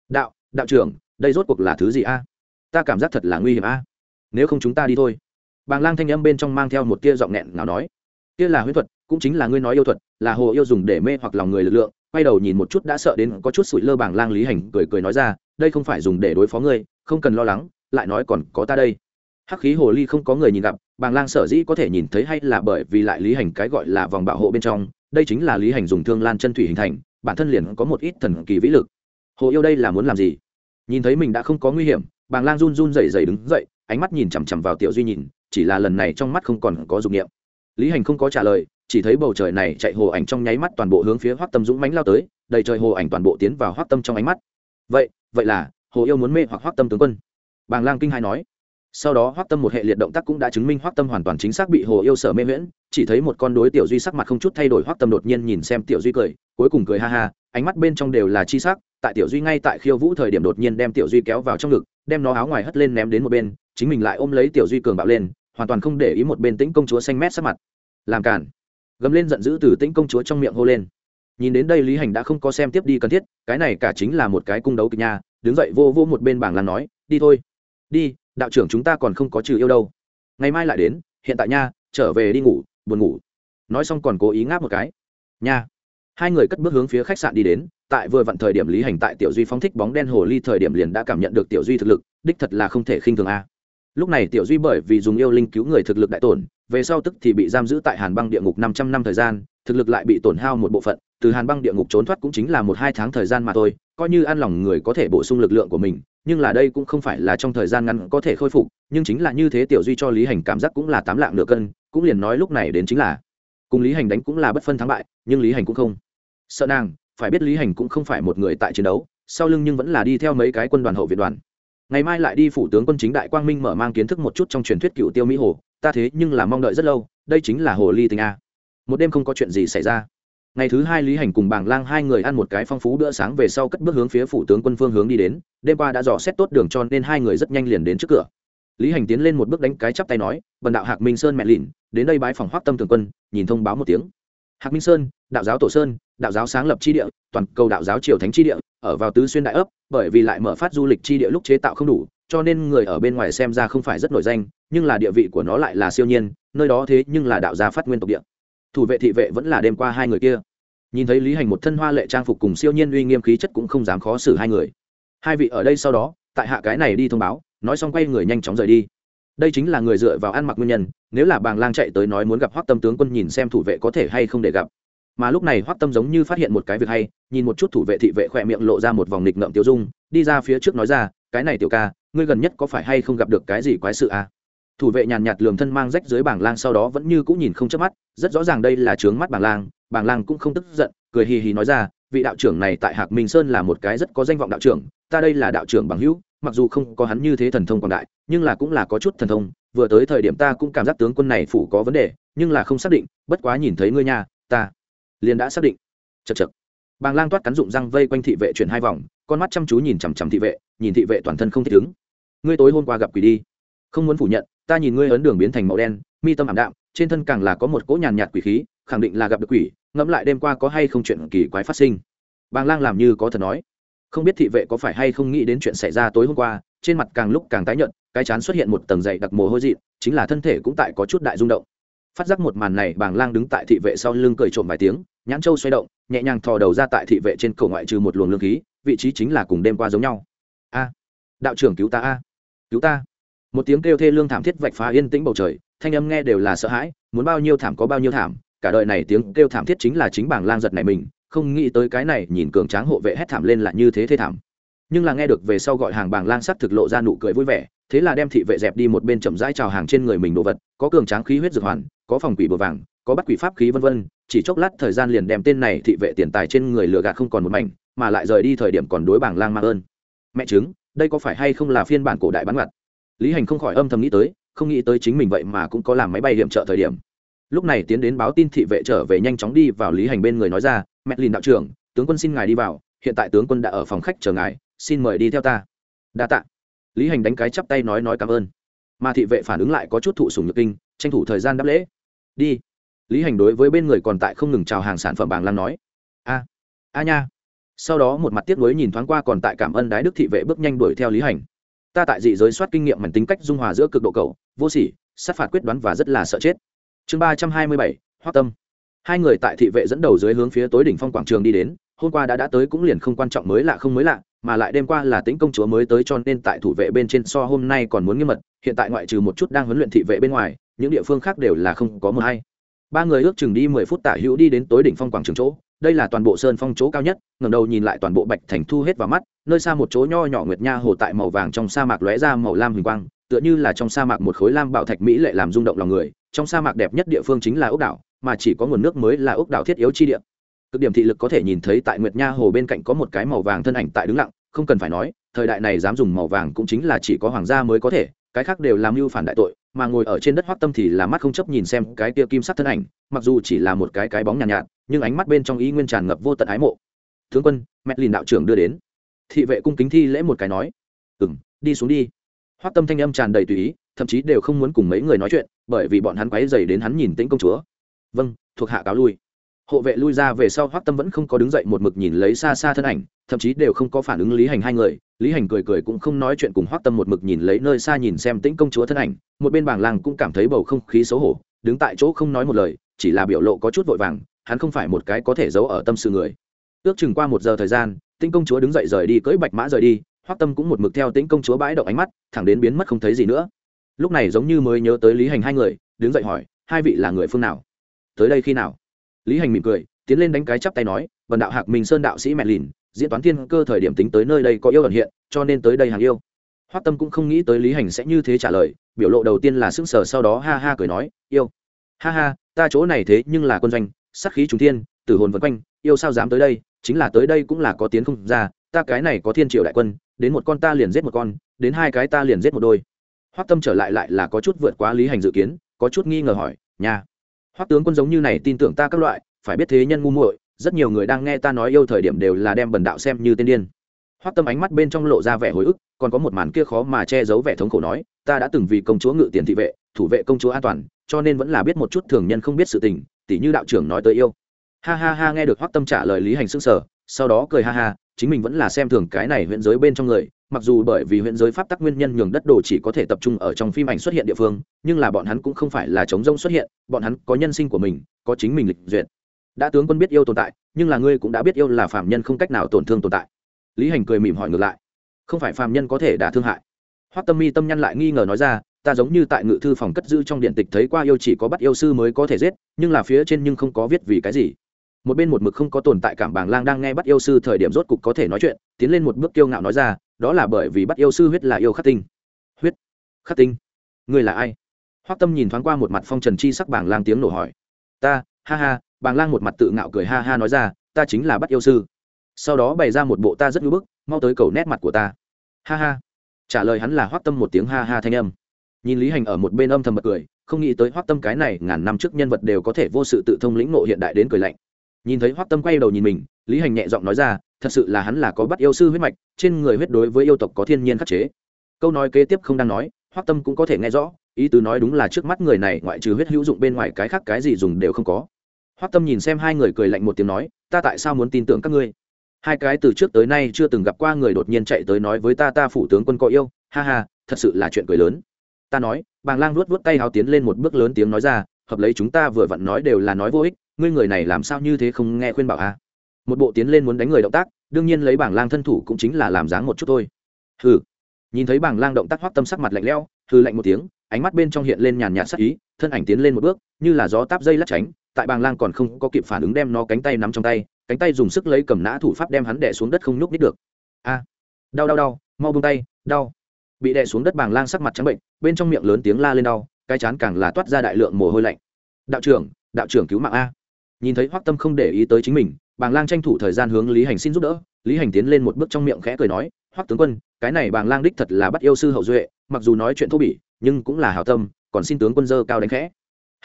S1: Đạo đạo trưởng, đây rốt cuộc là thứ gì a? Ta cảm giác thật là nguy hiểm a. Nếu không chúng ta đi thôi. Bàng lang thanh âm bên trong mang theo một tia giọng nghẹn nào nói. Kia là huyết thuật, cũng chính là ngươi nói yêu thuật, là hồ yêu dùng để mê hoặc lòng người lực lượng quay đầu nhìn một chút đã sợ đến có chút sủi lơ bảng lang lý hành cười cười nói ra, đây không phải dùng để đối phó ngươi, không cần lo lắng, lại nói còn có ta đây. Hắc khí hồ ly không có người nhìn gặp bàng lang sở dĩ có thể nhìn thấy hay là bởi vì lại lý hành cái gọi là vòng bảo hộ bên trong, đây chính là lý hành dùng thương lan chân thủy hình thành, bản thân liền có một ít thần kỳ vĩ lực. Hồ yêu đây là muốn làm gì? Nhìn thấy mình đã không có nguy hiểm bàng lang run run rẩy rẩy đứng dậy, ánh mắt nhìn chằm chằm vào tiểu duy nhìn, chỉ là lần này trong mắt không còn có dục niệm lý hành không có trả lời, chỉ thấy bầu trời này chạy hồ ảnh trong nháy mắt toàn bộ hướng phía hoác tâm dũng mánh lao tới, đầy trời hồ ảnh toàn bộ tiến vào hoác tâm trong ánh mắt. Vậy vậy là, hồ yêu muốn mê hoặc hoác tâm tướng quân. Bàng lang kinh hai nói. Sau đó hoác tâm một hệ liệt động tác cũng đã chứng minh hoác tâm hoàn toàn chính xác bị hồ yêu sở mê miễn chỉ thấy một con đối tiểu duy sắc mặt không chút thay đổi hoác tâm đột nhiên nhìn xem tiểu duy cười, cuối cùng cười ha ha, ánh mắt bên trong đều là chi sắc, tại tiểu duy ngay tại khiêu vũ thời điểm đột nhiên đem tiểu duy kéo vào trong ngực, đem nó áo ngoài hất lên ném đến một bên, chính mình lại ôm lấy tiểu duy cường bạo lên hoàn toàn không để ý một bên tĩnh công chúa xanh mét sắc mặt. Làm cản gầm lên giận dữ từ tĩnh công chúa trong miệng hô lên. Nhìn đến đây lý hành đã không có xem tiếp đi cần thiết, cái này cả chính là một cái cung đấu kịch nha, đứng dậy vô vô một bên bảng làm nói, đi thôi. Đi, đạo trưởng chúng ta còn không có trừ yêu đâu. Ngày mai lại đến, hiện tại nha, trở về đi ngủ, buồn ngủ. Nói xong còn cố ý ngáp một cái. Nha. Hai người cất bước hướng phía khách sạn đi đến, tại vừa vặn thời điểm lý hành tại tiểu duy phóng thích bóng đen hồ ly thời điểm liền đã cảm nhận được tiểu duy thực lực, đích thật là không thể khinh thường a lúc này tiểu duy bởi vì dùng yêu linh cứu người thực lực đại tổn, về sau tức thì bị giam giữ tại hàn băng địa ngục năm trăm năm thời gian, thực lực lại bị tổn hao một bộ phận, từ hàn băng địa ngục trốn thoát cũng chính là một hai tháng thời gian mà thôi, coi như an lòng người có thể bổ sung lực lượng của mình, nhưng là đây cũng không phải là trong thời gian ngắn có thể khôi phục, nhưng chính là như thế tiểu duy cho lý hành cảm giác cũng là tám lạng nửa cân, cũng liền nói lúc này đến chính là cùng lý hành đánh cũng là bất phân thắng bại, nhưng lý hành cũng không sợ nàng, phải biết lý hành cũng không phải một người tại chiến đấu, sau lưng nhưng vẫn là đi theo mấy cái quân đoàn hậu viện đoàn ngày mai lại đi phủ tướng quân chính đại quang minh mở mang kiến thức một chút trong truyền thuyết cựu tiêu mỹ hồ, ta thế nhưng là mong đợi rất lâu, đây chính là hồ ly tình a. Một đêm không có chuyện gì xảy ra. Ngày thứ hai lý hành cùng bảng lang hai người ăn một cái phong phú bữa sáng về sau cất bước hướng phía phủ tướng quân phương hướng đi đến, đêm qua đã dò xét tốt đường cho nên hai người rất nhanh liền đến trước cửa. Lý hành tiến lên một bước đánh cái chắp tay nói, bần đạo hạc minh sơn mẹ lìn đến đây bái phòng hoác tâm thường quân, nhìn thông báo một tiếng. Hạc minh sơn, đạo giáo tổ sơn, đạo giáo sáng lập tri địa, toàn cầu đạo giáo triều thánh tri địa ở vào tứ xuyên đại ấp, bởi vì lại mở phát du lịch tri địa lúc chế tạo không đủ, cho nên người ở bên ngoài xem ra không phải rất nổi danh, nhưng là địa vị của nó lại là siêu nhiên, nơi đó thế nhưng là đạo gia phát nguyên tộc địa. Thủ vệ thị vệ vẫn là đêm qua hai người kia. Nhìn thấy lý hành một thân hoa lệ trang phục cùng siêu nhiên uy nghiêm khí chất cũng không dám khó xử hai người. Hai vị ở đây sau đó, tại hạ cái này đi thông báo, nói xong quay người nhanh chóng rời đi. Đây chính là người dựa vào ăn mặc nguyên nhân, nếu là bàng lang chạy tới nói muốn gặp hoác tâm tướng quân nhìn xem thủ vệ có thể hay không để gặp mà lúc này hoác tâm giống như phát hiện một cái việc hay nhìn một chút thủ vệ thị vệ khỏe miệng lộ ra một vòng nghịch ngợm tiêu dung đi ra phía trước nói ra cái này tiểu ca ngươi gần nhất có phải hay không gặp được cái gì quái sự à? thủ vệ nhàn nhạt lường thân mang rách dưới bảng lang sau đó vẫn như cũng nhìn không chớp mắt, rất rõ ràng đây là trướng mắt bảng lang bảng lang cũng không tức giận, cười hì hì nói ra, vị đạo trưởng này tại hạc minh sơn là một cái rất có danh vọng đạo trưởng, ta đây là đạo trưởng bằng hữu, mặc dù không có hắn như thế thần thông quảng đại, nhưng là cũng là có chút thần thông, vừa tới thời điểm ta cũng cảm giác tướng quân này phủ có vấn đề, nhưng là không xác định, bất quá nhìn thấy ngươi nhà ta liền đã xác định. Chật chật bàng lang toát cắn dụng răng vây quanh thị vệ chuyển hai vòng, con mắt chăm chú nhìn chằm chằm thị vệ, nhìn thị vệ toàn thân không thích ứng. Ngươi tối hôm qua gặp quỷ đi. Không muốn phủ nhận, ta nhìn ngươi ấn đường biến thành màu đen, mi tâm ảm đạm, trên thân càng là có một cỗ nhàn nhạt quỷ khí, khẳng định là gặp được quỷ, ngẫm lại đêm qua có hay không chuyện kỳ quái phát sinh. Bàng lang làm như có thật nói. Không biết thị vệ có phải hay không nghĩ đến chuyện xảy ra tối hôm qua, trên mặt càng lúc càng tái nhợt, cái chán xuất hiện một tầng dày đặc mồ hôi dị chính là thân thể cũng tại có chút đại rung động phát giác một màn này bàng lang đứng tại thị vệ sau lưng cười trộm vài tiếng, nhãn châu xoay động, nhẹ nhàng thò đầu ra tại thị vệ trên cổ ngoại trừ một luồng lương khí, vị trí chính là cùng đêm qua giống nhau. A, đạo trưởng cứu ta a, cứu ta. Một tiếng kêu thê lương thảm thiết vạch phá yên tĩnh bầu trời, thanh âm nghe đều là sợ hãi, muốn bao nhiêu thảm có bao nhiêu thảm, cả đời này tiếng kêu thảm thiết chính là chính bảng lang giật này mình, không nghĩ tới cái này, nhìn cường tráng hộ vệ hét thảm lên là như thế thê thảm nhưng là nghe được về sau gọi hàng bảng lang sắc thực lộ ra nụ cười vui vẻ, thế là đem thị vệ dẹp đi một bên chậm rãi trào hàng trên người mình đồ vật, có cường tráng khí huyết dược hoàn, có phòng quỷ bừa vàng, có bắt quỷ pháp khí vân vân, chỉ chốc lát thời gian liền đem tên này thị vệ tiền tài trên người lừa gạt không còn một mảnh, mà lại rời đi thời điểm còn đối bảng lang mạng ơn. Mẹ chứng, đây có phải hay không là phiên bản cổ đại bán ngặt lý hành không khỏi âm thầm nghĩ tới, không nghĩ tới chính mình vậy mà cũng có làm máy bay hiểm trợ thời điểm. Lúc này tiến đến báo tin thị vệ trở về nhanh chóng đi vào lý hành bên người nói ra, mẹ lìn đạo trưởng, tướng quân xin ngài đi vào, hiện tại tướng quân đã ở phòng khách chờ ngài xin mời đi theo ta. Đa tạ. Lý hành đánh cái chắp tay nói nói cảm ơn. Mà thị vệ phản ứng lại có chút thụ sùng nhược kinh, tranh thủ thời gian đáp lễ. Đi. Lý hành đối với bên người còn tại không ngừng chào hàng sản phẩm bàng lan nói. A. A nha. Sau đó một mặt tiếc nuối nhìn thoáng qua còn tại cảm ơn đái đức thị vệ bước nhanh đuổi theo lý hành. Ta tại dị giới soát kinh nghiệm mảnh tính cách dung hòa giữa cực độ cầu vô sỉ, sát phạt quyết đoán và rất là sợ chết. Chương ba trăm hai mươi bảy hoa tâm. Hai người tại thị vệ dẫn đầu dưới hướng phía tối đỉnh phong quảng trường đi đến, hôm qua đã đã tới cũng liền không quan trọng mới lạ không mới lạ mà lại đêm qua là tính công chúa mới tới cho nên tại thủ vệ bên trên so hôm nay còn muốn nghiêm mật, hiện tại ngoại trừ một chút đang huấn luyện thị vệ bên ngoài, những địa phương khác đều là không có mờ hay. Ba người ước chừng đi mười phút tả hữu đi đến tối đỉnh phong quảng trường chỗ, đây là toàn bộ sơn phong chỗ cao nhất ngầm đầu nhìn lại toàn bộ bạch thành thu hết vào mắt, nơi xa một chỗ nho nhỏ nguyệt nha hồ tại màu vàng trong sa mạc lóe ra màu lam huỳnh quang, tựa như là trong sa mạc một khối lam bảo thạch mỹ lệ làm rung động lòng người, trong sa mạc đẹp nhất địa phương chính là ốc đảo, mà chỉ có nguồn nước mới là ốc đảo thiết yếu chi địa cực điểm thị lực có thể nhìn thấy tại nguyệt nha hồ bên cạnh có một cái màu vàng thân ảnh tại đứng lặng không cần phải nói thời đại này dám dùng màu vàng cũng chính là chỉ có hoàng gia mới có thể cái khác đều làm mưu phản đại tội mà ngồi ở trên đất hoắc tâm thì là mắt không chấp nhìn xem cái kia kim sắc thân ảnh mặc dù chỉ là một cái cái bóng nhàn nhạt, nhạt nhưng ánh mắt bên trong ý nguyên tràn ngập vô tận ái mộ. Tướng quân mẹ lìn đạo trưởng đưa đến. Thị vệ cung kính thi lễ một cái nói. Ừ m đi xuống đi. Hoắc tâm thanh âm tràn đầy tùy ý thậm chí đều không muốn cùng mấy người nói chuyện bởi vì bọn hắn quáy dày đến hắn nhìn tĩnh công chúa. Vâng thuộc hạ cáo lui hộ vệ lui ra về sau Hoắc tâm vẫn không có đứng dậy một mực nhìn lấy xa xa thân ảnh, thậm chí đều không có phản ứng lý hành hai người. Lý hành cười cười cũng không nói chuyện cùng Hoắc tâm một mực nhìn lấy nơi xa nhìn xem tĩnh công chúa thân ảnh, một bên bảng làng cũng cảm thấy bầu không khí xấu hổ, đứng tại chỗ không nói một lời, chỉ là biểu lộ có chút vội vàng, hắn không phải một cái có thể giấu ở tâm sự người. Ước chừng qua một giờ thời gian, tĩnh công chúa đứng dậy rời đi, cưỡi bạch mã rời đi, Hoắc tâm cũng một mực theo tĩnh công chúa bãi động ánh mắt, thẳng đến biến mất không thấy gì nữa. Lúc này giống như mới nhớ tới lý hành hai người, đứng dậy hỏi, hai vị là người phương nào? Tới đây khi nào? Lý hành mỉm cười, tiến lên đánh cái chắp tay nói vần đạo hạc minh sơn đạo sĩ mẹ lìn, diễn toán thiên cơ thời điểm tính tới nơi đây có yêu ẩn hiện, cho nên tới đây hàng yêu. Hoắc tâm cũng không nghĩ tới lý hành sẽ như thế trả lời, biểu lộ đầu tiên là sững sờ sau đó ha ha cười nói, yêu. Ha ha, ta chỗ này thế nhưng là quân doanh sắc khí trùng thiên, tử hồn vân quanh, yêu sao dám tới đây, chính là tới đây cũng là có tiến không ra, ta cái này có thiên triệu đại quân, đến một con ta liền giết một con, đến hai cái ta liền giết một đôi. Hoắc tâm trở lại lại là có chút vượt quá lý hành dự kiến, có chút nghi ngờ hỏi, nhà hoắc tướng quân giống như này tin tưởng ta các loại phải biết thế nhân ngu muội rất nhiều người đang nghe ta nói yêu thời điểm đều là đem bần đạo xem như tên điên. Hoắc tâm ánh mắt bên trong lộ ra vẻ hồi ức còn có một màn kia khó mà che giấu vẻ thống khổ nói ta đã từng vì công chúa ngự tiền thị vệ thủ vệ công chúa an toàn cho nên vẫn là biết một chút thường nhân không biết sự tình tỉ như đạo trưởng nói tới yêu. Ha ha ha nghe được hoắc tâm trả lời lý hành sững sờ, sau đó cười ha ha chính mình vẫn là xem thường cái này huyện giới bên trong người, mặc dù bởi vì huyện giới pháp tắc nguyên nhân nhường đất đồ chỉ có thể tập trung ở trong phim ảnh xuất hiện địa phương, nhưng là bọn hắn cũng không phải là chống rông xuất hiện, bọn hắn có nhân sinh của mình, có chính mình lịch duyệt. Đã tướng quân biết yêu tồn tại, nhưng là ngươi cũng đã biết yêu là phạm nhân không cách nào tổn thương tồn tại. Lý hành cười mỉm hỏi ngược lại. Không phải phạm nhân có thể đả thương hại. Hoắc tâm mi tâm nhân lại nghi ngờ nói ra, ta giống như tại ngự thư phòng cất giữ trong điện tịch thấy qua yêu chỉ có bắt yêu sư mới có thể giết, nhưng là phía trên nhưng không có viết vì cái gì một bên một mực không có tồn tại cảm bàng lang đang nghe bắt yêu sư thời điểm rốt cục có thể nói chuyện, tiến lên một bước kiêu ngạo nói ra, đó là bởi vì bắt yêu sư huyết là yêu khắc tinh. Huyết? Khắc tinh? Người là ai? Hoắc tâm nhìn thoáng qua một mặt phong trần chi sắc bàng lang tiếng nổ hỏi. Ta, ha ha, bàng lang một mặt tự ngạo cười ha ha nói ra, ta chính là bắt yêu sư. Sau đó bày ra một bộ ta rất ngưỡng bức, mau tới cầu nét mặt của ta. Ha ha. Trả lời hắn là hoắc tâm một tiếng ha ha thanh âm. Nhìn lý hành ở một bên âm thầm bật cười, không nghĩ tới hoắc tâm cái này ngàn năm trước nhân vật đều có thể vô sự tự thông lĩnh ngộ hiện đại đến cười lạnh nhìn thấy hoắc tâm quay đầu nhìn mình, lý hành nhẹ giọng nói ra, thật sự là hắn là có bắt yêu sư huyết mạch, trên người huyết đối với yêu tộc có thiên nhiên khắc chế. Câu nói kế tiếp không đang nói, hoắc tâm cũng có thể nghe rõ, ý tứ nói đúng là trước mắt người này ngoại trừ huyết hữu dụng bên ngoài cái khác cái gì dùng đều không có. Hoắc tâm nhìn xem hai người cười lạnh một tiếng nói, ta tại sao muốn tin tưởng các ngươi? Hai cái từ trước tới nay chưa từng gặp qua người đột nhiên chạy tới nói với ta ta phủ tướng quân có yêu, ha ha, thật sự là chuyện cười lớn. Ta nói, bàng lang luốt vuốt tay hào tiến lên một bước lớn tiếng nói ra, hợp lấy chúng ta vừa vặn nói đều là nói vô ích ngươi người này làm sao như thế không nghe khuyên bảo a một bộ tiến lên muốn đánh người động tác, đương nhiên lấy bảng lang thân thủ cũng chính là làm dáng một chút thôi. Hừ. Nhìn thấy bảng lang động tác hoắc tâm sắc mặt lạnh lẽo, hừ lạnh một tiếng, ánh mắt bên trong hiện lên nhàn nhạt sắc ý, thân ảnh tiến lên một bước, như là gió táp dây lắc tránh, tại bàng lang còn không có kịp phản ứng đem nó cánh tay nắm trong tay, cánh tay dùng sức lấy cầm nã thủ pháp đem hắn đè xuống đất không nhúc nít được. A. Đau đau đau, mau buông tay, đau. Bị đè xuống đất bàng lang sắc mặt trắng bệnh, bên trong miệng lớn tiếng la lên đau, cái chán càng là toát ra đại lượng mồ hôi lạnh. Đạo trưởng đạo trưởng cứu mạng a nhìn thấy hoắc tâm không để ý tới chính mình bàng lang tranh thủ thời gian hướng lý hành xin giúp đỡ lý hành tiến lên một bước trong miệng khẽ cười nói hoắc tướng quân cái này bàng lang đích thật là bắt yêu sư hậu duệ mặc dù nói chuyện thô bỉ nhưng cũng là hảo tâm còn xin tướng quân dơ cao đánh khẽ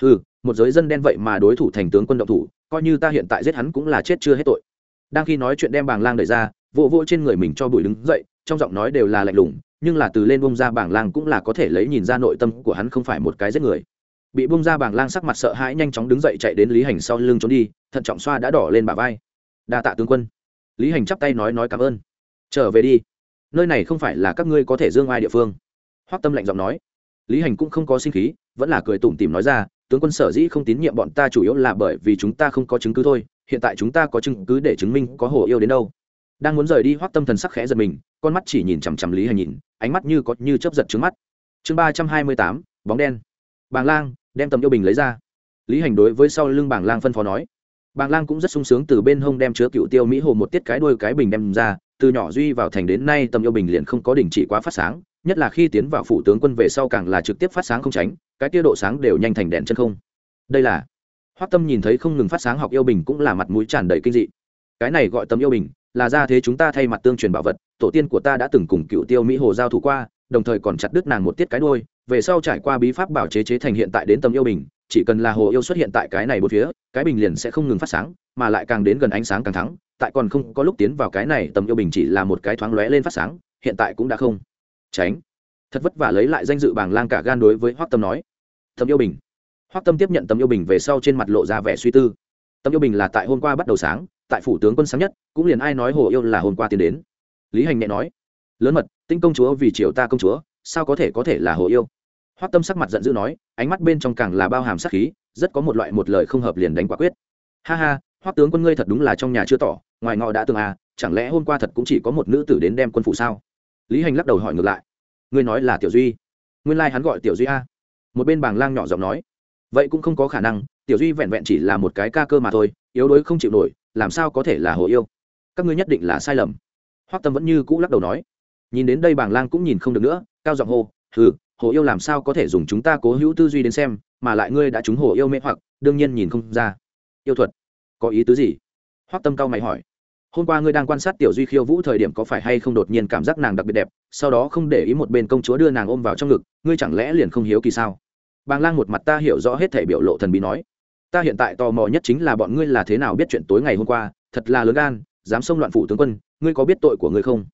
S1: ừ một giới dân đen vậy mà đối thủ thành tướng quân động thủ coi như ta hiện tại giết hắn cũng là chết chưa hết tội đang khi nói chuyện đem bàng lang đẩy ra vỗ vỗ trên người mình cho bụi đứng dậy trong giọng nói đều là lạnh lùng nhưng là từ lên bông ra bảng lang cũng là có thể lấy nhìn ra nội tâm của hắn không phải một cái giết người bị bung ra bảng lang sắc mặt sợ hãi nhanh chóng đứng dậy chạy đến lý hành sau lưng trốn đi, thận trọng xoa đã đỏ lên bả vai. Đa tạ tướng quân. Lý hành chắp tay nói nói cảm ơn. Trở về đi. Nơi này không phải là các ngươi có thể dương ai địa phương. Hoắc tâm lạnh giọng nói. Lý hành cũng không có sinh khí, vẫn là cười tủm tỉm nói ra, tướng quân sở dĩ không tín nhiệm bọn ta chủ yếu là bởi vì chúng ta không có chứng cứ thôi, hiện tại chúng ta có chứng cứ để chứng minh có hồ yêu đến đâu. Đang muốn rời đi, hoắc tâm thần sắc khẽ giật mình, con mắt chỉ nhìn chằm chằm lý hành nhìn, ánh mắt như có như chớp giật trước mắt. Chương ba trăm hai mươi tám, bóng đen. Bàng lang đem tầm yêu bình lấy ra. Lý hành đối với sau lưng bảng lang phân phó nói. Bảng lang cũng rất sung sướng từ bên hông đem chứa cựu tiêu mỹ hồ một tiết cái đuôi cái bình đem ra, từ nhỏ duy vào thành đến nay tầm yêu bình liền không có đình chỉ quá phát sáng, nhất là khi tiến vào phủ tướng quân về sau càng là trực tiếp phát sáng không tránh, cái tiêu độ sáng đều nhanh thành đèn chân không. Đây là, hoắc tâm nhìn thấy không ngừng phát sáng học yêu bình cũng là mặt mũi tràn đầy kinh dị. Cái này gọi tầm yêu bình, là ra thế chúng ta thay mặt tương truyền bảo vật, tổ tiên của ta đã từng cùng cựu tiêu mỹ hồ giao thủ qua đồng thời còn chặt đứt nàng một tiết cái đôi về sau trải qua bí pháp bảo chế chế thành hiện tại đến tâm yêu bình, chỉ cần là hồ yêu xuất hiện tại cái này bốn phía, cái bình liền sẽ không ngừng phát sáng, mà lại càng đến gần ánh sáng càng thắng, tại còn không có lúc tiến vào cái này tâm yêu bình chỉ là một cái thoáng lóe lên phát sáng, hiện tại cũng đã không tránh. Thật vất vả lấy lại danh dự bảng lang cả gan đối với hoắc tâm nói Tâm yêu bình. Hoắc tâm tiếp nhận tâm yêu bình về sau trên mặt lộ ra vẻ suy tư. Tâm yêu bình là tại hôm qua bắt đầu sáng, tại phủ tướng quân sáng nhất, cũng liền ai nói hồ yêu là hôm qua tiến đến. Lý hành nhẹ nói, lớn mật tinh công chúa vì triều ta công chúa, sao có thể có thể là hồ yêu? Hoắc tâm sắc mặt giận dữ nói, ánh mắt bên trong càng là bao hàm sắc khí, rất có một loại một lời không hợp liền đánh quả quyết. Ha ha, hoắc tướng quân ngươi thật đúng là trong nhà chưa tỏ, ngoài ngọ đã từng à chẳng lẽ hôm qua thật cũng chỉ có một nữ tử đến đem quân phủ sao? Lý hành lắc đầu hỏi ngược lại. Ngươi nói là tiểu duy. Nguyên lai hắn gọi tiểu duy a. Một bên bàng lang nhỏ giọng nói. Vậy cũng không có khả năng, tiểu duy vẹn vẹn chỉ là một cái ca cơ mà thôi, yếu đuối không chịu nổi, làm sao có thể là hồ yêu? Các ngươi nhất định là sai lầm. Hoắc tâm vẫn như cũ lắc đầu nói nhìn đến đây bàng lang cũng nhìn không được nữa, cao giọng hô, hừ, hồ yêu làm sao có thể dùng chúng ta cố hữu tư duy đến xem, mà lại ngươi đã trúng hồ yêu mê hoặc, đương nhiên nhìn không ra. Yêu thuật? Có ý tứ gì? Hoắc tâm cao mày hỏi. Hôm qua ngươi đang quan sát tiểu duy khiêu vũ thời điểm có phải hay không đột nhiên cảm giác nàng đặc biệt đẹp, sau đó không để ý một bên công chúa đưa nàng ôm vào trong ngực, ngươi chẳng lẽ liền không hiếu kỳ sao? Bàng lang một mặt ta hiểu rõ hết thể biểu lộ thần bí nói. Ta hiện tại tò mò nhất chính là bọn ngươi là thế nào biết chuyện tối ngày hôm qua, thật là lớn gan, dám xông loạn phủ tướng quân, ngươi có biết tội của ngươi không?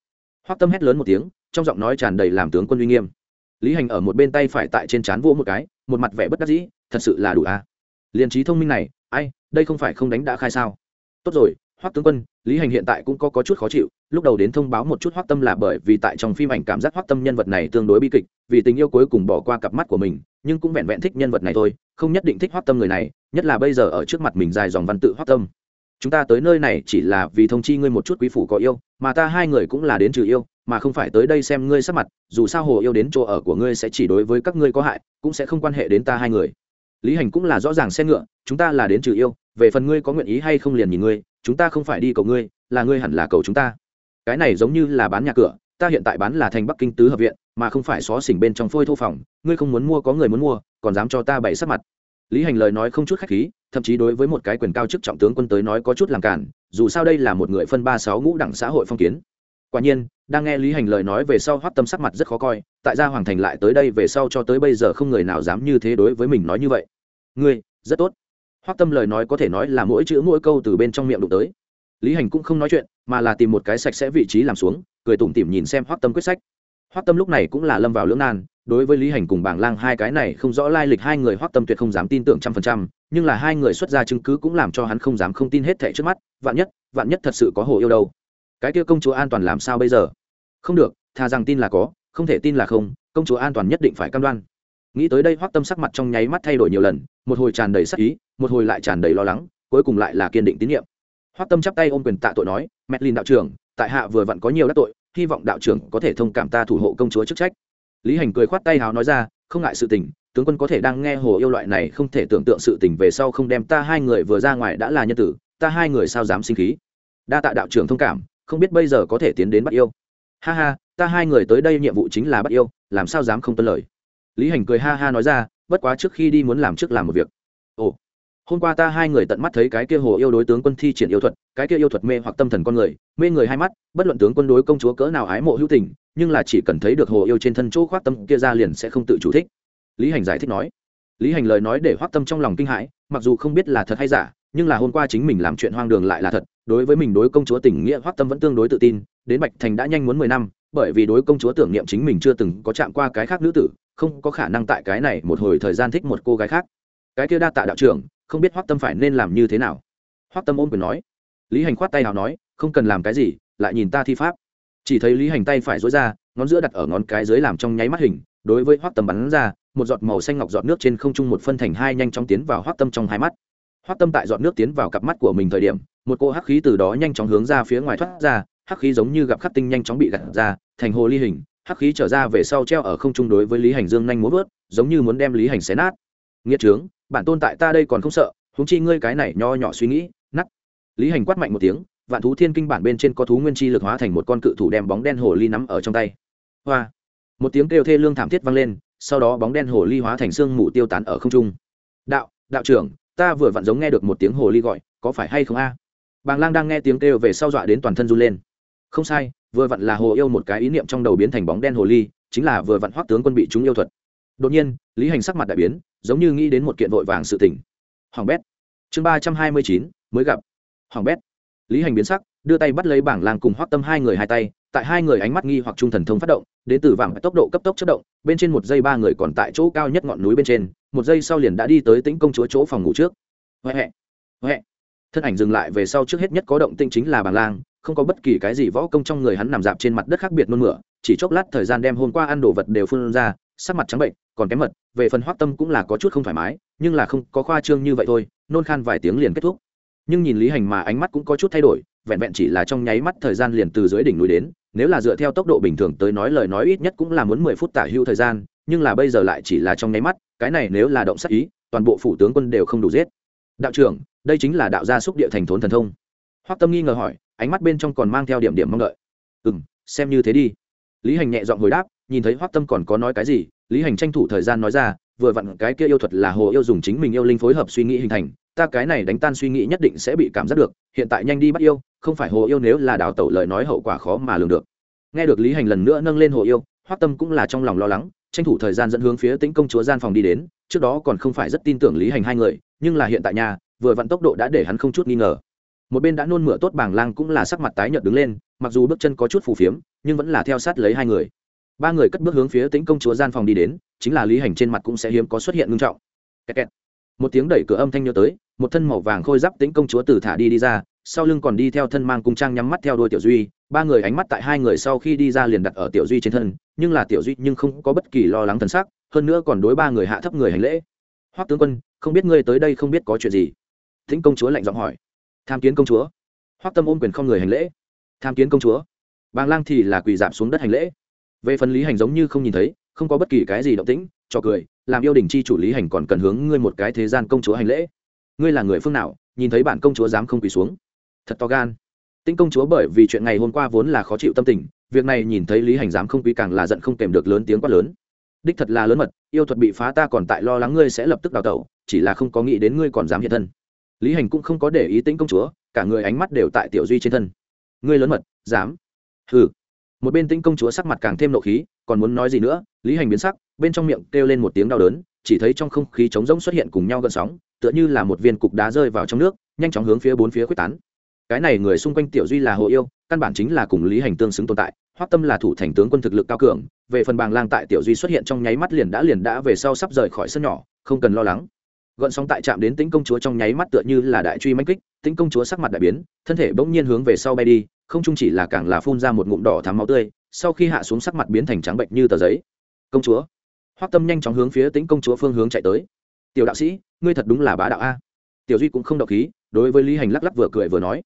S1: Hoắc tâm hét lớn một tiếng trong giọng nói tràn đầy làm tướng quân uy nghiêm. Lý hành ở một bên tay phải tại trên trán vỗ một cái một mặt vẻ bất đắc dĩ thật sự là đủ à. Liền trí thông minh này ai đây không phải không đánh đã khai sao. Tốt rồi hoắc tướng quân lý hành hiện tại cũng có, có chút khó chịu lúc đầu đến thông báo một chút hoắc tâm là bởi vì tại trong phim ảnh cảm giác hoắc tâm nhân vật này tương đối bi kịch vì tình yêu cuối cùng bỏ qua cặp mắt của mình nhưng cũng vẹn vẹn thích nhân vật này thôi không nhất định thích hoắc tâm người này nhất là bây giờ ở trước mặt mình dài dòng văn tự hoắc tâm. Chúng ta tới nơi này chỉ là vì thông chi ngươi một chút quý phủ có yêu mà ta hai người cũng là đến trừ yêu, mà không phải tới đây xem ngươi sắp mặt, dù sao hồ yêu đến chỗ ở của ngươi sẽ chỉ đối với các ngươi có hại, cũng sẽ không quan hệ đến ta hai người. Lý hành cũng là rõ ràng xe ngựa, chúng ta là đến trừ yêu, về phần ngươi có nguyện ý hay không liền nhìn ngươi, chúng ta không phải đi cầu ngươi, là ngươi hẳn là cầu chúng ta. Cái này giống như là bán nhà cửa, ta hiện tại bán là thành bắc kinh tứ hợp viện, mà không phải xó xỉnh bên trong phôi thô phòng, ngươi không muốn mua có người muốn mua, còn dám cho ta bày sắc mặt. Lý hành lời nói không chút khách khí, thậm chí đối với một cái quyền cao chức trọng tướng quân tới nói có chút làm cản dù sao đây là một người phân ba sáu ngũ đẳng xã hội phong kiến. Quả nhiên, đang nghe lý hành lời nói về sau hoắt tâm sắc mặt rất khó coi, tại gia hoàng thành lại tới đây về sau cho tới bây giờ không người nào dám như thế đối với mình nói như vậy. Ngươi, rất tốt. Hoắt tâm lời nói có thể nói là mỗi chữ mỗi câu từ bên trong miệng đụng tới. Lý hành cũng không nói chuyện, mà là tìm một cái sạch sẽ vị trí làm xuống, cười tủm tỉm nhìn xem hoắt tâm quyết sách. Hoắt tâm lúc này cũng là lâm vào lưỡng nan đối với lý hành cùng bảng lang hai cái này không rõ lai lịch hai người hoắc tâm tuyệt không dám tin tưởng trăm phần trăm, nhưng là hai người xuất ra chứng cứ cũng làm cho hắn không dám không tin hết thảy trước mắt, vạn nhất vạn nhất thật sự có hồ yêu đâu. Cái kia công chúa an toàn làm sao bây giờ? Không được thà rằng tin là có, không thể tin là không, công chúa an toàn nhất định phải cam đoan. Nghĩ tới đây hoắc tâm sắc mặt trong nháy mắt thay đổi nhiều lần, một hồi tràn đầy sắc ý, một hồi lại tràn đầy lo lắng, cuối cùng lại là kiên định tín nhiệm. Hoắc tâm chắp tay ôm quyền tạ tội nói mẹ lìn đạo trưởng, tại hạ vừa vặn có nhiều đắc tội, hy vọng đạo trưởng có thể thông cảm ta thủ hộ công chúa chức trách lý hành cười khoát tay hào nói ra, không ngại sự tình, tướng quân có thể đang nghe hồ yêu loại này không thể tưởng tượng sự tình về sau không đem ta hai người vừa ra ngoài đã là nhân tử, ta hai người sao dám sinh khí? Đa tạ đạo trưởng thông cảm, không biết bây giờ có thể tiến đến bắt yêu. Ha ha, ta hai người tới đây nhiệm vụ chính là bắt yêu, làm sao dám không tuân lời? Lý hành cười ha ha nói ra, bất quá trước khi đi muốn làm trước làm một việc. Ồ hôm qua ta hai người tận mắt thấy cái kia hồ yêu đối tướng quân thi triển yêu thuật, cái kia yêu thuật mê hoặc tâm thần con người, mê người hai mắt, bất luận tướng quân đối công chúa cỡ nào ái mộ hữu tình, nhưng là chỉ cần thấy được hồ yêu trên thân chỗ khoác tâm kia ra liền sẽ không tự chủ thích. Lý hành giải thích nói. Lý hành lời nói để hoác tâm trong lòng kinh hãi, mặc dù không biết là thật hay giả, nhưng là hôm qua chính mình làm chuyện hoang đường lại là thật, đối với mình đối công chúa tình nghĩa hoác tâm vẫn tương đối tự tin, đến bạch thành đã nhanh muốn mười năm, bởi vì đối công chúa tưởng niệm chính mình chưa từng có chạm qua cái khác nữ tử, không có khả năng tại cái này một hồi thời gian thích một cô gái khác. Cái kia đa tạ đạo trưởng không biết Hoắc tâm phải nên làm như thế nào Hoắc tâm ôm quyền nói lý hành khoát tay nào nói không cần làm cái gì lại nhìn ta thi pháp chỉ thấy lý hành tay phải dối ra ngón giữa đặt ở ngón cái dưới làm trong nháy mắt hình đối với Hoắc tâm bắn ra một giọt màu xanh ngọc giọt nước trên không trung một phân thành hai nhanh chóng tiến vào Hoắc tâm trong hai mắt Hoắc tâm tại giọt nước tiến vào cặp mắt của mình thời điểm một cô hắc khí từ đó nhanh chóng hướng ra phía ngoài thoát ra hắc khí giống như gặp khắc tinh nhanh chóng bị gạt ra thành hồ ly hình hắc khí trở ra về sau treo ở không trung đối với lý hành dương nhanh muốn vớt giống như muốn đem lý hành xé nát nghĩa trướng, bản tôn tại ta đây còn không sợ húng chi ngươi cái này nho nhỏ suy nghĩ nắt lý hành quát mạnh một tiếng, vạn thú thiên kinh bản bên trên có thú nguyên chi lực hóa thành một con cự thủ đem bóng đen hồ ly nắm ở trong tay. Hoa. Một tiếng kêu thê lương thảm thiết vang lên, sau đó bóng đen hồ ly hóa thành xương mù tiêu tán ở không trung. Đạo đạo trưởng, ta vừa vặn giống nghe được một tiếng hồ ly gọi, có phải hay không a? Bàng lang đang nghe tiếng kêu về sau dọa đến toàn thân run lên. Không sai, vừa vặn là hồ yêu một cái ý niệm trong đầu biến thành bóng đen hồ ly, chính là vừa vặn hoác tướng quân bị chúng yêu thuật đột nhiên, lý hành sắc mặt đại biến, giống như nghĩ đến một kiện vội vàng sự tỉnh hoàng bét. Chương ba trăm hai mươi chín, mới gặp. Hoàng bét. Lý hành biến sắc, đưa tay bắt lấy bảng lang cùng hoắc tâm hai người hai tay, tại hai người ánh mắt nghi hoặc trung thần thông phát động, đến từ vàng tốc độ cấp tốc chất động, bên trên một giây ba người còn tại chỗ cao nhất ngọn núi bên trên, một giây sau liền đã đi tới tĩnh công chúa chỗ phòng ngủ trước. Huệ huệ huệ. Thân ảnh dừng lại về sau trước hết nhất có động tinh chính là bảng lang không có bất kỳ cái gì võ công trong người hắn nằm dạp trên mặt đất khác biệt nôn mửa, chỉ chốc lát thời gian đem hôm qua ăn đồ vật đều phun ra, sắc mặt trắng bệnh còn kém mật, về phần hoác tâm cũng là có chút không thoải mái, nhưng là không, có khoa trương như vậy thôi, nôn khan vài tiếng liền kết thúc. Nhưng nhìn lý hành mà ánh mắt cũng có chút thay đổi, vẹn vẹn chỉ là trong nháy mắt thời gian liền từ dưới đỉnh núi đến, nếu là dựa theo tốc độ bình thường tới nói lời nói ít nhất cũng là muốn mười phút tả hưu thời gian, nhưng là bây giờ lại chỉ là trong nháy mắt, cái này nếu là động sắc ý, toàn bộ phủ tướng quân đều không đủ giết. Đạo trưởng, đây chính là đạo gia xúc địa thành thốn thần thông. Hoắc tâm nghi ngờ hỏi, ánh mắt bên trong còn mang theo điểm điểm mong đợi. Ừ m xem như thế đi. Lý hành nhẹ giọng hồi đáp, nhìn thấy hoắc tâm còn có nói cái gì lý hành tranh thủ thời gian nói ra, vừa vặn cái kia yêu thuật là hồ yêu dùng chính mình yêu linh phối hợp suy nghĩ hình thành, ta cái này đánh tan suy nghĩ nhất định sẽ bị cảm giác được, hiện tại nhanh đi bắt yêu, không phải hồ yêu nếu là đào tẩu lời nói hậu quả khó mà lường được. Nghe được lý hành lần nữa nâng lên hồ yêu, hoắc tâm cũng là trong lòng lo lắng, tranh thủ thời gian dẫn hướng phía tĩnh công chúa gian phòng đi đến, trước đó còn không phải rất tin tưởng lý hành hai người, nhưng là hiện tại nhà, vừa vặn tốc độ đã để hắn không chút nghi ngờ. Một bên đã nôn mửa tốt bảng lang cũng là sắc mặt tái nhợt đứng lên, mặc dù bước chân có chút phù phiếm, nhưng vẫn là theo sát lấy hai người ba người cất bước hướng phía tĩnh công chúa gian phòng đi đến, chính là lý hành trên mặt cũng sẽ hiếm có xuất hiện ngưng trọng. Kẹt kẹt. một tiếng đẩy cửa âm thanh nhớ tới, một thân màu vàng khôi giáp tĩnh công chúa từ thả đi đi ra, sau lưng còn đi theo thân mang cung trang nhắm mắt theo đuôi tiểu duy. Ba người ánh mắt tại hai người sau khi đi ra liền đặt ở tiểu duy trên thân, nhưng là tiểu duy nhưng không có bất kỳ lo lắng thần sắc, hơn nữa còn đối ba người hạ thấp người hành lễ. Hoắc tướng quân, không biết ngươi tới đây không biết có chuyện gì? Thính công chúa lạnh giọng hỏi. Tham kiến công chúa. Hoắc tâm ôm quyền không người hành lễ. Tham kiến công chúa. Bàng lang thì là quỳ giảm xuống đất hành lễ về phần lý hành giống như không nhìn thấy, không có bất kỳ cái gì động tĩnh, cho cười, làm yêu đình chi chủ lý hành còn cần hướng ngươi một cái thế gian công chúa hành lễ. Ngươi là người phương nào, nhìn thấy bản công chúa dám không quỳ xuống? Thật to gan. Tinh công chúa bởi vì chuyện ngày hôm qua vốn là khó chịu tâm tình, việc này nhìn thấy lý hành dám không quý càng là giận không kèm được lớn tiếng quát lớn. Đích thật là lớn mật, yêu thuật bị phá ta còn tại lo lắng ngươi sẽ lập tức đào tẩu, chỉ là không có nghĩ đến ngươi còn dám hiện thân. Lý hành cũng không có để ý tĩnh công chúa, cả người ánh mắt đều tại tiểu duy trên thân. Ngươi lớn mật, dám. Hừ một bên tĩnh công chúa sắc mặt càng thêm nộ khí, còn muốn nói gì nữa, lý hành biến sắc, bên trong miệng kêu lên một tiếng đau đớn, chỉ thấy trong không khí trống rỗng xuất hiện cùng nhau gần sóng, tựa như là một viên cục đá rơi vào trong nước, nhanh chóng hướng phía bốn phía quyết tán. Cái này người xung quanh tiểu duy là hồ yêu, căn bản chính là cùng lý hành tương xứng tồn tại, hoắc tâm là thủ thành tướng quân thực lực cao cường, về phần bàng lang tại tiểu duy xuất hiện trong nháy mắt liền đã liền đã về sau sắp rời khỏi sân nhỏ, không cần lo lắng. Gọn sóng tại chạm đến tĩnh công chúa trong nháy mắt tựa như là đại truy manh kích, tĩnh công chúa sắc mặt đại biến, thân thể bỗng nhiên hướng về sau bay đi không chung chỉ là càng là phun ra một ngụm đỏ thắm máu tươi, sau khi hạ xuống sắc mặt biến thành trắng bệnh như tờ giấy. Công chúa, hoắc tâm nhanh chóng hướng phía tính công chúa phương hướng chạy tới. Tiểu đạo sĩ, ngươi thật đúng là bá đạo a. Tiểu duy cũng không đọc khí, đối với lý hành lắc lắc vừa cười vừa nói.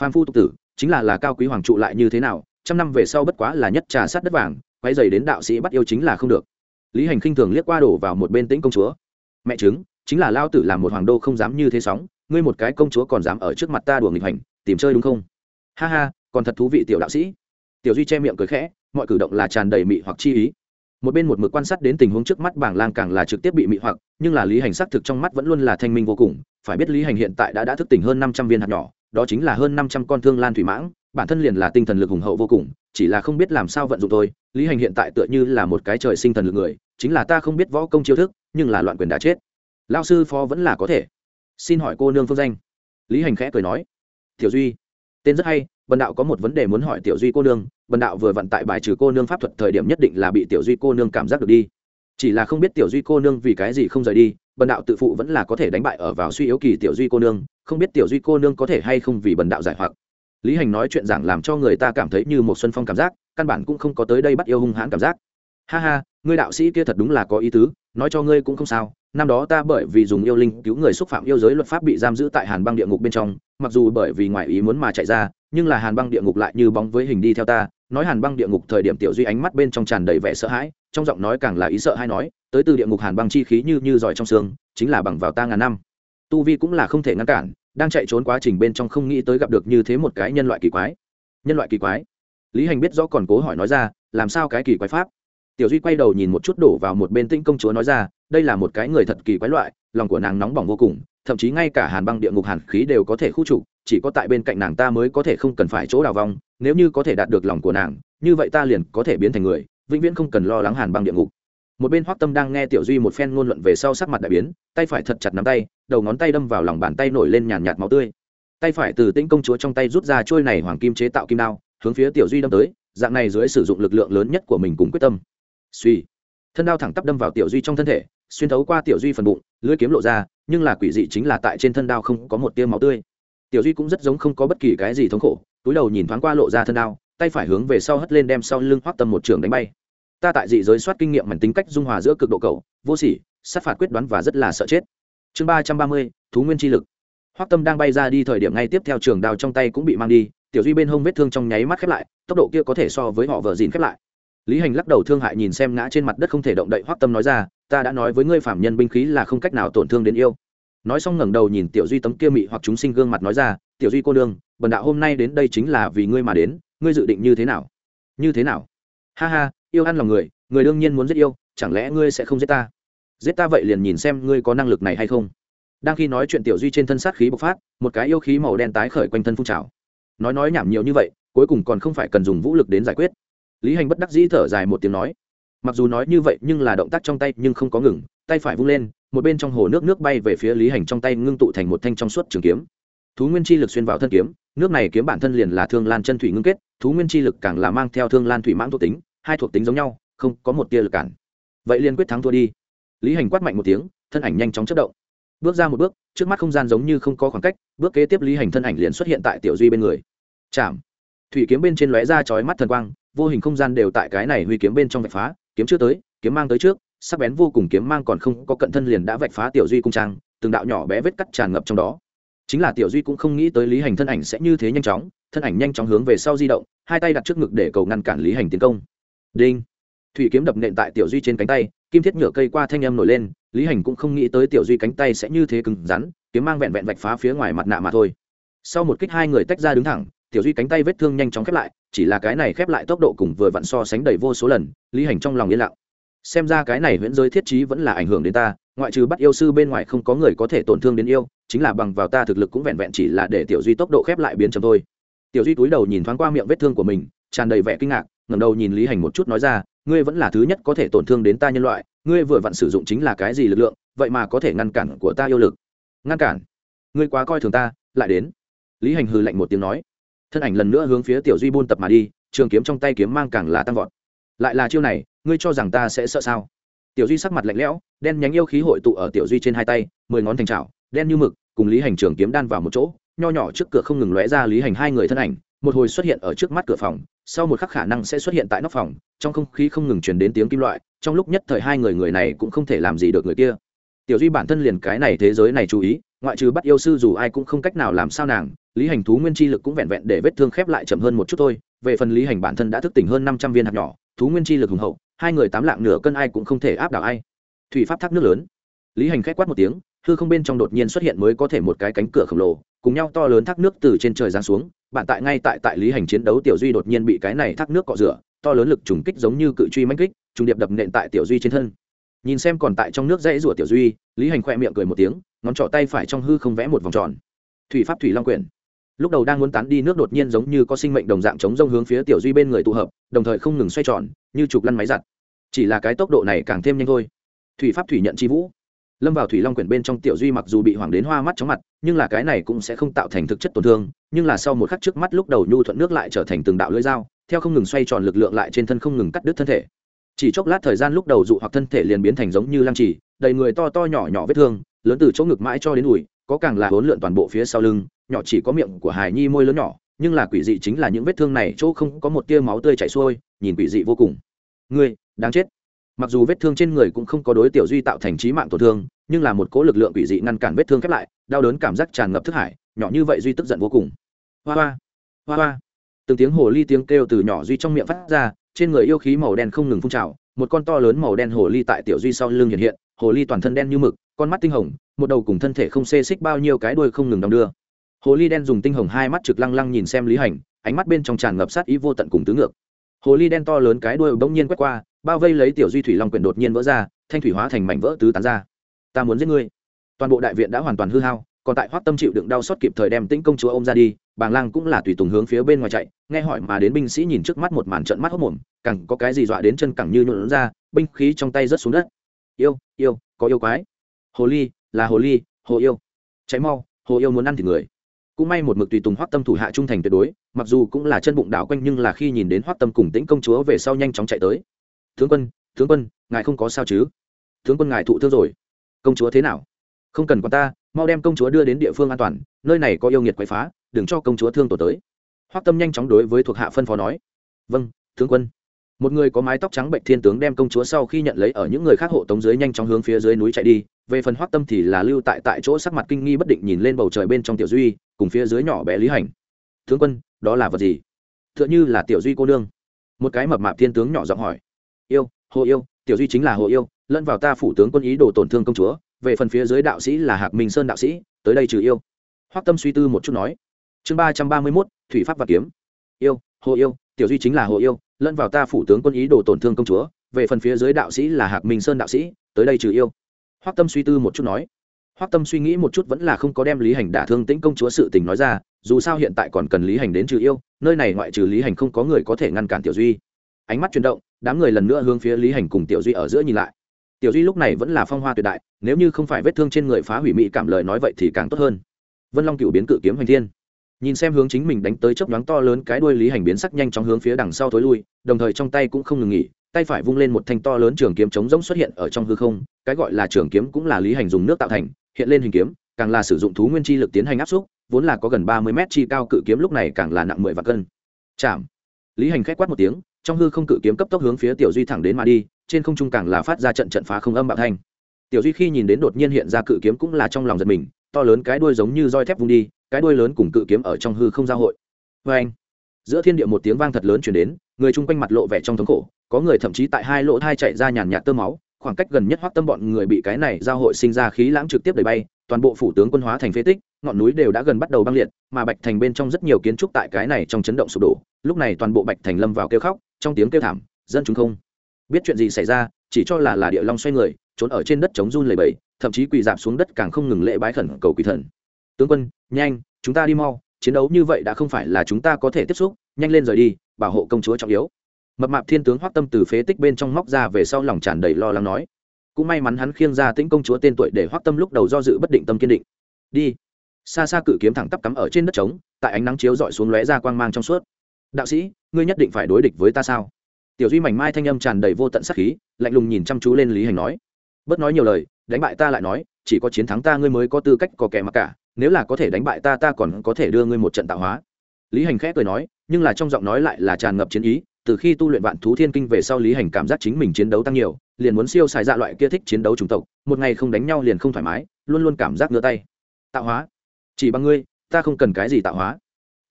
S1: Phan phu tục tử, chính là là cao quý hoàng trụ lại như thế nào, trăm năm về sau bất quá là nhất trà sát đất vàng quay dày đến đạo sĩ bắt yêu chính là không được. Lý hành khinh thường liếc qua đổ vào một bên tĩnh công chúa. Mẹ chứng, chính là lao tử làm một hoàng đô không dám như thế sóng, ngươi một cái công chúa còn dám ở trước mặt ta đùa nghịch hành tìm chơi đúng không? Ha ha còn thật thú vị tiểu đạo sĩ. Tiểu duy che miệng cười khẽ, mọi cử động là tràn đầy mị hoặc chi ý. Một bên một mực quan sát đến tình huống trước mắt bảng lang càng là trực tiếp bị mị hoặc, nhưng là lý hành xác thực trong mắt vẫn luôn là thanh minh vô cùng. Phải biết lý hành hiện tại đã đã thức tỉnh hơn năm trăm viên hạt nhỏ, đó chính là hơn năm trăm con thương lan thủy mãng, bản thân liền là tinh thần lực hùng hậu vô cùng, chỉ là không biết làm sao vận dụng thôi. Lý hành hiện tại tựa như là một cái trời sinh thần lực người, chính là ta không biết võ công chiêu thức, nhưng là loạn quyền đã chết. Lao sư phó vẫn là có thể. Xin hỏi cô nương phương danh. Lý hành khẽ cười nói. Tiểu duy, tên rất hay bần đạo có một vấn đề muốn hỏi tiểu duy cô nương bần đạo vừa vận tại bài trừ cô nương pháp thuật thời điểm nhất định là bị tiểu duy cô nương cảm giác được đi. Chỉ là không biết tiểu duy cô nương vì cái gì không rời đi bần đạo tự phụ vẫn là có thể đánh bại ở vào suy yếu kỳ tiểu duy cô nương, không biết tiểu duy cô nương có thể hay không vì bần đạo giải hoặc. Lý hành nói chuyện giảng làm cho người ta cảm thấy như một xuân phong cảm giác, căn bản cũng không có tới đây bắt yêu hung hãn cảm giác ha ha, ngươi đạo sĩ kia thật đúng là có ý tứ, nói cho ngươi cũng không sao. Năm đó ta bởi vì dùng yêu linh cứu người xúc phạm yêu giới luật pháp bị giam giữ tại hàn băng địa ngục bên trong, mặc dù bởi vì ngoại ý muốn mà chạy ra, nhưng là hàn băng địa ngục lại như bóng với hình đi theo ta. Nói hàn băng địa ngục thời điểm tiểu duy ánh mắt bên trong tràn đầy vẻ sợ hãi, trong giọng nói càng là ý sợ hay nói, tới từ địa ngục hàn băng chi khí như như giỏi trong xương, chính là bằng vào ta ngàn năm. Tu vi cũng là không thể ngăn cản, đang chạy trốn quá trình bên trong không nghĩ tới gặp được như thế một cái nhân loại kỳ quái. Nhân loại kỳ quái? Lý hành biết rõ còn cố hỏi nói ra, làm sao cái kỳ quái pháp? Tiểu duy quay đầu nhìn một chút đổ vào một bên tĩnh công chúa nói ra, đây là một cái người thật kỳ quái loại, lòng của nàng nóng bỏng vô cùng, thậm chí ngay cả hàn băng địa ngục hàn khí đều có thể khu trục, chỉ có tại bên cạnh nàng ta mới có thể không cần phải chỗ đào vong, nếu như có thể đạt được lòng của nàng, như vậy ta liền có thể biến thành người, vĩnh viễn không cần lo lắng hàn băng địa ngục. Một bên hoắc tâm đang nghe tiểu duy một phen ngôn luận về sau sắc mặt đại biến, tay phải thật chặt nắm tay, đầu ngón tay đâm vào lòng bàn tay nổi lên nhàn nhạt máu tươi. Tay phải từ tĩnh công chúa trong tay rút ra trôi này hoàng kim chế tạo kim đao, hướng phía tiểu duy đâm tới, dạng này dưới sử dụng lực lượng lớn nhất của mình cùng quyết tâm suy. Thân đao thẳng tắp đâm vào tiểu duy trong thân thể, xuyên thấu qua tiểu duy phần bụng, lưỡi kiếm lộ ra, nhưng là quỷ dị chính là tại trên thân đao không có một tia máu tươi. Tiểu duy cũng rất giống không có bất kỳ cái gì thống khổ, túi đầu nhìn thoáng qua lộ ra thân đao, tay phải hướng về sau hất lên đem sau lưng hoắc tâm một trường đánh bay. Ta tại dị giới soát kinh nghiệm mảnh tính cách dung hòa giữa cực độ cầu vô sỉ, sát phạt quyết đoán và rất là sợ chết. Chương ba trăm ba mươi, thú nguyên chi lực. Hoắc tâm đang bay ra đi thời điểm ngay tiếp theo trường đao trong tay cũng bị mang đi, tiểu duy bên hông vết thương trong nháy mắt khép lại, tốc độ kia có thể so với họ vợ dìn khép lại lý hành lắc đầu thương hại nhìn xem ngã trên mặt đất không thể động đậy hoắc tâm nói ra, ta đã nói với ngươi phạm nhân binh khí là không cách nào tổn thương đến yêu. Nói xong ngẩng đầu nhìn tiểu duy tấm kia mị hoặc chúng sinh gương mặt nói ra, tiểu duy cô đương bần đạo hôm nay đến đây chính là vì ngươi mà đến, ngươi dự định như thế nào? Như thế nào? Ha ha, yêu ăn lòng người người đương nhiên muốn giết yêu, chẳng lẽ ngươi sẽ không giết ta? Giết ta vậy liền nhìn xem ngươi có năng lực này hay không. Đang khi nói chuyện tiểu duy trên thân sát khí bộc phát, một cái yêu khí màu đen tái khởi quanh thân phun trào. Nói nói nhảm nhiều như vậy, cuối cùng còn không phải cần dùng vũ lực đến giải quyết lý hành bất đắc dĩ thở dài một tiếng nói, mặc dù nói như vậy nhưng là động tác trong tay nhưng không có ngừng, tay phải vung lên, một bên trong hồ nước nước bay về phía lý hành trong tay ngưng tụ thành một thanh trong suốt trường kiếm. Thú nguyên chi lực xuyên vào thân kiếm, nước này kiếm bản thân liền là thương lan chân thủy ngưng kết, thú nguyên chi lực càng là mang theo thương lan thủy mãng thuộc tính, hai thuộc tính giống nhau, không có một tia lực cản. Vậy liền quyết thắng thua đi. Lý hành quát mạnh một tiếng, thân ảnh nhanh chóng chất động. Bước ra một bước, trước mắt không gian giống như không có khoảng cách, bước kế tiếp lý hành thân ảnh liền xuất hiện tại tiểu duy bên người. Chạm! Thủy kiếm bên trên lóe ra chói mắt thần quang vô hình không gian đều tại cái này huy kiếm bên trong vạch phá, kiếm chưa tới, kiếm mang tới trước, sắc bén vô cùng kiếm mang còn không có cận thân liền đã vạch phá tiểu duy cung trang, từng đạo nhỏ bé vết cắt tràn ngập trong đó. Chính là tiểu duy cũng không nghĩ tới lý hành thân ảnh sẽ như thế nhanh chóng, thân ảnh nhanh chóng hướng về sau di động, hai tay đặt trước ngực để cầu ngăn cản lý hành tiến công. Đinh! Thủy kiếm đập nện tại tiểu duy trên cánh tay, kim thiết nhựa cây qua thanh âm nổi lên, lý hành cũng không nghĩ tới tiểu duy cánh tay sẽ như thế cứng rắn, kiếm mang vẹn vẹn vạch phá phía ngoài mặt nạ mà thôi. Sau một kích hai người tách ra đứng thẳng tiểu duy cánh tay vết thương nhanh chóng khép lại, chỉ là cái này khép lại tốc độ cùng vừa vặn so sánh đầy vô số lần, lý hành trong lòng yên lặng. Xem ra cái này huyễn giới thiết trí vẫn là ảnh hưởng đến ta, ngoại trừ bắt yêu sư bên ngoài không có người có thể tổn thương đến yêu, chính là bằng vào ta thực lực cũng vẹn vẹn chỉ là để tiểu duy tốc độ khép lại biến chấm thôi. Tiểu duy túi đầu nhìn thoáng qua miệng vết thương của mình, tràn đầy vẻ kinh ngạc, ngẩng đầu nhìn lý hành một chút nói ra, ngươi vẫn là thứ nhất có thể tổn thương đến ta nhân loại, ngươi vừa vặn sử dụng chính là cái gì lực lượng, vậy mà có thể ngăn cản của ta yêu lực? Ngăn cản? Ngươi quá coi thường ta, lại đến. Lý hành hừ lạnh một tiếng nói thân ảnh lần nữa hướng phía tiểu duy buôn tập mà đi trường kiếm trong tay kiếm mang càng là tăng vọt lại là chiêu này ngươi cho rằng ta sẽ sợ sao tiểu duy sắc mặt lạnh lẽo đen nhánh yêu khí hội tụ ở tiểu duy trên hai tay mười ngón thành trào đen như mực cùng lý hành trường kiếm đan vào một chỗ nho nhỏ trước cửa không ngừng lóe ra lý hành hai người thân ảnh một hồi xuất hiện ở trước mắt cửa phòng sau một khắc khả năng sẽ xuất hiện tại nóc phòng trong không khí không ngừng chuyển đến tiếng kim loại trong lúc nhất thời hai người người này cũng không thể làm gì được người kia tiểu duy bản thân liền cái này thế giới này chú ý ngoại trừ bắt yêu sư dù ai cũng không cách nào làm sao nàng, lý hành thú nguyên chi lực cũng vẹn vẹn để vết thương khép lại chậm hơn một chút thôi. Về phần lý hành bản thân đã thức tỉnh hơn năm trăm viên hạt nhỏ, thú nguyên chi lực hùng hậu, hai người tám lạng nửa cân ai cũng không thể áp đảo ai. Thủy pháp thác nước lớn. Lý hành k h á c quát một tiếng, hư không bên trong đột nhiên xuất hiện mới có thể một cái cánh cửa khổng lồ, cùng nhau to lớn thác nước từ trên trời giáng xuống. Bạn tại ngay tại tại lý hành chiến đấu tiểu duy đột nhiên bị cái này thác nước cọ rửa, to lớn lực trùng kích giống như cự truy manh kích, trùng điệp đập nện tại tiểu duy trên thân. Nhìn xem còn tại trong nước dãy rủa tiểu duy, lý hành khoe miệng cười một tiếng ngón trỏ tay phải trong hư không vẽ một vòng tròn. Thủy pháp thủy long quyển. Lúc đầu đang muốn tán đi nước đột nhiên giống như có sinh mệnh đồng dạng chống rông hướng phía tiểu duy bên người tụ hợp, đồng thời không ngừng xoay tròn, như trục lăn máy giặt. Chỉ là cái tốc độ này càng thêm nhanh thôi. Thủy pháp thủy nhận chi vũ. Lâm vào thủy long quyển bên trong tiểu duy mặc dù bị hoàng đến hoa mắt chóng mặt, nhưng là cái này cũng sẽ không tạo thành thực chất tổn thương, nhưng là sau một khắc trước mắt lúc đầu nhu thuận nước lại trở thành từng đạo lưỡi dao, theo không ngừng xoay tròn lực lượng lại trên thân không ngừng cắt đứt thân thể. Chỉ chốc lát thời gian lúc đầu dụ hoặc thân thể liền biến thành giống như lăng trì, đầy người to to nhỏ nhỏ vết thương lớn từ chỗ ngực mãi cho đến đùi có càng là hỗn lượn toàn bộ phía sau lưng, nhỏ chỉ có miệng của hài nhi môi lớn nhỏ, nhưng là quỷ dị chính là những vết thương này chỗ không có một tia máu tươi chảy xuôi, nhìn quỷ dị vô cùng. Ngươi, đáng chết. Mặc dù vết thương trên người cũng không có đối tiểu duy tạo thành trí mạng tổn thương, nhưng là một cố lực lượng quỷ dị ngăn cản vết thương khép lại, đau đớn cảm giác tràn ngập thức hải, nhỏ như vậy duy tức giận vô cùng. Hoa hoa hoa hoa. Từng tiếng hồ ly tiếng kêu từ nhỏ duy trong miệng phát ra, trên người yêu khí màu đen không ngừng phun trào, một con to lớn màu đen hồ ly tại tiểu duy sau lưng hiện hiện, hồ ly toàn thân đen như mực con mắt tinh hồng, một đầu cùng thân thể không xê xích bao nhiêu cái đuôi không ngừng đong đưa. Hồ ly đen dùng tinh hồng hai mắt trực lăng lăng nhìn xem lý hành, ánh mắt bên trong tràn ngập sát ý vô tận cùng tứ ngược. Hồ ly đen to lớn cái đuôi bỗng nhiên quét qua, bao vây lấy tiểu duy thủy long quyển đột nhiên vỡ ra, thanh thủy hóa thành mảnh vỡ tứ tán ra. Ta muốn giết ngươi. Toàn bộ đại viện đã hoàn toàn hư hao, còn tại hoác tâm chịu đựng đau xót kịp thời đem tĩnh công chúa ôm ra đi, bàng lang cũng là tùy tùng hướng phía bên ngoài chạy, nghe hỏi mà đến binh sĩ nhìn trước mắt một màn trận mắt hốc mồm cẳng có cái gì dọa đến chân cẳng như nhuộn ra, binh khí trong tay rớt xuống đất. Yêu yêu, có yêu quái hồ ly, là hồ ly, hồ yêu. Cháy mau, hồ yêu muốn ăn thì người. Cũng may một mực tùy tùng Hoắc tâm thủ hạ trung thành tuyệt đối, mặc dù cũng là chân bụng đảo quanh nhưng là khi nhìn đến Hoắc tâm cùng tĩnh công chúa về sau nhanh chóng chạy tới. Tướng quân tướng quân, ngài không có sao chứ? Tướng quân ngài thụ thương rồi. Công chúa thế nào? Không cần quan ta, mau đem công chúa đưa đến địa phương an toàn, nơi này có yêu nghiệt quậy phá, đừng cho công chúa thương tổ tới. Hoắc tâm nhanh chóng đối với thuộc hạ phân phó nói. Vâng tướng quân một người có mái tóc trắng bệnh thiên tướng đem công chúa sau khi nhận lấy ở những người khác hộ tống dưới nhanh chóng hướng phía dưới núi chạy đi. Về phần hoác tâm thì là lưu tại tại chỗ sắc mặt kinh nghi bất định nhìn lên bầu trời bên trong tiểu duy, cùng phía dưới nhỏ bé lý hành. Tướng quân, đó là vật gì? T h ư ợ n h ư là tiểu duy cô nương. Một cái mập mạp thiên tướng nhỏ giọng hỏi. Yêu, hồ yêu, tiểu duy chính là hồ yêu, lẫn vào ta phủ tướng quân ý đồ tổn thương công chúa, về phần phía dưới đạo sĩ là hạc minh sơn đạo sĩ, tới đây trừ yêu. Hoác tâm suy tư một chút nói. Chương ba trăm ba mươi mốt, thủy pháp và kiếm. Yêu, hồ yêu, tiểu duy chính là hồ yêu lẫn vào ta phủ tướng quân ý đồ tổn thương công chúa, về phần phía dưới đạo sĩ là hạc minh sơn đạo sĩ, tới đây trừ yêu. Hoắc tâm suy tư một chút nói. Hoắc tâm suy nghĩ một chút vẫn là không có đem lý hành đả thương tĩnh công chúa sự tình nói ra, dù sao hiện tại còn cần lý hành đến trừ yêu, nơi này ngoại trừ lý hành không có người có thể ngăn cản tiểu duy. Ánh mắt chuyển động, đám người lần nữa hướng phía lý hành cùng tiểu duy ở giữa nhìn lại. Tiểu duy lúc này vẫn là phong hoa tuyệt đại, nếu như không phải vết thương trên người phá hủy mỹ cảm lời nói vậy thì càng tốt hơn. Vân long cựu biến cự kiếm hoành thiên nhìn xem hướng chính mình đánh tới chớp nhoáng to lớn cái đuôi lý hành biến sắc nhanh chóng hướng phía đằng sau thối lui, đồng thời trong tay cũng không ngừng nghỉ, tay phải vung lên một thanh to lớn trường kiếm chống rỗng xuất hiện ở trong hư không, cái gọi là trường kiếm cũng là lý hành dùng nước tạo thành, hiện lên hình kiếm, càng là sử dụng thú nguyên chi lực tiến hành áp xúc, vốn là có gần ba mươi mét chi cao cự kiếm lúc này càng là nặng mười vạn cân. Chạm. Lý hành k quát một tiếng, trong hư không cự kiếm cấp tốc hướng phía tiểu duy thẳng đến mà đi, trên không trung càng là phát ra trận trận phá không âm bạo thanh. Tiểu duy khi nhìn đến đột nhiên hiện ra cự kiếm cũng là trong lòng giật mình, to lớn cái đuôi giống như roi thép vung đi cái đuôi lớn cùng cự kiếm ở trong hư không giao hội. Vê anh giữa thiên địa một tiếng vang thật lớn chuyển đến người chung quanh mặt lộ vẻ trong thống khổ có người thậm chí tại hai lỗ thai chạy ra nhàn nhạt tơ máu khoảng cách gần nhất hoác tâm bọn người bị cái này giao hội sinh ra khí lãng trực tiếp đẩy bay toàn bộ phủ tướng quân hóa thành phế tích ngọn núi đều đã gần bắt đầu băng liệt mà bạch thành bên trong rất nhiều kiến trúc tại cái này trong chấn động sụp đổ lúc này toàn bộ bạch thành lâm vào kêu khóc trong tiếng kêu thảm dân chúng không biết chuyện gì xảy ra chỉ cho là là địa long xoay người trốn ở trên đất chống run lầy bẩy, thậm chí quỳ dạp xuống đất càng không ngừng lễ bái khẩn cầu quỳ thần. Tướng quân nhanh, chúng ta đi mau, chiến đấu như vậy đã không phải là chúng ta có thể tiếp xúc, nhanh lên rời đi, bảo hộ công chúa trọng yếu. Mập mạp thiên tướng hoác tâm từ phế tích bên trong móc ra về sau lòng tràn đầy lo lắng nói. Cũng may mắn hắn khiêng ra tĩnh công chúa tên tuổi để hoác tâm lúc đầu do dự bất định tâm kiên định. Đi. Xa xa cự kiếm thẳng tắp cắm ở trên đất trống, tại ánh nắng chiếu dọi xuống lóe ra quang mang trong suốt. Đạo sĩ, ngươi nhất định phải đối địch với ta sao? Tiểu duy mảnh mai thanh âm tràn đầy vô tận sắc khí, lạnh lùng nhìn chăm chú lên lý hành nói. Bớt nói nhiều lời, đánh bại ta lại nói, chỉ có chiến thắng ta ngươi mới có tư cách có kẻ mặc cả nếu là có thể đánh bại ta ta còn có thể đưa ngươi một trận tạo hóa. Lý hành khẽ cười nói, nhưng là trong giọng nói lại là tràn ngập chiến ý, từ khi tu luyện vạn thú thiên kinh về sau lý hành cảm giác chính mình chiến đấu tăng nhiều, liền muốn siêu xài dạ loại kia thích chiến đấu chủng tộc, một ngày không đánh nhau liền không thoải mái, luôn luôn cảm giác ngứa tay. Tạo hóa? Chỉ bằng ngươi, ta không cần cái gì tạo hóa.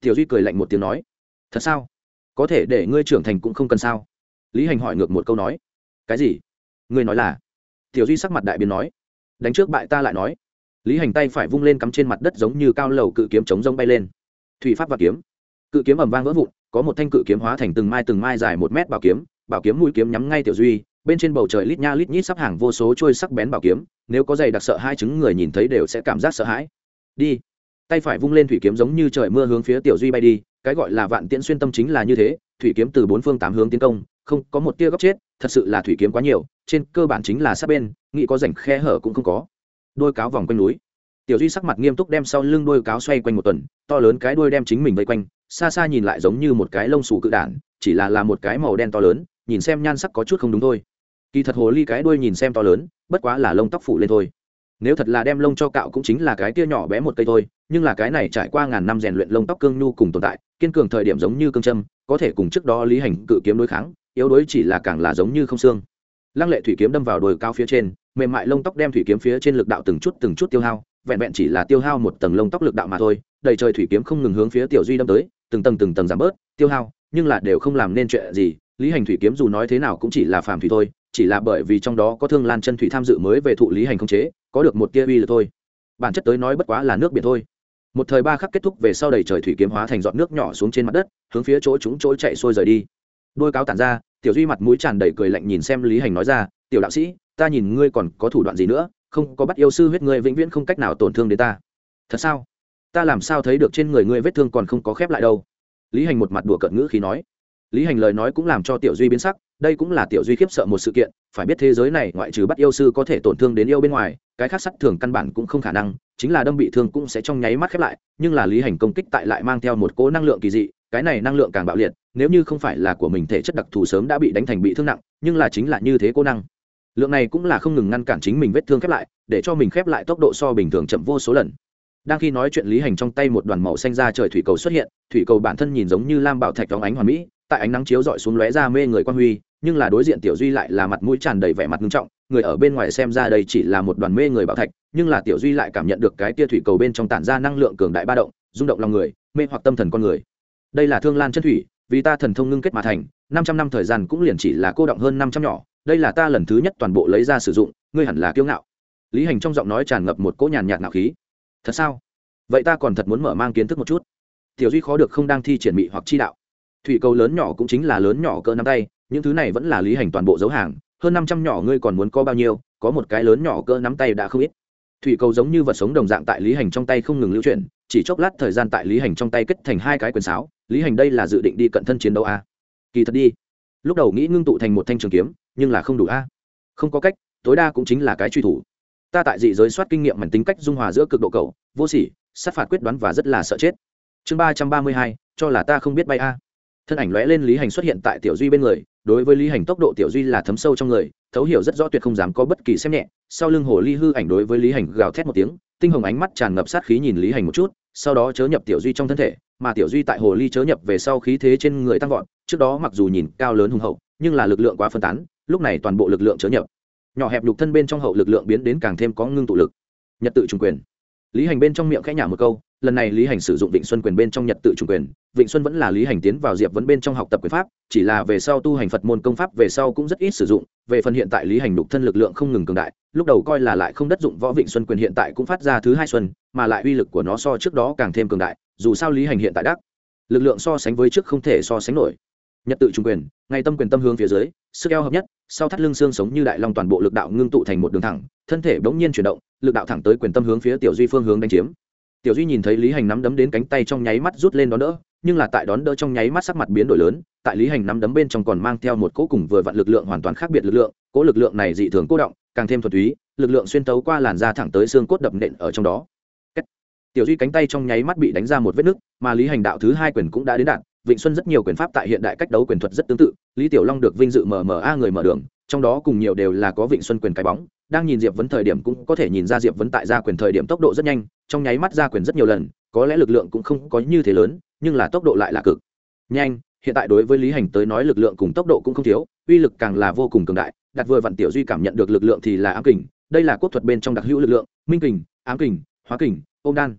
S1: Tiểu duy cười lạnh một tiếng nói, thật sao? Có thể để ngươi trưởng thành cũng không cần sao? Lý hành hỏi ngược một câu nói, cái gì? Ngươi nói là? Tiểu duy sắc mặt đại biến nói, đánh trước bại ta lại nói lý hành tay phải vung lên cắm trên mặt đất giống như cao lầu cự kiếm chống rông bay lên. Thủy pháp và kiếm. Cự kiếm ầm vang vỡ vụn, có một thanh cự kiếm hóa thành từng mai từng mai dài một mét bảo kiếm bảo kiếm mũi kiếm nhắm ngay tiểu duy, bên trên bầu trời lít nha lít nhít sắp hàng vô số trôi sắc bén bảo kiếm, nếu có giày đặc sợ hai chứng người nhìn thấy đều sẽ cảm giác sợ hãi. Đi. Tay phải vung lên thủy kiếm giống như trời mưa hướng phía tiểu duy bay đi, cái gọi là vạn tiễn xuyên tâm chính là như thế, thủy kiếm từ bốn phương tám hướng tiến công, không có một tia góc chết, thật sự là thủy kiếm quá nhiều, trên cơ bản chính là sát bên, nghĩ có rảnh khe hở cũng không có đôi cáo vòng quanh núi. Tiểu duy sắc mặt nghiêm túc đem sau lưng đôi cáo xoay quanh một tuần, to lớn cái đuôi đem chính mình vây quanh, xa xa nhìn lại giống như một cái lông xù cự đản, chỉ là là một cái màu đen to lớn, nhìn xem nhan sắc có chút không đúng thôi. Kỳ thật hồ ly cái đuôi nhìn xem to lớn, bất quá là lông tóc phủ lên thôi. Nếu thật là đem lông cho cạo cũng chính là cái kia nhỏ bé một cây thôi, nhưng là cái này trải qua ngàn năm rèn luyện lông tóc cương nhu cùng tồn tại, kiên cường thời điểm giống như cương châm, có thể cùng trước đó lý hành cự kiếm đối kháng, yếu đối chỉ là càng là giống như không xương lăng lệ thủy kiếm đâm vào đồi cao phía trên, mềm mại lông tóc đem thủy kiếm phía trên lực đạo từng chút từng chút tiêu hao, vẹn vẹn chỉ là tiêu hao một tầng lông tóc lực đạo mà thôi, đầy trời thủy kiếm không ngừng hướng phía tiểu duy đâm tới, từng tầng từng tầng giảm bớt, tiêu hao, nhưng là đều không làm nên chuyện gì, lý hành thủy kiếm dù nói thế nào cũng chỉ là phàm thủy thôi, chỉ là bởi vì trong đó có thương lan chân thủy tham dự mới về thụ lý hành không chế, có được một tia uy lực thôi. Bản chất tới nói bất quá là nước biển thôi. Một thời ba khắc kết thúc về sau đầy trời thủy kiếm hóa thành giọt nước nhỏ xuống trên mặt đất, hướng phía chỗ chúng chỗ chạy xuôi rời đi. Đôi cáo tản ra tiểu duy mặt mũi tràn đầy cười lạnh nhìn xem lý hành nói ra, tiểu đạo sĩ, ta nhìn ngươi còn có thủ đoạn gì nữa, không có bắt yêu sư huyết ngươi vĩnh viễn không cách nào tổn thương đến ta. Thật sao? Ta làm sao thấy được trên người ngươi vết thương còn không có khép lại đâu? Lý hành một mặt đùa cợt ngữ khi nói. Lý hành lời nói cũng làm cho tiểu duy biến sắc, đây cũng là tiểu duy khiếp sợ một sự kiện, phải biết thế giới này ngoại trừ bắt yêu sư có thể tổn thương đến yêu bên ngoài, cái khác sắt thường căn bản cũng không khả năng, chính là đâm bị thương cũng sẽ trong nháy mắt khép lại, nhưng là lý hành công kích tại lại mang theo một cỗ năng lượng kỳ dị cái này năng lượng càng bạo liệt, nếu như không phải là của mình thể chất đặc thù sớm đã bị đánh thành bị thương nặng, nhưng là chính là như thế cô năng. Lượng này cũng là không ngừng ngăn cản chính mình vết thương khép lại, để cho mình khép lại tốc độ so bình thường chậm vô số lần. Đang khi nói chuyện lý hành trong tay một đoàn màu xanh ra trời thủy cầu xuất hiện, thủy cầu bản thân nhìn giống như lam bảo thạch đóng ánh hoàn mỹ, tại ánh nắng chiếu rọi xuống lóe ra mê người quan huy, nhưng là đối diện tiểu duy lại là mặt mũi tràn đầy vẻ mặt nghiêm trọng, người ở bên ngoài xem ra đây chỉ là một đoàn mê người bảo thạch, nhưng là tiểu duy lại cảm nhận được cái tia thủy cầu bên trong tản ra năng lượng cường đại ba động, rung động lòng người, mê hoặc tâm thần con người đây là thương lan chân thủy, vì ta thần thông ngưng kết mà thành, năm trăm năm thời gian cũng liền chỉ là cô động hơn năm trăm nhỏ. Đây là ta lần thứ nhất toàn bộ lấy ra sử dụng, ngươi hẳn là kiêu ngạo. Lý hành trong giọng nói tràn ngập một cỗ nhàn nhạt nạo khí. Thật sao? Vậy ta còn thật muốn mở mang kiến thức một chút. Tiểu duy khó được không đang thi triển mị hoặc chi đạo. Thủy cầu lớn nhỏ cũng chính là lớn nhỏ cỡ năm tay, những thứ này vẫn là lý hành toàn bộ dấu hàng. Hơn năm trăm nhỏ ngươi còn muốn có bao nhiêu, có một cái lớn nhỏ cỡ nắm tay đã không ít. Thủy cầu giống như vật sống đồng dạng tại lý hành trong tay không ngừng lưu chuyển chỉ chốc lát thời gian tại lý hành trong tay kết thành hai cái quyền sáo, lý hành đây là dự định đi cận thân chiến đấu a. Kỳ thật đi. Lúc đầu nghĩ ngưng tụ thành một thanh trường kiếm, nhưng là không đủ a. Không có cách, tối đa cũng chính là cái truy thủ. Ta tại dị giới soát kinh nghiệm mảnh tính cách dung hòa giữa cực độ cầu vô sỉ, sát phạt quyết đoán và rất là sợ chết. Chương ba trăm ba mươi hai, cho là ta không biết bay a. Thân ảnh lóe lên lý hành xuất hiện tại tiểu duy bên người, đối với lý hành tốc độ tiểu duy là thấm sâu trong người, thấu hiểu rất rõ tuyệt không dám có bất kỳ xem nhẹ. Sau lưng hồ ly hư ảnh đối với lý hành gào thét một tiếng, tinh hồng ánh mắt tràn ngập sát khí nhìn lý hành một chút sau đó chớ nhập tiểu duy trong thân thể, mà tiểu duy tại hồ ly chớ nhập về sau khí thế trên người tăng vọt, trước đó mặc dù nhìn cao lớn hùng hậu, nhưng là lực lượng quá phân tán, lúc này toàn bộ lực lượng chớ nhập. Nhỏ hẹp nhục thân bên trong hậu lực lượng biến đến càng thêm có ngưng tụ lực. Nhật tự trùng quyền lý hành bên trong miệng khẽ nhả một câu, lần này lý hành sử dụng vịnh xuân quyền bên trong nhật tự chủ quyền, vịnh xuân vẫn là lý hành tiến vào diệp vẫn bên trong học tập quyền pháp, chỉ là về sau tu hành phật môn công pháp về sau cũng rất ít sử dụng, về phần hiện tại lý hành đục thân lực lượng không ngừng cường đại, lúc đầu coi là lại không đất dụng võ vịnh xuân quyền hiện tại cũng phát ra thứ hai xuân, mà lại uy lực của nó so trước đó càng thêm cường đại, dù sao lý hành hiện tại đắc, lực lượng so sánh với trước không thể so sánh nổi. Nhật tự trung quyền, ngay tâm quyền tâm hướng phía dưới, sức eo hợp nhất sau thắt lưng xương sống như đại long toàn bộ lực đạo ngưng tụ thành một đường thẳng, thân thể bỗng nhiên chuyển động, lực đạo thẳng tới quyền tâm hướng phía tiểu duy phương hướng đánh chiếm. Tiểu duy nhìn thấy lý hành nắm đấm đến cánh tay trong nháy mắt rút lên đón đỡ, nhưng là tại đón đỡ trong nháy mắt sắc mặt biến đổi lớn, tại lý hành nắm đấm bên trong còn mang theo một cỗ cùng vừa vặn lực lượng hoàn toàn khác biệt lực lượng, cỗ lực lượng này dị thường cố động, càng thêm thuật túy, lực lượng xuyên tấu qua làn da thẳng tới xương cốt đập nện ở trong đó. Tiểu duy cánh tay trong nháy mắt bị đánh ra một vết nứt, mà lý hành đạo thứ hai quyền cũng đã đến đạn vịnh xuân rất nhiều quyền pháp tại hiện đại cách đấu quyền thuật rất tương tự, lý tiểu long được vinh dự mma người mở đường, trong đó cùng nhiều đều là có vịnh xuân quyền cái bóng, đang nhìn diệp vấn thời điểm cũng có thể nhìn ra diệp vấn tại ra quyền thời điểm tốc độ rất nhanh, trong nháy mắt ra quyền rất nhiều lần, có lẽ lực lượng cũng không có như thế lớn, nhưng là tốc độ lại là cực. Nhanh, hiện tại đối với lý hành tới nói lực lượng cùng tốc độ cũng không thiếu, uy lực càng là vô cùng cường đại, đặt vừa vặn tiểu duy cảm nhận được lực lượng thì là ám kình, đây là quốc thuật bên trong đặc hữu lực lượng, minh kình, ám kình, hóa kình, ôm đan.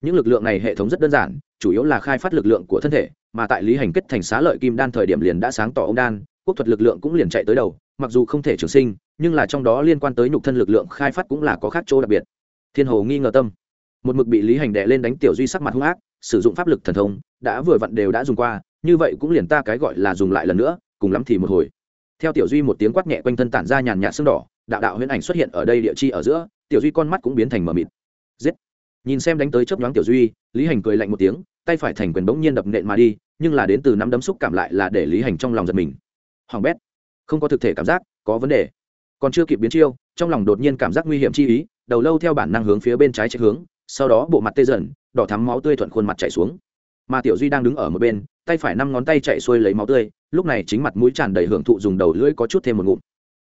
S1: Những lực lượng này hệ thống rất đơn giản, chủ yếu là khai phát lực lượng của thân thể mà tại lý hành kết thành xá lợi kim đan thời điểm liền đã sáng tỏ ông đan, quốc thuật lực lượng cũng liền chạy tới đầu, mặc dù không thể trường sinh, nhưng là trong đó liên quan tới nhục thân lực lượng khai phát cũng là có khác chỗ đặc biệt. Thiên hồ nghi ngờ tâm. Một mực bị lý hành đệ lên đánh tiểu duy sắc mặt hung ác, sử dụng pháp lực thần thông, đã vừa vặn đều đã dùng qua, như vậy cũng liền ta cái gọi là dùng lại lần nữa, cùng lắm thì một hồi. Theo tiểu duy một tiếng quát nhẹ quanh thân tản ra nhàn nhạt sương đỏ, đạo đạo huyễn ảnh xuất hiện ở đây địa chi ở giữa, tiểu duy con mắt cũng biến thành mờ mịt. Giết. Nhìn xem đánh tới chớp nhoáng tiểu duy, lý hành cười lạnh một tiếng tay phải thành quyền bỗng nhiên đập nện mà đi, nhưng là đến từ nắm đấm xúc cảm lại là để lý hành trong lòng giật mình. Hoàng bét, không có thực thể cảm giác, có vấn đề. Còn chưa kịp biến chiêu, trong lòng đột nhiên cảm giác nguy hiểm chi ý, đầu lâu theo bản năng hướng phía bên trái chạy hướng, sau đó bộ mặt tê dần, đỏ thắm máu tươi thuận khuôn mặt chạy xuống. Mà tiểu duy đang đứng ở một bên, tay phải năm ngón tay chạy xuôi lấy máu tươi, lúc này chính mặt mũi tràn đầy hưởng thụ dùng đầu lưỡi có chút thêm một ngụm.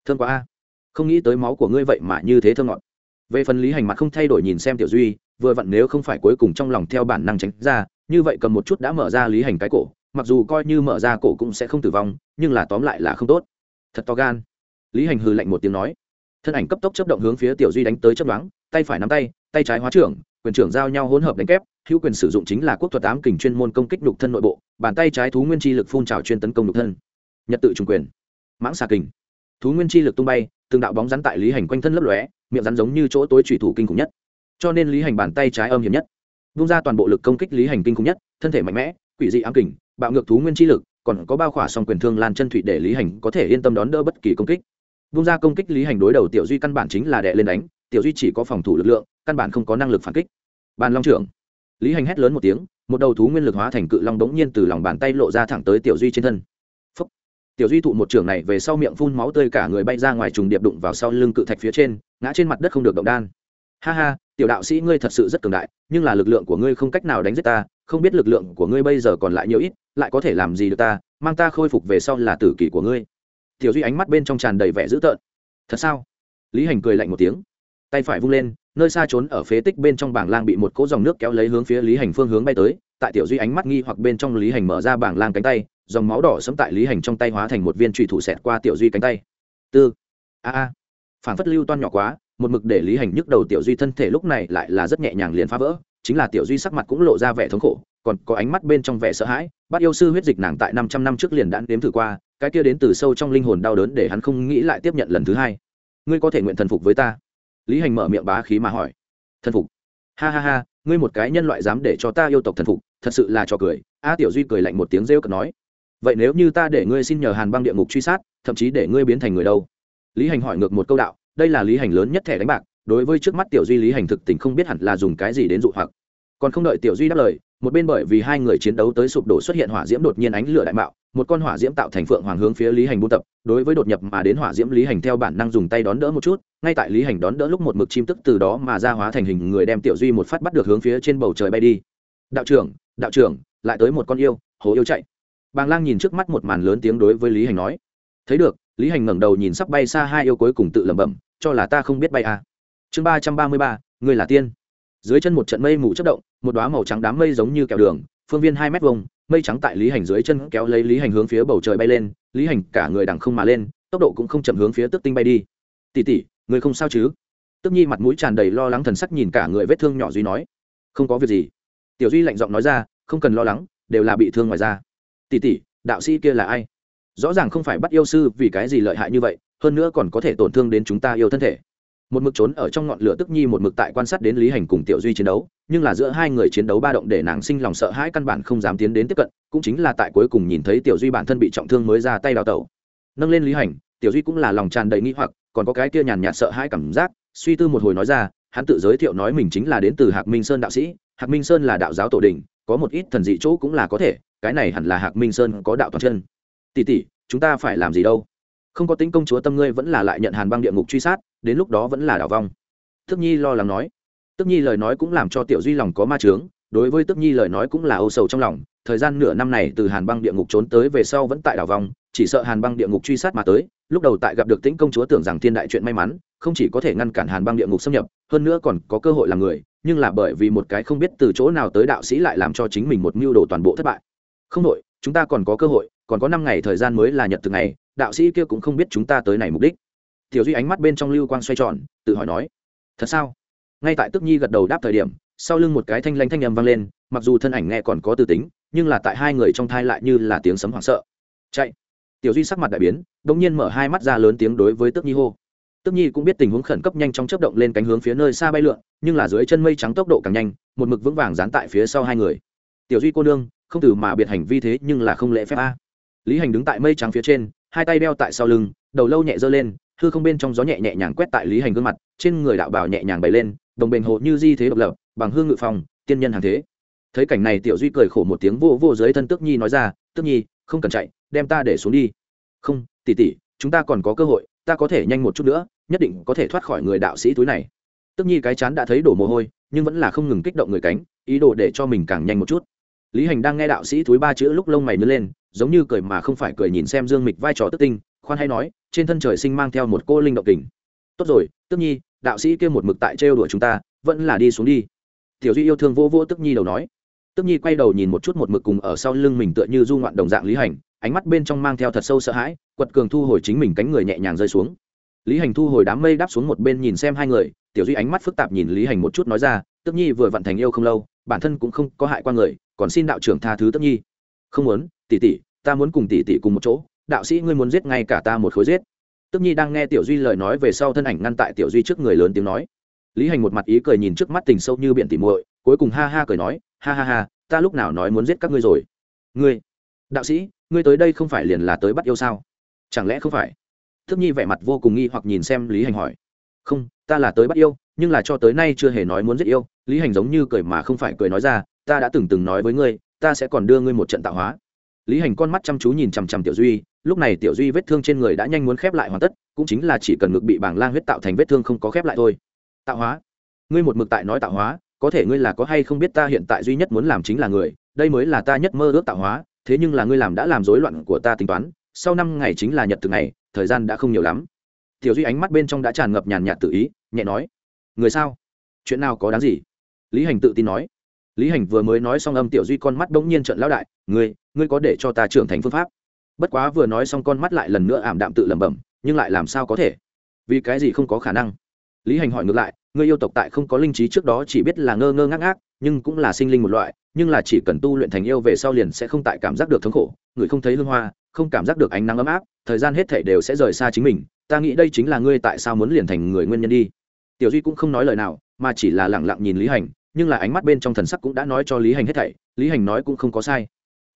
S1: Thương quá a. Không nghĩ tới máu của ngươi vậy mà như thế thơ ngọt. Về phần lý hành mặt không thay đổi nhìn xem tiểu duy, vừa vặn nếu không phải cuối cùng trong lòng theo bản năng tránh ra như vậy cầm một chút đã mở ra lý hành cái cổ, mặc dù coi như mở ra cổ cũng sẽ không tử vong, nhưng là tóm lại là không tốt. Thật to gan. Lý hành hừ lạnh một tiếng nói. Thân ảnh cấp tốc chấp động hướng phía tiểu duy đánh tới chấp đoán tay phải nắm tay tay trái hóa trưởng, quyền trưởng giao nhau hỗn hợp đánh kép, hữu quyền sử dụng chính là quốc thuật tám kình chuyên môn công kích nhục thân nội bộ, bàn tay trái thú nguyên chi lực phun trào chuyên tấn công nhục thân. Nhật tự trùng quyền. Mãng xà kình. Thú nguyên chi lực tung bay, từng đạo bóng rắn tại lý hành quanh thân lấp lóe, miệng rắn giống như chỗ tối trùy thủ kinh khủng nhất. Cho nên lý hành bàn tay trái âm hiểm nhất vung ra toàn bộ lực công kích lý hành kinh khủng nhất, thân thể mạnh mẽ, quỷ dị ám kình, bạo ngược thú nguyên chi lực, còn có bao khỏa song quyền thương lan chân thủy để lý hành có thể yên tâm đón đỡ bất kỳ công kích. Vung ra công kích lý hành đối đầu tiểu duy căn bản chính là đệ lên đánh, tiểu duy chỉ có phòng thủ lực lượng, căn bản không có năng lực phản kích. Bàn long trưởng. Lý hành hét lớn một tiếng, một đầu thú nguyên lực hóa thành cự long đống nhiên từ lòng bàn tay lộ ra thẳng tới tiểu duy trên thân. Phúc. tiểu duy thụ một trưởng này về sau miệng phun máu tươi cả người bay ra ngoài trùng điệp đụng vào sau lưng cự thạch phía trên, ngã trên mặt đất không được động đan ha ha, tiểu đạo sĩ ngươi thật sự rất cường đại, nhưng là lực lượng của ngươi không cách nào đánh giết ta, không biết lực lượng của ngươi bây giờ còn lại nhiều ít, lại có thể làm gì được ta, mang ta khôi phục về sau là tử kỷ của ngươi. Tiểu duy ánh mắt bên trong tràn đầy vẻ dữ tợn. Thật sao? Lý hành cười lạnh một tiếng. Tay phải vung lên, nơi xa trốn ở phế tích bên trong bảng lang bị một cỗ dòng nước kéo lấy hướng phía lý hành phương hướng bay tới. Tại tiểu duy ánh mắt nghi hoặc bên trong, lý hành mở ra bảng lang cánh tay, dòng máu đỏ sẫm tại lý hành trong tay hóa thành một viên trụy thủ xẹt qua tiểu duy cánh tay. Tư. A a. Phản phất lưu toan nhỏ quá một mực để lý hành nhức đầu tiểu duy thân thể lúc này lại là rất nhẹ nhàng liền phá vỡ, chính là tiểu duy sắc mặt cũng lộ ra vẻ thống khổ, còn có ánh mắt bên trong vẻ sợ hãi, bắt yêu sư huyết dịch nàng tại năm trăm năm trước liền đã đếm thử qua, cái kia đến từ sâu trong linh hồn đau đớn để hắn không nghĩ lại tiếp nhận lần thứ hai. Ngươi có thể nguyện thần phục với ta? Lý hành mở miệng bá khí mà hỏi. Thần phục? Ha ha ha, ngươi một cái nhân loại dám để cho ta yêu tộc thần phục, thật sự là trò cười. A tiểu duy cười lạnh một tiếng rêu cợt nói. Vậy nếu như ta để ngươi xin nhờ hàn băng địa ngục truy sát, thậm chí để ngươi biến thành người đâu? Lý hành hỏi ngược một câu đạo đây là lý hành lớn nhất thẻ đánh bạc, đối với trước mắt tiểu duy lý hành thực tình không biết hẳn là dùng cái gì đến dụ hoặc. Còn không đợi tiểu duy đáp lời, một bên bởi vì hai người chiến đấu tới sụp đổ xuất hiện hỏa diễm đột nhiên ánh lửa đại mạo, một con hỏa diễm tạo thành phượng hoàng hướng phía lý hành buôn tập, đối với đột nhập mà đến hỏa diễm lý hành theo bản năng dùng tay đón đỡ một chút, ngay tại lý hành đón đỡ lúc một mực chim tức từ đó mà ra hóa thành hình người đem tiểu duy một phát bắt được hướng phía trên bầu trời bay đi. Đạo trưởng đạo trưởng, lại tới một con yêu hồ yêu chạy. Bàng lang nhìn trước mắt một màn lớn tiếng đối với lý hành nói. Thấy được, lý hành ngẩng đầu nhìn sắp bay xa hai yêu cuối cùng tự lẩm bẩm cho là ta không biết bay à. chương ba trăm ba mươi ba người là tiên. Dưới chân một trận mây mù chất động, một đoá màu trắng đám mây giống như kẹo đường, phương viên hai mét vông mây trắng tại lý hành dưới chân kéo lấy lý hành hướng phía bầu trời bay lên, lý hành cả người đằng không mà lên, tốc độ cũng không chậm hướng phía tức tinh bay đi. Tỉ tỉ người không sao chứ? Tức nhi mặt mũi tràn đầy lo lắng thần sắc nhìn cả người vết thương nhỏ duy nói. Không có việc gì. Tiểu duy lạnh giọng nói ra, không cần lo lắng, đều là bị thương ngoài ra tỉ tỉ đạo sĩ kia là ai? Rõ ràng không phải bắt yêu sư vì cái gì lợi hại như vậy hơn nữa còn có thể tổn thương đến chúng ta yêu thân thể. Một mực trốn ở trong ngọn lửa tức nhi một mực tại quan sát đến lý hành cùng tiểu duy chiến đấu, nhưng là giữa hai người chiến đấu ba động để nàng sinh lòng sợ hãi căn bản không dám tiến đến tiếp cận, cũng chính là tại cuối cùng nhìn thấy tiểu duy bản thân bị trọng thương mới ra tay đào tẩu. Nâng lên lý hành, tiểu duy cũng là lòng tràn đầy nghi hoặc, còn có cái kia nhàn nhạt sợ hãi cảm giác, suy tư một hồi nói ra, hắn tự giới thiệu nói mình chính là đến từ hạc minh sơn đạo sĩ, hạc minh sơn là đạo giáo tổ đình, có một ít thần dị chỗ cũng là có thể, cái này hẳn là hạc minh sơn có đạo toàn chân. Tỷ tỷ, chúng ta phải làm gì đâu? Không có tính công chúa tâm ngươi vẫn là lại nhận hàn băng địa ngục truy sát, đến lúc đó vẫn là đảo vong. Tức nhi lo lắng nói. Tức nhi lời nói cũng làm cho tiểu duy lòng có ma trướng đối với tức nhi lời nói cũng là âu sầu trong lòng, thời gian nửa năm này từ hàn băng địa ngục trốn tới về sau vẫn tại đảo vong, chỉ sợ hàn băng địa ngục truy sát mà tới, lúc đầu tại gặp được tĩnh công chúa tưởng rằng thiên đại chuyện may mắn, không chỉ có thể ngăn cản hàn băng địa ngục xâm nhập, hơn nữa còn có cơ hội làm người, nhưng là bởi vì một cái không biết từ chỗ nào tới đạo sĩ lại làm cho chính mình một mưu đồ toàn bộ thất bại. Không đội, chúng ta còn có cơ hội, còn có năm ngày thời gian mới là nhật thực ngày đạo sĩ kia cũng không biết chúng ta tới này mục đích. Tiểu duy ánh mắt bên trong lưu quang xoay tròn, tự hỏi nói, thật sao? Ngay tại tức nhi gật đầu đáp thời điểm, sau lưng một cái thanh lanh thanh âm vang lên, mặc dù thân ảnh nghe còn có từ tính, nhưng là tại hai người trong thai lại như là tiếng sấm hoảng sợ. Chạy. Tiểu duy sắc mặt đại biến đ ỗ n g nhiên mở hai mắt ra lớn tiếng đối với tức nhi hô. Tức nhi cũng biết tình huống khẩn cấp nhanh chóng chấp động lên cánh hướng phía nơi xa bay lượn, nhưng là dưới chân mây trắng tốc độ càng nhanh, một mực vững vàng dán tại phía sau hai người. Tiểu duy cô nương, không từ mà biệt hành vi thế nhưng là không lễ phép a. Lý hành đứng tại mây trắng phía trên hai tay đeo tại sau lưng, đầu lâu nhẹ giơ lên, hư không bên trong gió nhẹ nhẹ nhàng quét tại lý hành gương mặt, trên người đạo bảo nhẹ nhàng bày lên, đồng bền hộ như di thế độc lập, bằng hương ngự phòng tiên nhân hàng thế. Thấy cảnh này tiểu duy cười khổ một tiếng vô vô dưới thân tước nhi nói ra tước nhi, không cần chạy, đem ta để xuống đi. Không tỉ tỉ chúng ta còn có cơ hội, ta có thể nhanh một chút nữa, nhất định có thể thoát khỏi người đạo sĩ túi này. Tước nhi cái chán đã thấy đổ mồ hôi, nhưng vẫn là không ngừng kích động người cánh, ý đồ để cho mình càng nhanh một chút. Lý hành đang nghe đạo sĩ túi ba chữ lúc lông mày mới lên giống như cười mà không phải cười nhìn xem dương mịch vai trò tức tinh, khoan hay nói, trên thân trời sinh mang theo một cô linh động tình. tốt rồi, tức nhi, đạo sĩ kia một mực tại trêu đuổi chúng ta, vẫn là đi xuống đi. Tiểu duy yêu thương vô vô tức nhi đầu nói. Tức nhi quay đầu nhìn một chút một mực cùng ở sau lưng mình tựa như du ngoạn đồng dạng lý hành, ánh mắt bên trong mang theo thật sâu sợ hãi, quật cường thu hồi chính mình cánh người nhẹ nhàng rơi xuống. Lý hành thu hồi đám mây đáp xuống một bên nhìn xem hai người, tiểu duy ánh mắt phức tạp nhìn lý hành một chút nói ra, tức nhi vừa vận thành yêu không lâu, bản thân cũng không có hại qua người, còn xin đạo trưởng tha thứ tức nhi. Không muốn tỷ tỷ, ta muốn cùng tỷ tỷ cùng một chỗ, đạo sĩ ngươi muốn giết ngay cả ta một khối giết. Tức nhi đang nghe tiểu duy lời nói về sau thân ảnh ngăn tại tiểu duy trước người lớn tiếng nói. Lý hành một mặt ý cười nhìn trước mắt tình sâu như biển tỉ muội, cuối cùng ha ha cười nói, ha ha ha, ta lúc nào nói muốn giết các ngươi rồi? Ngươi, đạo sĩ, ngươi tới đây không phải liền là tới bắt yêu sao? Chẳng lẽ không phải? Thức nhi vẻ mặt vô cùng nghi hoặc nhìn xem lý hành hỏi. Không, ta là tới bắt yêu, nhưng là cho tới nay chưa hề nói muốn giết yêu. Lý hành giống như cười mà không phải cười nói ra, ta đã từng từng nói với ngươi, ta sẽ còn đưa ngươi một trận tạo hóa lý hành con mắt chăm chú nhìn chằm chằm tiểu duy, lúc này tiểu duy vết thương trên người đã nhanh muốn khép lại hoàn tất, cũng chính là chỉ cần ngực bị bảng lang huyết tạo thành vết thương không có khép lại thôi. Tạo hóa, ngươi một mực tại nói tạo hóa, có thể ngươi là có hay không biết ta hiện tại duy nhất muốn làm chính là người, đây mới là ta nhất mơ ước tạo hóa, thế nhưng là ngươi làm đã làm rối loạn của ta tính toán, sau năm ngày chính là nhật thực ngày, thời gian đã không nhiều lắm. Tiểu duy ánh mắt bên trong đã tràn ngập nhàn nhạt tự ý, nhẹ nói, người sao? Chuyện nào có đáng gì? Lý hành tự tin nói. Lý hành vừa mới nói xong âm, tiểu duy con mắt bỗng nhiên trận lão đại ngươi ngươi có để cho ta trưởng thành phương pháp? Bất quá vừa nói xong con mắt lại lần nữa ảm đạm tự lẩm bẩm, nhưng lại làm sao có thể? Vì cái gì không có khả năng? Lý hành hỏi ngược lại, ngươi yêu tộc tại không có linh trí trước đó chỉ biết là ngơ ngơ ngác ngác, nhưng cũng là sinh linh một loại, nhưng là chỉ cần tu luyện thành yêu về sau liền sẽ không tại cảm giác được thống khổ, người không thấy hương hoa, không cảm giác được ánh nắng ấm áp, thời gian hết thể đều sẽ rời xa chính mình. Ta nghĩ đây chính là ngươi tại sao muốn liền thành người nguyên nhân đi. Tiểu duy cũng không nói lời nào, mà chỉ là lẳng lặng nhìn lý hành, nhưng là ánh mắt bên trong thần sắc cũng đã nói cho lý hành hết thảy. Lý hành nói cũng không có sai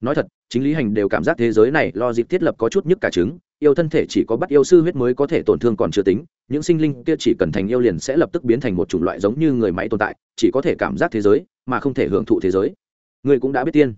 S1: nói thật, chính lý hành đều cảm giác thế giới này lo dịp thiết lập có chút nhức cả trứng, yêu thân thể chỉ có bắt yêu sư huyết mới có thể tổn thương còn chưa tính, những sinh linh kia chỉ cần thành yêu liền sẽ lập tức biến thành một chủng loại giống như người máy tồn tại, chỉ có thể cảm giác thế giới, mà không thể hưởng thụ thế giới. Người cũng đã biết tiên.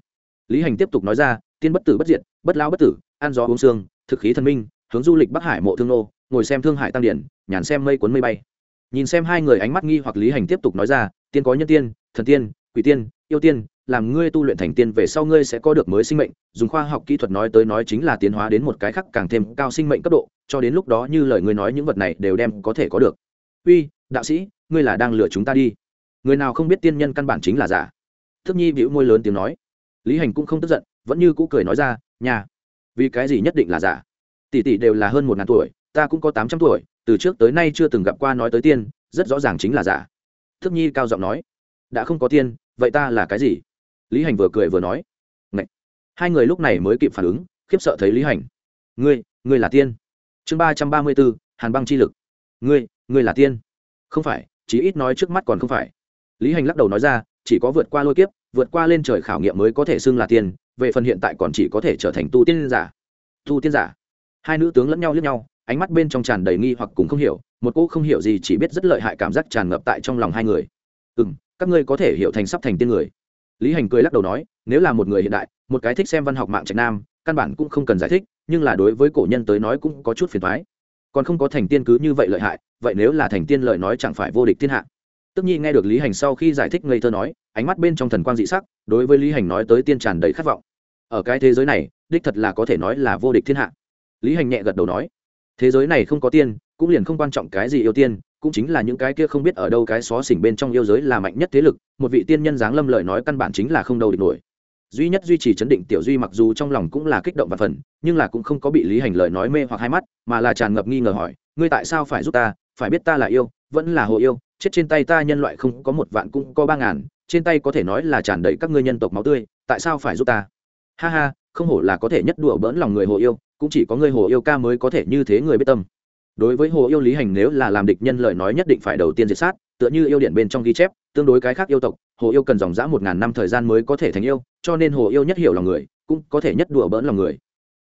S1: Lý hành tiếp tục nói ra, tiên bất tử bất diệt, bất lao bất tử, ăn gió uống xương thực khí thần minh, hướng du lịch bắc hải mộ thương nô, ngồi xem thương hải tăng điển, nhàn xem mây cuốn mây bay. Nhìn xem hai người ánh mắt nghi hoặc lý hành tiếp tục nói ra, tiên có nhân tiên, thần tiên quỷ tiên, yêu tiên, làm ngươi tu luyện thành tiên về sau ngươi sẽ có được mới sinh mệnh, dùng khoa học kỹ thuật nói tới nói chính là tiến hóa đến một cái khác càng thêm cao sinh mệnh cấp độ, cho đến lúc đó như lời ngươi nói những vật này đều đem có thể có được. Uy, đạo sĩ, ngươi là đang lừa chúng ta đi. Người nào không biết tiên nhân căn bản chính là giả. Thức nhi bĩu môi lớn tiếng nói. Lý hành cũng không tức giận, vẫn như cũ cười nói ra, nhà, vì cái gì nhất định là giả? Tỷ tỷ đều là hơn một ngàn tuổi, ta cũng có tám trăm tuổi, từ trước tới nay chưa từng gặp qua nói tới tiên, rất rõ ràng chính là giả. Thức nhi cao giọng nói, đã không có tiên vậy ta là cái gì? Lý hành vừa cười vừa nói. Ngậy! hai người lúc này mới kịp phản ứng, khiếp sợ thấy lý hành. Ngươi ngươi là tiên. Chương ba trăm ba mươi bốn, hàn băng chi lực. Ngươi ngươi là tiên. Không phải, chí ít nói trước mắt còn không phải. Lý hành lắc đầu nói ra, chỉ có vượt qua lôi kiếp, vượt qua lên trời khảo nghiệm mới có thể xưng là tiên, về phần hiện tại còn chỉ có thể trở thành tu tiên giả. Tu tiên giả. Hai nữ tướng lẫn nhau liếc nhau, ánh mắt bên trong tràn đầy nghi hoặc cùng không hiểu, một cô không hiểu gì chỉ biết rất lợi hại cảm giác tràn ngập tại trong lòng hai người. Ừ m các ngươi có thể hiểu thành sắp thành tiên người. Lý hành cười lắc đầu nói, nếu là một người hiện đại, một cái thích xem văn học mạng trạch nam, căn bản cũng không cần giải thích, nhưng là đối với cổ nhân tới nói cũng có chút phiền thoái còn không có thành tiên cứ như vậy lợi hại, vậy nếu là thành tiên lợi nói chẳng phải vô địch thiên hạ. Tức nhi nghe được lý hành sau khi giải thích ngây thơ nói, ánh mắt bên trong thần quang dị sắc, đối với lý hành nói tới tiên tràn đầy khát vọng. Ở cái thế giới này, đích thật là có thể nói là vô địch thiên hạ. Lý hành nhẹ gật đầu nói, thế giới này không có tiên, cũng liền không quan trọng cái gì yêu tiên cũng chính là những cái kia không biết ở đâu cái xó xỉnh bên trong yêu giới là mạnh nhất thế lực, một vị tiên nhân dáng lâm lời nói căn bản chính là không đâu địch nổi. Duy nhất duy trì chấn định tiểu duy mặc dù trong lòng cũng là kích động và phần nhưng là cũng không có bị lý hành lời nói mê hoặc hai mắt, mà là tràn ngập nghi ngờ hỏi, ngươi tại sao phải giúp ta? Phải biết ta là yêu, vẫn là hồ yêu, chết trên tay ta nhân loại không có một vạn cũng có ba ngàn, trên tay có thể nói là tràn đầy các ngươi nhân tộc máu tươi, tại sao phải giúp ta? Ha ha, không hổ là có thể nhất đùa bỡn lòng người hồ yêu, cũng chỉ có ngươi hồ yêu ca mới có thể như thế người biết tâm đối với hồ yêu lý hành nếu là làm địch nhân lời nói nhất định phải đầu tiên diệt sát, tựa như yêu điện bên trong ghi chép, tương đối cái khác yêu tộc, hồ yêu cần dòng dã một ngàn năm thời gian mới có thể thành yêu, cho nên hồ yêu nhất hiểu lòng người, cũng có thể nhất đùa bỡn lòng người.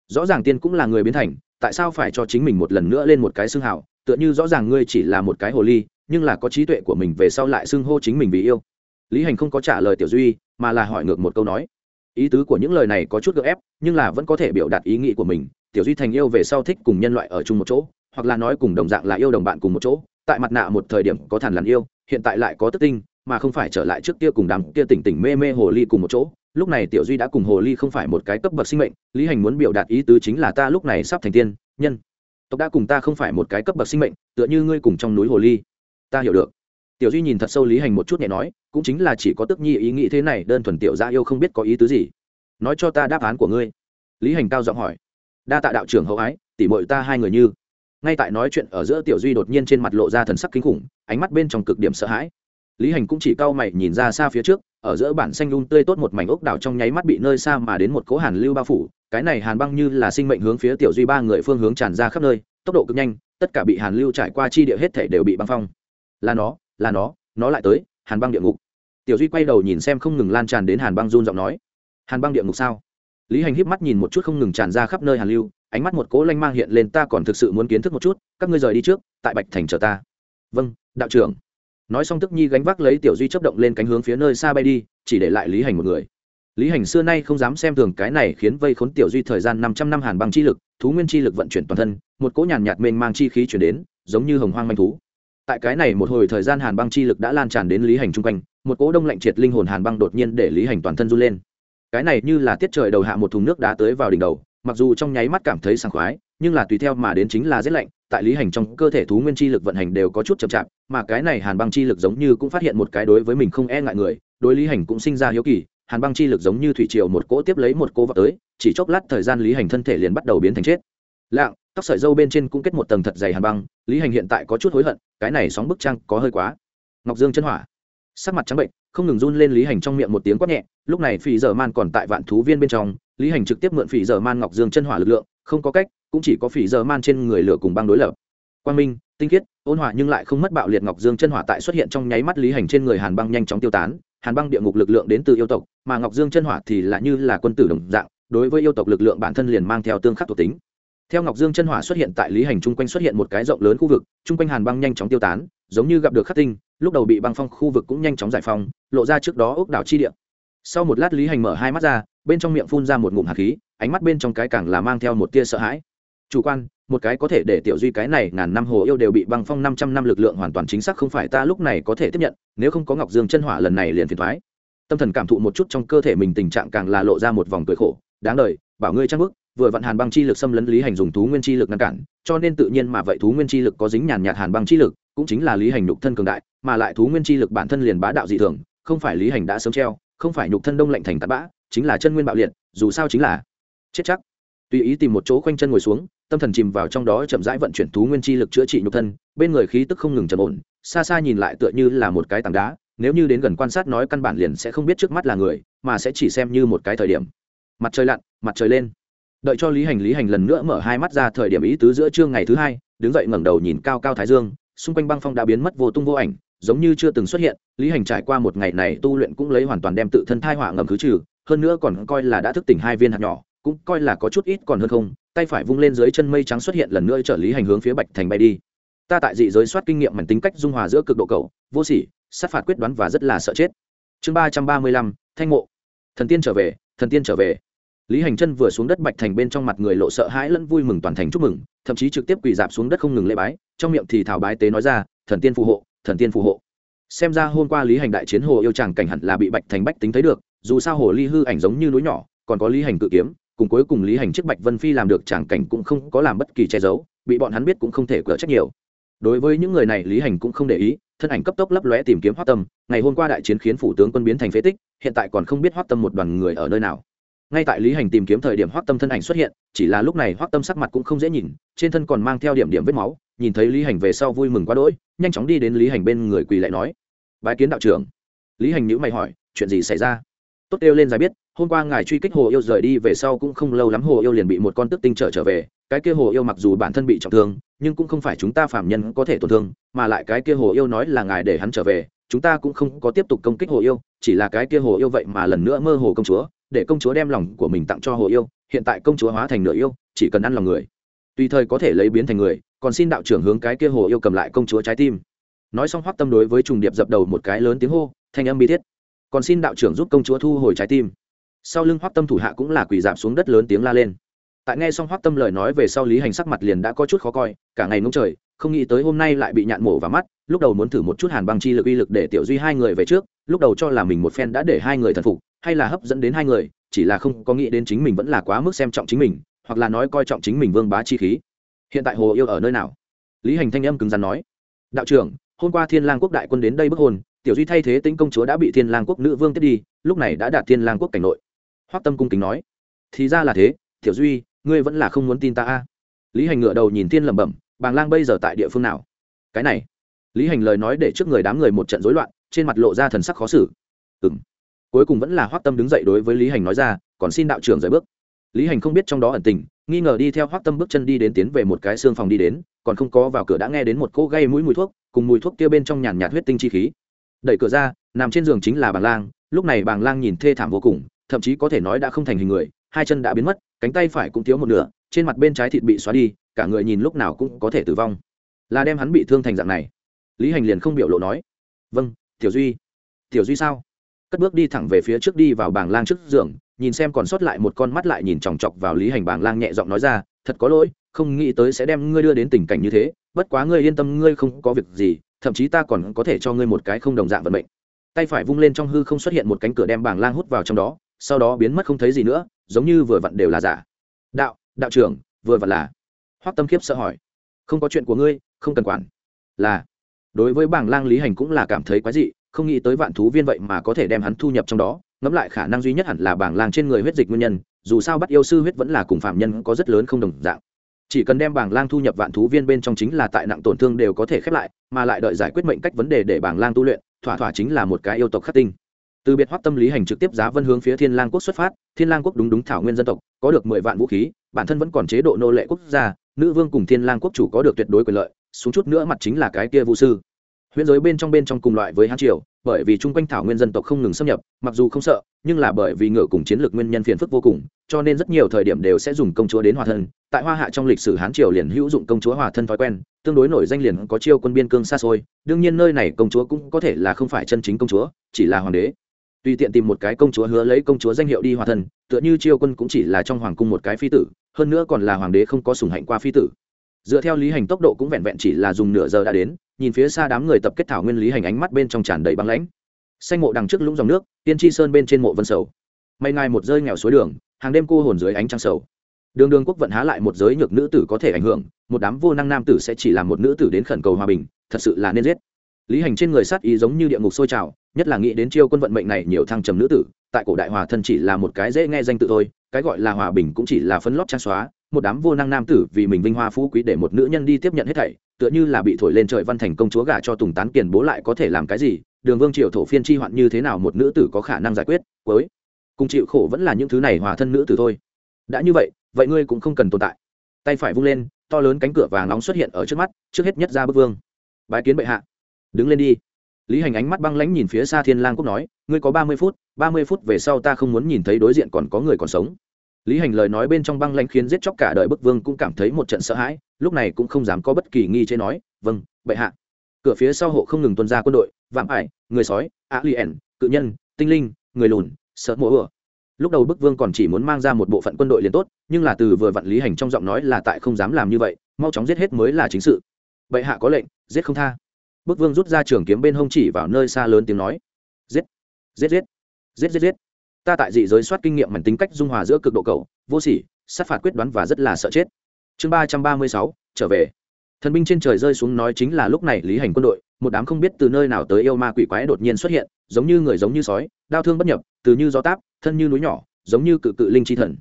S1: Rõ ràng tiên cũng là người biến thành, tại sao phải cho chính mình một lần nữa lên một cái xương hào, tựa như rõ ràng ngươi chỉ là một cái hồ ly, nhưng là có trí tuệ của mình về sau lại xưng hô chính mình vì yêu. Lý hành không có trả lời tiểu duy, mà là hỏi ngược một câu nói. Ý tứ của những lời này có chút gợ ép, nhưng là vẫn có thể biểu đạt ý nghĩ của mình, tiểu duy thành yêu về sau thích cùng nhân loại ở chung một chỗ hoặc là nói cùng đồng dạng là yêu đồng bạn cùng một chỗ, tại mặt nạ một thời điểm có thàn lằn yêu, hiện tại lại có tức tinh, mà không phải trở lại trước kia cùng đám kia tỉnh tỉnh mê mê hồ ly cùng một chỗ. Lúc này tiểu duy đã cùng hồ ly không phải một cái cấp bậc sinh mệnh, lý hành muốn biểu đạt ý tứ chính là ta lúc này sắp thành tiên, nhân. Tộc đã cùng ta không phải một cái cấp bậc sinh mệnh, tựa như ngươi cùng trong núi hồ ly. Ta hiểu được. Tiểu duy nhìn thật sâu lý hành một chút nhẹ nói, cũng chính là chỉ có tức nhi ý nghĩ thế này, đơn thuần tiểu gia yêu không biết có ý tứ gì. Nói cho ta đáp án của ngươi. Lý hành cao giọng hỏi. Đa tạ đạo trưởng hậu ái tỉ mội ta hai người như ngay tại nói chuyện ở giữa tiểu duy đột nhiên trên mặt lộ ra thần sắc kinh khủng, ánh mắt bên trong cực điểm sợ hãi. Lý hành cũng chỉ cau mày nhìn ra xa phía trước, ở giữa bản xanh lun tươi tốt một mảnh ốc đảo trong nháy mắt bị nơi xa mà đến một cố hàn lưu bao phủ, cái này hàn băng như là sinh mệnh hướng phía tiểu duy ba người phương hướng tràn ra khắp nơi, tốc độ cực nhanh, tất cả bị hàn lưu trải qua chi địa hết thể đều bị băng phong. Là nó là nó nó lại tới, hàn băng địa ngục. Tiểu duy quay đầu nhìn xem không ngừng lan tràn đến hàn băng run giọng nói. Hàn băng địa ngục sao? Lý hành híp mắt nhìn một chút không ngừng tràn ra khắp nơi hàn lưu ánh mắt một cỗ lanh mang hiện lên, ta còn thực sự muốn kiến thức một chút, các ngươi rời đi trước, tại bạch thành chờ ta. Vâng đạo trưởng. Nói xong tức nhi gánh vác lấy tiểu duy chấp động lên cánh hướng phía nơi xa bay đi, chỉ để lại lý hành một người. Lý hành xưa nay không dám xem thường cái này khiến vây khốn tiểu duy thời gian năm trăm năm hàn băng chi lực, thú nguyên chi lực vận chuyển toàn thân, một cỗ nhàn nhạt mênh mang chi khí chuyển đến, giống như hồng hoang manh thú. Tại cái này một hồi thời gian hàn băng chi lực đã lan tràn đến lý hành chung quanh, một cỗ đông lạnh triệt linh hồn hàn băng đột nhiên để lý hành toàn thân run lên. Cái này như là tiết trời đầu hạ một thùng nước đá tới vào đỉnh đầu mặc dù trong nháy mắt cảm thấy sảng khoái, nhưng là tùy theo mà đến chính là rét lạnh, tại lý hành trong cơ thể thú nguyên chi lực vận hành đều có chút chậm chạp, mà cái này hàn băng chi lực giống như cũng phát hiện một cái đối với mình không e ngại người, đối lý hành cũng sinh ra hiếu kỳ, hàn băng chi lực giống như thủy triều một cỗ tiếp lấy một cỗ vào tới, chỉ chốc lát thời gian lý hành thân thể liền bắt đầu biến thành chết. Lạng, tóc sợi dâu bên trên cũng kết một tầng thật dày hàn băng, lý hành hiện tại có chút hối hận, cái này sóng bức trang có hơi quá. Ngọc dương chân hỏa. Sắc mặt trắng bệnh, không ngừng run lên lý hành trong miệng một tiếng quát nhẹ, lúc này phỉ giờ man còn tại vạn thú viên bên trong lý hành trực tiếp mượn phỉ dở man ngọc dương chân hỏa lực lượng, không có cách, cũng chỉ có phỉ dở man trên người lửa cùng băng đối lập. Quang minh, tinh khiết, ôn hòa nhưng lại không mất bạo liệt ngọc dương chân hỏa tại xuất hiện trong nháy mắt lý hành trên người hàn băng nhanh chóng tiêu tán, hàn băng địa ngục lực lượng đến từ yêu tộc, mà ngọc dương chân hỏa thì là như là quân tử đồng dạng, đối với yêu tộc lực lượng bản thân liền mang theo tương khắc thuộc tính. Theo ngọc dương chân hỏa xuất hiện tại lý hành chung quanh xuất hiện một cái rộng lớn khu vực, chung quanh hàn băng nhanh chóng tiêu tán, giống như gặp được khắc tinh, lúc đầu bị băng phong khu vực cũng nhanh chóng giải phóng, lộ ra trước đó ốc đảo chi địa. Sau một lát lý hành mở hai mắt ra bên trong miệng phun ra một ngụm hạt khí, ánh mắt bên trong cái càng là mang theo một tia sợ hãi. Chủ quan, một cái có thể để tiểu duy cái này ngàn năm hồ yêu đều bị băng phong năm trăm năm lực lượng hoàn toàn chính xác không phải ta lúc này có thể tiếp nhận, nếu không có ngọc dương chân hỏa lần này liền phiền thoái tâm thần cảm thụ một chút trong cơ thể mình tình trạng càng là lộ ra một vòng cười khổ, đáng đời bảo ngươi trang bức, vừa vặn hàn băng chi lực xâm lấn lý hành dùng thú nguyên chi lực ngăn cản, cho nên tự nhiên mà vậy thú nguyên chi lực có dính nhàn nhạt hàn băng chi lực, cũng chính là lý hành nhục thân cường đại, mà lại thú nguyên chi lực bản thân liền bá đạo dị thường, không phải lý hành đã sớm treo, không phải nhục thân đông lạnh thành tạt bã chính là chân nguyên bạo liệt, dù sao chính là chết chắc. Tùy ý tìm một chỗ khoanh chân ngồi xuống, tâm thần chìm vào trong đó chậm rãi vận chuyển thú nguyên chi lực chữa trị nhục thân, bên người khí tức không ngừng trầm ổn, xa xa nhìn lại tựa như là một cái tảng đá, nếu như đến gần quan sát nói căn bản liền sẽ không biết trước mắt là người, mà sẽ chỉ xem như một cái thời điểm. Mặt trời lặn, mặt trời lên. Đợi cho lý hành lý hành lần nữa mở hai mắt ra thời điểm ý tứ giữa trưa ngày thứ hai, đứng dậy ngẩng đầu nhìn cao cao thái dương, xung quanh băng phong đã biến mất vô tung vô ảnh, giống như chưa từng xuất hiện, lý hành trải qua một ngày này tu luyện cũng lấy hoàn toàn đem tự thân thai họa ngầm khứ trừ hơn nữa còn coi là đã thức tỉnh hai viên hạt nhỏ, cũng coi là có chút ít còn hơn không, tay phải vung lên dưới chân mây trắng xuất hiện lần nữa trợ lý hành hướng phía bạch thành bay đi. Ta tại dị giới soát kinh nghiệm mảnh tính cách dung hòa giữa cực độ cầu vô sỉ, sát phạt quyết đoán và rất là sợ chết. Chương ba trăm ba mươi lăm, thanh mộ. Thần tiên trở về, thần tiên trở về. Lý hành chân vừa xuống đất bạch thành bên trong mặt người lộ sợ hãi lẫn vui mừng toàn thành chúc mừng, thậm chí trực tiếp quỳ dạp xuống đất không ngừng lễ bái, trong miệng thì thảo bái tế nói ra, thần tiên phù hộ, thần tiên phù hộ. Xem ra hôm qua lý hành đại chiến hồ yêu chàng cảnh hẳn là bị bạch thành bách tính thấy được dù sao hồ ly hư ảnh giống như núi nhỏ, còn có lý hành cự kiếm, cùng cuối cùng lý hành trước bạch vân phi làm được tràng cảnh cũng không có làm bất kỳ che giấu, bị bọn hắn biết cũng không thể cửa trách nhiều. Đối với những người này, lý hành cũng không để ý, thân ảnh cấp tốc lấp lóe tìm kiếm hoát tâm, ngày hôm qua đại chiến khiến phủ tướng quân biến thành phế tích, hiện tại còn không biết hoát tâm một đoàn người ở nơi nào. Ngay tại lý hành tìm kiếm thời điểm hoát tâm thân ảnh xuất hiện, chỉ là lúc này hoát tâm sắc mặt cũng không dễ nhìn, trên thân còn mang theo điểm điểm vết máu, nhìn thấy lý hành về sau vui mừng quá đỗi, nhanh chóng đi đến lý hành bên người quỳ lại nói, bái kiến đạo trưởng. Lý hành nhữ mày hỏi, chuyện gì xảy ra? Tốt kêu lên giải biết, hôm qua ngài truy kích hồ yêu rời đi về sau cũng không lâu lắm hồ yêu liền bị một con tức tinh trở trở về, cái kia hồ yêu mặc dù bản thân bị trọng thương, nhưng cũng không phải chúng ta phạm nhân có thể tổn thương, mà lại cái kia hồ yêu nói là ngài để hắn trở về, chúng ta cũng không có tiếp tục công kích hồ yêu, chỉ là cái kia hồ yêu vậy mà lần nữa mơ hồ công chúa, để công chúa đem lòng của mình tặng cho hồ yêu, hiện tại công chúa hóa thành nửa yêu, chỉ cần ăn lòng người. Tùy thời có thể lấy biến thành người, còn xin đạo trưởng hướng cái kia hồ yêu cầm lại công chúa trái tim. Nói xong hoắc tâm đối với trùng điệp dập đầu một cái lớn tiếng hô, thanh âm bi thiết còn xin đạo trưởng giúp công chúa thu hồi trái tim. Sau lưng hoắc tâm thủ hạ cũng là quỳ giảm xuống đất lớn tiếng la lên. Tại nghe xong hoắc tâm lời nói về sau lý hành sắc mặt liền đã có chút khó coi, cả ngày ngông trời, không nghĩ tới hôm nay lại bị nhạn mổ vào mắt, lúc đầu muốn thử một chút hàn băng chi lực uy lực để tiểu duy hai người về trước, lúc đầu cho là mình một phen đã để hai người thần phục, hay là hấp dẫn đến hai người, chỉ là không có nghĩ đến chính mình vẫn là quá mức xem trọng chính mình, hoặc là nói coi trọng chính mình vương bá chi khí. Hiện tại hồ yêu ở nơi nào? Lý hành thanh âm cứng rắn nói. Đạo trưởng, hôm qua thiên lang quốc đại quân đến đây bức hồn tiểu duy thay thế tĩnh công chúa đã bị thiên lang quốc nữ vương tiếp đi, lúc này đã đạt thiên lang quốc cảnh nội. Hoắc tâm cung kính nói, thì ra là thế, tiểu duy, ngươi vẫn là không muốn tin ta a. Lý hành ngựa đầu nhìn thiên lẩm bẩm, bàng lang bây giờ tại địa phương nào? Cái này. Lý hành lời nói để trước người đám người một trận rối loạn, trên mặt lộ ra thần sắc khó xử. Ừng cuối cùng vẫn là hoắc tâm đứng dậy đối với lý hành nói ra, còn xin đạo trưởng rời bước. Lý hành không biết trong đó ẩn tình, nghi ngờ đi theo hoắc tâm bước chân đi đến tiến về một cái xương phòng đi đến, còn không có vào cửa đã nghe đến một cô gây mũi mùi thuốc, cùng mùi thuốc kia bên trong nhàn nhạt huyết tinh chi khí đẩy cửa ra, nằm trên giường chính là bàng lang. Lúc này bàng lang nhìn thê thảm vô cùng, thậm chí có thể nói đã không thành hình người, hai chân đã biến mất, cánh tay phải cũng thiếu một nửa, trên mặt bên trái thịt bị xóa đi, cả người nhìn lúc nào cũng có thể tử vong. Là đem hắn bị thương thành dạng này. Lý hành liền không biểu lộ nói vâng tiểu duy. Tiểu duy sao? Cất bước đi thẳng về phía trước đi vào Bàng lang trước giường, nhìn xem còn sót lại một con mắt lại nhìn chòng chọc vào lý hành. Bàng lang nhẹ giọng nói ra, thật có lỗi, không nghĩ tới sẽ đem ngươi đưa đến tình cảnh như thế, bất quá ngươi yên tâm, ngươi không có việc gì thậm chí ta còn có thể cho ngươi một cái không đồng dạng vận mệnh. Tay phải vung lên trong hư không xuất hiện một cánh cửa đem bảng lang hút vào trong đó, sau đó biến mất không thấy gì nữa, giống như vừa vặn đều là giả. Đạo đạo trưởng, vừa vặn là. Hoắc tâm khiếp sợ hỏi. Không có chuyện của ngươi, không cần quản. Là. Đối với bảng lang lý hành cũng là cảm thấy quái dị, không nghĩ tới vạn thú viên vậy mà có thể đem hắn thu nhập trong đó, ngẫm lại khả năng duy nhất hẳn là bảng lang trên người huyết dịch nguyên nhân, dù sao bắt yêu sư huyết vẫn là cùng phạm nhân có rất lớn không đồng dạng chỉ cần đem bảng lang thu nhập vạn thú viên bên trong chính là tại nặng tổn thương đều có thể khép lại, mà lại đợi giải quyết mệnh cách vấn đề để bảng lang tu luyện, thỏa thỏa chính là một cái yêu tộc khắc tinh. Từ biệt hoắc tâm lý hành trực tiếp giá vân hướng phía thiên lang quốc xuất phát, thiên lang quốc đúng đúng thảo nguyên dân tộc, có được mười vạn vũ khí, bản thân vẫn còn chế độ nô lệ quốc gia, nữ vương cùng thiên lang quốc chủ có được tuyệt đối quyền lợi, xuống chút nữa mặt chính là cái kia vũ sư. Huyễn giới bên trong bên trong cùng loại với hán triều, bởi vì chung quanh thảo nguyên dân tộc không ngừng xâm nhập, mặc dù không sợ, nhưng là bởi vì ngựa cùng chiến lược nguyên nhân phiền phức vô cùng cho nên rất nhiều thời điểm đều sẽ dùng công chúa đến hòa thân. Tại hoa hạ trong lịch sử, hán triều liền hữu dụng công chúa hòa thân thói quen, tương đối nổi danh liền có chiêu quân biên cương xa xôi. Đương nhiên nơi này công chúa cũng có thể là không phải chân chính công chúa, chỉ là hoàng đế. Tùy tiện tìm một cái công chúa hứa lấy công chúa danh hiệu đi hòa thân, tựa như chiêu quân cũng chỉ là trong hoàng cung một cái phi tử, hơn nữa còn là hoàng đế không có sùng hạnh qua phi tử. Dựa theo lý hành tốc độ cũng vẹn vẹn chỉ là dùng nửa giờ đã đến, nhìn phía xa đám người tập kết thảo nguyên lý hành ánh mắt bên trong tràn đầy băng lãnh. Xanh mộ đằng trước lũng dòng nước, tiên tri sơn bên trên mộ vân sầu. May ngài một rơi nghèo suối đường hàng đêm cô hồn dưới ánh trăng sầu. Đường đường quốc vận há lại một giới nhược nữ tử có thể ảnh hưởng, một đám vô năng nam tử sẽ chỉ làm một nữ tử đến khẩn cầu hòa bình, thật sự là nên giết. Lý hành trên người sát ý giống như địa ngục sôi trào, nhất là nghĩ đến chiêu quân vận mệnh này nhiều thăng trầm nữ tử, tại cổ đại hòa thân chỉ là một cái dễ nghe danh tự thôi, cái gọi là hòa bình cũng chỉ là phấn lót trang xóa, một đám vô năng nam tử vì mình vinh hoa phú quý để một nữ nhân đi tiếp nhận hết thảy, tựa như là bị thổi lên trời văn thành công chúa gả cho tùng tán kiền bố lại có thể làm cái gì, đường vương triều thổ phiên chi hoạn như thế nào một nữ tử có khả năng giải quyết với cùng chịu khổ vẫn là những thứ này hòa thân nữ tử thôi. Đã như vậy vậy ngươi cũng không cần tồn tại. Tay phải vung lên, to lớn cánh cửa vàng nóng xuất hiện ở trước mắt, trước hết nhất ra bức vương. Bái kiến bệ hạ. Đứng lên đi. Lý hành ánh mắt băng lãnh nhìn phía xa thiên lang quốc nói, ngươi có ba mươi phút, ba mươi phút về sau ta không muốn nhìn thấy đối diện còn có người còn sống. Lý hành lời nói bên trong băng lãnh khiến giết chóc cả đời bức vương cũng cảm thấy một trận sợ hãi, lúc này cũng không dám có bất kỳ nghi chế nói vâng bệ hạ. Cửa phía sau hộ không ngừng tuân ra quân đội, vạm ải, người sói á lien cự nhân, tinh linh, người lùn sợ mộ ừa lúc đầu bức vương còn chỉ muốn mang ra một bộ phận quân đội liền tốt, nhưng là từ vừa vặn lý hành trong giọng nói là tại không dám làm như vậy, mau chóng giết hết mới là chính sự. Bệ hạ có lệnh, giết không tha. Bức vương rút ra trường kiếm bên hông chỉ vào nơi xa lớn tiếng nói. Giết giết giết giết giết giết. Ta tại dị giới soát kinh nghiệm mảnh tính cách dung hòa giữa cực độ cầu vô sỉ, sát phạt quyết đoán và rất là sợ chết. Chương ba trăm ba mươi sáu, trở về. Thần binh trên trời rơi xuống nói chính là lúc này lý hành quân đội một đám không biết từ nơi nào tới yêu ma quỷ quái đột nhiên xuất hiện, giống như người giống như sói, đau thương bất nhập, từ như gió táp, thân như núi nhỏ, giống như cự cự linh chi thần.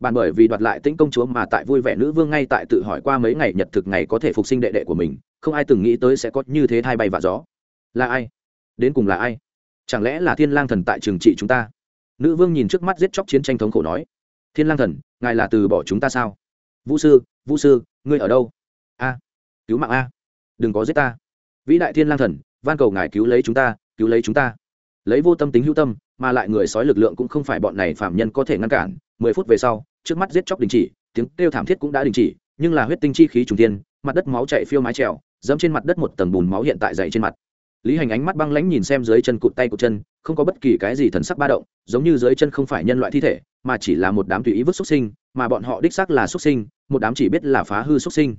S1: Bàn bởi vì đoạt lại tĩnh công chúa mà tại vui vẻ nữ vương ngay tại tự hỏi qua mấy ngày nhật thực ngày có thể phục sinh đệ đệ của mình, không ai từng nghĩ tới sẽ có như thế thay bay và gió. Là ai? Đến cùng là ai? Chẳng lẽ là thiên lang thần tại trường trị chúng ta? Nữ vương nhìn trước mắt giết chóc chiến tranh thống khổ nói. Thiên lang thần, ngài là từ bỏ chúng ta sao? Vũ sư vũ sư, ngươi ở đâu? A, cứu mạng a. Đừng có giết ta vĩ đại thiên lang thần, van cầu ngài cứu lấy chúng ta, cứu lấy chúng ta. Lấy vô tâm tính hữu tâm, mà lại người sói lực lượng cũng không phải bọn này phạm nhân có thể ngăn cản. Mười phút về sau, trước mắt giết chóc đình chỉ, tiếng kêu thảm thiết cũng đã đình chỉ, nhưng là huyết tinh chi khí trùng tiên mặt đất máu chạy phiêu mái trèo, dẫm trên mặt đất một tầng bùn máu hiện tại dày trên mặt. Lý hành ánh mắt băng lãnh nhìn xem dưới chân cụt tay cụt chân, không có bất kỳ cái gì thần sắc ba động, giống như dưới chân không phải nhân loại thi thể, mà chỉ là một đám tùy ý vứt xuất sinh, mà bọn họ đích xác là xuất sinh, một đám chỉ biết là phá hư xuất sinh.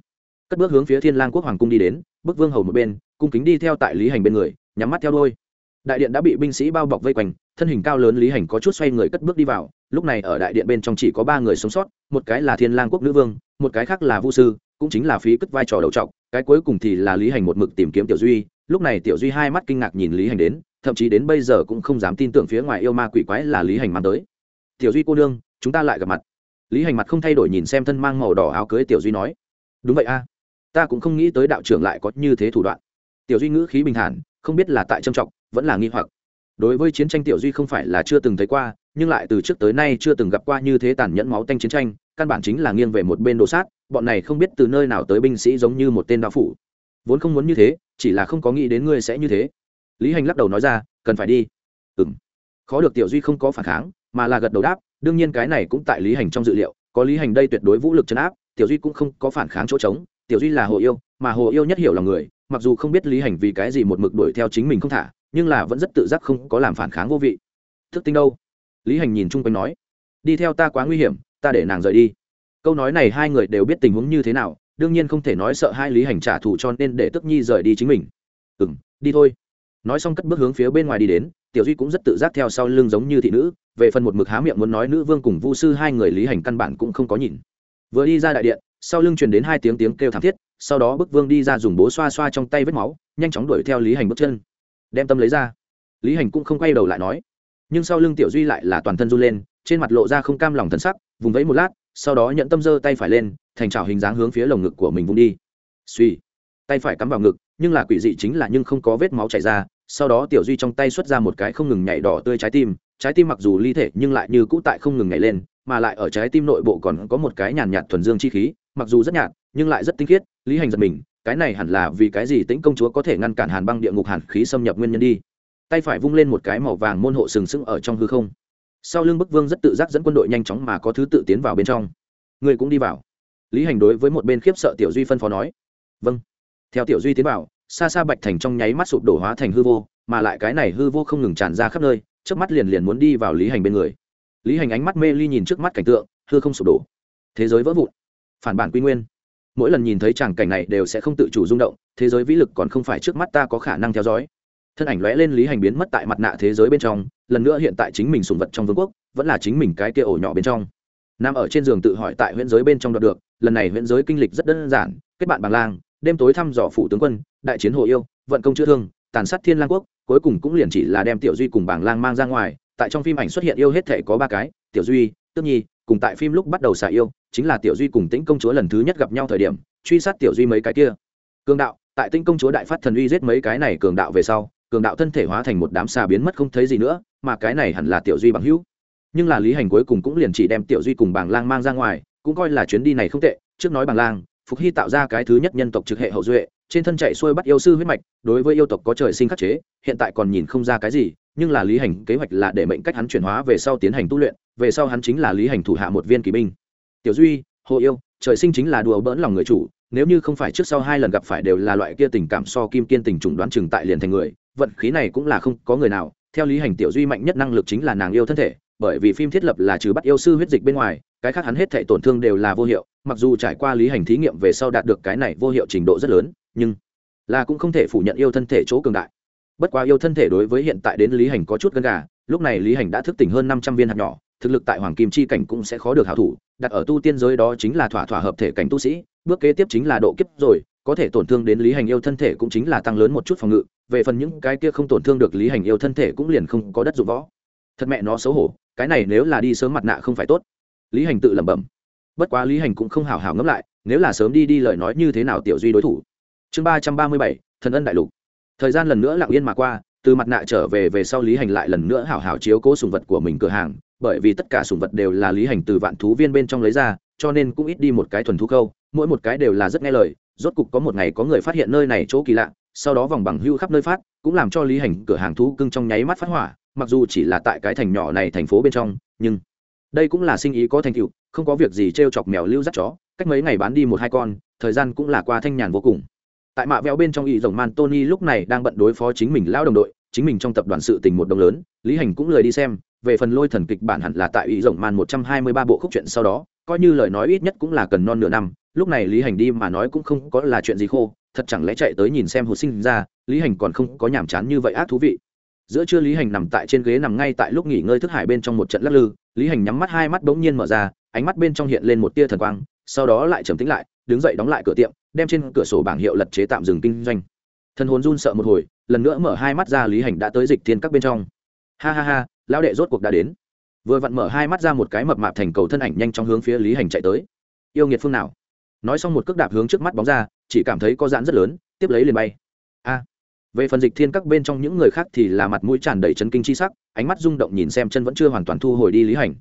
S1: Cất bước hướng phía thiên lang quốc hoàng cung đi đến bức vương hầu một bên cung kính đi theo tại lý hành bên người, nhắm mắt theo đôi. Đại điện đã bị binh sĩ bao bọc vây quanh, thân hình cao lớn lý hành có chút xoay người cất bước đi vào, lúc này ở đại điện bên trong chỉ có ba người sống sót, một cái là thiên lang quốc nữ vương, một cái khác là vu sư, cũng chính là phí cất vai trò đầu trọc, cái cuối cùng thì là lý hành một mực tìm kiếm tiểu duy, lúc này tiểu duy hai mắt kinh ngạc nhìn lý hành đến, thậm chí đến bây giờ cũng không dám tin tưởng phía ngoài yêu ma quỷ quái là lý hành mang tới. Tiểu duy cô nương, chúng ta lại gặp mặt. Lý hành mặt không thay đổi nhìn xem thân mang màu đỏ áo cưới tiểu duy nói. Đúng vậy a, ta cũng không nghĩ tới đạo trưởng lại có như thế thủ đoạn tiểu duy ngữ khí bình thản, không biết là tại trâm trọng, vẫn là nghi hoặc. Đối với chiến tranh tiểu duy không phải là chưa từng thấy qua, nhưng lại từ trước tới nay chưa từng gặp qua như thế tàn nhẫn máu tanh chiến tranh, căn bản chính là nghiêng về một bên đồ sát, bọn này không biết từ nơi nào tới binh sĩ giống như một tên đao phủ. Vốn không muốn như thế, chỉ là không có nghĩ đến ngươi sẽ như thế. Lý hành lắc đầu nói ra, cần phải đi. Ừ m khó được tiểu duy không có phản kháng, mà là gật đầu đáp, đương nhiên cái này cũng tại lý hành trong dự liệu, có lý hành đây tuyệt đối vũ lực chấn áp, tiểu duy cũng không có phản kháng chỗ trống, tiểu duy là hồ yêu, mà hồ yêu nhất hiểu lòng người mặc dù không biết lý hành vì cái gì một mực đuổi theo chính mình không thả, nhưng là vẫn rất tự giác không có làm phản kháng vô vị. Thức tinh đâu? Lý hành nhìn chung quanh nói, đi theo ta quá nguy hiểm, ta để nàng rời đi. Câu nói này hai người đều biết tình huống như thế nào, đương nhiên không thể nói sợ hai lý hành trả thù cho nên để tức nhi rời đi chính mình. Ừ m đi thôi. Nói xong cất bước hướng phía bên ngoài đi đến, tiểu duy cũng rất tự giác theo sau lưng giống như thị nữ, về phần một mực há miệng muốn nói nữ vương cùng vu sư hai người lý hành căn bản cũng không có nhìn. Vừa đi ra đại điện, sau lưng truyền đến hai tiếng tiếng kêu thảm thiết sau đó bức vương đi ra dùng bố xoa xoa trong tay vết máu, nhanh chóng đuổi theo lý hành bước chân. Đem tâm lấy ra. Lý hành cũng không quay đầu lại nói. Nhưng sau lưng tiểu duy lại là toàn thân run lên, trên mặt lộ ra không cam lòng thân sắc, vùng vẫy một lát, sau đó nhận tâm giơ tay phải lên, thành trào hình dáng hướng phía lồng ngực của mình vung đi. Suy tay phải cắm vào ngực, nhưng là quỷ dị chính là nhưng không có vết máu chảy ra, sau đó tiểu duy trong tay xuất ra một cái không ngừng nhảy đỏ tươi trái tim trái tim mặc dù ly thể nhưng lại như cũ tại không ngừng nhảy lên, mà lại ở trái tim nội bộ còn có một cái nhàn nhạt thuần dương chi khí, mặc dù rất nhạt, nhưng lại rất tinh khiết lý hành giật mình, cái này hẳn là vì cái gì tĩnh công chúa có thể ngăn cản hàn băng địa ngục hàn khí xâm nhập nguyên nhân đi? Tay phải vung lên một cái màu vàng môn hộ sừng sững ở trong hư không. Sau lưng bức vương rất tự giác dẫn quân đội nhanh chóng mà có thứ tự tiến vào bên trong. Người cũng đi vào. Lý hành đối với một bên khiếp sợ tiểu duy phân phó nói. Vâng. Theo tiểu duy tiến vào, xa xa bạch thành trong nháy mắt sụp đổ hóa thành hư vô, mà lại cái này hư vô không ngừng tràn ra khắp nơi trước mắt liền liền muốn đi vào lý hành bên người. Lý hành ánh mắt mê ly nhìn trước mắt cảnh tượng, hư không sụp đổ. Thế giới vỡ vụn. Phản bản quy nguyên mỗi lần nhìn thấy tràng cảnh này đều sẽ không tự chủ rung động, thế giới vĩ lực còn không phải trước mắt ta có khả năng theo dõi. Thân ảnh lóe lên lý hành biến mất tại mặt nạ thế giới bên trong, lần nữa hiện tại chính mình sùng vật trong vương quốc, vẫn là chính mình cái kia ổ nhỏ bên trong. Nằm ở trên giường tự hỏi tại huyện giới bên trong đoạt được, lần này huyện giới kinh lịch rất đơn giản, kết bạn bằng lang, đêm tối thăm dò phủ tướng quân, đại chiến hồ yêu, vận công chữa thương, tàn sát thiên lang quốc, cuối cùng cũng liền chỉ là đem tiểu duy cùng bảng lang mang ra ngoài, tại trong phim ảnh xuất hiện yêu hết thể có ba cái, tiểu duy tước nhi cùng tại phim lúc bắt đầu xả yêu, chính là tiểu duy cùng tĩnh công chúa lần thứ nhất gặp nhau thời điểm, truy sát tiểu duy mấy cái kia. Cường đạo, tại tĩnh công chúa đại phát thần uy giết mấy cái này cường đạo về sau, cường đạo thân thể hóa thành một đám xà biến mất không thấy gì nữa, mà cái này hẳn là tiểu duy bằng hữu. Nhưng là lý hành cuối cùng cũng liền chỉ đem tiểu duy cùng bàng lang mang ra ngoài, cũng coi là chuyến đi này không tệ, trước nói bàng lang, phục hy tạo ra cái thứ nhất nhân tộc trực hệ hậu duệ, trên thân chạy xuôi bắt yêu sư huyết mạch, đối với yêu tộc có trời sinh khắc chế, hiện tại còn nhìn không ra cái gì nhưng là lý hành kế hoạch là để mệnh cách hắn chuyển hóa về sau tiến hành tu luyện, về sau hắn chính là lý hành thủ hạ một viên kỳ binh. Tiểu duy, hồ yêu, trời sinh chính là đùa bỡn lòng người chủ, nếu như không phải trước sau hai lần gặp phải đều là loại kia tình cảm so kim kiên tình trùng đoán chừng tại liền thành người, vận khí này cũng là không có người nào. Theo lý hành tiểu duy mạnh nhất năng lực chính là nàng yêu thân thể, bởi vì phim thiết lập là trừ bắt yêu sư huyết dịch bên ngoài, cái khác hắn hết thể tổn thương đều là vô hiệu, mặc dù trải qua lý hành thí nghiệm về sau đạt được cái này vô hiệu trình độ rất lớn, nhưng là cũng không thể phủ nhận yêu thân thể chỗ cường đại bất quá yêu thân thể đối với hiện tại đến lý hành có chút gần gà, lúc này lý hành đã thức tỉnh hơn năm trăm viên hạt nhỏ, thực lực tại hoàng kim chi cảnh cũng sẽ khó được hảo thủ, đặt ở tu tiên giới đó chính là thỏa thỏa hợp thể cảnh tu sĩ, bước kế tiếp chính là độ kiếp rồi, có thể tổn thương đến lý hành yêu thân thể cũng chính là tăng lớn một chút phòng ngự, về phần những cái kia không tổn thương được lý hành yêu thân thể cũng liền không có đất dụng võ. Thật mẹ nó xấu hổ, cái này nếu là đi sớm mặt nạ không phải tốt. Lý hành tự lẩm bẩm. Bất quá lý hành cũng không hào hào ngẫm lại, nếu là sớm đi đi lời nói như thế nào tiểu duy đối thủ. Chương ba trăm ba mươi bảy, thần ân đại lục thời gian lần nữa lặng yên mà qua, từ mặt nạ trở về về sau lý hành lại lần nữa hảo hảo chiếu cố sùng vật của mình cửa hàng, bởi vì tất cả sùng vật đều là lý hành từ vạn thú viên bên trong lấy ra, cho nên cũng ít đi một cái thuần thú câu, mỗi một cái đều là rất nghe lời, rốt cục có một ngày có người phát hiện nơi này chỗ kỳ lạ, sau đó vòng bằng hưu khắp nơi phát, cũng làm cho lý hành cửa hàng thú cưng trong nháy mắt phát hỏa, mặc dù chỉ là tại cái thành nhỏ này thành phố bên trong, nhưng đây cũng là sinh ý có thành tựu, không có việc gì t r e o chọc mèo lưu dắt chó, cách mấy ngày bán đi một hai con, thời gian cũng là qua thanh nhàn vô cùng tại mạ vẹo bên trong ý rồng man tony lúc này đang bận đối phó chính mình lao đồng đội, chính mình trong tập đoàn sự tình một đồng lớn, lý hành cũng lời đi xem, về phần lôi thần kịch bản hẳn là tại ý rồng man một trăm hai mươi ba bộ khúc chuyện sau đó, coi như lời nói ít nhất cũng là cần non nửa năm, lúc này lý hành đi mà nói cũng không có là chuyện gì khô, thật chẳng lẽ chạy tới nhìn xem hồ sinh ra, lý hành còn không có nhàm chán như vậy ác thú vị. Giữa trưa lý hành nằm tại trên ghế nằm ngay tại lúc nghỉ ngơi thức hải bên trong một trận lắc lư, lý hành nhắm mắt hai mắt bỗng nhiên mở ra, ánh mắt bên trong hiện lên một tia thần quang, sau đó lại trầm tính lại, đứng dậy đóng lại cửa tiệm đem trên cửa sổ bảng hiệu lật chế tạm dừng kinh doanh. Thần hồn run sợ một hồi, lần nữa mở hai mắt ra lý hành đã tới dịch thiên các bên trong. Ha ha ha, lão đệ rốt cuộc đã đến. Vừa vặn mở hai mắt ra một cái mập mạp thành cầu thân ảnh nhanh trong hướng phía lý hành chạy tới. Yêu nghiệt phương nào? Nói xong một cước đạp hướng trước mắt bóng ra, chỉ cảm thấy có giãn rất lớn, tiếp lấy liền bay. A. Về phần dịch thiên các bên trong những người khác thì là mặt mũi tràn đầy chấn kinh chi sắc, ánh mắt rung động nhìn xem chân vẫn chưa hoàn toàn thu hồi đi lý hành.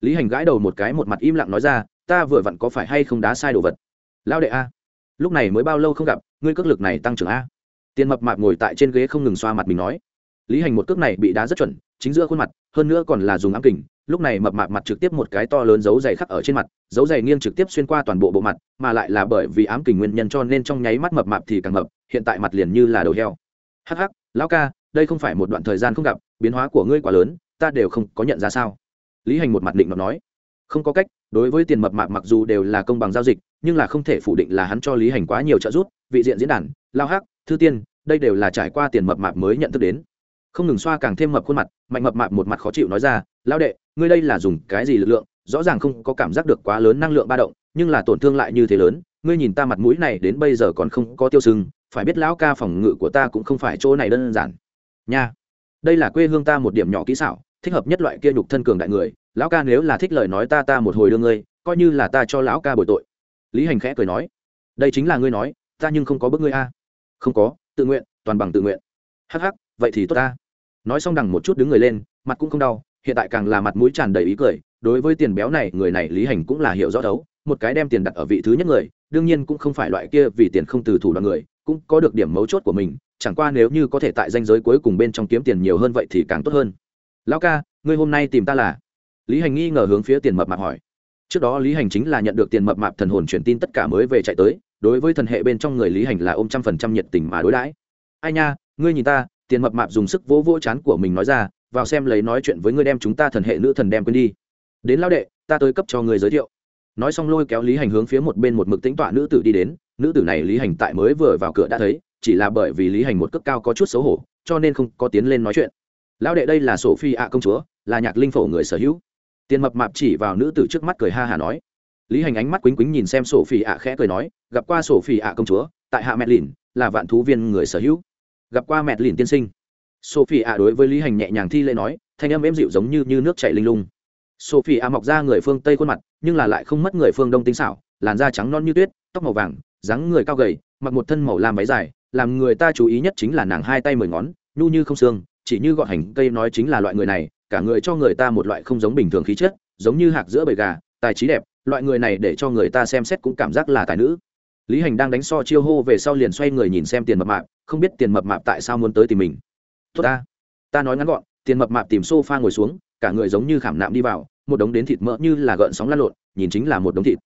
S1: Lý hành gãi đầu một cái một mặt im lặng nói ra, ta vừa vặn có phải hay không đá sai đồ vật? Lao đệ a lúc này mới bao lâu không gặp, ngươi cước lực này tăng trưởng a? Tiền mập mạp ngồi tại trên ghế không ngừng xoa mặt mình nói. Lý hành một cước này bị đá rất chuẩn, chính giữa khuôn mặt, hơn nữa còn là dùng ám kình, lúc này mập mạp mặt trực tiếp một cái to lớn dấu dày khắc ở trên mặt, dấu dày nghiêng trực tiếp xuyên qua toàn bộ bộ mặt, mà lại là bởi vì ám kình nguyên nhân cho nên trong nháy mắt mập mạp thì càng mập, hiện tại mặt liền như là đầu heo. Hắc hắc, lão ca, đây không phải một đoạn thời gian không gặp, biến hóa của ngươi quá lớn, ta đều không có nhận ra sao. Lý hành một mặt định mà nói không có cách, đối với tiền mập mạc mặc dù đều là công bằng giao dịch, nhưng là không thể phủ định là hắn cho lý hành quá nhiều trợ giúp, vị diện diễn đàn, lao hắc, thư tiên, đây đều là trải qua tiền mập mạc mới nhận thức đến. Không ngừng xoa càng thêm mập khuôn mặt, mạnh mập mạc một mặt khó chịu nói ra lao đệ, ngươi đây là dùng cái gì lực lượng? Rõ ràng không có cảm giác được quá lớn năng lượng ba động, nhưng là tổn thương lại như thế lớn, ngươi nhìn ta mặt mũi này đến bây giờ còn không có tiêu sưng, phải biết lão ca phòng ngự của ta cũng không phải chỗ này đơn giản. Nha, đây là quê hương ta một điểm nhỏ kỹ xảo thích hợp nhất loại kia nhục thân cường đại người, lão ca nếu là thích lời nói ta ta một hồi đưa ngươi, coi như là ta cho lão ca bồi tội. Lý hành khẽ cười nói, đây chính là ngươi nói, ta nhưng không có bức ngươi a. Không có, tự nguyện, toàn bằng tự nguyện. Hắc hắc, vậy thì tốt ta. Nói xong đằng một chút đứng người lên, mặt cũng không đau, hiện tại càng là mặt mũi tràn đầy ý cười, đối với tiền béo này, người này lý hành cũng là hiểu rõ đấu một cái đem tiền đặt ở vị thứ nhất người, đương nhiên cũng không phải loại kia vì tiền không từ thủ đoạn người, cũng có được điểm mấu chốt của mình, chẳng qua nếu như có thể tại danh giới cuối cùng bên trong kiếm tiền nhiều hơn vậy thì càng tốt hơn lão ca, ngươi hôm nay tìm ta là? Lý hành nghi ngờ hướng phía tiền mập mạp hỏi. Trước đó lý hành chính là nhận được tiền mập mạp thần hồn truyền tin tất cả mới về chạy tới, đối với thần hệ bên trong người lý hành là ôm trăm phần trăm nhiệt tình mà đối đãi. Ai nha, ngươi nhìn ta, tiền mập mạp dùng sức vỗ vỗ chán của mình nói ra, vào xem lấy nói chuyện với ngươi đem chúng ta thần hệ nữ thần đem quên đi. Đến lão đệ, ta tới cấp cho ngươi giới thiệu. Nói xong lôi kéo lý hành hướng phía một bên một mực tính tọa nữ tử đi đến, nữ tử này lý hành tại mới vừa vào cửa đã thấy, chỉ là bởi vì lý hành một cấp cao có chút xấu hổ, cho nên không có tiến lên nói chuyện lão đệ đây là sổ phi ạ công chúa là nhạc linh phổ người sở hữu. Tiền mập mạp chỉ vào nữ tử trước mắt cười ha hà nói. Lý hành ánh mắt quýnh quýnh nhìn xem sổ phi ạ khẽ cười nói gặp qua sổ phi ạ công chúa tại hạ mẹ lìn là vạn thú viên người sở hữu. Gặp qua mẹ lìn tiên sinh. Sổ phi ạ đối với lý hành nhẹ nhàng thi lễ nói thanh âm êm dịu giống như, như nước chảy linh lung. Sổ phi ạ mọc ra người phương tây khuôn mặt nhưng là lại không mất người phương đông tinh xảo làn da trắng non như tuyết tóc màu vàng dáng người cao gầy mặc một thân màu lam váy dài làm người ta chú ý nhất chính là nàng hai tay mười ngón nhu như không xương chỉ như gọn hành cây nói chính là loại người này, cả người cho người ta một loại không giống bình thường khí chất, giống như hạc giữa bầy gà, tài trí đẹp, loại người này để cho người ta xem xét cũng cảm giác là tài nữ. Lý hành đang đánh so chiêu hô về sau liền xoay người nhìn xem tiền mập mạp, không biết tiền mập mạp tại sao muốn tới tìm mình. Tốt ta ta nói ngắn gọn, tiền mập mạp tìm s o f a ngồi xuống, cả người giống như khảm nạm đi vào, một đống đến thịt mỡ như là gợn sóng lăn lộn, nhìn chính là một đống thịt.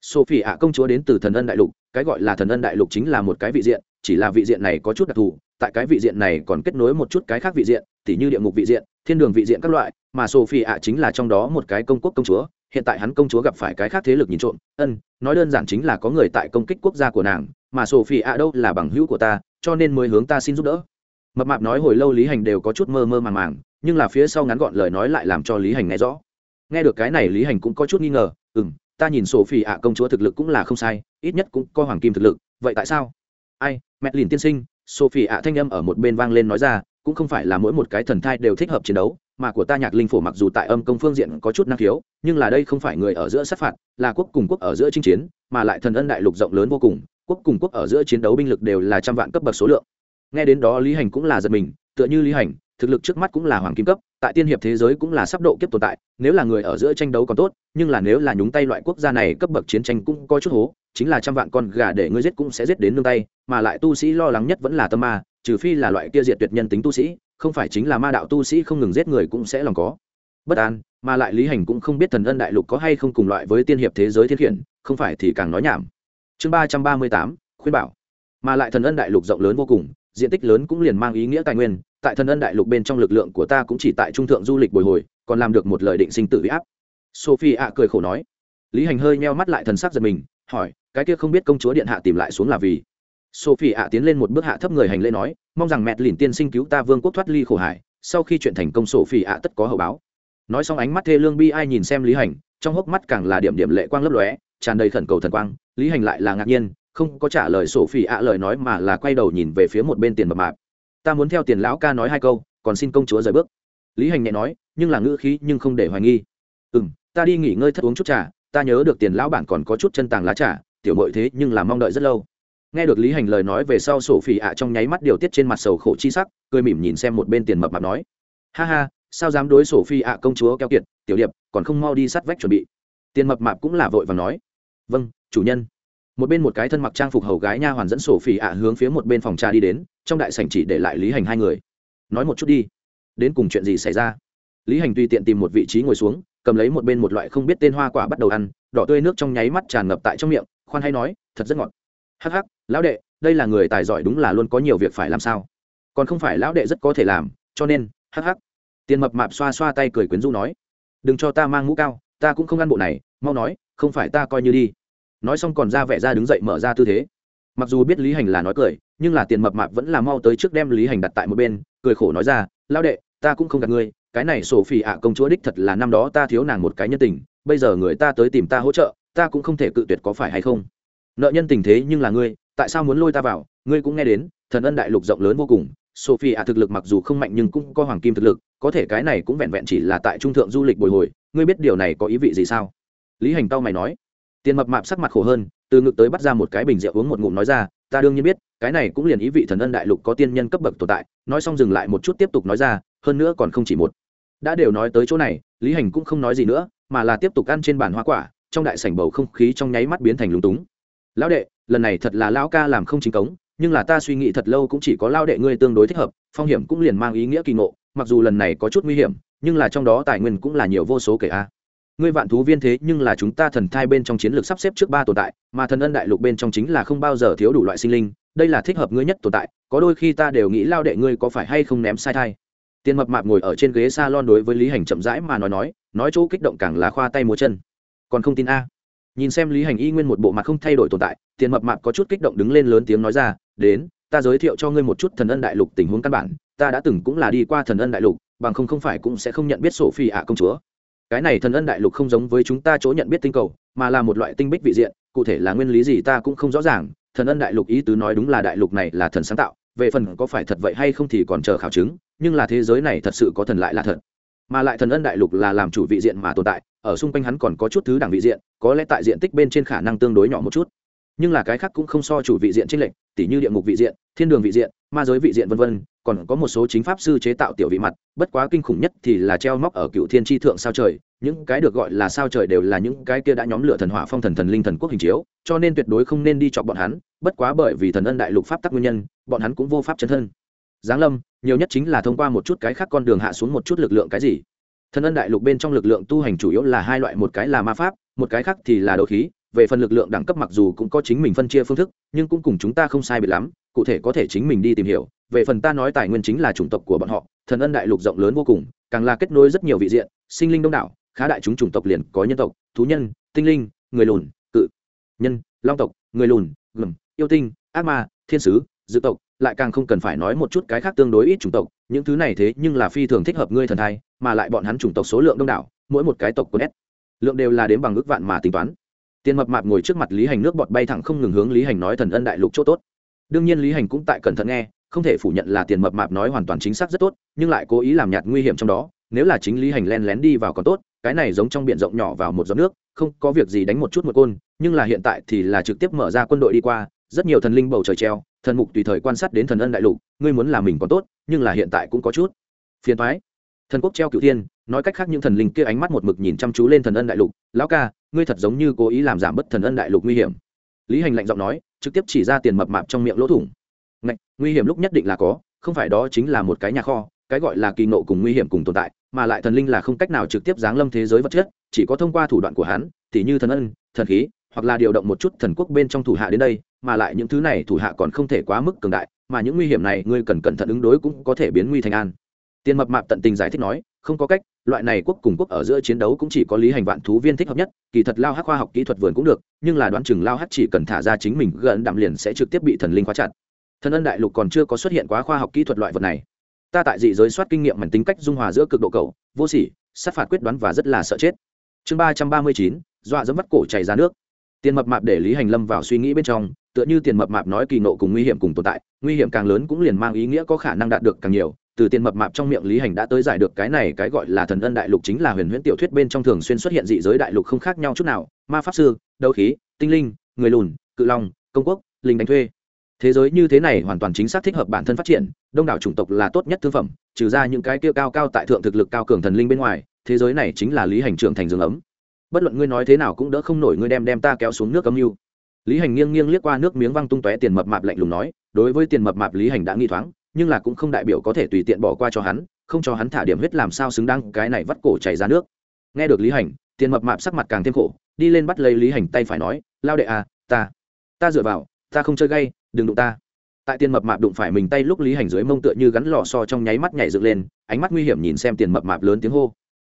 S1: Sophie ạ, công chúa đến từ thần ân đại lục, cái gọi là thần ân đại lục chính là một cái vị diện, chỉ là vị diện này có chút đặc thù tại cái vị diện này còn kết nối một chút cái khác vị diện, tỉ như địa ngục vị diện, thiên đường vị diện các loại, mà sophie ạ chính là trong đó một cái công quốc công chúa, hiện tại hắn công chúa gặp phải cái khác thế lực nhìn trộm, ân, nói đơn giản chính là có người tại công kích quốc gia của nàng, mà sophie ạ đâu là bằng hữu của ta, cho nên mới hướng ta xin giúp đỡ. Mập mạp nói hồi lâu lý hành đều có chút mơ mơ màng màng, nhưng là phía sau ngắn gọn lời nói lại làm cho lý hành nghe rõ. Nghe được cái này lý hành cũng có chút nghi ngờ ừ m ta nhìn sổ phi ạ công chúa thực lực cũng là không sai, ít nhất cũng có hoàng kim thực lực, vậy tại sao? Ai, mẹ liền tiên sinh sophie ạ thanh âm ở một bên vang lên nói ra, cũng không phải là mỗi một cái thần thai đều thích hợp chiến đấu, mà của ta nhạc linh phổ mặc dù tại âm công phương diện có chút năng khiếu, nhưng là đây không phải người ở giữa sát phạt, là quốc cùng quốc ở giữa chinh chiến, mà lại thần ân đại lục rộng lớn vô cùng, quốc cùng quốc ở giữa chiến đấu binh lực đều là trăm vạn cấp bậc số lượng. Nghe đến đó lý hành cũng là giật mình, tựa như lý hành, thực lực trước mắt cũng là hoàng kim cấp, tại tiên hiệp thế giới cũng là sắp độ kiếp tồn tại, nếu là người ở giữa tranh đấu còn tốt, nhưng là nếu là nhúng tay loại quốc gia này cấp bậc chiến tranh cũng có chút hố chính là trăm vạn con gà để ngươi giết cũng sẽ giết đến nương tay, mà lại tu sĩ lo lắng nhất vẫn là tâm ma, trừ phi là loại kia diệt tuyệt nhân tính tu sĩ, không phải chính là ma đạo tu sĩ không ngừng giết người cũng sẽ lòng có. Bất an, mà lại lý hành cũng không biết thần ân đại lục có hay không cùng loại với tiên hiệp thế giới thiên khiển, không phải thì càng nói nhảm. Chương ba trăm ba mươi tám, khuyên bảo. Mà lại thần ân đại lục rộng lớn vô cùng, diện tích lớn cũng liền mang ý nghĩa tài nguyên, tại thần ân đại lục bên trong lực lượng của ta cũng chỉ tại trung thượng du lịch bồi hồi, còn làm được một lời định sinh tự huy áp. Sophie ạ cười khổ nói. Lý hành hơi meo mắt lại thần sắc giật mình, hỏi cái kia không biết công chúa điện hạ tìm lại xuống là vì. Sophie ạ tiến lên một bước hạ thấp người hành lễ nói, mong rằng mẹ lìn tiên sinh cứu ta vương quốc thoát ly khổ hải, sau khi chuyện thành công sophie ạ tất có hậu báo. Nói xong ánh mắt thê lương bi ai nhìn xem lý hành, trong hốc mắt càng là điểm điểm lệ quang lấp lóe, tràn đầy khẩn cầu thần quang, lý hành lại là ngạc nhiên, không có trả lời sổ phỉ ạ lời nói mà là quay đầu nhìn về phía một bên tiền mập mạp. Ta muốn theo tiền lão ca nói hai câu, còn xin công chúa rời bước. Lý hành nhẹ nói, nhưng là ngữ khí nhưng không để hoài nghi. Ừ m ta đi nghỉ ngơi thất uống chút trà, ta nhớ được tiền lão bản còn có chút chân tàng lá trà tiểu mội thế nhưng là mong đợi rất lâu. Nghe được lý hành lời nói về sau sổ phỉ ạ trong nháy mắt điều tiết trên mặt sầu khổ chi sắc, cười mỉm nhìn xem một bên tiền mập mạp nói. Ha ha, sao dám đối sổ phi ạ công chúa keo kiệt, tiểu điệp, còn không mau đi sát vách chuẩn bị. Tiền mập mạp cũng là vội và nói. Vâng chủ nhân. Một bên một cái thân mặc trang phục hầu gái nha hoàn dẫn sổ phi ạ hướng phía một bên phòng trà đi đến, trong đại sảnh chỉ để lại lý hành hai người. Nói một chút đi. Đến cùng chuyện gì xảy ra? Lý hành tùy tiện tìm một vị trí ngồi xuống, cầm lấy một bên một loại không biết tên hoa quả bắt đầu ăn, đỏ tươi nước trong nháy mắt tràn ngập tại trong miệng khoan hay nói, thật rất ngọt. Hắc hắc, lão đệ, đây là người tài giỏi đúng là luôn có nhiều việc phải làm sao? Còn không phải lão đệ rất có thể làm, cho nên, hắc hắc. Tiền mập mạp xoa xoa tay cười quyến rũ nói, đừng cho ta mang mũ cao, ta cũng không ăn bộ này, mau nói, không phải ta coi như đi. Nói xong còn ra vẻ ra đứng dậy mở ra tư thế. Mặc dù biết lý hành là nói cười, nhưng là tiền mập mạp vẫn là mau tới trước đem lý hành đặt tại một bên, cười khổ nói ra lao đệ, ta cũng không gạt ngươi, cái này sổ phỉ ạ, công chúa đích thật là năm đó ta thiếu nàng một cái nhân tình, bây giờ người ta tới tìm ta hỗ trợ ta cũng không thể cự tuyệt có phải hay không. Nợ nhân tình thế nhưng là ngươi, tại sao muốn lôi ta vào? Ngươi cũng nghe đến, thần ân đại lục rộng lớn vô cùng sophie ạ thực lực mặc dù không mạnh nhưng cũng có hoàng kim thực lực, có thể cái này cũng vẹn vẹn chỉ là tại trung thượng du lịch bồi hồi, ngươi biết điều này có ý vị gì sao? Lý hành tao mày nói. Tiền mập mạp sắc mặt khổ hơn, từ ngực tới bắt ra một cái bình rượu uống một ngụm nói ra, ta đương nhiên biết, cái này cũng liền ý vị thần ân đại lục có tiên nhân cấp bậc tồn tại. Nói xong dừng lại một chút tiếp tục nói ra, hơn nữa còn không chỉ một. Đã đều nói tới chỗ này, lý hành cũng không nói gì nữa, mà là tiếp tục ăn trên bàn hoa quả trong đại sảnh bầu không khí trong nháy mắt biến thành lúng túng. Lão đệ, lần này thật là lão ca làm không chính cống, nhưng là ta suy nghĩ thật lâu cũng chỉ có lao đệ ngươi tương đối thích hợp, phong hiểm cũng liền mang ý nghĩa kỳ ngộ, mặc dù lần này có chút nguy hiểm, nhưng là trong đó tài nguyên cũng là nhiều vô số kể a. Ngươi vạn thú viên thế nhưng là chúng ta thần thai bên trong chiến lược sắp xếp trước ba tồn tại, mà thần ân đại lục bên trong chính là không bao giờ thiếu đủ loại sinh linh, đây là thích hợp ngươi nhất tồn tại, có đôi khi ta đều nghĩ lao đệ ngươi có phải hay không ném sai thai. Tiền mập mạp ngồi ở trên ghế s a lon đối với lý hành chậm rãi mà nói nói nói chỗ kích động càng là khoa tay múa chân còn không tin a. Nhìn xem lý hành y nguyên một bộ mặt không thay đổi tồn tại, tiền mập mạp có chút kích động đứng lên lớn tiếng nói ra, đến, ta giới thiệu cho ngươi một chút thần ân đại lục tình huống căn bản, ta đã từng cũng là đi qua thần ân đại lục, bằng không không phải cũng sẽ không nhận biết sổ phi ạ công chúa. Cái này thần ân đại lục không giống với chúng ta chỗ nhận biết tinh cầu, mà là một loại tinh bích vị diện, cụ thể là nguyên lý gì ta cũng không rõ ràng, thần ân đại lục ý tứ nói đúng là đại lục này là thần sáng tạo, về phần có phải thật vậy hay không thì còn chờ khảo chứng, nhưng là thế giới này thật sự có thần lại là thật mà lại thần ân đại lục là làm chủ vị diện mà tồn tại, ở xung quanh hắn còn có chút thứ đẳng vị diện, có lẽ tại diện tích bên trên khả năng tương đối nhỏ một chút. Nhưng là cái khác cũng không so chủ vị diện trên lệnh tỉ như địa ngục vị diện, thiên đường vị diện, ma giới vị diện vân vân, còn có một số chính pháp sư chế tạo tiểu vị mặt, bất quá kinh khủng nhất thì là treo móc ở cựu thiên tri thượng sao trời, những cái được gọi là sao trời đều là những cái kia đã nhóm lửa thần hỏa phong thần thần linh thần quốc hình chiếu, cho nên tuyệt đối không nên đi chọc bọn hắn, bất quá bởi vì thần ân đại lục pháp tắc nguyên nhân, bọn hắn cũng vô pháp chấn thân giáng lâm, nhiều nhất chính là thông qua một chút cái khác con đường hạ xuống một chút lực lượng cái gì. Thần ân đại lục bên trong lực lượng tu hành chủ yếu là hai loại, một cái là ma pháp, một cái khác thì là đấu khí. Về phần lực lượng đẳng cấp mặc dù cũng có chính mình phân chia phương thức, nhưng cũng cùng chúng ta không sai biệt lắm, cụ thể có thể chính mình đi tìm hiểu. Về phần ta nói tài nguyên chính là chủng tộc của bọn họ, thần ân đại lục rộng lớn vô cùng, càng là kết nối rất nhiều vị diện, sinh linh đông đảo, khá đại chúng chủng tộc liền có nhân tộc, thú nhân, tinh linh, người lùn, cự, nhân, long tộc, người lùn gừng yêu tinh, ác ma, thiên sứ, dự tộc lại càng không cần phải nói một chút cái khác tương đối ít chủng tộc, những thứ này thế nhưng là phi thường thích hợp ngươi thần thai, mà lại bọn hắn chủng tộc số lượng đông đảo, mỗi một cái tộc có s lượng đều là đến bằng ước vạn mà tính toán. Tiền mập mạp ngồi trước mặt lý hành nước bọt bay thẳng không ngừng hướng lý hành nói thần ân đại lục chỗ tốt. Đương nhiên lý hành cũng tại cẩn thận nghe, không thể phủ nhận là tiền mập mạp nói hoàn toàn chính xác rất tốt, nhưng lại cố ý làm nhạt nguy hiểm trong đó, nếu là chính lý hành len lén đi vào còn tốt, cái này giống trong biển rộng nhỏ vào một giọt nước, không có việc gì đánh một chút một côn, nhưng là hiện tại thì là trực tiếp mở ra quân đội đi qua, rất nhiều thần linh bầu trời treo thần mục tùy thời quan sát đến thần ân đại lục ngươi muốn làm mình còn tốt nhưng là hiện tại cũng có chút. Phiền thoái thần quốc treo cựu tiên nói cách khác những thần linh kia ánh mắt một mực nhìn chăm chú lên thần ân đại lục. Lão ca ngươi thật giống như cố ý làm giảm bớt thần ân đại lục nguy hiểm. Lý hành lạnh giọng nói trực tiếp chỉ ra tiền mập mạp trong miệng lỗ thủng. Ngạch, nguy hiểm lúc nhất định là có không phải đó chính là một cái nhà kho cái gọi là kỳ nộ cùng nguy hiểm cùng tồn tại mà lại thần linh là không cách nào trực tiếp giáng lâm thế giới vật chất chỉ có thông qua thủ đoạn của hắn tỉ như thần ân thần khí hoặc là điều động một chút thần quốc bên trong thủ hạ đến đây, mà lại những thứ này thủ hạ còn không thể quá mức cường đại, mà những nguy hiểm này ngươi cần cẩn thận ứng đối cũng có thể biến nguy thành an. Tiền mập mạp tận tình giải thích nói, không có cách, loại này quốc cùng quốc ở giữa chiến đấu cũng chỉ có lý hành vạn thú viên thích hợp nhất, kỳ thật lao hát khoa học kỹ thuật vườn cũng được, nhưng là đoán chừng lao hát chỉ cần thả ra chính mình gần đạm liền sẽ trực tiếp bị thần linh khóa chặt. Thần ân đại lục còn chưa có xuất hiện quá khoa học kỹ thuật loại vật này. Ta tại dị giới soát kinh nghiệm mảnh tính cách dung hòa giữa cực độ cầu, vô sỉ, sát phạt quyết đoán và rất là sợ chết. Chương ba trăm ba mươi chín, dọa dẫm vắt cổ chảy ra nước tiền mập mạp để lý hành lâm vào suy nghĩ bên trong, tựa như tiền mập mạp nói kỳ nộ cùng nguy hiểm cùng tồn tại, nguy hiểm càng lớn cũng liền mang ý nghĩa có khả năng đạt được càng nhiều. Từ tiền mập mạp trong miệng lý hành đã tới giải được cái này, cái gọi là thần ân đại lục chính là huyền huyễn tiểu thuyết bên trong thường xuyên xuất hiện dị giới đại lục không khác nhau chút nào. Ma pháp sư, đấu khí, tinh linh, người lùn, cự long, công quốc, linh đánh thuê. Thế giới như thế này hoàn toàn chính xác thích hợp bản thân phát triển, đông đảo chủng tộc là tốt nhất thương phẩm, trừ ra những cái kia cao cao tại thượng thực lực cao cường thần linh bên ngoài, thế giới này chính là lý hành trưởng thành dương ấm bất luận ngươi nói thế nào cũng đỡ không nổi ngươi đem đem ta kéo xuống nước âm mưu. Lý hành nghiêng nghiêng liếc qua nước miếng văng tung tóe tiền mập mạp lạnh lùng nói, đối với tiền mập mạp lý hành đã nghi thoáng, nhưng là cũng không đại biểu có thể tùy tiện bỏ qua cho hắn, không cho hắn thả điểm huyết làm sao xứng đáng cái này vắt cổ chảy ra nước. Nghe được lý hành, tiền mập mạp sắc mặt càng thêm khổ, đi lên bắt lấy lý hành tay phải nói, lao đệ à ta ta dựa vào, ta không chơi gay, đừng đụng ta. Tại tiền mập mạp đụng phải mình tay lúc lý hành dưới mông tựa như gắn lò so trong nháy mắt nhảy dựng lên, ánh mắt nguy hiểm nhìn xem tiền mập mạp lớn tiếng hô.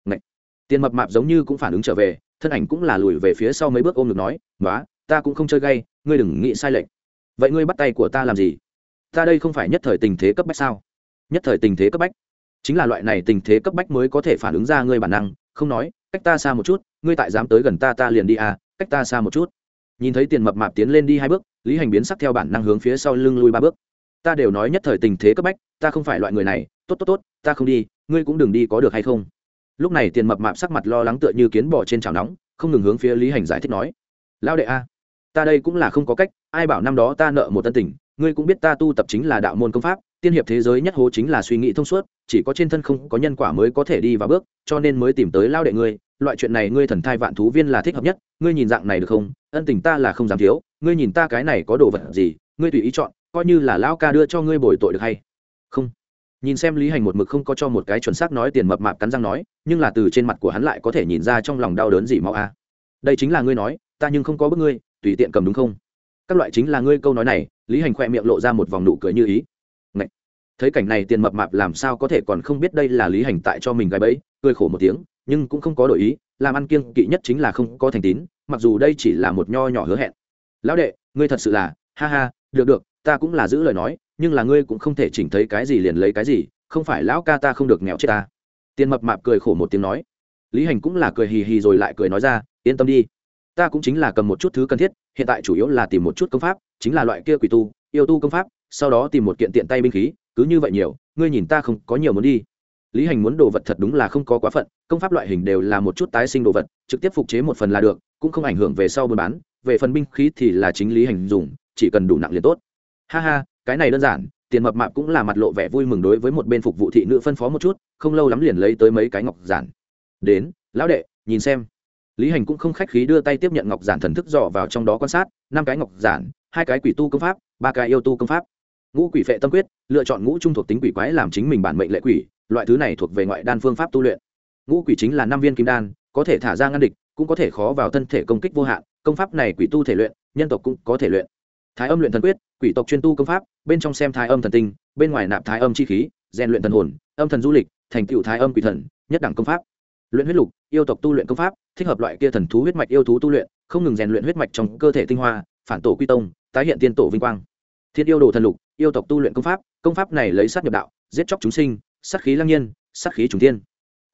S1: Ngậy! Tiền mập mạp giống như cũng phản ứng trở về, thân ảnh cũng là lùi về phía sau mấy bước ôm ngực nói nói ta cũng không chơi gay, ngươi đừng nghĩ sai lệch. Vậy ngươi bắt tay của ta làm gì? Ta đây không phải nhất thời tình thế cấp bách sao? Nhất thời tình thế cấp bách? Chính là loại này tình thế cấp bách mới có thể phản ứng ra ngươi bản năng, không nói, cách ta xa một chút, ngươi tại dám tới gần ta ta liền đi à cách ta xa một chút. Nhìn thấy tiền mập mạp tiến lên đi hai bước, lý hành biến sắc theo bản năng hướng phía sau lưng lui ba bước. Ta đều nói nhất thời tình thế cấp bách, ta không phải loại người này, tốt tốt tốt, ta không đi, ngươi cũng đừng đi có được hay không? Lúc này tiền mập mạp sắc mặt lo lắng tựa như kiến bỏ trên chảo nóng, không ngừng hướng phía lý hành giải thích nói, lão đệ a, ta đây cũng là không có cách, ai bảo năm đó ta nợ một tân tình, ngươi cũng biết ta tu tập chính là đạo môn công pháp, tiên hiệp thế giới nhất hố chính là suy nghĩ thông suốt, chỉ có trên thân không có nhân quả mới có thể đi vào bước, cho nên mới tìm tới lao đệ ngươi, loại chuyện này ngươi thần thai vạn thú viên là thích hợp nhất, ngươi nhìn dạng này được không? Ân tình ta là không dám thiếu, ngươi nhìn ta cái này có đồ vật gì, ngươi tùy ý chọn, coi như là lao ca đưa cho ngươi bồi tội được hay không? Nhìn xem lý hành một mực không có cho một cái chuẩn xác nói tiền mập mạp cắn răng nói, nhưng là từ trên mặt của hắn lại có thể nhìn ra trong lòng đau đớn gì máu a. À. Đây chính là ngươi nói, ta nhưng không có bức ngươi, tùy tiện cầm đúng không? Các loại chính là ngươi câu nói này, lý hành khoe miệng lộ ra một vòng nụ cười như ý. Ngậy! thấy cảnh này tiền mập mạp làm sao có thể còn không biết đây là lý hành tại cho mình gái bẫy, cười khổ một tiếng, nhưng cũng không có đổi ý, làm ăn kiêng kỵ nhất chính là không có thành tín, mặc dù đây chỉ là một nho nhỏ hứa hẹn. Lão đệ, ngươi thật sự là, ha ha, được được ta cũng là giữ lời nói, nhưng là ngươi cũng không thể chỉnh thấy cái gì liền lấy cái gì, không phải lão ca ta không được nghèo chết ta. Tiền mập mạp cười khổ một tiếng nói. Lý hành cũng là cười hì hì rồi lại cười nói ra, yên tâm đi. Ta cũng chính là cầm một chút thứ cần thiết, hiện tại chủ yếu là tìm một chút công pháp, chính là loại kia quỷ tu, yêu tu công pháp, sau đó tìm một kiện tiện tay binh khí, cứ như vậy nhiều, ngươi nhìn ta không có nhiều muốn đi. Lý hành muốn đồ vật thật đúng là không có quá phận, công pháp loại hình đều là một chút tái sinh đồ vật, trực tiếp phục chế một phần là được, cũng không ảnh hưởng về sau buôn bán, về phần binh khí thì là chính lý hành dùng, chỉ cần đủ nặng liền tốt ha ha, cái này đơn giản, tiền mập mạp cũng là mặt lộ vẻ vui mừng đối với một bên phục vụ thị nữ phân phó một chút, không lâu lắm liền lấy tới mấy cái ngọc giản. Đến, lão đệ, nhìn xem. Lý hành cũng không khách khí đưa tay tiếp nhận ngọc giản thần thức dò vào trong đó quan sát, năm cái ngọc giản, hai cái quỷ tu công pháp, ba cái yêu tu công pháp. Ngũ quỷ phệ tâm quyết, lựa chọn ngũ trung thuộc tính quỷ quái làm chính mình bản mệnh lệ quỷ, loại thứ này thuộc về ngoại đan phương pháp tu luyện. Ngũ quỷ chính là năm viên kim đan, có thể thả ra ngăn địch, cũng có thể khó vào thân thể công kích vô hạn, công pháp này quỷ tu thể luyện, nhân tộc cũng có thể luyện thái âm luyện thần quyết, quỷ tộc chuyên tu công pháp, bên trong xem thái âm thần tinh, bên ngoài nạp thái âm chi khí, rèn luyện thần hồn, âm thần du lịch, thành tựu thái âm quỷ thần, nhất đẳng công pháp. Luyện huyết lục, yêu tộc tu luyện công pháp, thích hợp loại kia thần thú huyết mạch yêu thú tu luyện, không ngừng rèn luyện huyết mạch trong cơ thể tinh hoa, phản tổ quy tông, tái hiện tiên tổ vinh quang. Thiên yêu đồ thần lục, yêu tộc tu luyện công pháp công pháp này lấy sát nhập đạo, giết chóc chúng sinh, sát khí lăng nhiên, sát khí trùng thiên.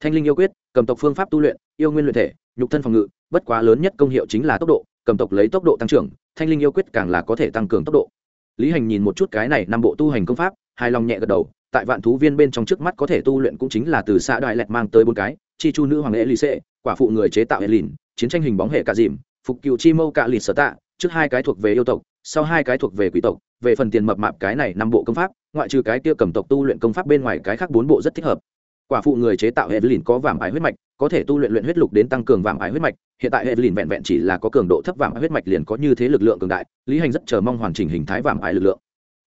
S1: Thanh linh yêu quyết, cầm tộc phương pháp tu luyện, yêu nguyên luyện thể, nhục thân phòng ngự, bất quá lớn nhất công hiệu chính là tốc độ cầm tộc lấy tốc độ tăng trưởng, thanh linh yêu quyết càng là có thể tăng cường tốc độ. Lý hành nhìn một chút cái này năm bộ tu hành công pháp, hài lòng nhẹ gật đầu, tại vạn thú viên bên trong trước mắt có thể tu luyện cũng chính là từ xã đại lẹt mang tới bốn cái, chi chu nữ hoàng lễ lì xệ quả phụ người chế tạo hệ lìn chiến tranh hình bóng hệ cả dìm, phục cựu chi mâu cạ lịt sở tạ, trước hai cái thuộc về yêu tộc, sau hai cái thuộc về quỷ tộc. Về phần tiền mập mạp cái này năm bộ công pháp, ngoại trừ cái kia cầm tộc tu luyện công pháp bên ngoài cái khác bốn bộ rất thích hợp quả phụ người chế tạo hệ lìn có vàng ái huyết mạch, có thể tu luyện luyện huyết lục đến tăng cường vàng ái huyết mạch. Hiện tại hệ lìn vẹn vẹn chỉ là có cường độ thấp vàng ái huyết mạch liền có như thế lực lượng cường đại, lý hành rất chờ mong hoàn chỉnh hình thái vàng ái lực lượng.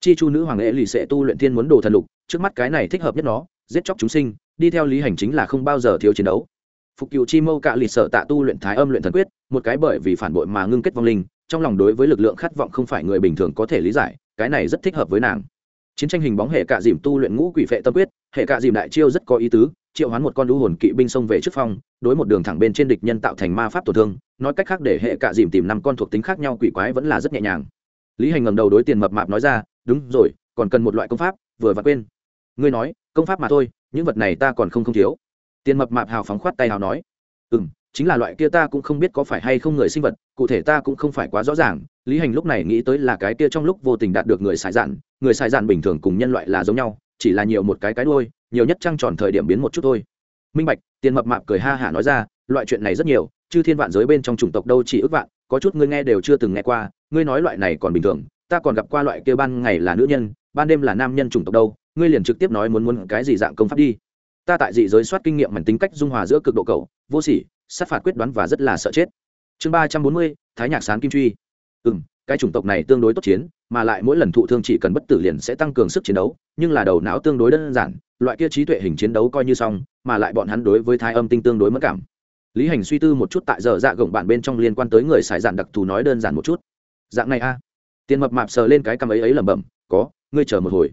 S1: Chi chu nữ hoàng hệ lì sẽ tu luyện thiên muốn đồ thần lục, trước mắt cái này thích hợp nhất nó, giết chóc chúng sinh, đi theo lý hành chính là không bao giờ thiếu chiến đấu. Phục cựu chi mâu cạ lì sợ tạ tu luyện thái âm luyện thần quyết, một cái bởi vì phản bội mà ngưng kết vong linh, trong lòng đối với lực lượng khát vọng không phải người bình thường có thể lý giải, cái này rất thích hợp với nàng. Chiến tranh hình bóng hệ cạ dìm tu luyện ngũ quỷ phệ tâm quyết hệ cạ dìm đại chiêu rất có ý tứ, triệu hoán một con lũ hồn kỵ binh xông về trước phong, đối một đường thẳng bên trên địch nhân tạo thành ma pháp tổn thương, nói cách khác để hệ cạ dìm tìm năm con thuộc tính khác nhau quỷ quái vẫn là rất nhẹ nhàng. Lý hành ngầm đầu đối tiền mập mạp nói ra, đúng rồi, còn cần một loại công pháp, vừa và quên. Ngươi nói, công pháp mà thôi, những vật này ta còn không không thiếu. Tiền mập mạp hào phóng khoát tay hào nói ừ m chính là loại kia ta cũng không biết có phải hay không người sinh vật, cụ thể ta cũng không phải quá rõ ràng. Lý hành lúc này nghĩ tới là cái kia trong lúc vô tình đạt được người xài dạn, người xài dạn bình thường cùng nhân loại là giống nhau chỉ là nhiều một cái cái đôi, nhiều nhất trăng tròn thời điểm biến một chút thôi. Minh bạch, tiền mập mạp cười ha hả nói ra, loại chuyện này rất nhiều, chư thiên vạn giới bên trong chủng tộc đâu chỉ ước vạn, có chút ngươi nghe đều chưa từng nghe qua, ngươi nói loại này còn bình thường, ta còn gặp qua loại kia ban ngày là nữ nhân, ban đêm là nam nhân chủng tộc đâu, ngươi liền trực tiếp nói muốn muốn cái gì dạng công pháp đi. Ta tại dị giới soát kinh nghiệm mảnh tính cách dung hòa giữa cực độ cầu vô sỉ, sát phạt quyết đoán và rất là sợ chết. Chương ba trăm bốn mươi, thái nhạc sán kim truy. Ừ m cái chủng tộc này tương đối tốt chiến, mà lại mỗi lần thụ thương chỉ cần bất tử liền sẽ tăng cường sức chiến đấu nhưng là đầu não tương đối đơn giản, loại kia trí tuệ hình chiến đấu coi như xong, mà lại bọn hắn đối với thái âm tinh tương đối mất cảm. Lý hành suy tư một chút tại giờ dạ gồng bản bên trong liên quan tới người xài giản đặc thù nói đơn giản một chút. Dạng này a. Tiền mập mạp sờ lên cái cằm ấy ấy lẩm bẩm, có, ngươi chờ một hồi.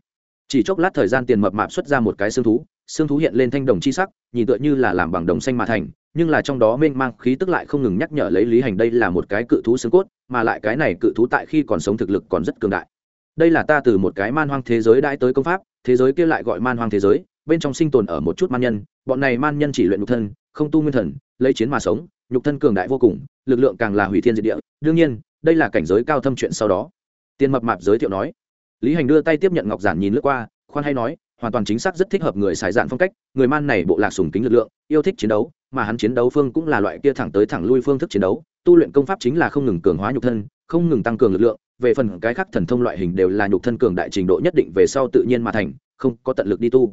S1: Chỉ chốc lát thời gian tiền mập mạp xuất ra một cái xương thú xương thú hiện lên thanh đồng chi sắc, nhìn tựa như là làm bằng đồng xanh mà thành, nhưng là trong đó mênh mang khí tức lại không ngừng nhắc nhở lấy lý hành đây là một cái cự thú xương cốt, mà lại cái này cự thú tại khi còn sống thực lực còn rất cường đại đây là ta từ một cái man hoang thế giới đãi tới công pháp, thế giới kia lại gọi man hoang thế giới, bên trong sinh tồn ở một chút man nhân, bọn này man nhân chỉ luyện nhục thân, không tu nguyên thần, lấy chiến mà sống, nhục thân cường đại vô cùng, lực lượng càng là hủy thiên diệt địa. Đương nhiên, đây là cảnh giới cao thâm chuyện sau đó. Tiền mập mạp giới thiệu nói. Lý hành đưa tay tiếp nhận ngọc giản nhìn lướt qua, khoan hay nói, hoàn toàn chính xác rất thích hợp người xài dạn phong cách, người man này bộ lạc sùng kính lực lượng, yêu thích chiến đấu, mà hắn chiến đấu phương cũng là loại kia thẳng tới thẳng lui phương thức chiến đấu, tu luyện công pháp chính là không ngừng cường hóa nhục thân không ngừng tăng cường lực lượng, về phần cái khác thần thông loại hình đều là nhục thân cường đại trình độ nhất định về sau tự nhiên mà thành, không có tận lực đi tu.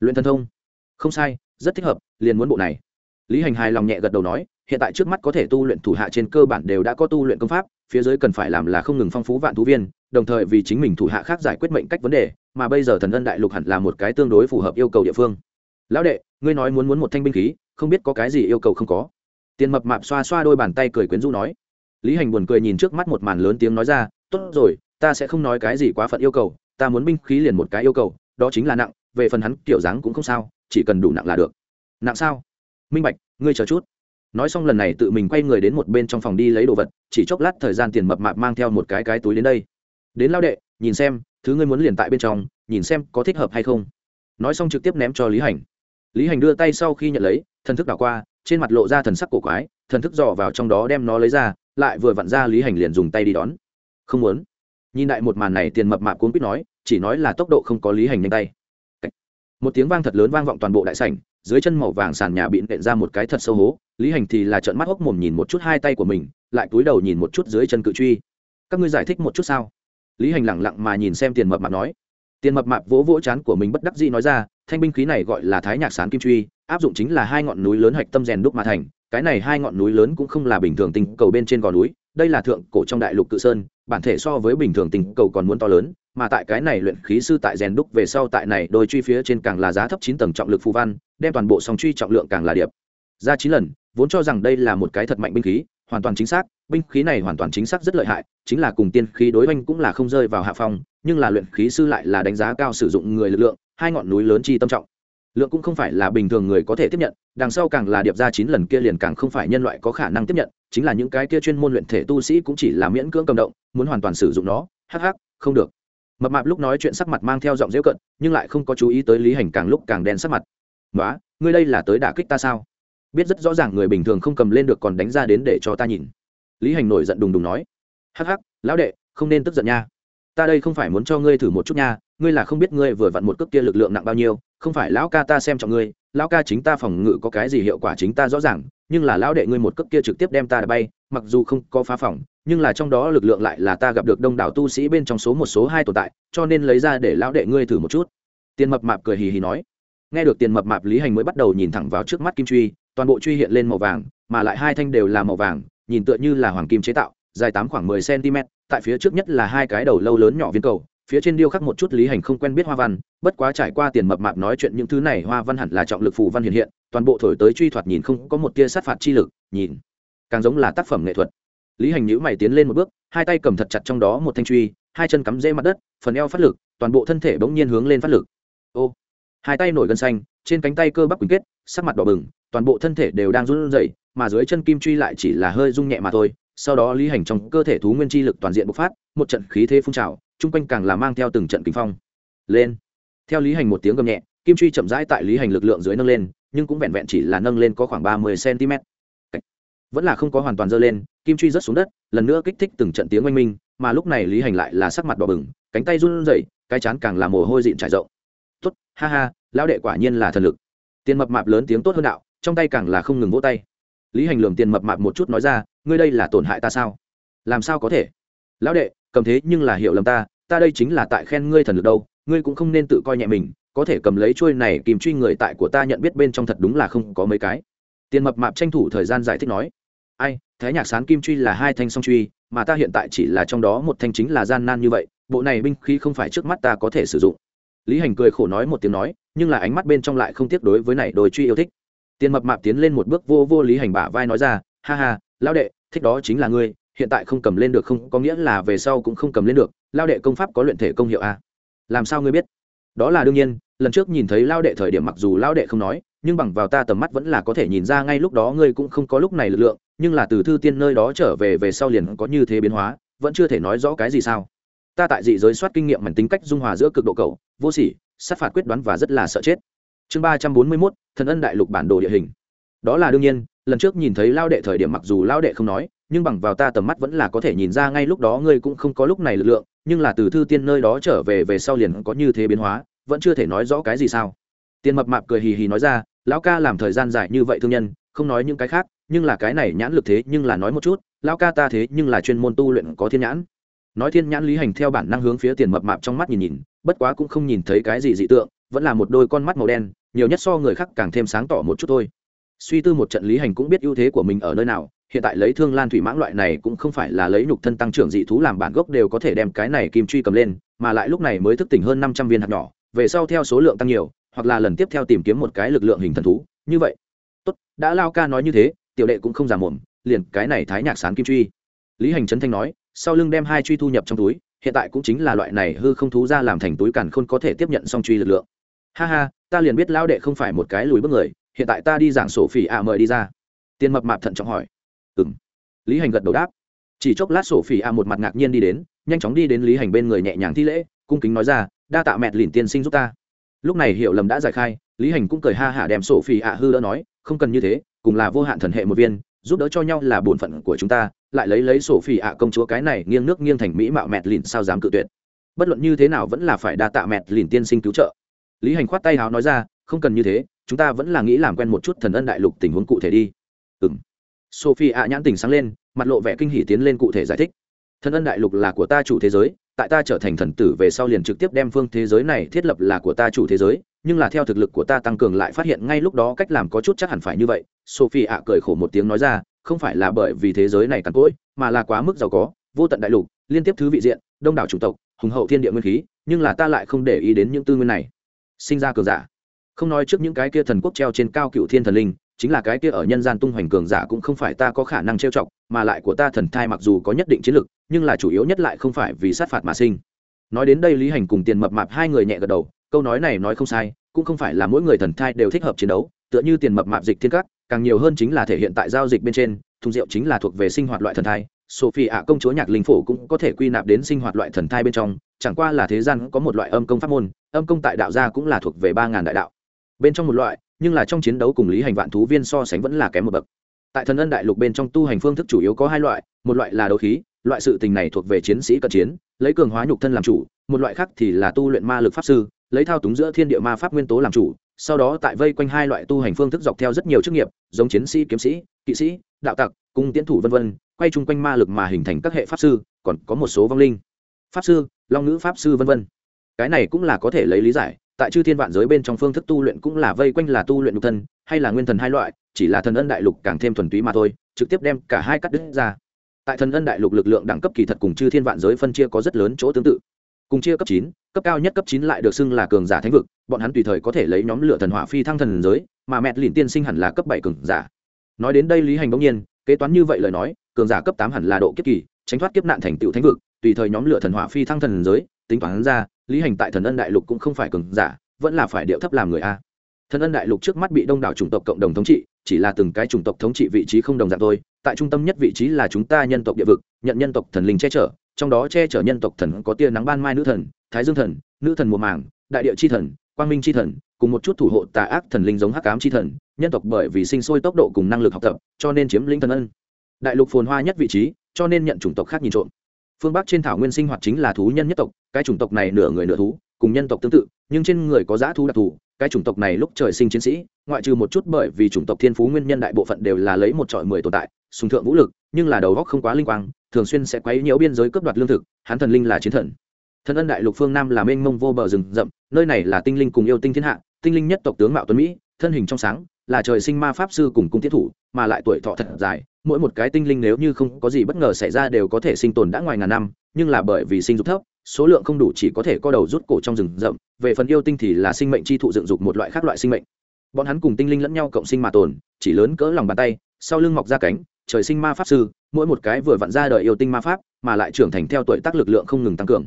S1: Luyện thần thông. Không sai, rất thích hợp, liền muốn bộ này. Lý hành hài lòng nhẹ gật đầu nói, hiện tại trước mắt có thể tu luyện thủ hạ trên cơ bản đều đã có tu luyện công pháp, phía dưới cần phải làm là không ngừng phong phú vạn thú viên, đồng thời vì chính mình thủ hạ khác giải quyết mệnh cách vấn đề, mà bây giờ thần ân đại lục hẳn là một cái tương đối phù hợp yêu cầu địa phương. Lão đệ, ngươi nói muốn muốn một thanh binh khí, không biết có cái gì yêu cầu không có. Tiền mập mạp xoa xoa đôi bàn tay cười quyến rũ nói lý hành buồn cười nhìn trước mắt một màn lớn tiếng nói ra, tốt rồi, ta sẽ không nói cái gì quá phận yêu cầu, ta muốn binh khí liền một cái yêu cầu, đó chính là nặng, về phần hắn kiểu dáng cũng không sao, chỉ cần đủ nặng là được. Nặng sao? Minh bạch, ngươi chờ chút. Nói xong lần này tự mình quay người đến một bên trong phòng đi lấy đồ vật, chỉ chốc lát thời gian tiền mập mạp mang theo một cái cái túi đến đây. Đến lao đệ, nhìn xem, thứ ngươi muốn liền tại bên trong, nhìn xem có thích hợp hay không. Nói xong trực tiếp ném cho lý hành. Lý hành đưa tay sau khi nhận lấy, thần thức đảo qua, trên mặt lộ ra thần sắc cổ quái, thần thức dò vào trong đó đem nó lấy ra lại vừa vặn ra lý hành liền dùng tay đi đón. Không muốn. Nhìn lại một màn này, tiền mập mạp cuốn quýt nói, chỉ nói là tốc độ không có lý hành nhanh tay. Một tiếng vang thật lớn vang vọng toàn bộ đại sảnh, dưới chân màu vàng sàn nhà bị nện ra một cái thật sâu hố, lý hành thì là trợn mắt hốc mồm nhìn một chút hai tay của mình, lại cúi đầu nhìn một chút dưới chân cự truy. Các ngươi giải thích một chút sao? Lý hành lẳng lặng mà nhìn xem tiền mập mạp nói. Tiền mập mạp vỗ vỗ chán của mình bất đắc dĩ nói ra, thanh binh khí này gọi là thái nhạc sán kim truy, áp dụng chính là hai ngọn núi lớn hạch tâm rèn đúc mà thành cái này hai ngọn núi lớn cũng không là bình thường tinh cầu bên trên gò núi, đây là thượng cổ trong đại lục cự sơn, bản thể so với bình thường tinh cầu còn muốn to lớn, mà tại cái này luyện khí sư tại rèn đúc về sau tại này đôi truy phía trên càng là giá thấp chín tầng trọng lực phù văn, đem toàn bộ song truy trọng lượng càng là điệp. Ra chín lần, vốn cho rằng đây là một cái thật mạnh binh khí, hoàn toàn chính xác, binh khí này hoàn toàn chính xác rất lợi hại, chính là cùng tiên khí đối oanh cũng là không rơi vào hạ phong, nhưng là luyện khí sư lại là đánh giá cao sử dụng người lực lượng, hai ngọn núi lớn chi tâm trọng lượng cũng không phải là bình thường người có thể tiếp nhận, đằng sau càng là điệp ra chín lần kia liền càng không phải nhân loại có khả năng tiếp nhận, chính là những cái kia chuyên môn luyện thể tu sĩ cũng chỉ là miễn cưỡng cầm động, muốn hoàn toàn sử dụng nó, hắc hắc, không được. Mập mạp lúc nói chuyện sắc mặt mang theo giọng dễu cận nhưng lại không có chú ý tới lý hành càng lúc càng đen sắc mặt. Nói ngươi đây là tới đả kích ta sao? Biết rất rõ ràng người bình thường không cầm lên được còn đánh ra đến để cho ta nhìn. Lý hành nổi giận đùng đùng nói. Hắc hắc, lão đệ, không nên tức giận nha. Ta đây không phải muốn cho ngươi thử một chút nha, ngươi là không biết ngươi vừa vặn một cước kia lực lượng nặng bao nhiêu không phải lão ca ta xem trọng ngươi, lão ca chính ta phòng ngự có cái gì hiệu quả chính ta rõ ràng, nhưng là lão đệ ngươi một cấp kia trực tiếp đem ta đã bay, mặc dù không có phá phòng, nhưng là trong đó lực lượng lại là ta gặp được đông đảo tu sĩ bên trong số một số hai tồn tại, cho nên lấy ra để lão đệ ngươi thử một chút. Tiền mập mạp cười hì hì nói. Nghe được tiền mập mạp lý hành mới bắt đầu nhìn thẳng vào trước mắt kim truy, toàn bộ truy hiện lên màu vàng, mà lại hai thanh đều là màu vàng, nhìn tựa như là hoàng kim chế tạo, dài tám khoảng mười cm tại phía trước nhất là hai cái đầu lâu lớn nhỏ viên cầu phía trên điêu khắc một chút lý hành không quen biết hoa văn, bất quá trải qua tiền mập mạp nói chuyện những thứ này, hoa văn hẳn là trọng lực phù văn hiện hiện, toàn bộ thổi tới truy thoạt nhìn không có một tia sát phạt chi lực, nhìn, càng giống là tác phẩm nghệ thuật. Lý hành nhữ mày tiến lên một bước, hai tay cầm thật chặt trong đó một thanh truy, hai chân cắm rễ mặt đất, phần eo phát lực, toàn bộ thân thể bỗng nhiên hướng lên phát lực. Ô, hai tay nổi gân xanh, trên cánh tay cơ bắp quỳnh kết, sắc mặt đỏ bừng, toàn bộ thân thể đều đang run rẩy, mà dưới chân kim truy lại chỉ là hơi rung nhẹ mà thôi sau đó lý hành trong cơ thể thú nguyên chi lực toàn diện bộc phát, một trận khí thế phun trào, chung quanh càng là mang theo từng trận kinh phong. Lên. Theo lý hành một tiếng gầm nhẹ, kim truy chậm rãi tại lý hành lực lượng dưới nâng lên, nhưng cũng vẹn vẹn chỉ là nâng lên có khoảng ba mươi cm vẫn là không có hoàn toàn dơ lên, kim truy rớt xuống đất, lần nữa kích thích từng trận tiếng oanh minh, mà lúc này lý hành lại là sắc mặt đỏ bừng, cánh tay run rẩy, cái chán càng là mồ hôi dịn trải rộng. Tốt, ha ha, lão đệ quả nhiên là thần lực. Tiền mập mạp lớn tiếng tốt hơn đạo, trong tay càng là không ngừng vỗ tay. Lý hành lường tiền mập mạp một chút nói ra ngươi đây là tổn hại ta sao? Làm sao có thể? Lão đệ, cầm thế nhưng là hiểu lầm ta ta đây chính là tại khen ngươi thần lực đâu, ngươi cũng không nên tự coi nhẹ mình, có thể cầm lấy trôi này kìm truy người tại của ta nhận biết bên trong thật đúng là không có mấy cái. Tiền mập mạp tranh thủ thời gian giải thích nói, ai, thái nhạc sán kim truy là hai thanh song truy, mà ta hiện tại chỉ là trong đó một thanh chính là gian nan như vậy, bộ này binh khí không phải trước mắt ta có thể sử dụng. Lý hành cười khổ nói một tiếng nói, nhưng là ánh mắt bên trong lại không tiếc đối với này đôi truy yêu thích. Tiền mập mạp tiến lên một bước vô vô lý hành bả vai nói ra, ha ha, lão đệ thích đó chính là ngươi, hiện tại không cầm lên được không, có nghĩa là về sau cũng không cầm lên được, lao đệ công pháp có luyện thể công hiệu à? làm sao ngươi biết? Đó là đương nhiên, lần trước nhìn thấy lao đệ thời điểm mặc dù lao đệ không nói, nhưng bằng vào ta tầm mắt vẫn là có thể nhìn ra ngay lúc đó ngươi cũng không có lúc này lực lượng, nhưng là từ thư tiên nơi đó trở về về sau liền có như thế biến hóa, vẫn chưa thể nói rõ cái gì sao? Ta tại dị giới soát kinh nghiệm mảnh tính cách dung hòa giữa cực độ cầu vô sỉ, sát phạt quyết đoán và rất là sợ chết. Chương ba trăm bốn mươi mốt, thần ân đại lục bản đồ địa hình đó là đương nhiên, lần trước nhìn thấy lao đệ thời điểm mặc dù lao đệ không nói, nhưng bằng vào ta tầm mắt vẫn là có thể nhìn ra ngay lúc đó ngươi cũng không có lúc này lực lượng, nhưng là từ thư tiên nơi đó trở về về sau liền có như thế biến hóa, vẫn chưa thể nói rõ cái gì sao. Tiền mập mạp cười hì hì nói ra, lão ca làm thời gian dài như vậy thương nhân, không nói những cái khác, nhưng là cái này nhãn lực thế nhưng là nói một chút, lão ca ta thế nhưng là chuyên môn tu luyện có thiên nhãn. Nói thiên nhãn lý hành theo bản năng hướng phía tiền mập mạp trong mắt nhìn nhìn, bất quá cũng không nhìn thấy cái gì dị tượng, vẫn là một đôi con mắt màu đen, nhiều nhất so người khác càng thêm sáng tỏ một chút thôi suy tư một trận lý hành cũng biết ưu thế của mình ở nơi nào, hiện tại lấy thương lan thủy mãng loại này cũng không phải là lấy nhục thân tăng trưởng dị thú làm bản gốc đều có thể đem cái này kim truy cầm lên, mà lại lúc này mới thức tỉnh hơn năm trăm viên hạt nhỏ, về sau theo số lượng tăng nhiều, hoặc là lần tiếp theo tìm kiếm một cái lực lượng hình thần thú, như vậy. Tốt, đã lao ca nói như thế, tiểu đệ cũng không giả mồm liền cái này thái nhạc sán kim truy. Lý hành trấn thanh nói, sau lưng đem hai truy thu nhập trong túi, hiện tại cũng chính là loại này hư không thú ra làm thành túi càn khôn có thể tiếp nhận song truy lực lượng. Ha ha, ta liền biết lao đệ không phải một cái lùi bước người hiện tại ta đi giảng sổ phỉ ạ mời đi ra. Tiền mập mạp thận trọng hỏi. Ừ m lý hành gật đầu đáp. Chỉ chốc lát sổ phỉ ạ một mặt ngạc nhiên đi đến, nhanh chóng đi đến lý hành bên người nhẹ nhàng thi lễ, cung kính nói ra, đa tạ mẹt lìn tiên sinh giúp ta. Lúc này hiểu lầm đã giải khai, lý hành cũng cười ha hả đem sổ phỉ ạ hư đỡ nói, không cần như thế, cùng là vô hạn thần hệ một viên, giúp đỡ cho nhau là bổn phận của chúng ta, lại lấy lấy sổ phỉ ạ công chúa cái này nghiêng nước nghiêng thành mỹ mạo mẹt lìn sao dám cự tuyệt. Bất luận như thế nào vẫn là phải đa tạ mẹt lìn tiên sinh cứu trợ. Lý hành khoát tay háo nói ra không cần như thế, chúng ta vẫn là nghĩ làm quen một chút thần ân đại lục tình huống cụ thể đi. Ừ m sophie ạ nhãn tình sáng lên, mặt lộ vẻ kinh hỉ tiến lên cụ thể giải thích. Thần ân đại lục là của ta chủ thế giới, tại ta trở thành thần tử về sau liền trực tiếp đem phương thế giới này thiết lập là của ta chủ thế giới, nhưng là theo thực lực của ta tăng cường lại phát hiện ngay lúc đó cách làm có chút chắc hẳn phải như vậy, sophie ạ cười khổ một tiếng nói ra, không phải là bởi vì thế giới này cằn cỗi, mà là quá mức giàu có, vô tận đại lục, liên tiếp thứ vị diện, đông đảo chủng tộc, hùng hậu thiên địa nguyên khí, nhưng là ta lại không để ý đến những tư nguyên này. Sinh ra cường giả không nói trước những cái kia thần quốc treo trên cao cựu thiên thần linh, chính là cái kia ở nhân gian tung hoành cường giả cũng không phải ta có khả năng trêu chọc, mà lại của ta thần thai mặc dù có nhất định chiến lực, nhưng là chủ yếu nhất lại không phải vì sát phạt mà sinh. Nói đến đây lý hành cùng tiền mập mạp hai người nhẹ gật đầu, câu nói này nói không sai, cũng không phải là mỗi người thần thai đều thích hợp chiến đấu, tựa như tiền mập mạp dịch thiên các, càng nhiều hơn chính là thể hiện tại giao dịch bên trên, thùng rượu chính là thuộc về sinh hoạt loại thần thai sophie ạ công chúa nhạc linh phổ cũng có thể quy nạp đến sinh hoạt loại thần thai bên trong, chẳng qua là thế gian có một loại âm công pháp môn, âm công tại đạo gia cũng là thuộc về ba ngàn đại đạo bên trong một loại, nhưng là trong chiến đấu cùng lý hành vạn thú viên so sánh vẫn là kém một bậc. Tại thần ân đại lục bên trong tu hành phương thức chủ yếu có hai loại, một loại là đấu khí, loại sự tình này thuộc về chiến sĩ cận chiến, lấy cường hóa nhục thân làm chủ, một loại khác thì là tu luyện ma lực pháp sư, lấy thao túng giữa thiên địa ma pháp nguyên tố làm chủ, sau đó tại vây quanh hai loại tu hành phương thức dọc theo rất nhiều chức nghiệp, giống chiến sĩ, kiếm sĩ, kỵ sĩ, đạo tặc, cung tiến thủ v v quay chung quanh ma lực mà hình thành các hệ pháp sư, còn có một số vong linh. Pháp sư, long ngữ pháp sư v v cái này cũng là có thể lấy lý giải tại chư thiên vạn giới bên trong phương thức tu luyện cũng là vây quanh là tu luyện nhục thân, hay là nguyên thần hai loại, chỉ là thần ân đại lục càng thêm thuần túy mà thôi, trực tiếp đem cả hai cắt đứt ra. Tại thần ân đại lục lực lượng đẳng cấp kỳ thật cùng chư thiên vạn giới phân chia có rất lớn chỗ tương tự. Cùng chia cấp chín, cấp cao nhất cấp chín lại được xưng là cường giả thánh vực, bọn hắn tùy thời có thể lấy nhóm lửa thần hỏa phi thăng thần giới, mà mẹ lìn tiên sinh hẳn là cấp bảy cường giả. Nói đến đây lý hành bỗng nhiên, kế toán như vậy lời nói, cường giả cấp tám hẳn là độ kiếp kỳ, tránh thoát kiếp nạn thành tựu thánh vực, tùy thời nhóm lửa thần hỏa phi thăng thần giới tính toán ra, lý hành tại thần ân đại lục cũng không phải cường giả, vẫn là phải điệu thấp làm người a. Thần ân đại lục trước mắt bị đông đảo chủng tộc cộng đồng thống trị, chỉ là từng cái chủng tộc thống trị vị trí không đồng dạng thôi, tại trung tâm nhất vị trí là chúng ta nhân tộc địa vực, nhận nhân tộc thần linh che chở, trong đó che chở nhân tộc thần có tia nắng ban mai nữ thần, thái dương thần, nữ thần mùa màng, đại địa chi thần, quang minh chi thần, cùng một chút thủ hộ tà ác thần linh giống hắc ám chi thần, nhân tộc bởi vì sinh sôi tốc độ cùng năng lực học tập, cho nên chiếm lĩnh thần ân. Đại lục phồn hoa nhất vị trí, cho nên nhận chủng tộc khác nhìn trộm phương bắc trên thảo nguyên sinh hoạt chính là thú nhân nhất tộc, cái chủng tộc này nửa người nửa thú, cùng nhân tộc tương tự, nhưng trên người có giá thú đặc thù, cái chủng tộc này lúc trời sinh chiến sĩ, ngoại trừ một chút bởi vì chủng tộc thiên phú nguyên nhân đại bộ phận đều là lấy một trọi mười tồn tại, sùng thượng vũ lực, nhưng là đầu góc không quá linh quang, thường xuyên sẽ quấy nhiễu biên giới cướp đoạt lương thực, hắn thần linh là chiến thần. Thần ân đại lục phương nam là mênh mông vô bờ rừng rậm, nơi này là tinh linh cùng yêu tinh thiên hạ, tinh linh nhất tộc tướng mạo tuấn mỹ, thân hình trong sáng, là trời sinh ma pháp sư cùng cung tiết thủ, mà lại tuổi thọ thật dài mỗi một cái tinh linh nếu như không có gì bất ngờ xảy ra đều có thể sinh tồn đã ngoài ngàn năm, nhưng là bởi vì sinh dục thấp, số lượng không đủ chỉ có thể co đầu rút cổ trong rừng rậm, về phần yêu tinh thì là sinh mệnh chi thụ dựng dục một loại khác loại sinh mệnh. Bọn hắn cùng tinh linh lẫn nhau cộng sinh mà tồn, chỉ lớn cỡ lòng bàn tay, sau lưng mọc ra cánh, trời sinh ma pháp sư, mỗi một cái vừa vặn ra đời yêu tinh ma pháp, mà lại trưởng thành theo tuổi tác lực lượng không ngừng tăng cường.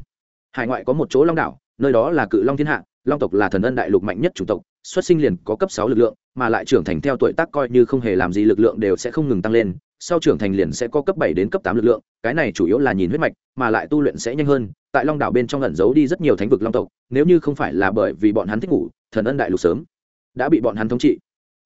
S1: Hải ngoại có một chỗ long đảo, nơi đó là cự long thiên hạ, long tộc là thần ân đại lục mạnh nhất chủng tộc, xuất sinh liền có cấp sáu lực lượng, mà lại trưởng thành theo tuổi tác coi như không hề làm gì lực lượng đều sẽ không ngừng tăng lên sau trưởng thành liền sẽ có cấp bảy đến cấp tám lực lượng, cái này chủ yếu là nhìn huyết mạch, mà lại tu luyện sẽ nhanh hơn, tại long đảo bên trong ẩn giấu đi rất nhiều thánh vực long tộc, nếu như không phải là bởi vì bọn hắn thích ngủ, thần ân đại lục sớm đã bị bọn hắn thống trị.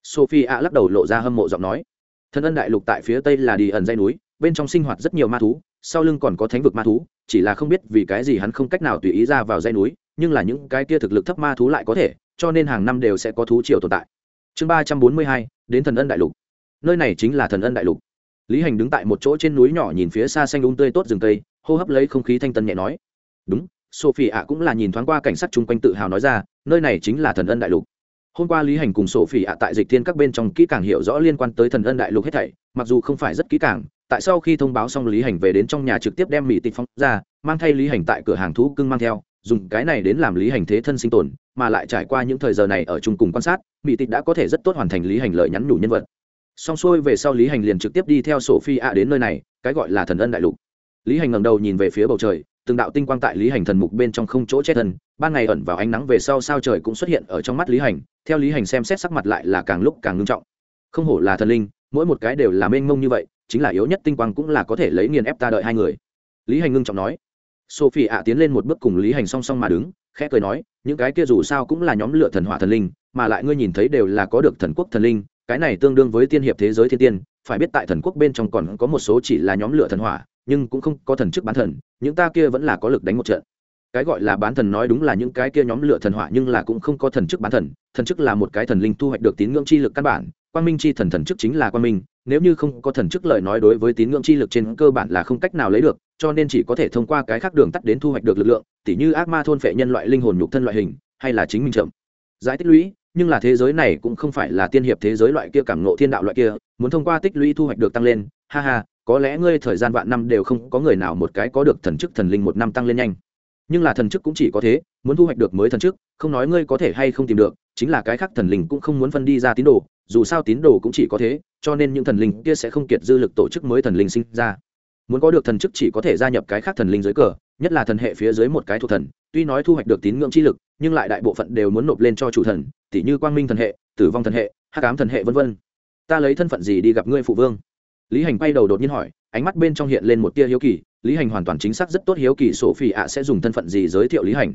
S1: Sophie lắc đầu lộ ra hâm mộ giọng nói, thần ân đại lục tại phía tây là đi ẩn dây núi, bên trong sinh hoạt rất nhiều ma thú, sau lưng còn có thánh vực ma thú, chỉ là không biết vì cái gì hắn không cách nào tùy ý ra vào dây núi, nhưng là những cái kia thực lực thấp ma thú lại có thể, cho nên hàng năm đều sẽ có thú triều tồn tại. Chương ba trăm bốn mươi hai, đến thần ân đại lục. Nơi này chính là thần ân đại lục lý hành đứng tại một chỗ trên núi nhỏ nhìn phía xa xanh đúng tươi tốt rừng cây, hô hấp lấy không khí thanh tân nhẹ nói. Đúng, sophie ạ cũng là nhìn thoáng qua cảnh sát chung quanh tự hào nói ra, nơi này chính là thần ân đại lục. Hôm qua lý hành cùng sophie ạ tại dịch thiên các bên trong kỹ càng hiểu rõ liên quan tới thần ân đại lục hết thảy, mặc dù không phải rất kỹ càng, tại sau khi thông báo xong lý hành về đến trong nhà trực tiếp đem mỹ tịch phóng ra, mang thay lý hành tại cửa hàng thú cưng mang theo, dùng cái này đến làm lý hành thế thân sinh tồn, mà lại trải qua những thời giờ này ở chung cùng quan sát mỹ tịch đã có thể rất tốt hoàn thành lý hành lời nhắn nhủ nhân vật xong xuôi về sau lý hành liền trực tiếp đi theo sổ phi ạ đến nơi này, cái gọi là thần ân đại lục. Lý hành ngẩng đầu nhìn về phía bầu trời, từng đạo tinh quang tại lý hành thần mục bên trong không chỗ chết thần ban ngày ẩn vào ánh nắng về sau sao trời cũng xuất hiện ở trong mắt lý hành, theo lý hành xem xét sắc mặt lại là càng lúc càng ngưng trọng. Không hổ là thần linh, mỗi một cái đều là mênh mông như vậy, chính là yếu nhất tinh quang cũng là có thể lấy nghiền ép ta đợi hai người. Lý hành ngưng trọng nói. Sophie ạ tiến lên một bước cùng lý hành song song mà đứng, khẽ cười nói, những cái kia dù sao cũng là nhóm lửa thần hỏa thần linh, mà lại ngươi nhìn thấy đều là có được thần quốc thần linh cái này tương đương với tiên hiệp thế giới thiên tiên, phải biết tại thần quốc bên trong còn có một số chỉ là nhóm lửa thần hỏa, nhưng cũng không có thần chức bán thần, những ta kia vẫn là có lực đánh một trận. Cái gọi là bán thần nói đúng là những cái kia nhóm lửa thần hỏa nhưng là cũng không có thần chức bán thần thần chức là một cái thần linh thu hoạch được tín ngưỡng chi lực căn bản, quang minh chi thần thần chức chính là quan minh, nếu như không có thần chức lời nói đối với tín ngưỡng chi lực trên cơ bản là không cách nào lấy được, cho nên chỉ có thể thông qua cái khác đường tắt đến thu hoạch được lực lượng, tỉ như ác ma thôn phệ nhân loại linh hồn nhục thân loại hình, hay là chính mình chậm. Giải tích lũy nhưng là thế giới này cũng không phải là tiên hiệp thế giới loại kia cảm ngộ thiên đạo loại kia, muốn thông qua tích lũy thu hoạch được tăng lên, ha ha, có lẽ ngươi thời gian vạn năm đều không có người nào một cái có được thần chức thần linh một năm tăng lên nhanh. Nhưng là thần chức cũng chỉ có thế, muốn thu hoạch được mới thần chức, không nói ngươi có thể hay không tìm được, chính là cái khác thần linh cũng không muốn phân đi ra tín đồ, dù sao tín đồ cũng chỉ có thế, cho nên những thần linh kia sẽ không kiệt dư lực tổ chức mới thần linh sinh ra. Muốn có được thần chức chỉ có thể gia nhập cái khác thần linh dưới cờ, nhất là thần hệ phía dưới một cái thuộc thần, tuy nói thu hoạch được tín ngưỡng chi lực nhưng lại đại bộ phận đều muốn nộp lên cho chủ thần tỷ như quang minh thần hệ, tử vong thần hệ hát cám thần hệ v v ta lấy thân phận gì đi gặp ngươi phụ vương? Lý hành bay đầu đột nhiên hỏi, ánh mắt bên trong hiện lên một tia hiếu kỳ, lý hành hoàn toàn chính xác rất tốt hiếu kỳ sổ phi ạ sẽ dùng thân phận gì giới thiệu lý hành.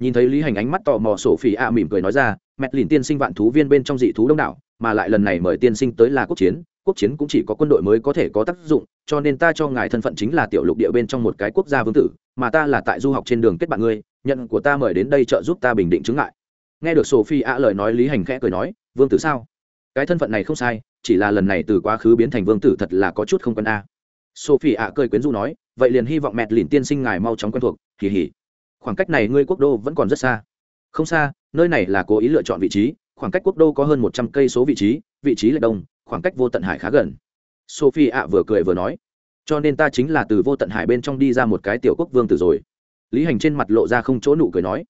S1: Nhìn thấy lý hành ánh mắt tò mò sổ phi ạ mỉm cười nói ra mẹt lìn tiên sinh vạn thú viên bên trong dị thú đông đảo, mà lại lần này mời tiên sinh tới là quốc chiến quốc chiến cũng chỉ có quân đội mới có thể có tác dụng, cho nên ta cho ngài thân phận chính là tiểu lục địa bên trong một cái quốc gia vương tử mà ta là tại du học trên đường kết bạn ngươi, nhận của ta mời đến đây trợ giúp ta bình định chứng ngại. Nghe được sophie ạ lời nói lý hành khẽ cười nói, vương tử sao? Cái thân phận này không sai, chỉ là lần này từ quá khứ biến thành vương tử thật là có chút không quân a. Sophie ạ cười quyến du nói, vậy liền hy vọng mẹ lìn tiên sinh ngài mau chóng quen thuộc kỳ hỉ khoảng cách này ngươi quốc đô vẫn còn rất xa. Không xa, nơi này là cố ý lựa chọn vị trí, khoảng cách quốc đô có hơn một trăm cây số vị trí vị trí lệch đông, khoảng cách vô tận hải khá gần. Sophie ạ vừa cười vừa nói cho nên ta chính là từ vô tận hải bên trong đi ra một cái tiểu quốc vương tử rồi. Lý hành trên mặt lộ ra không chỗ nụ cười nói.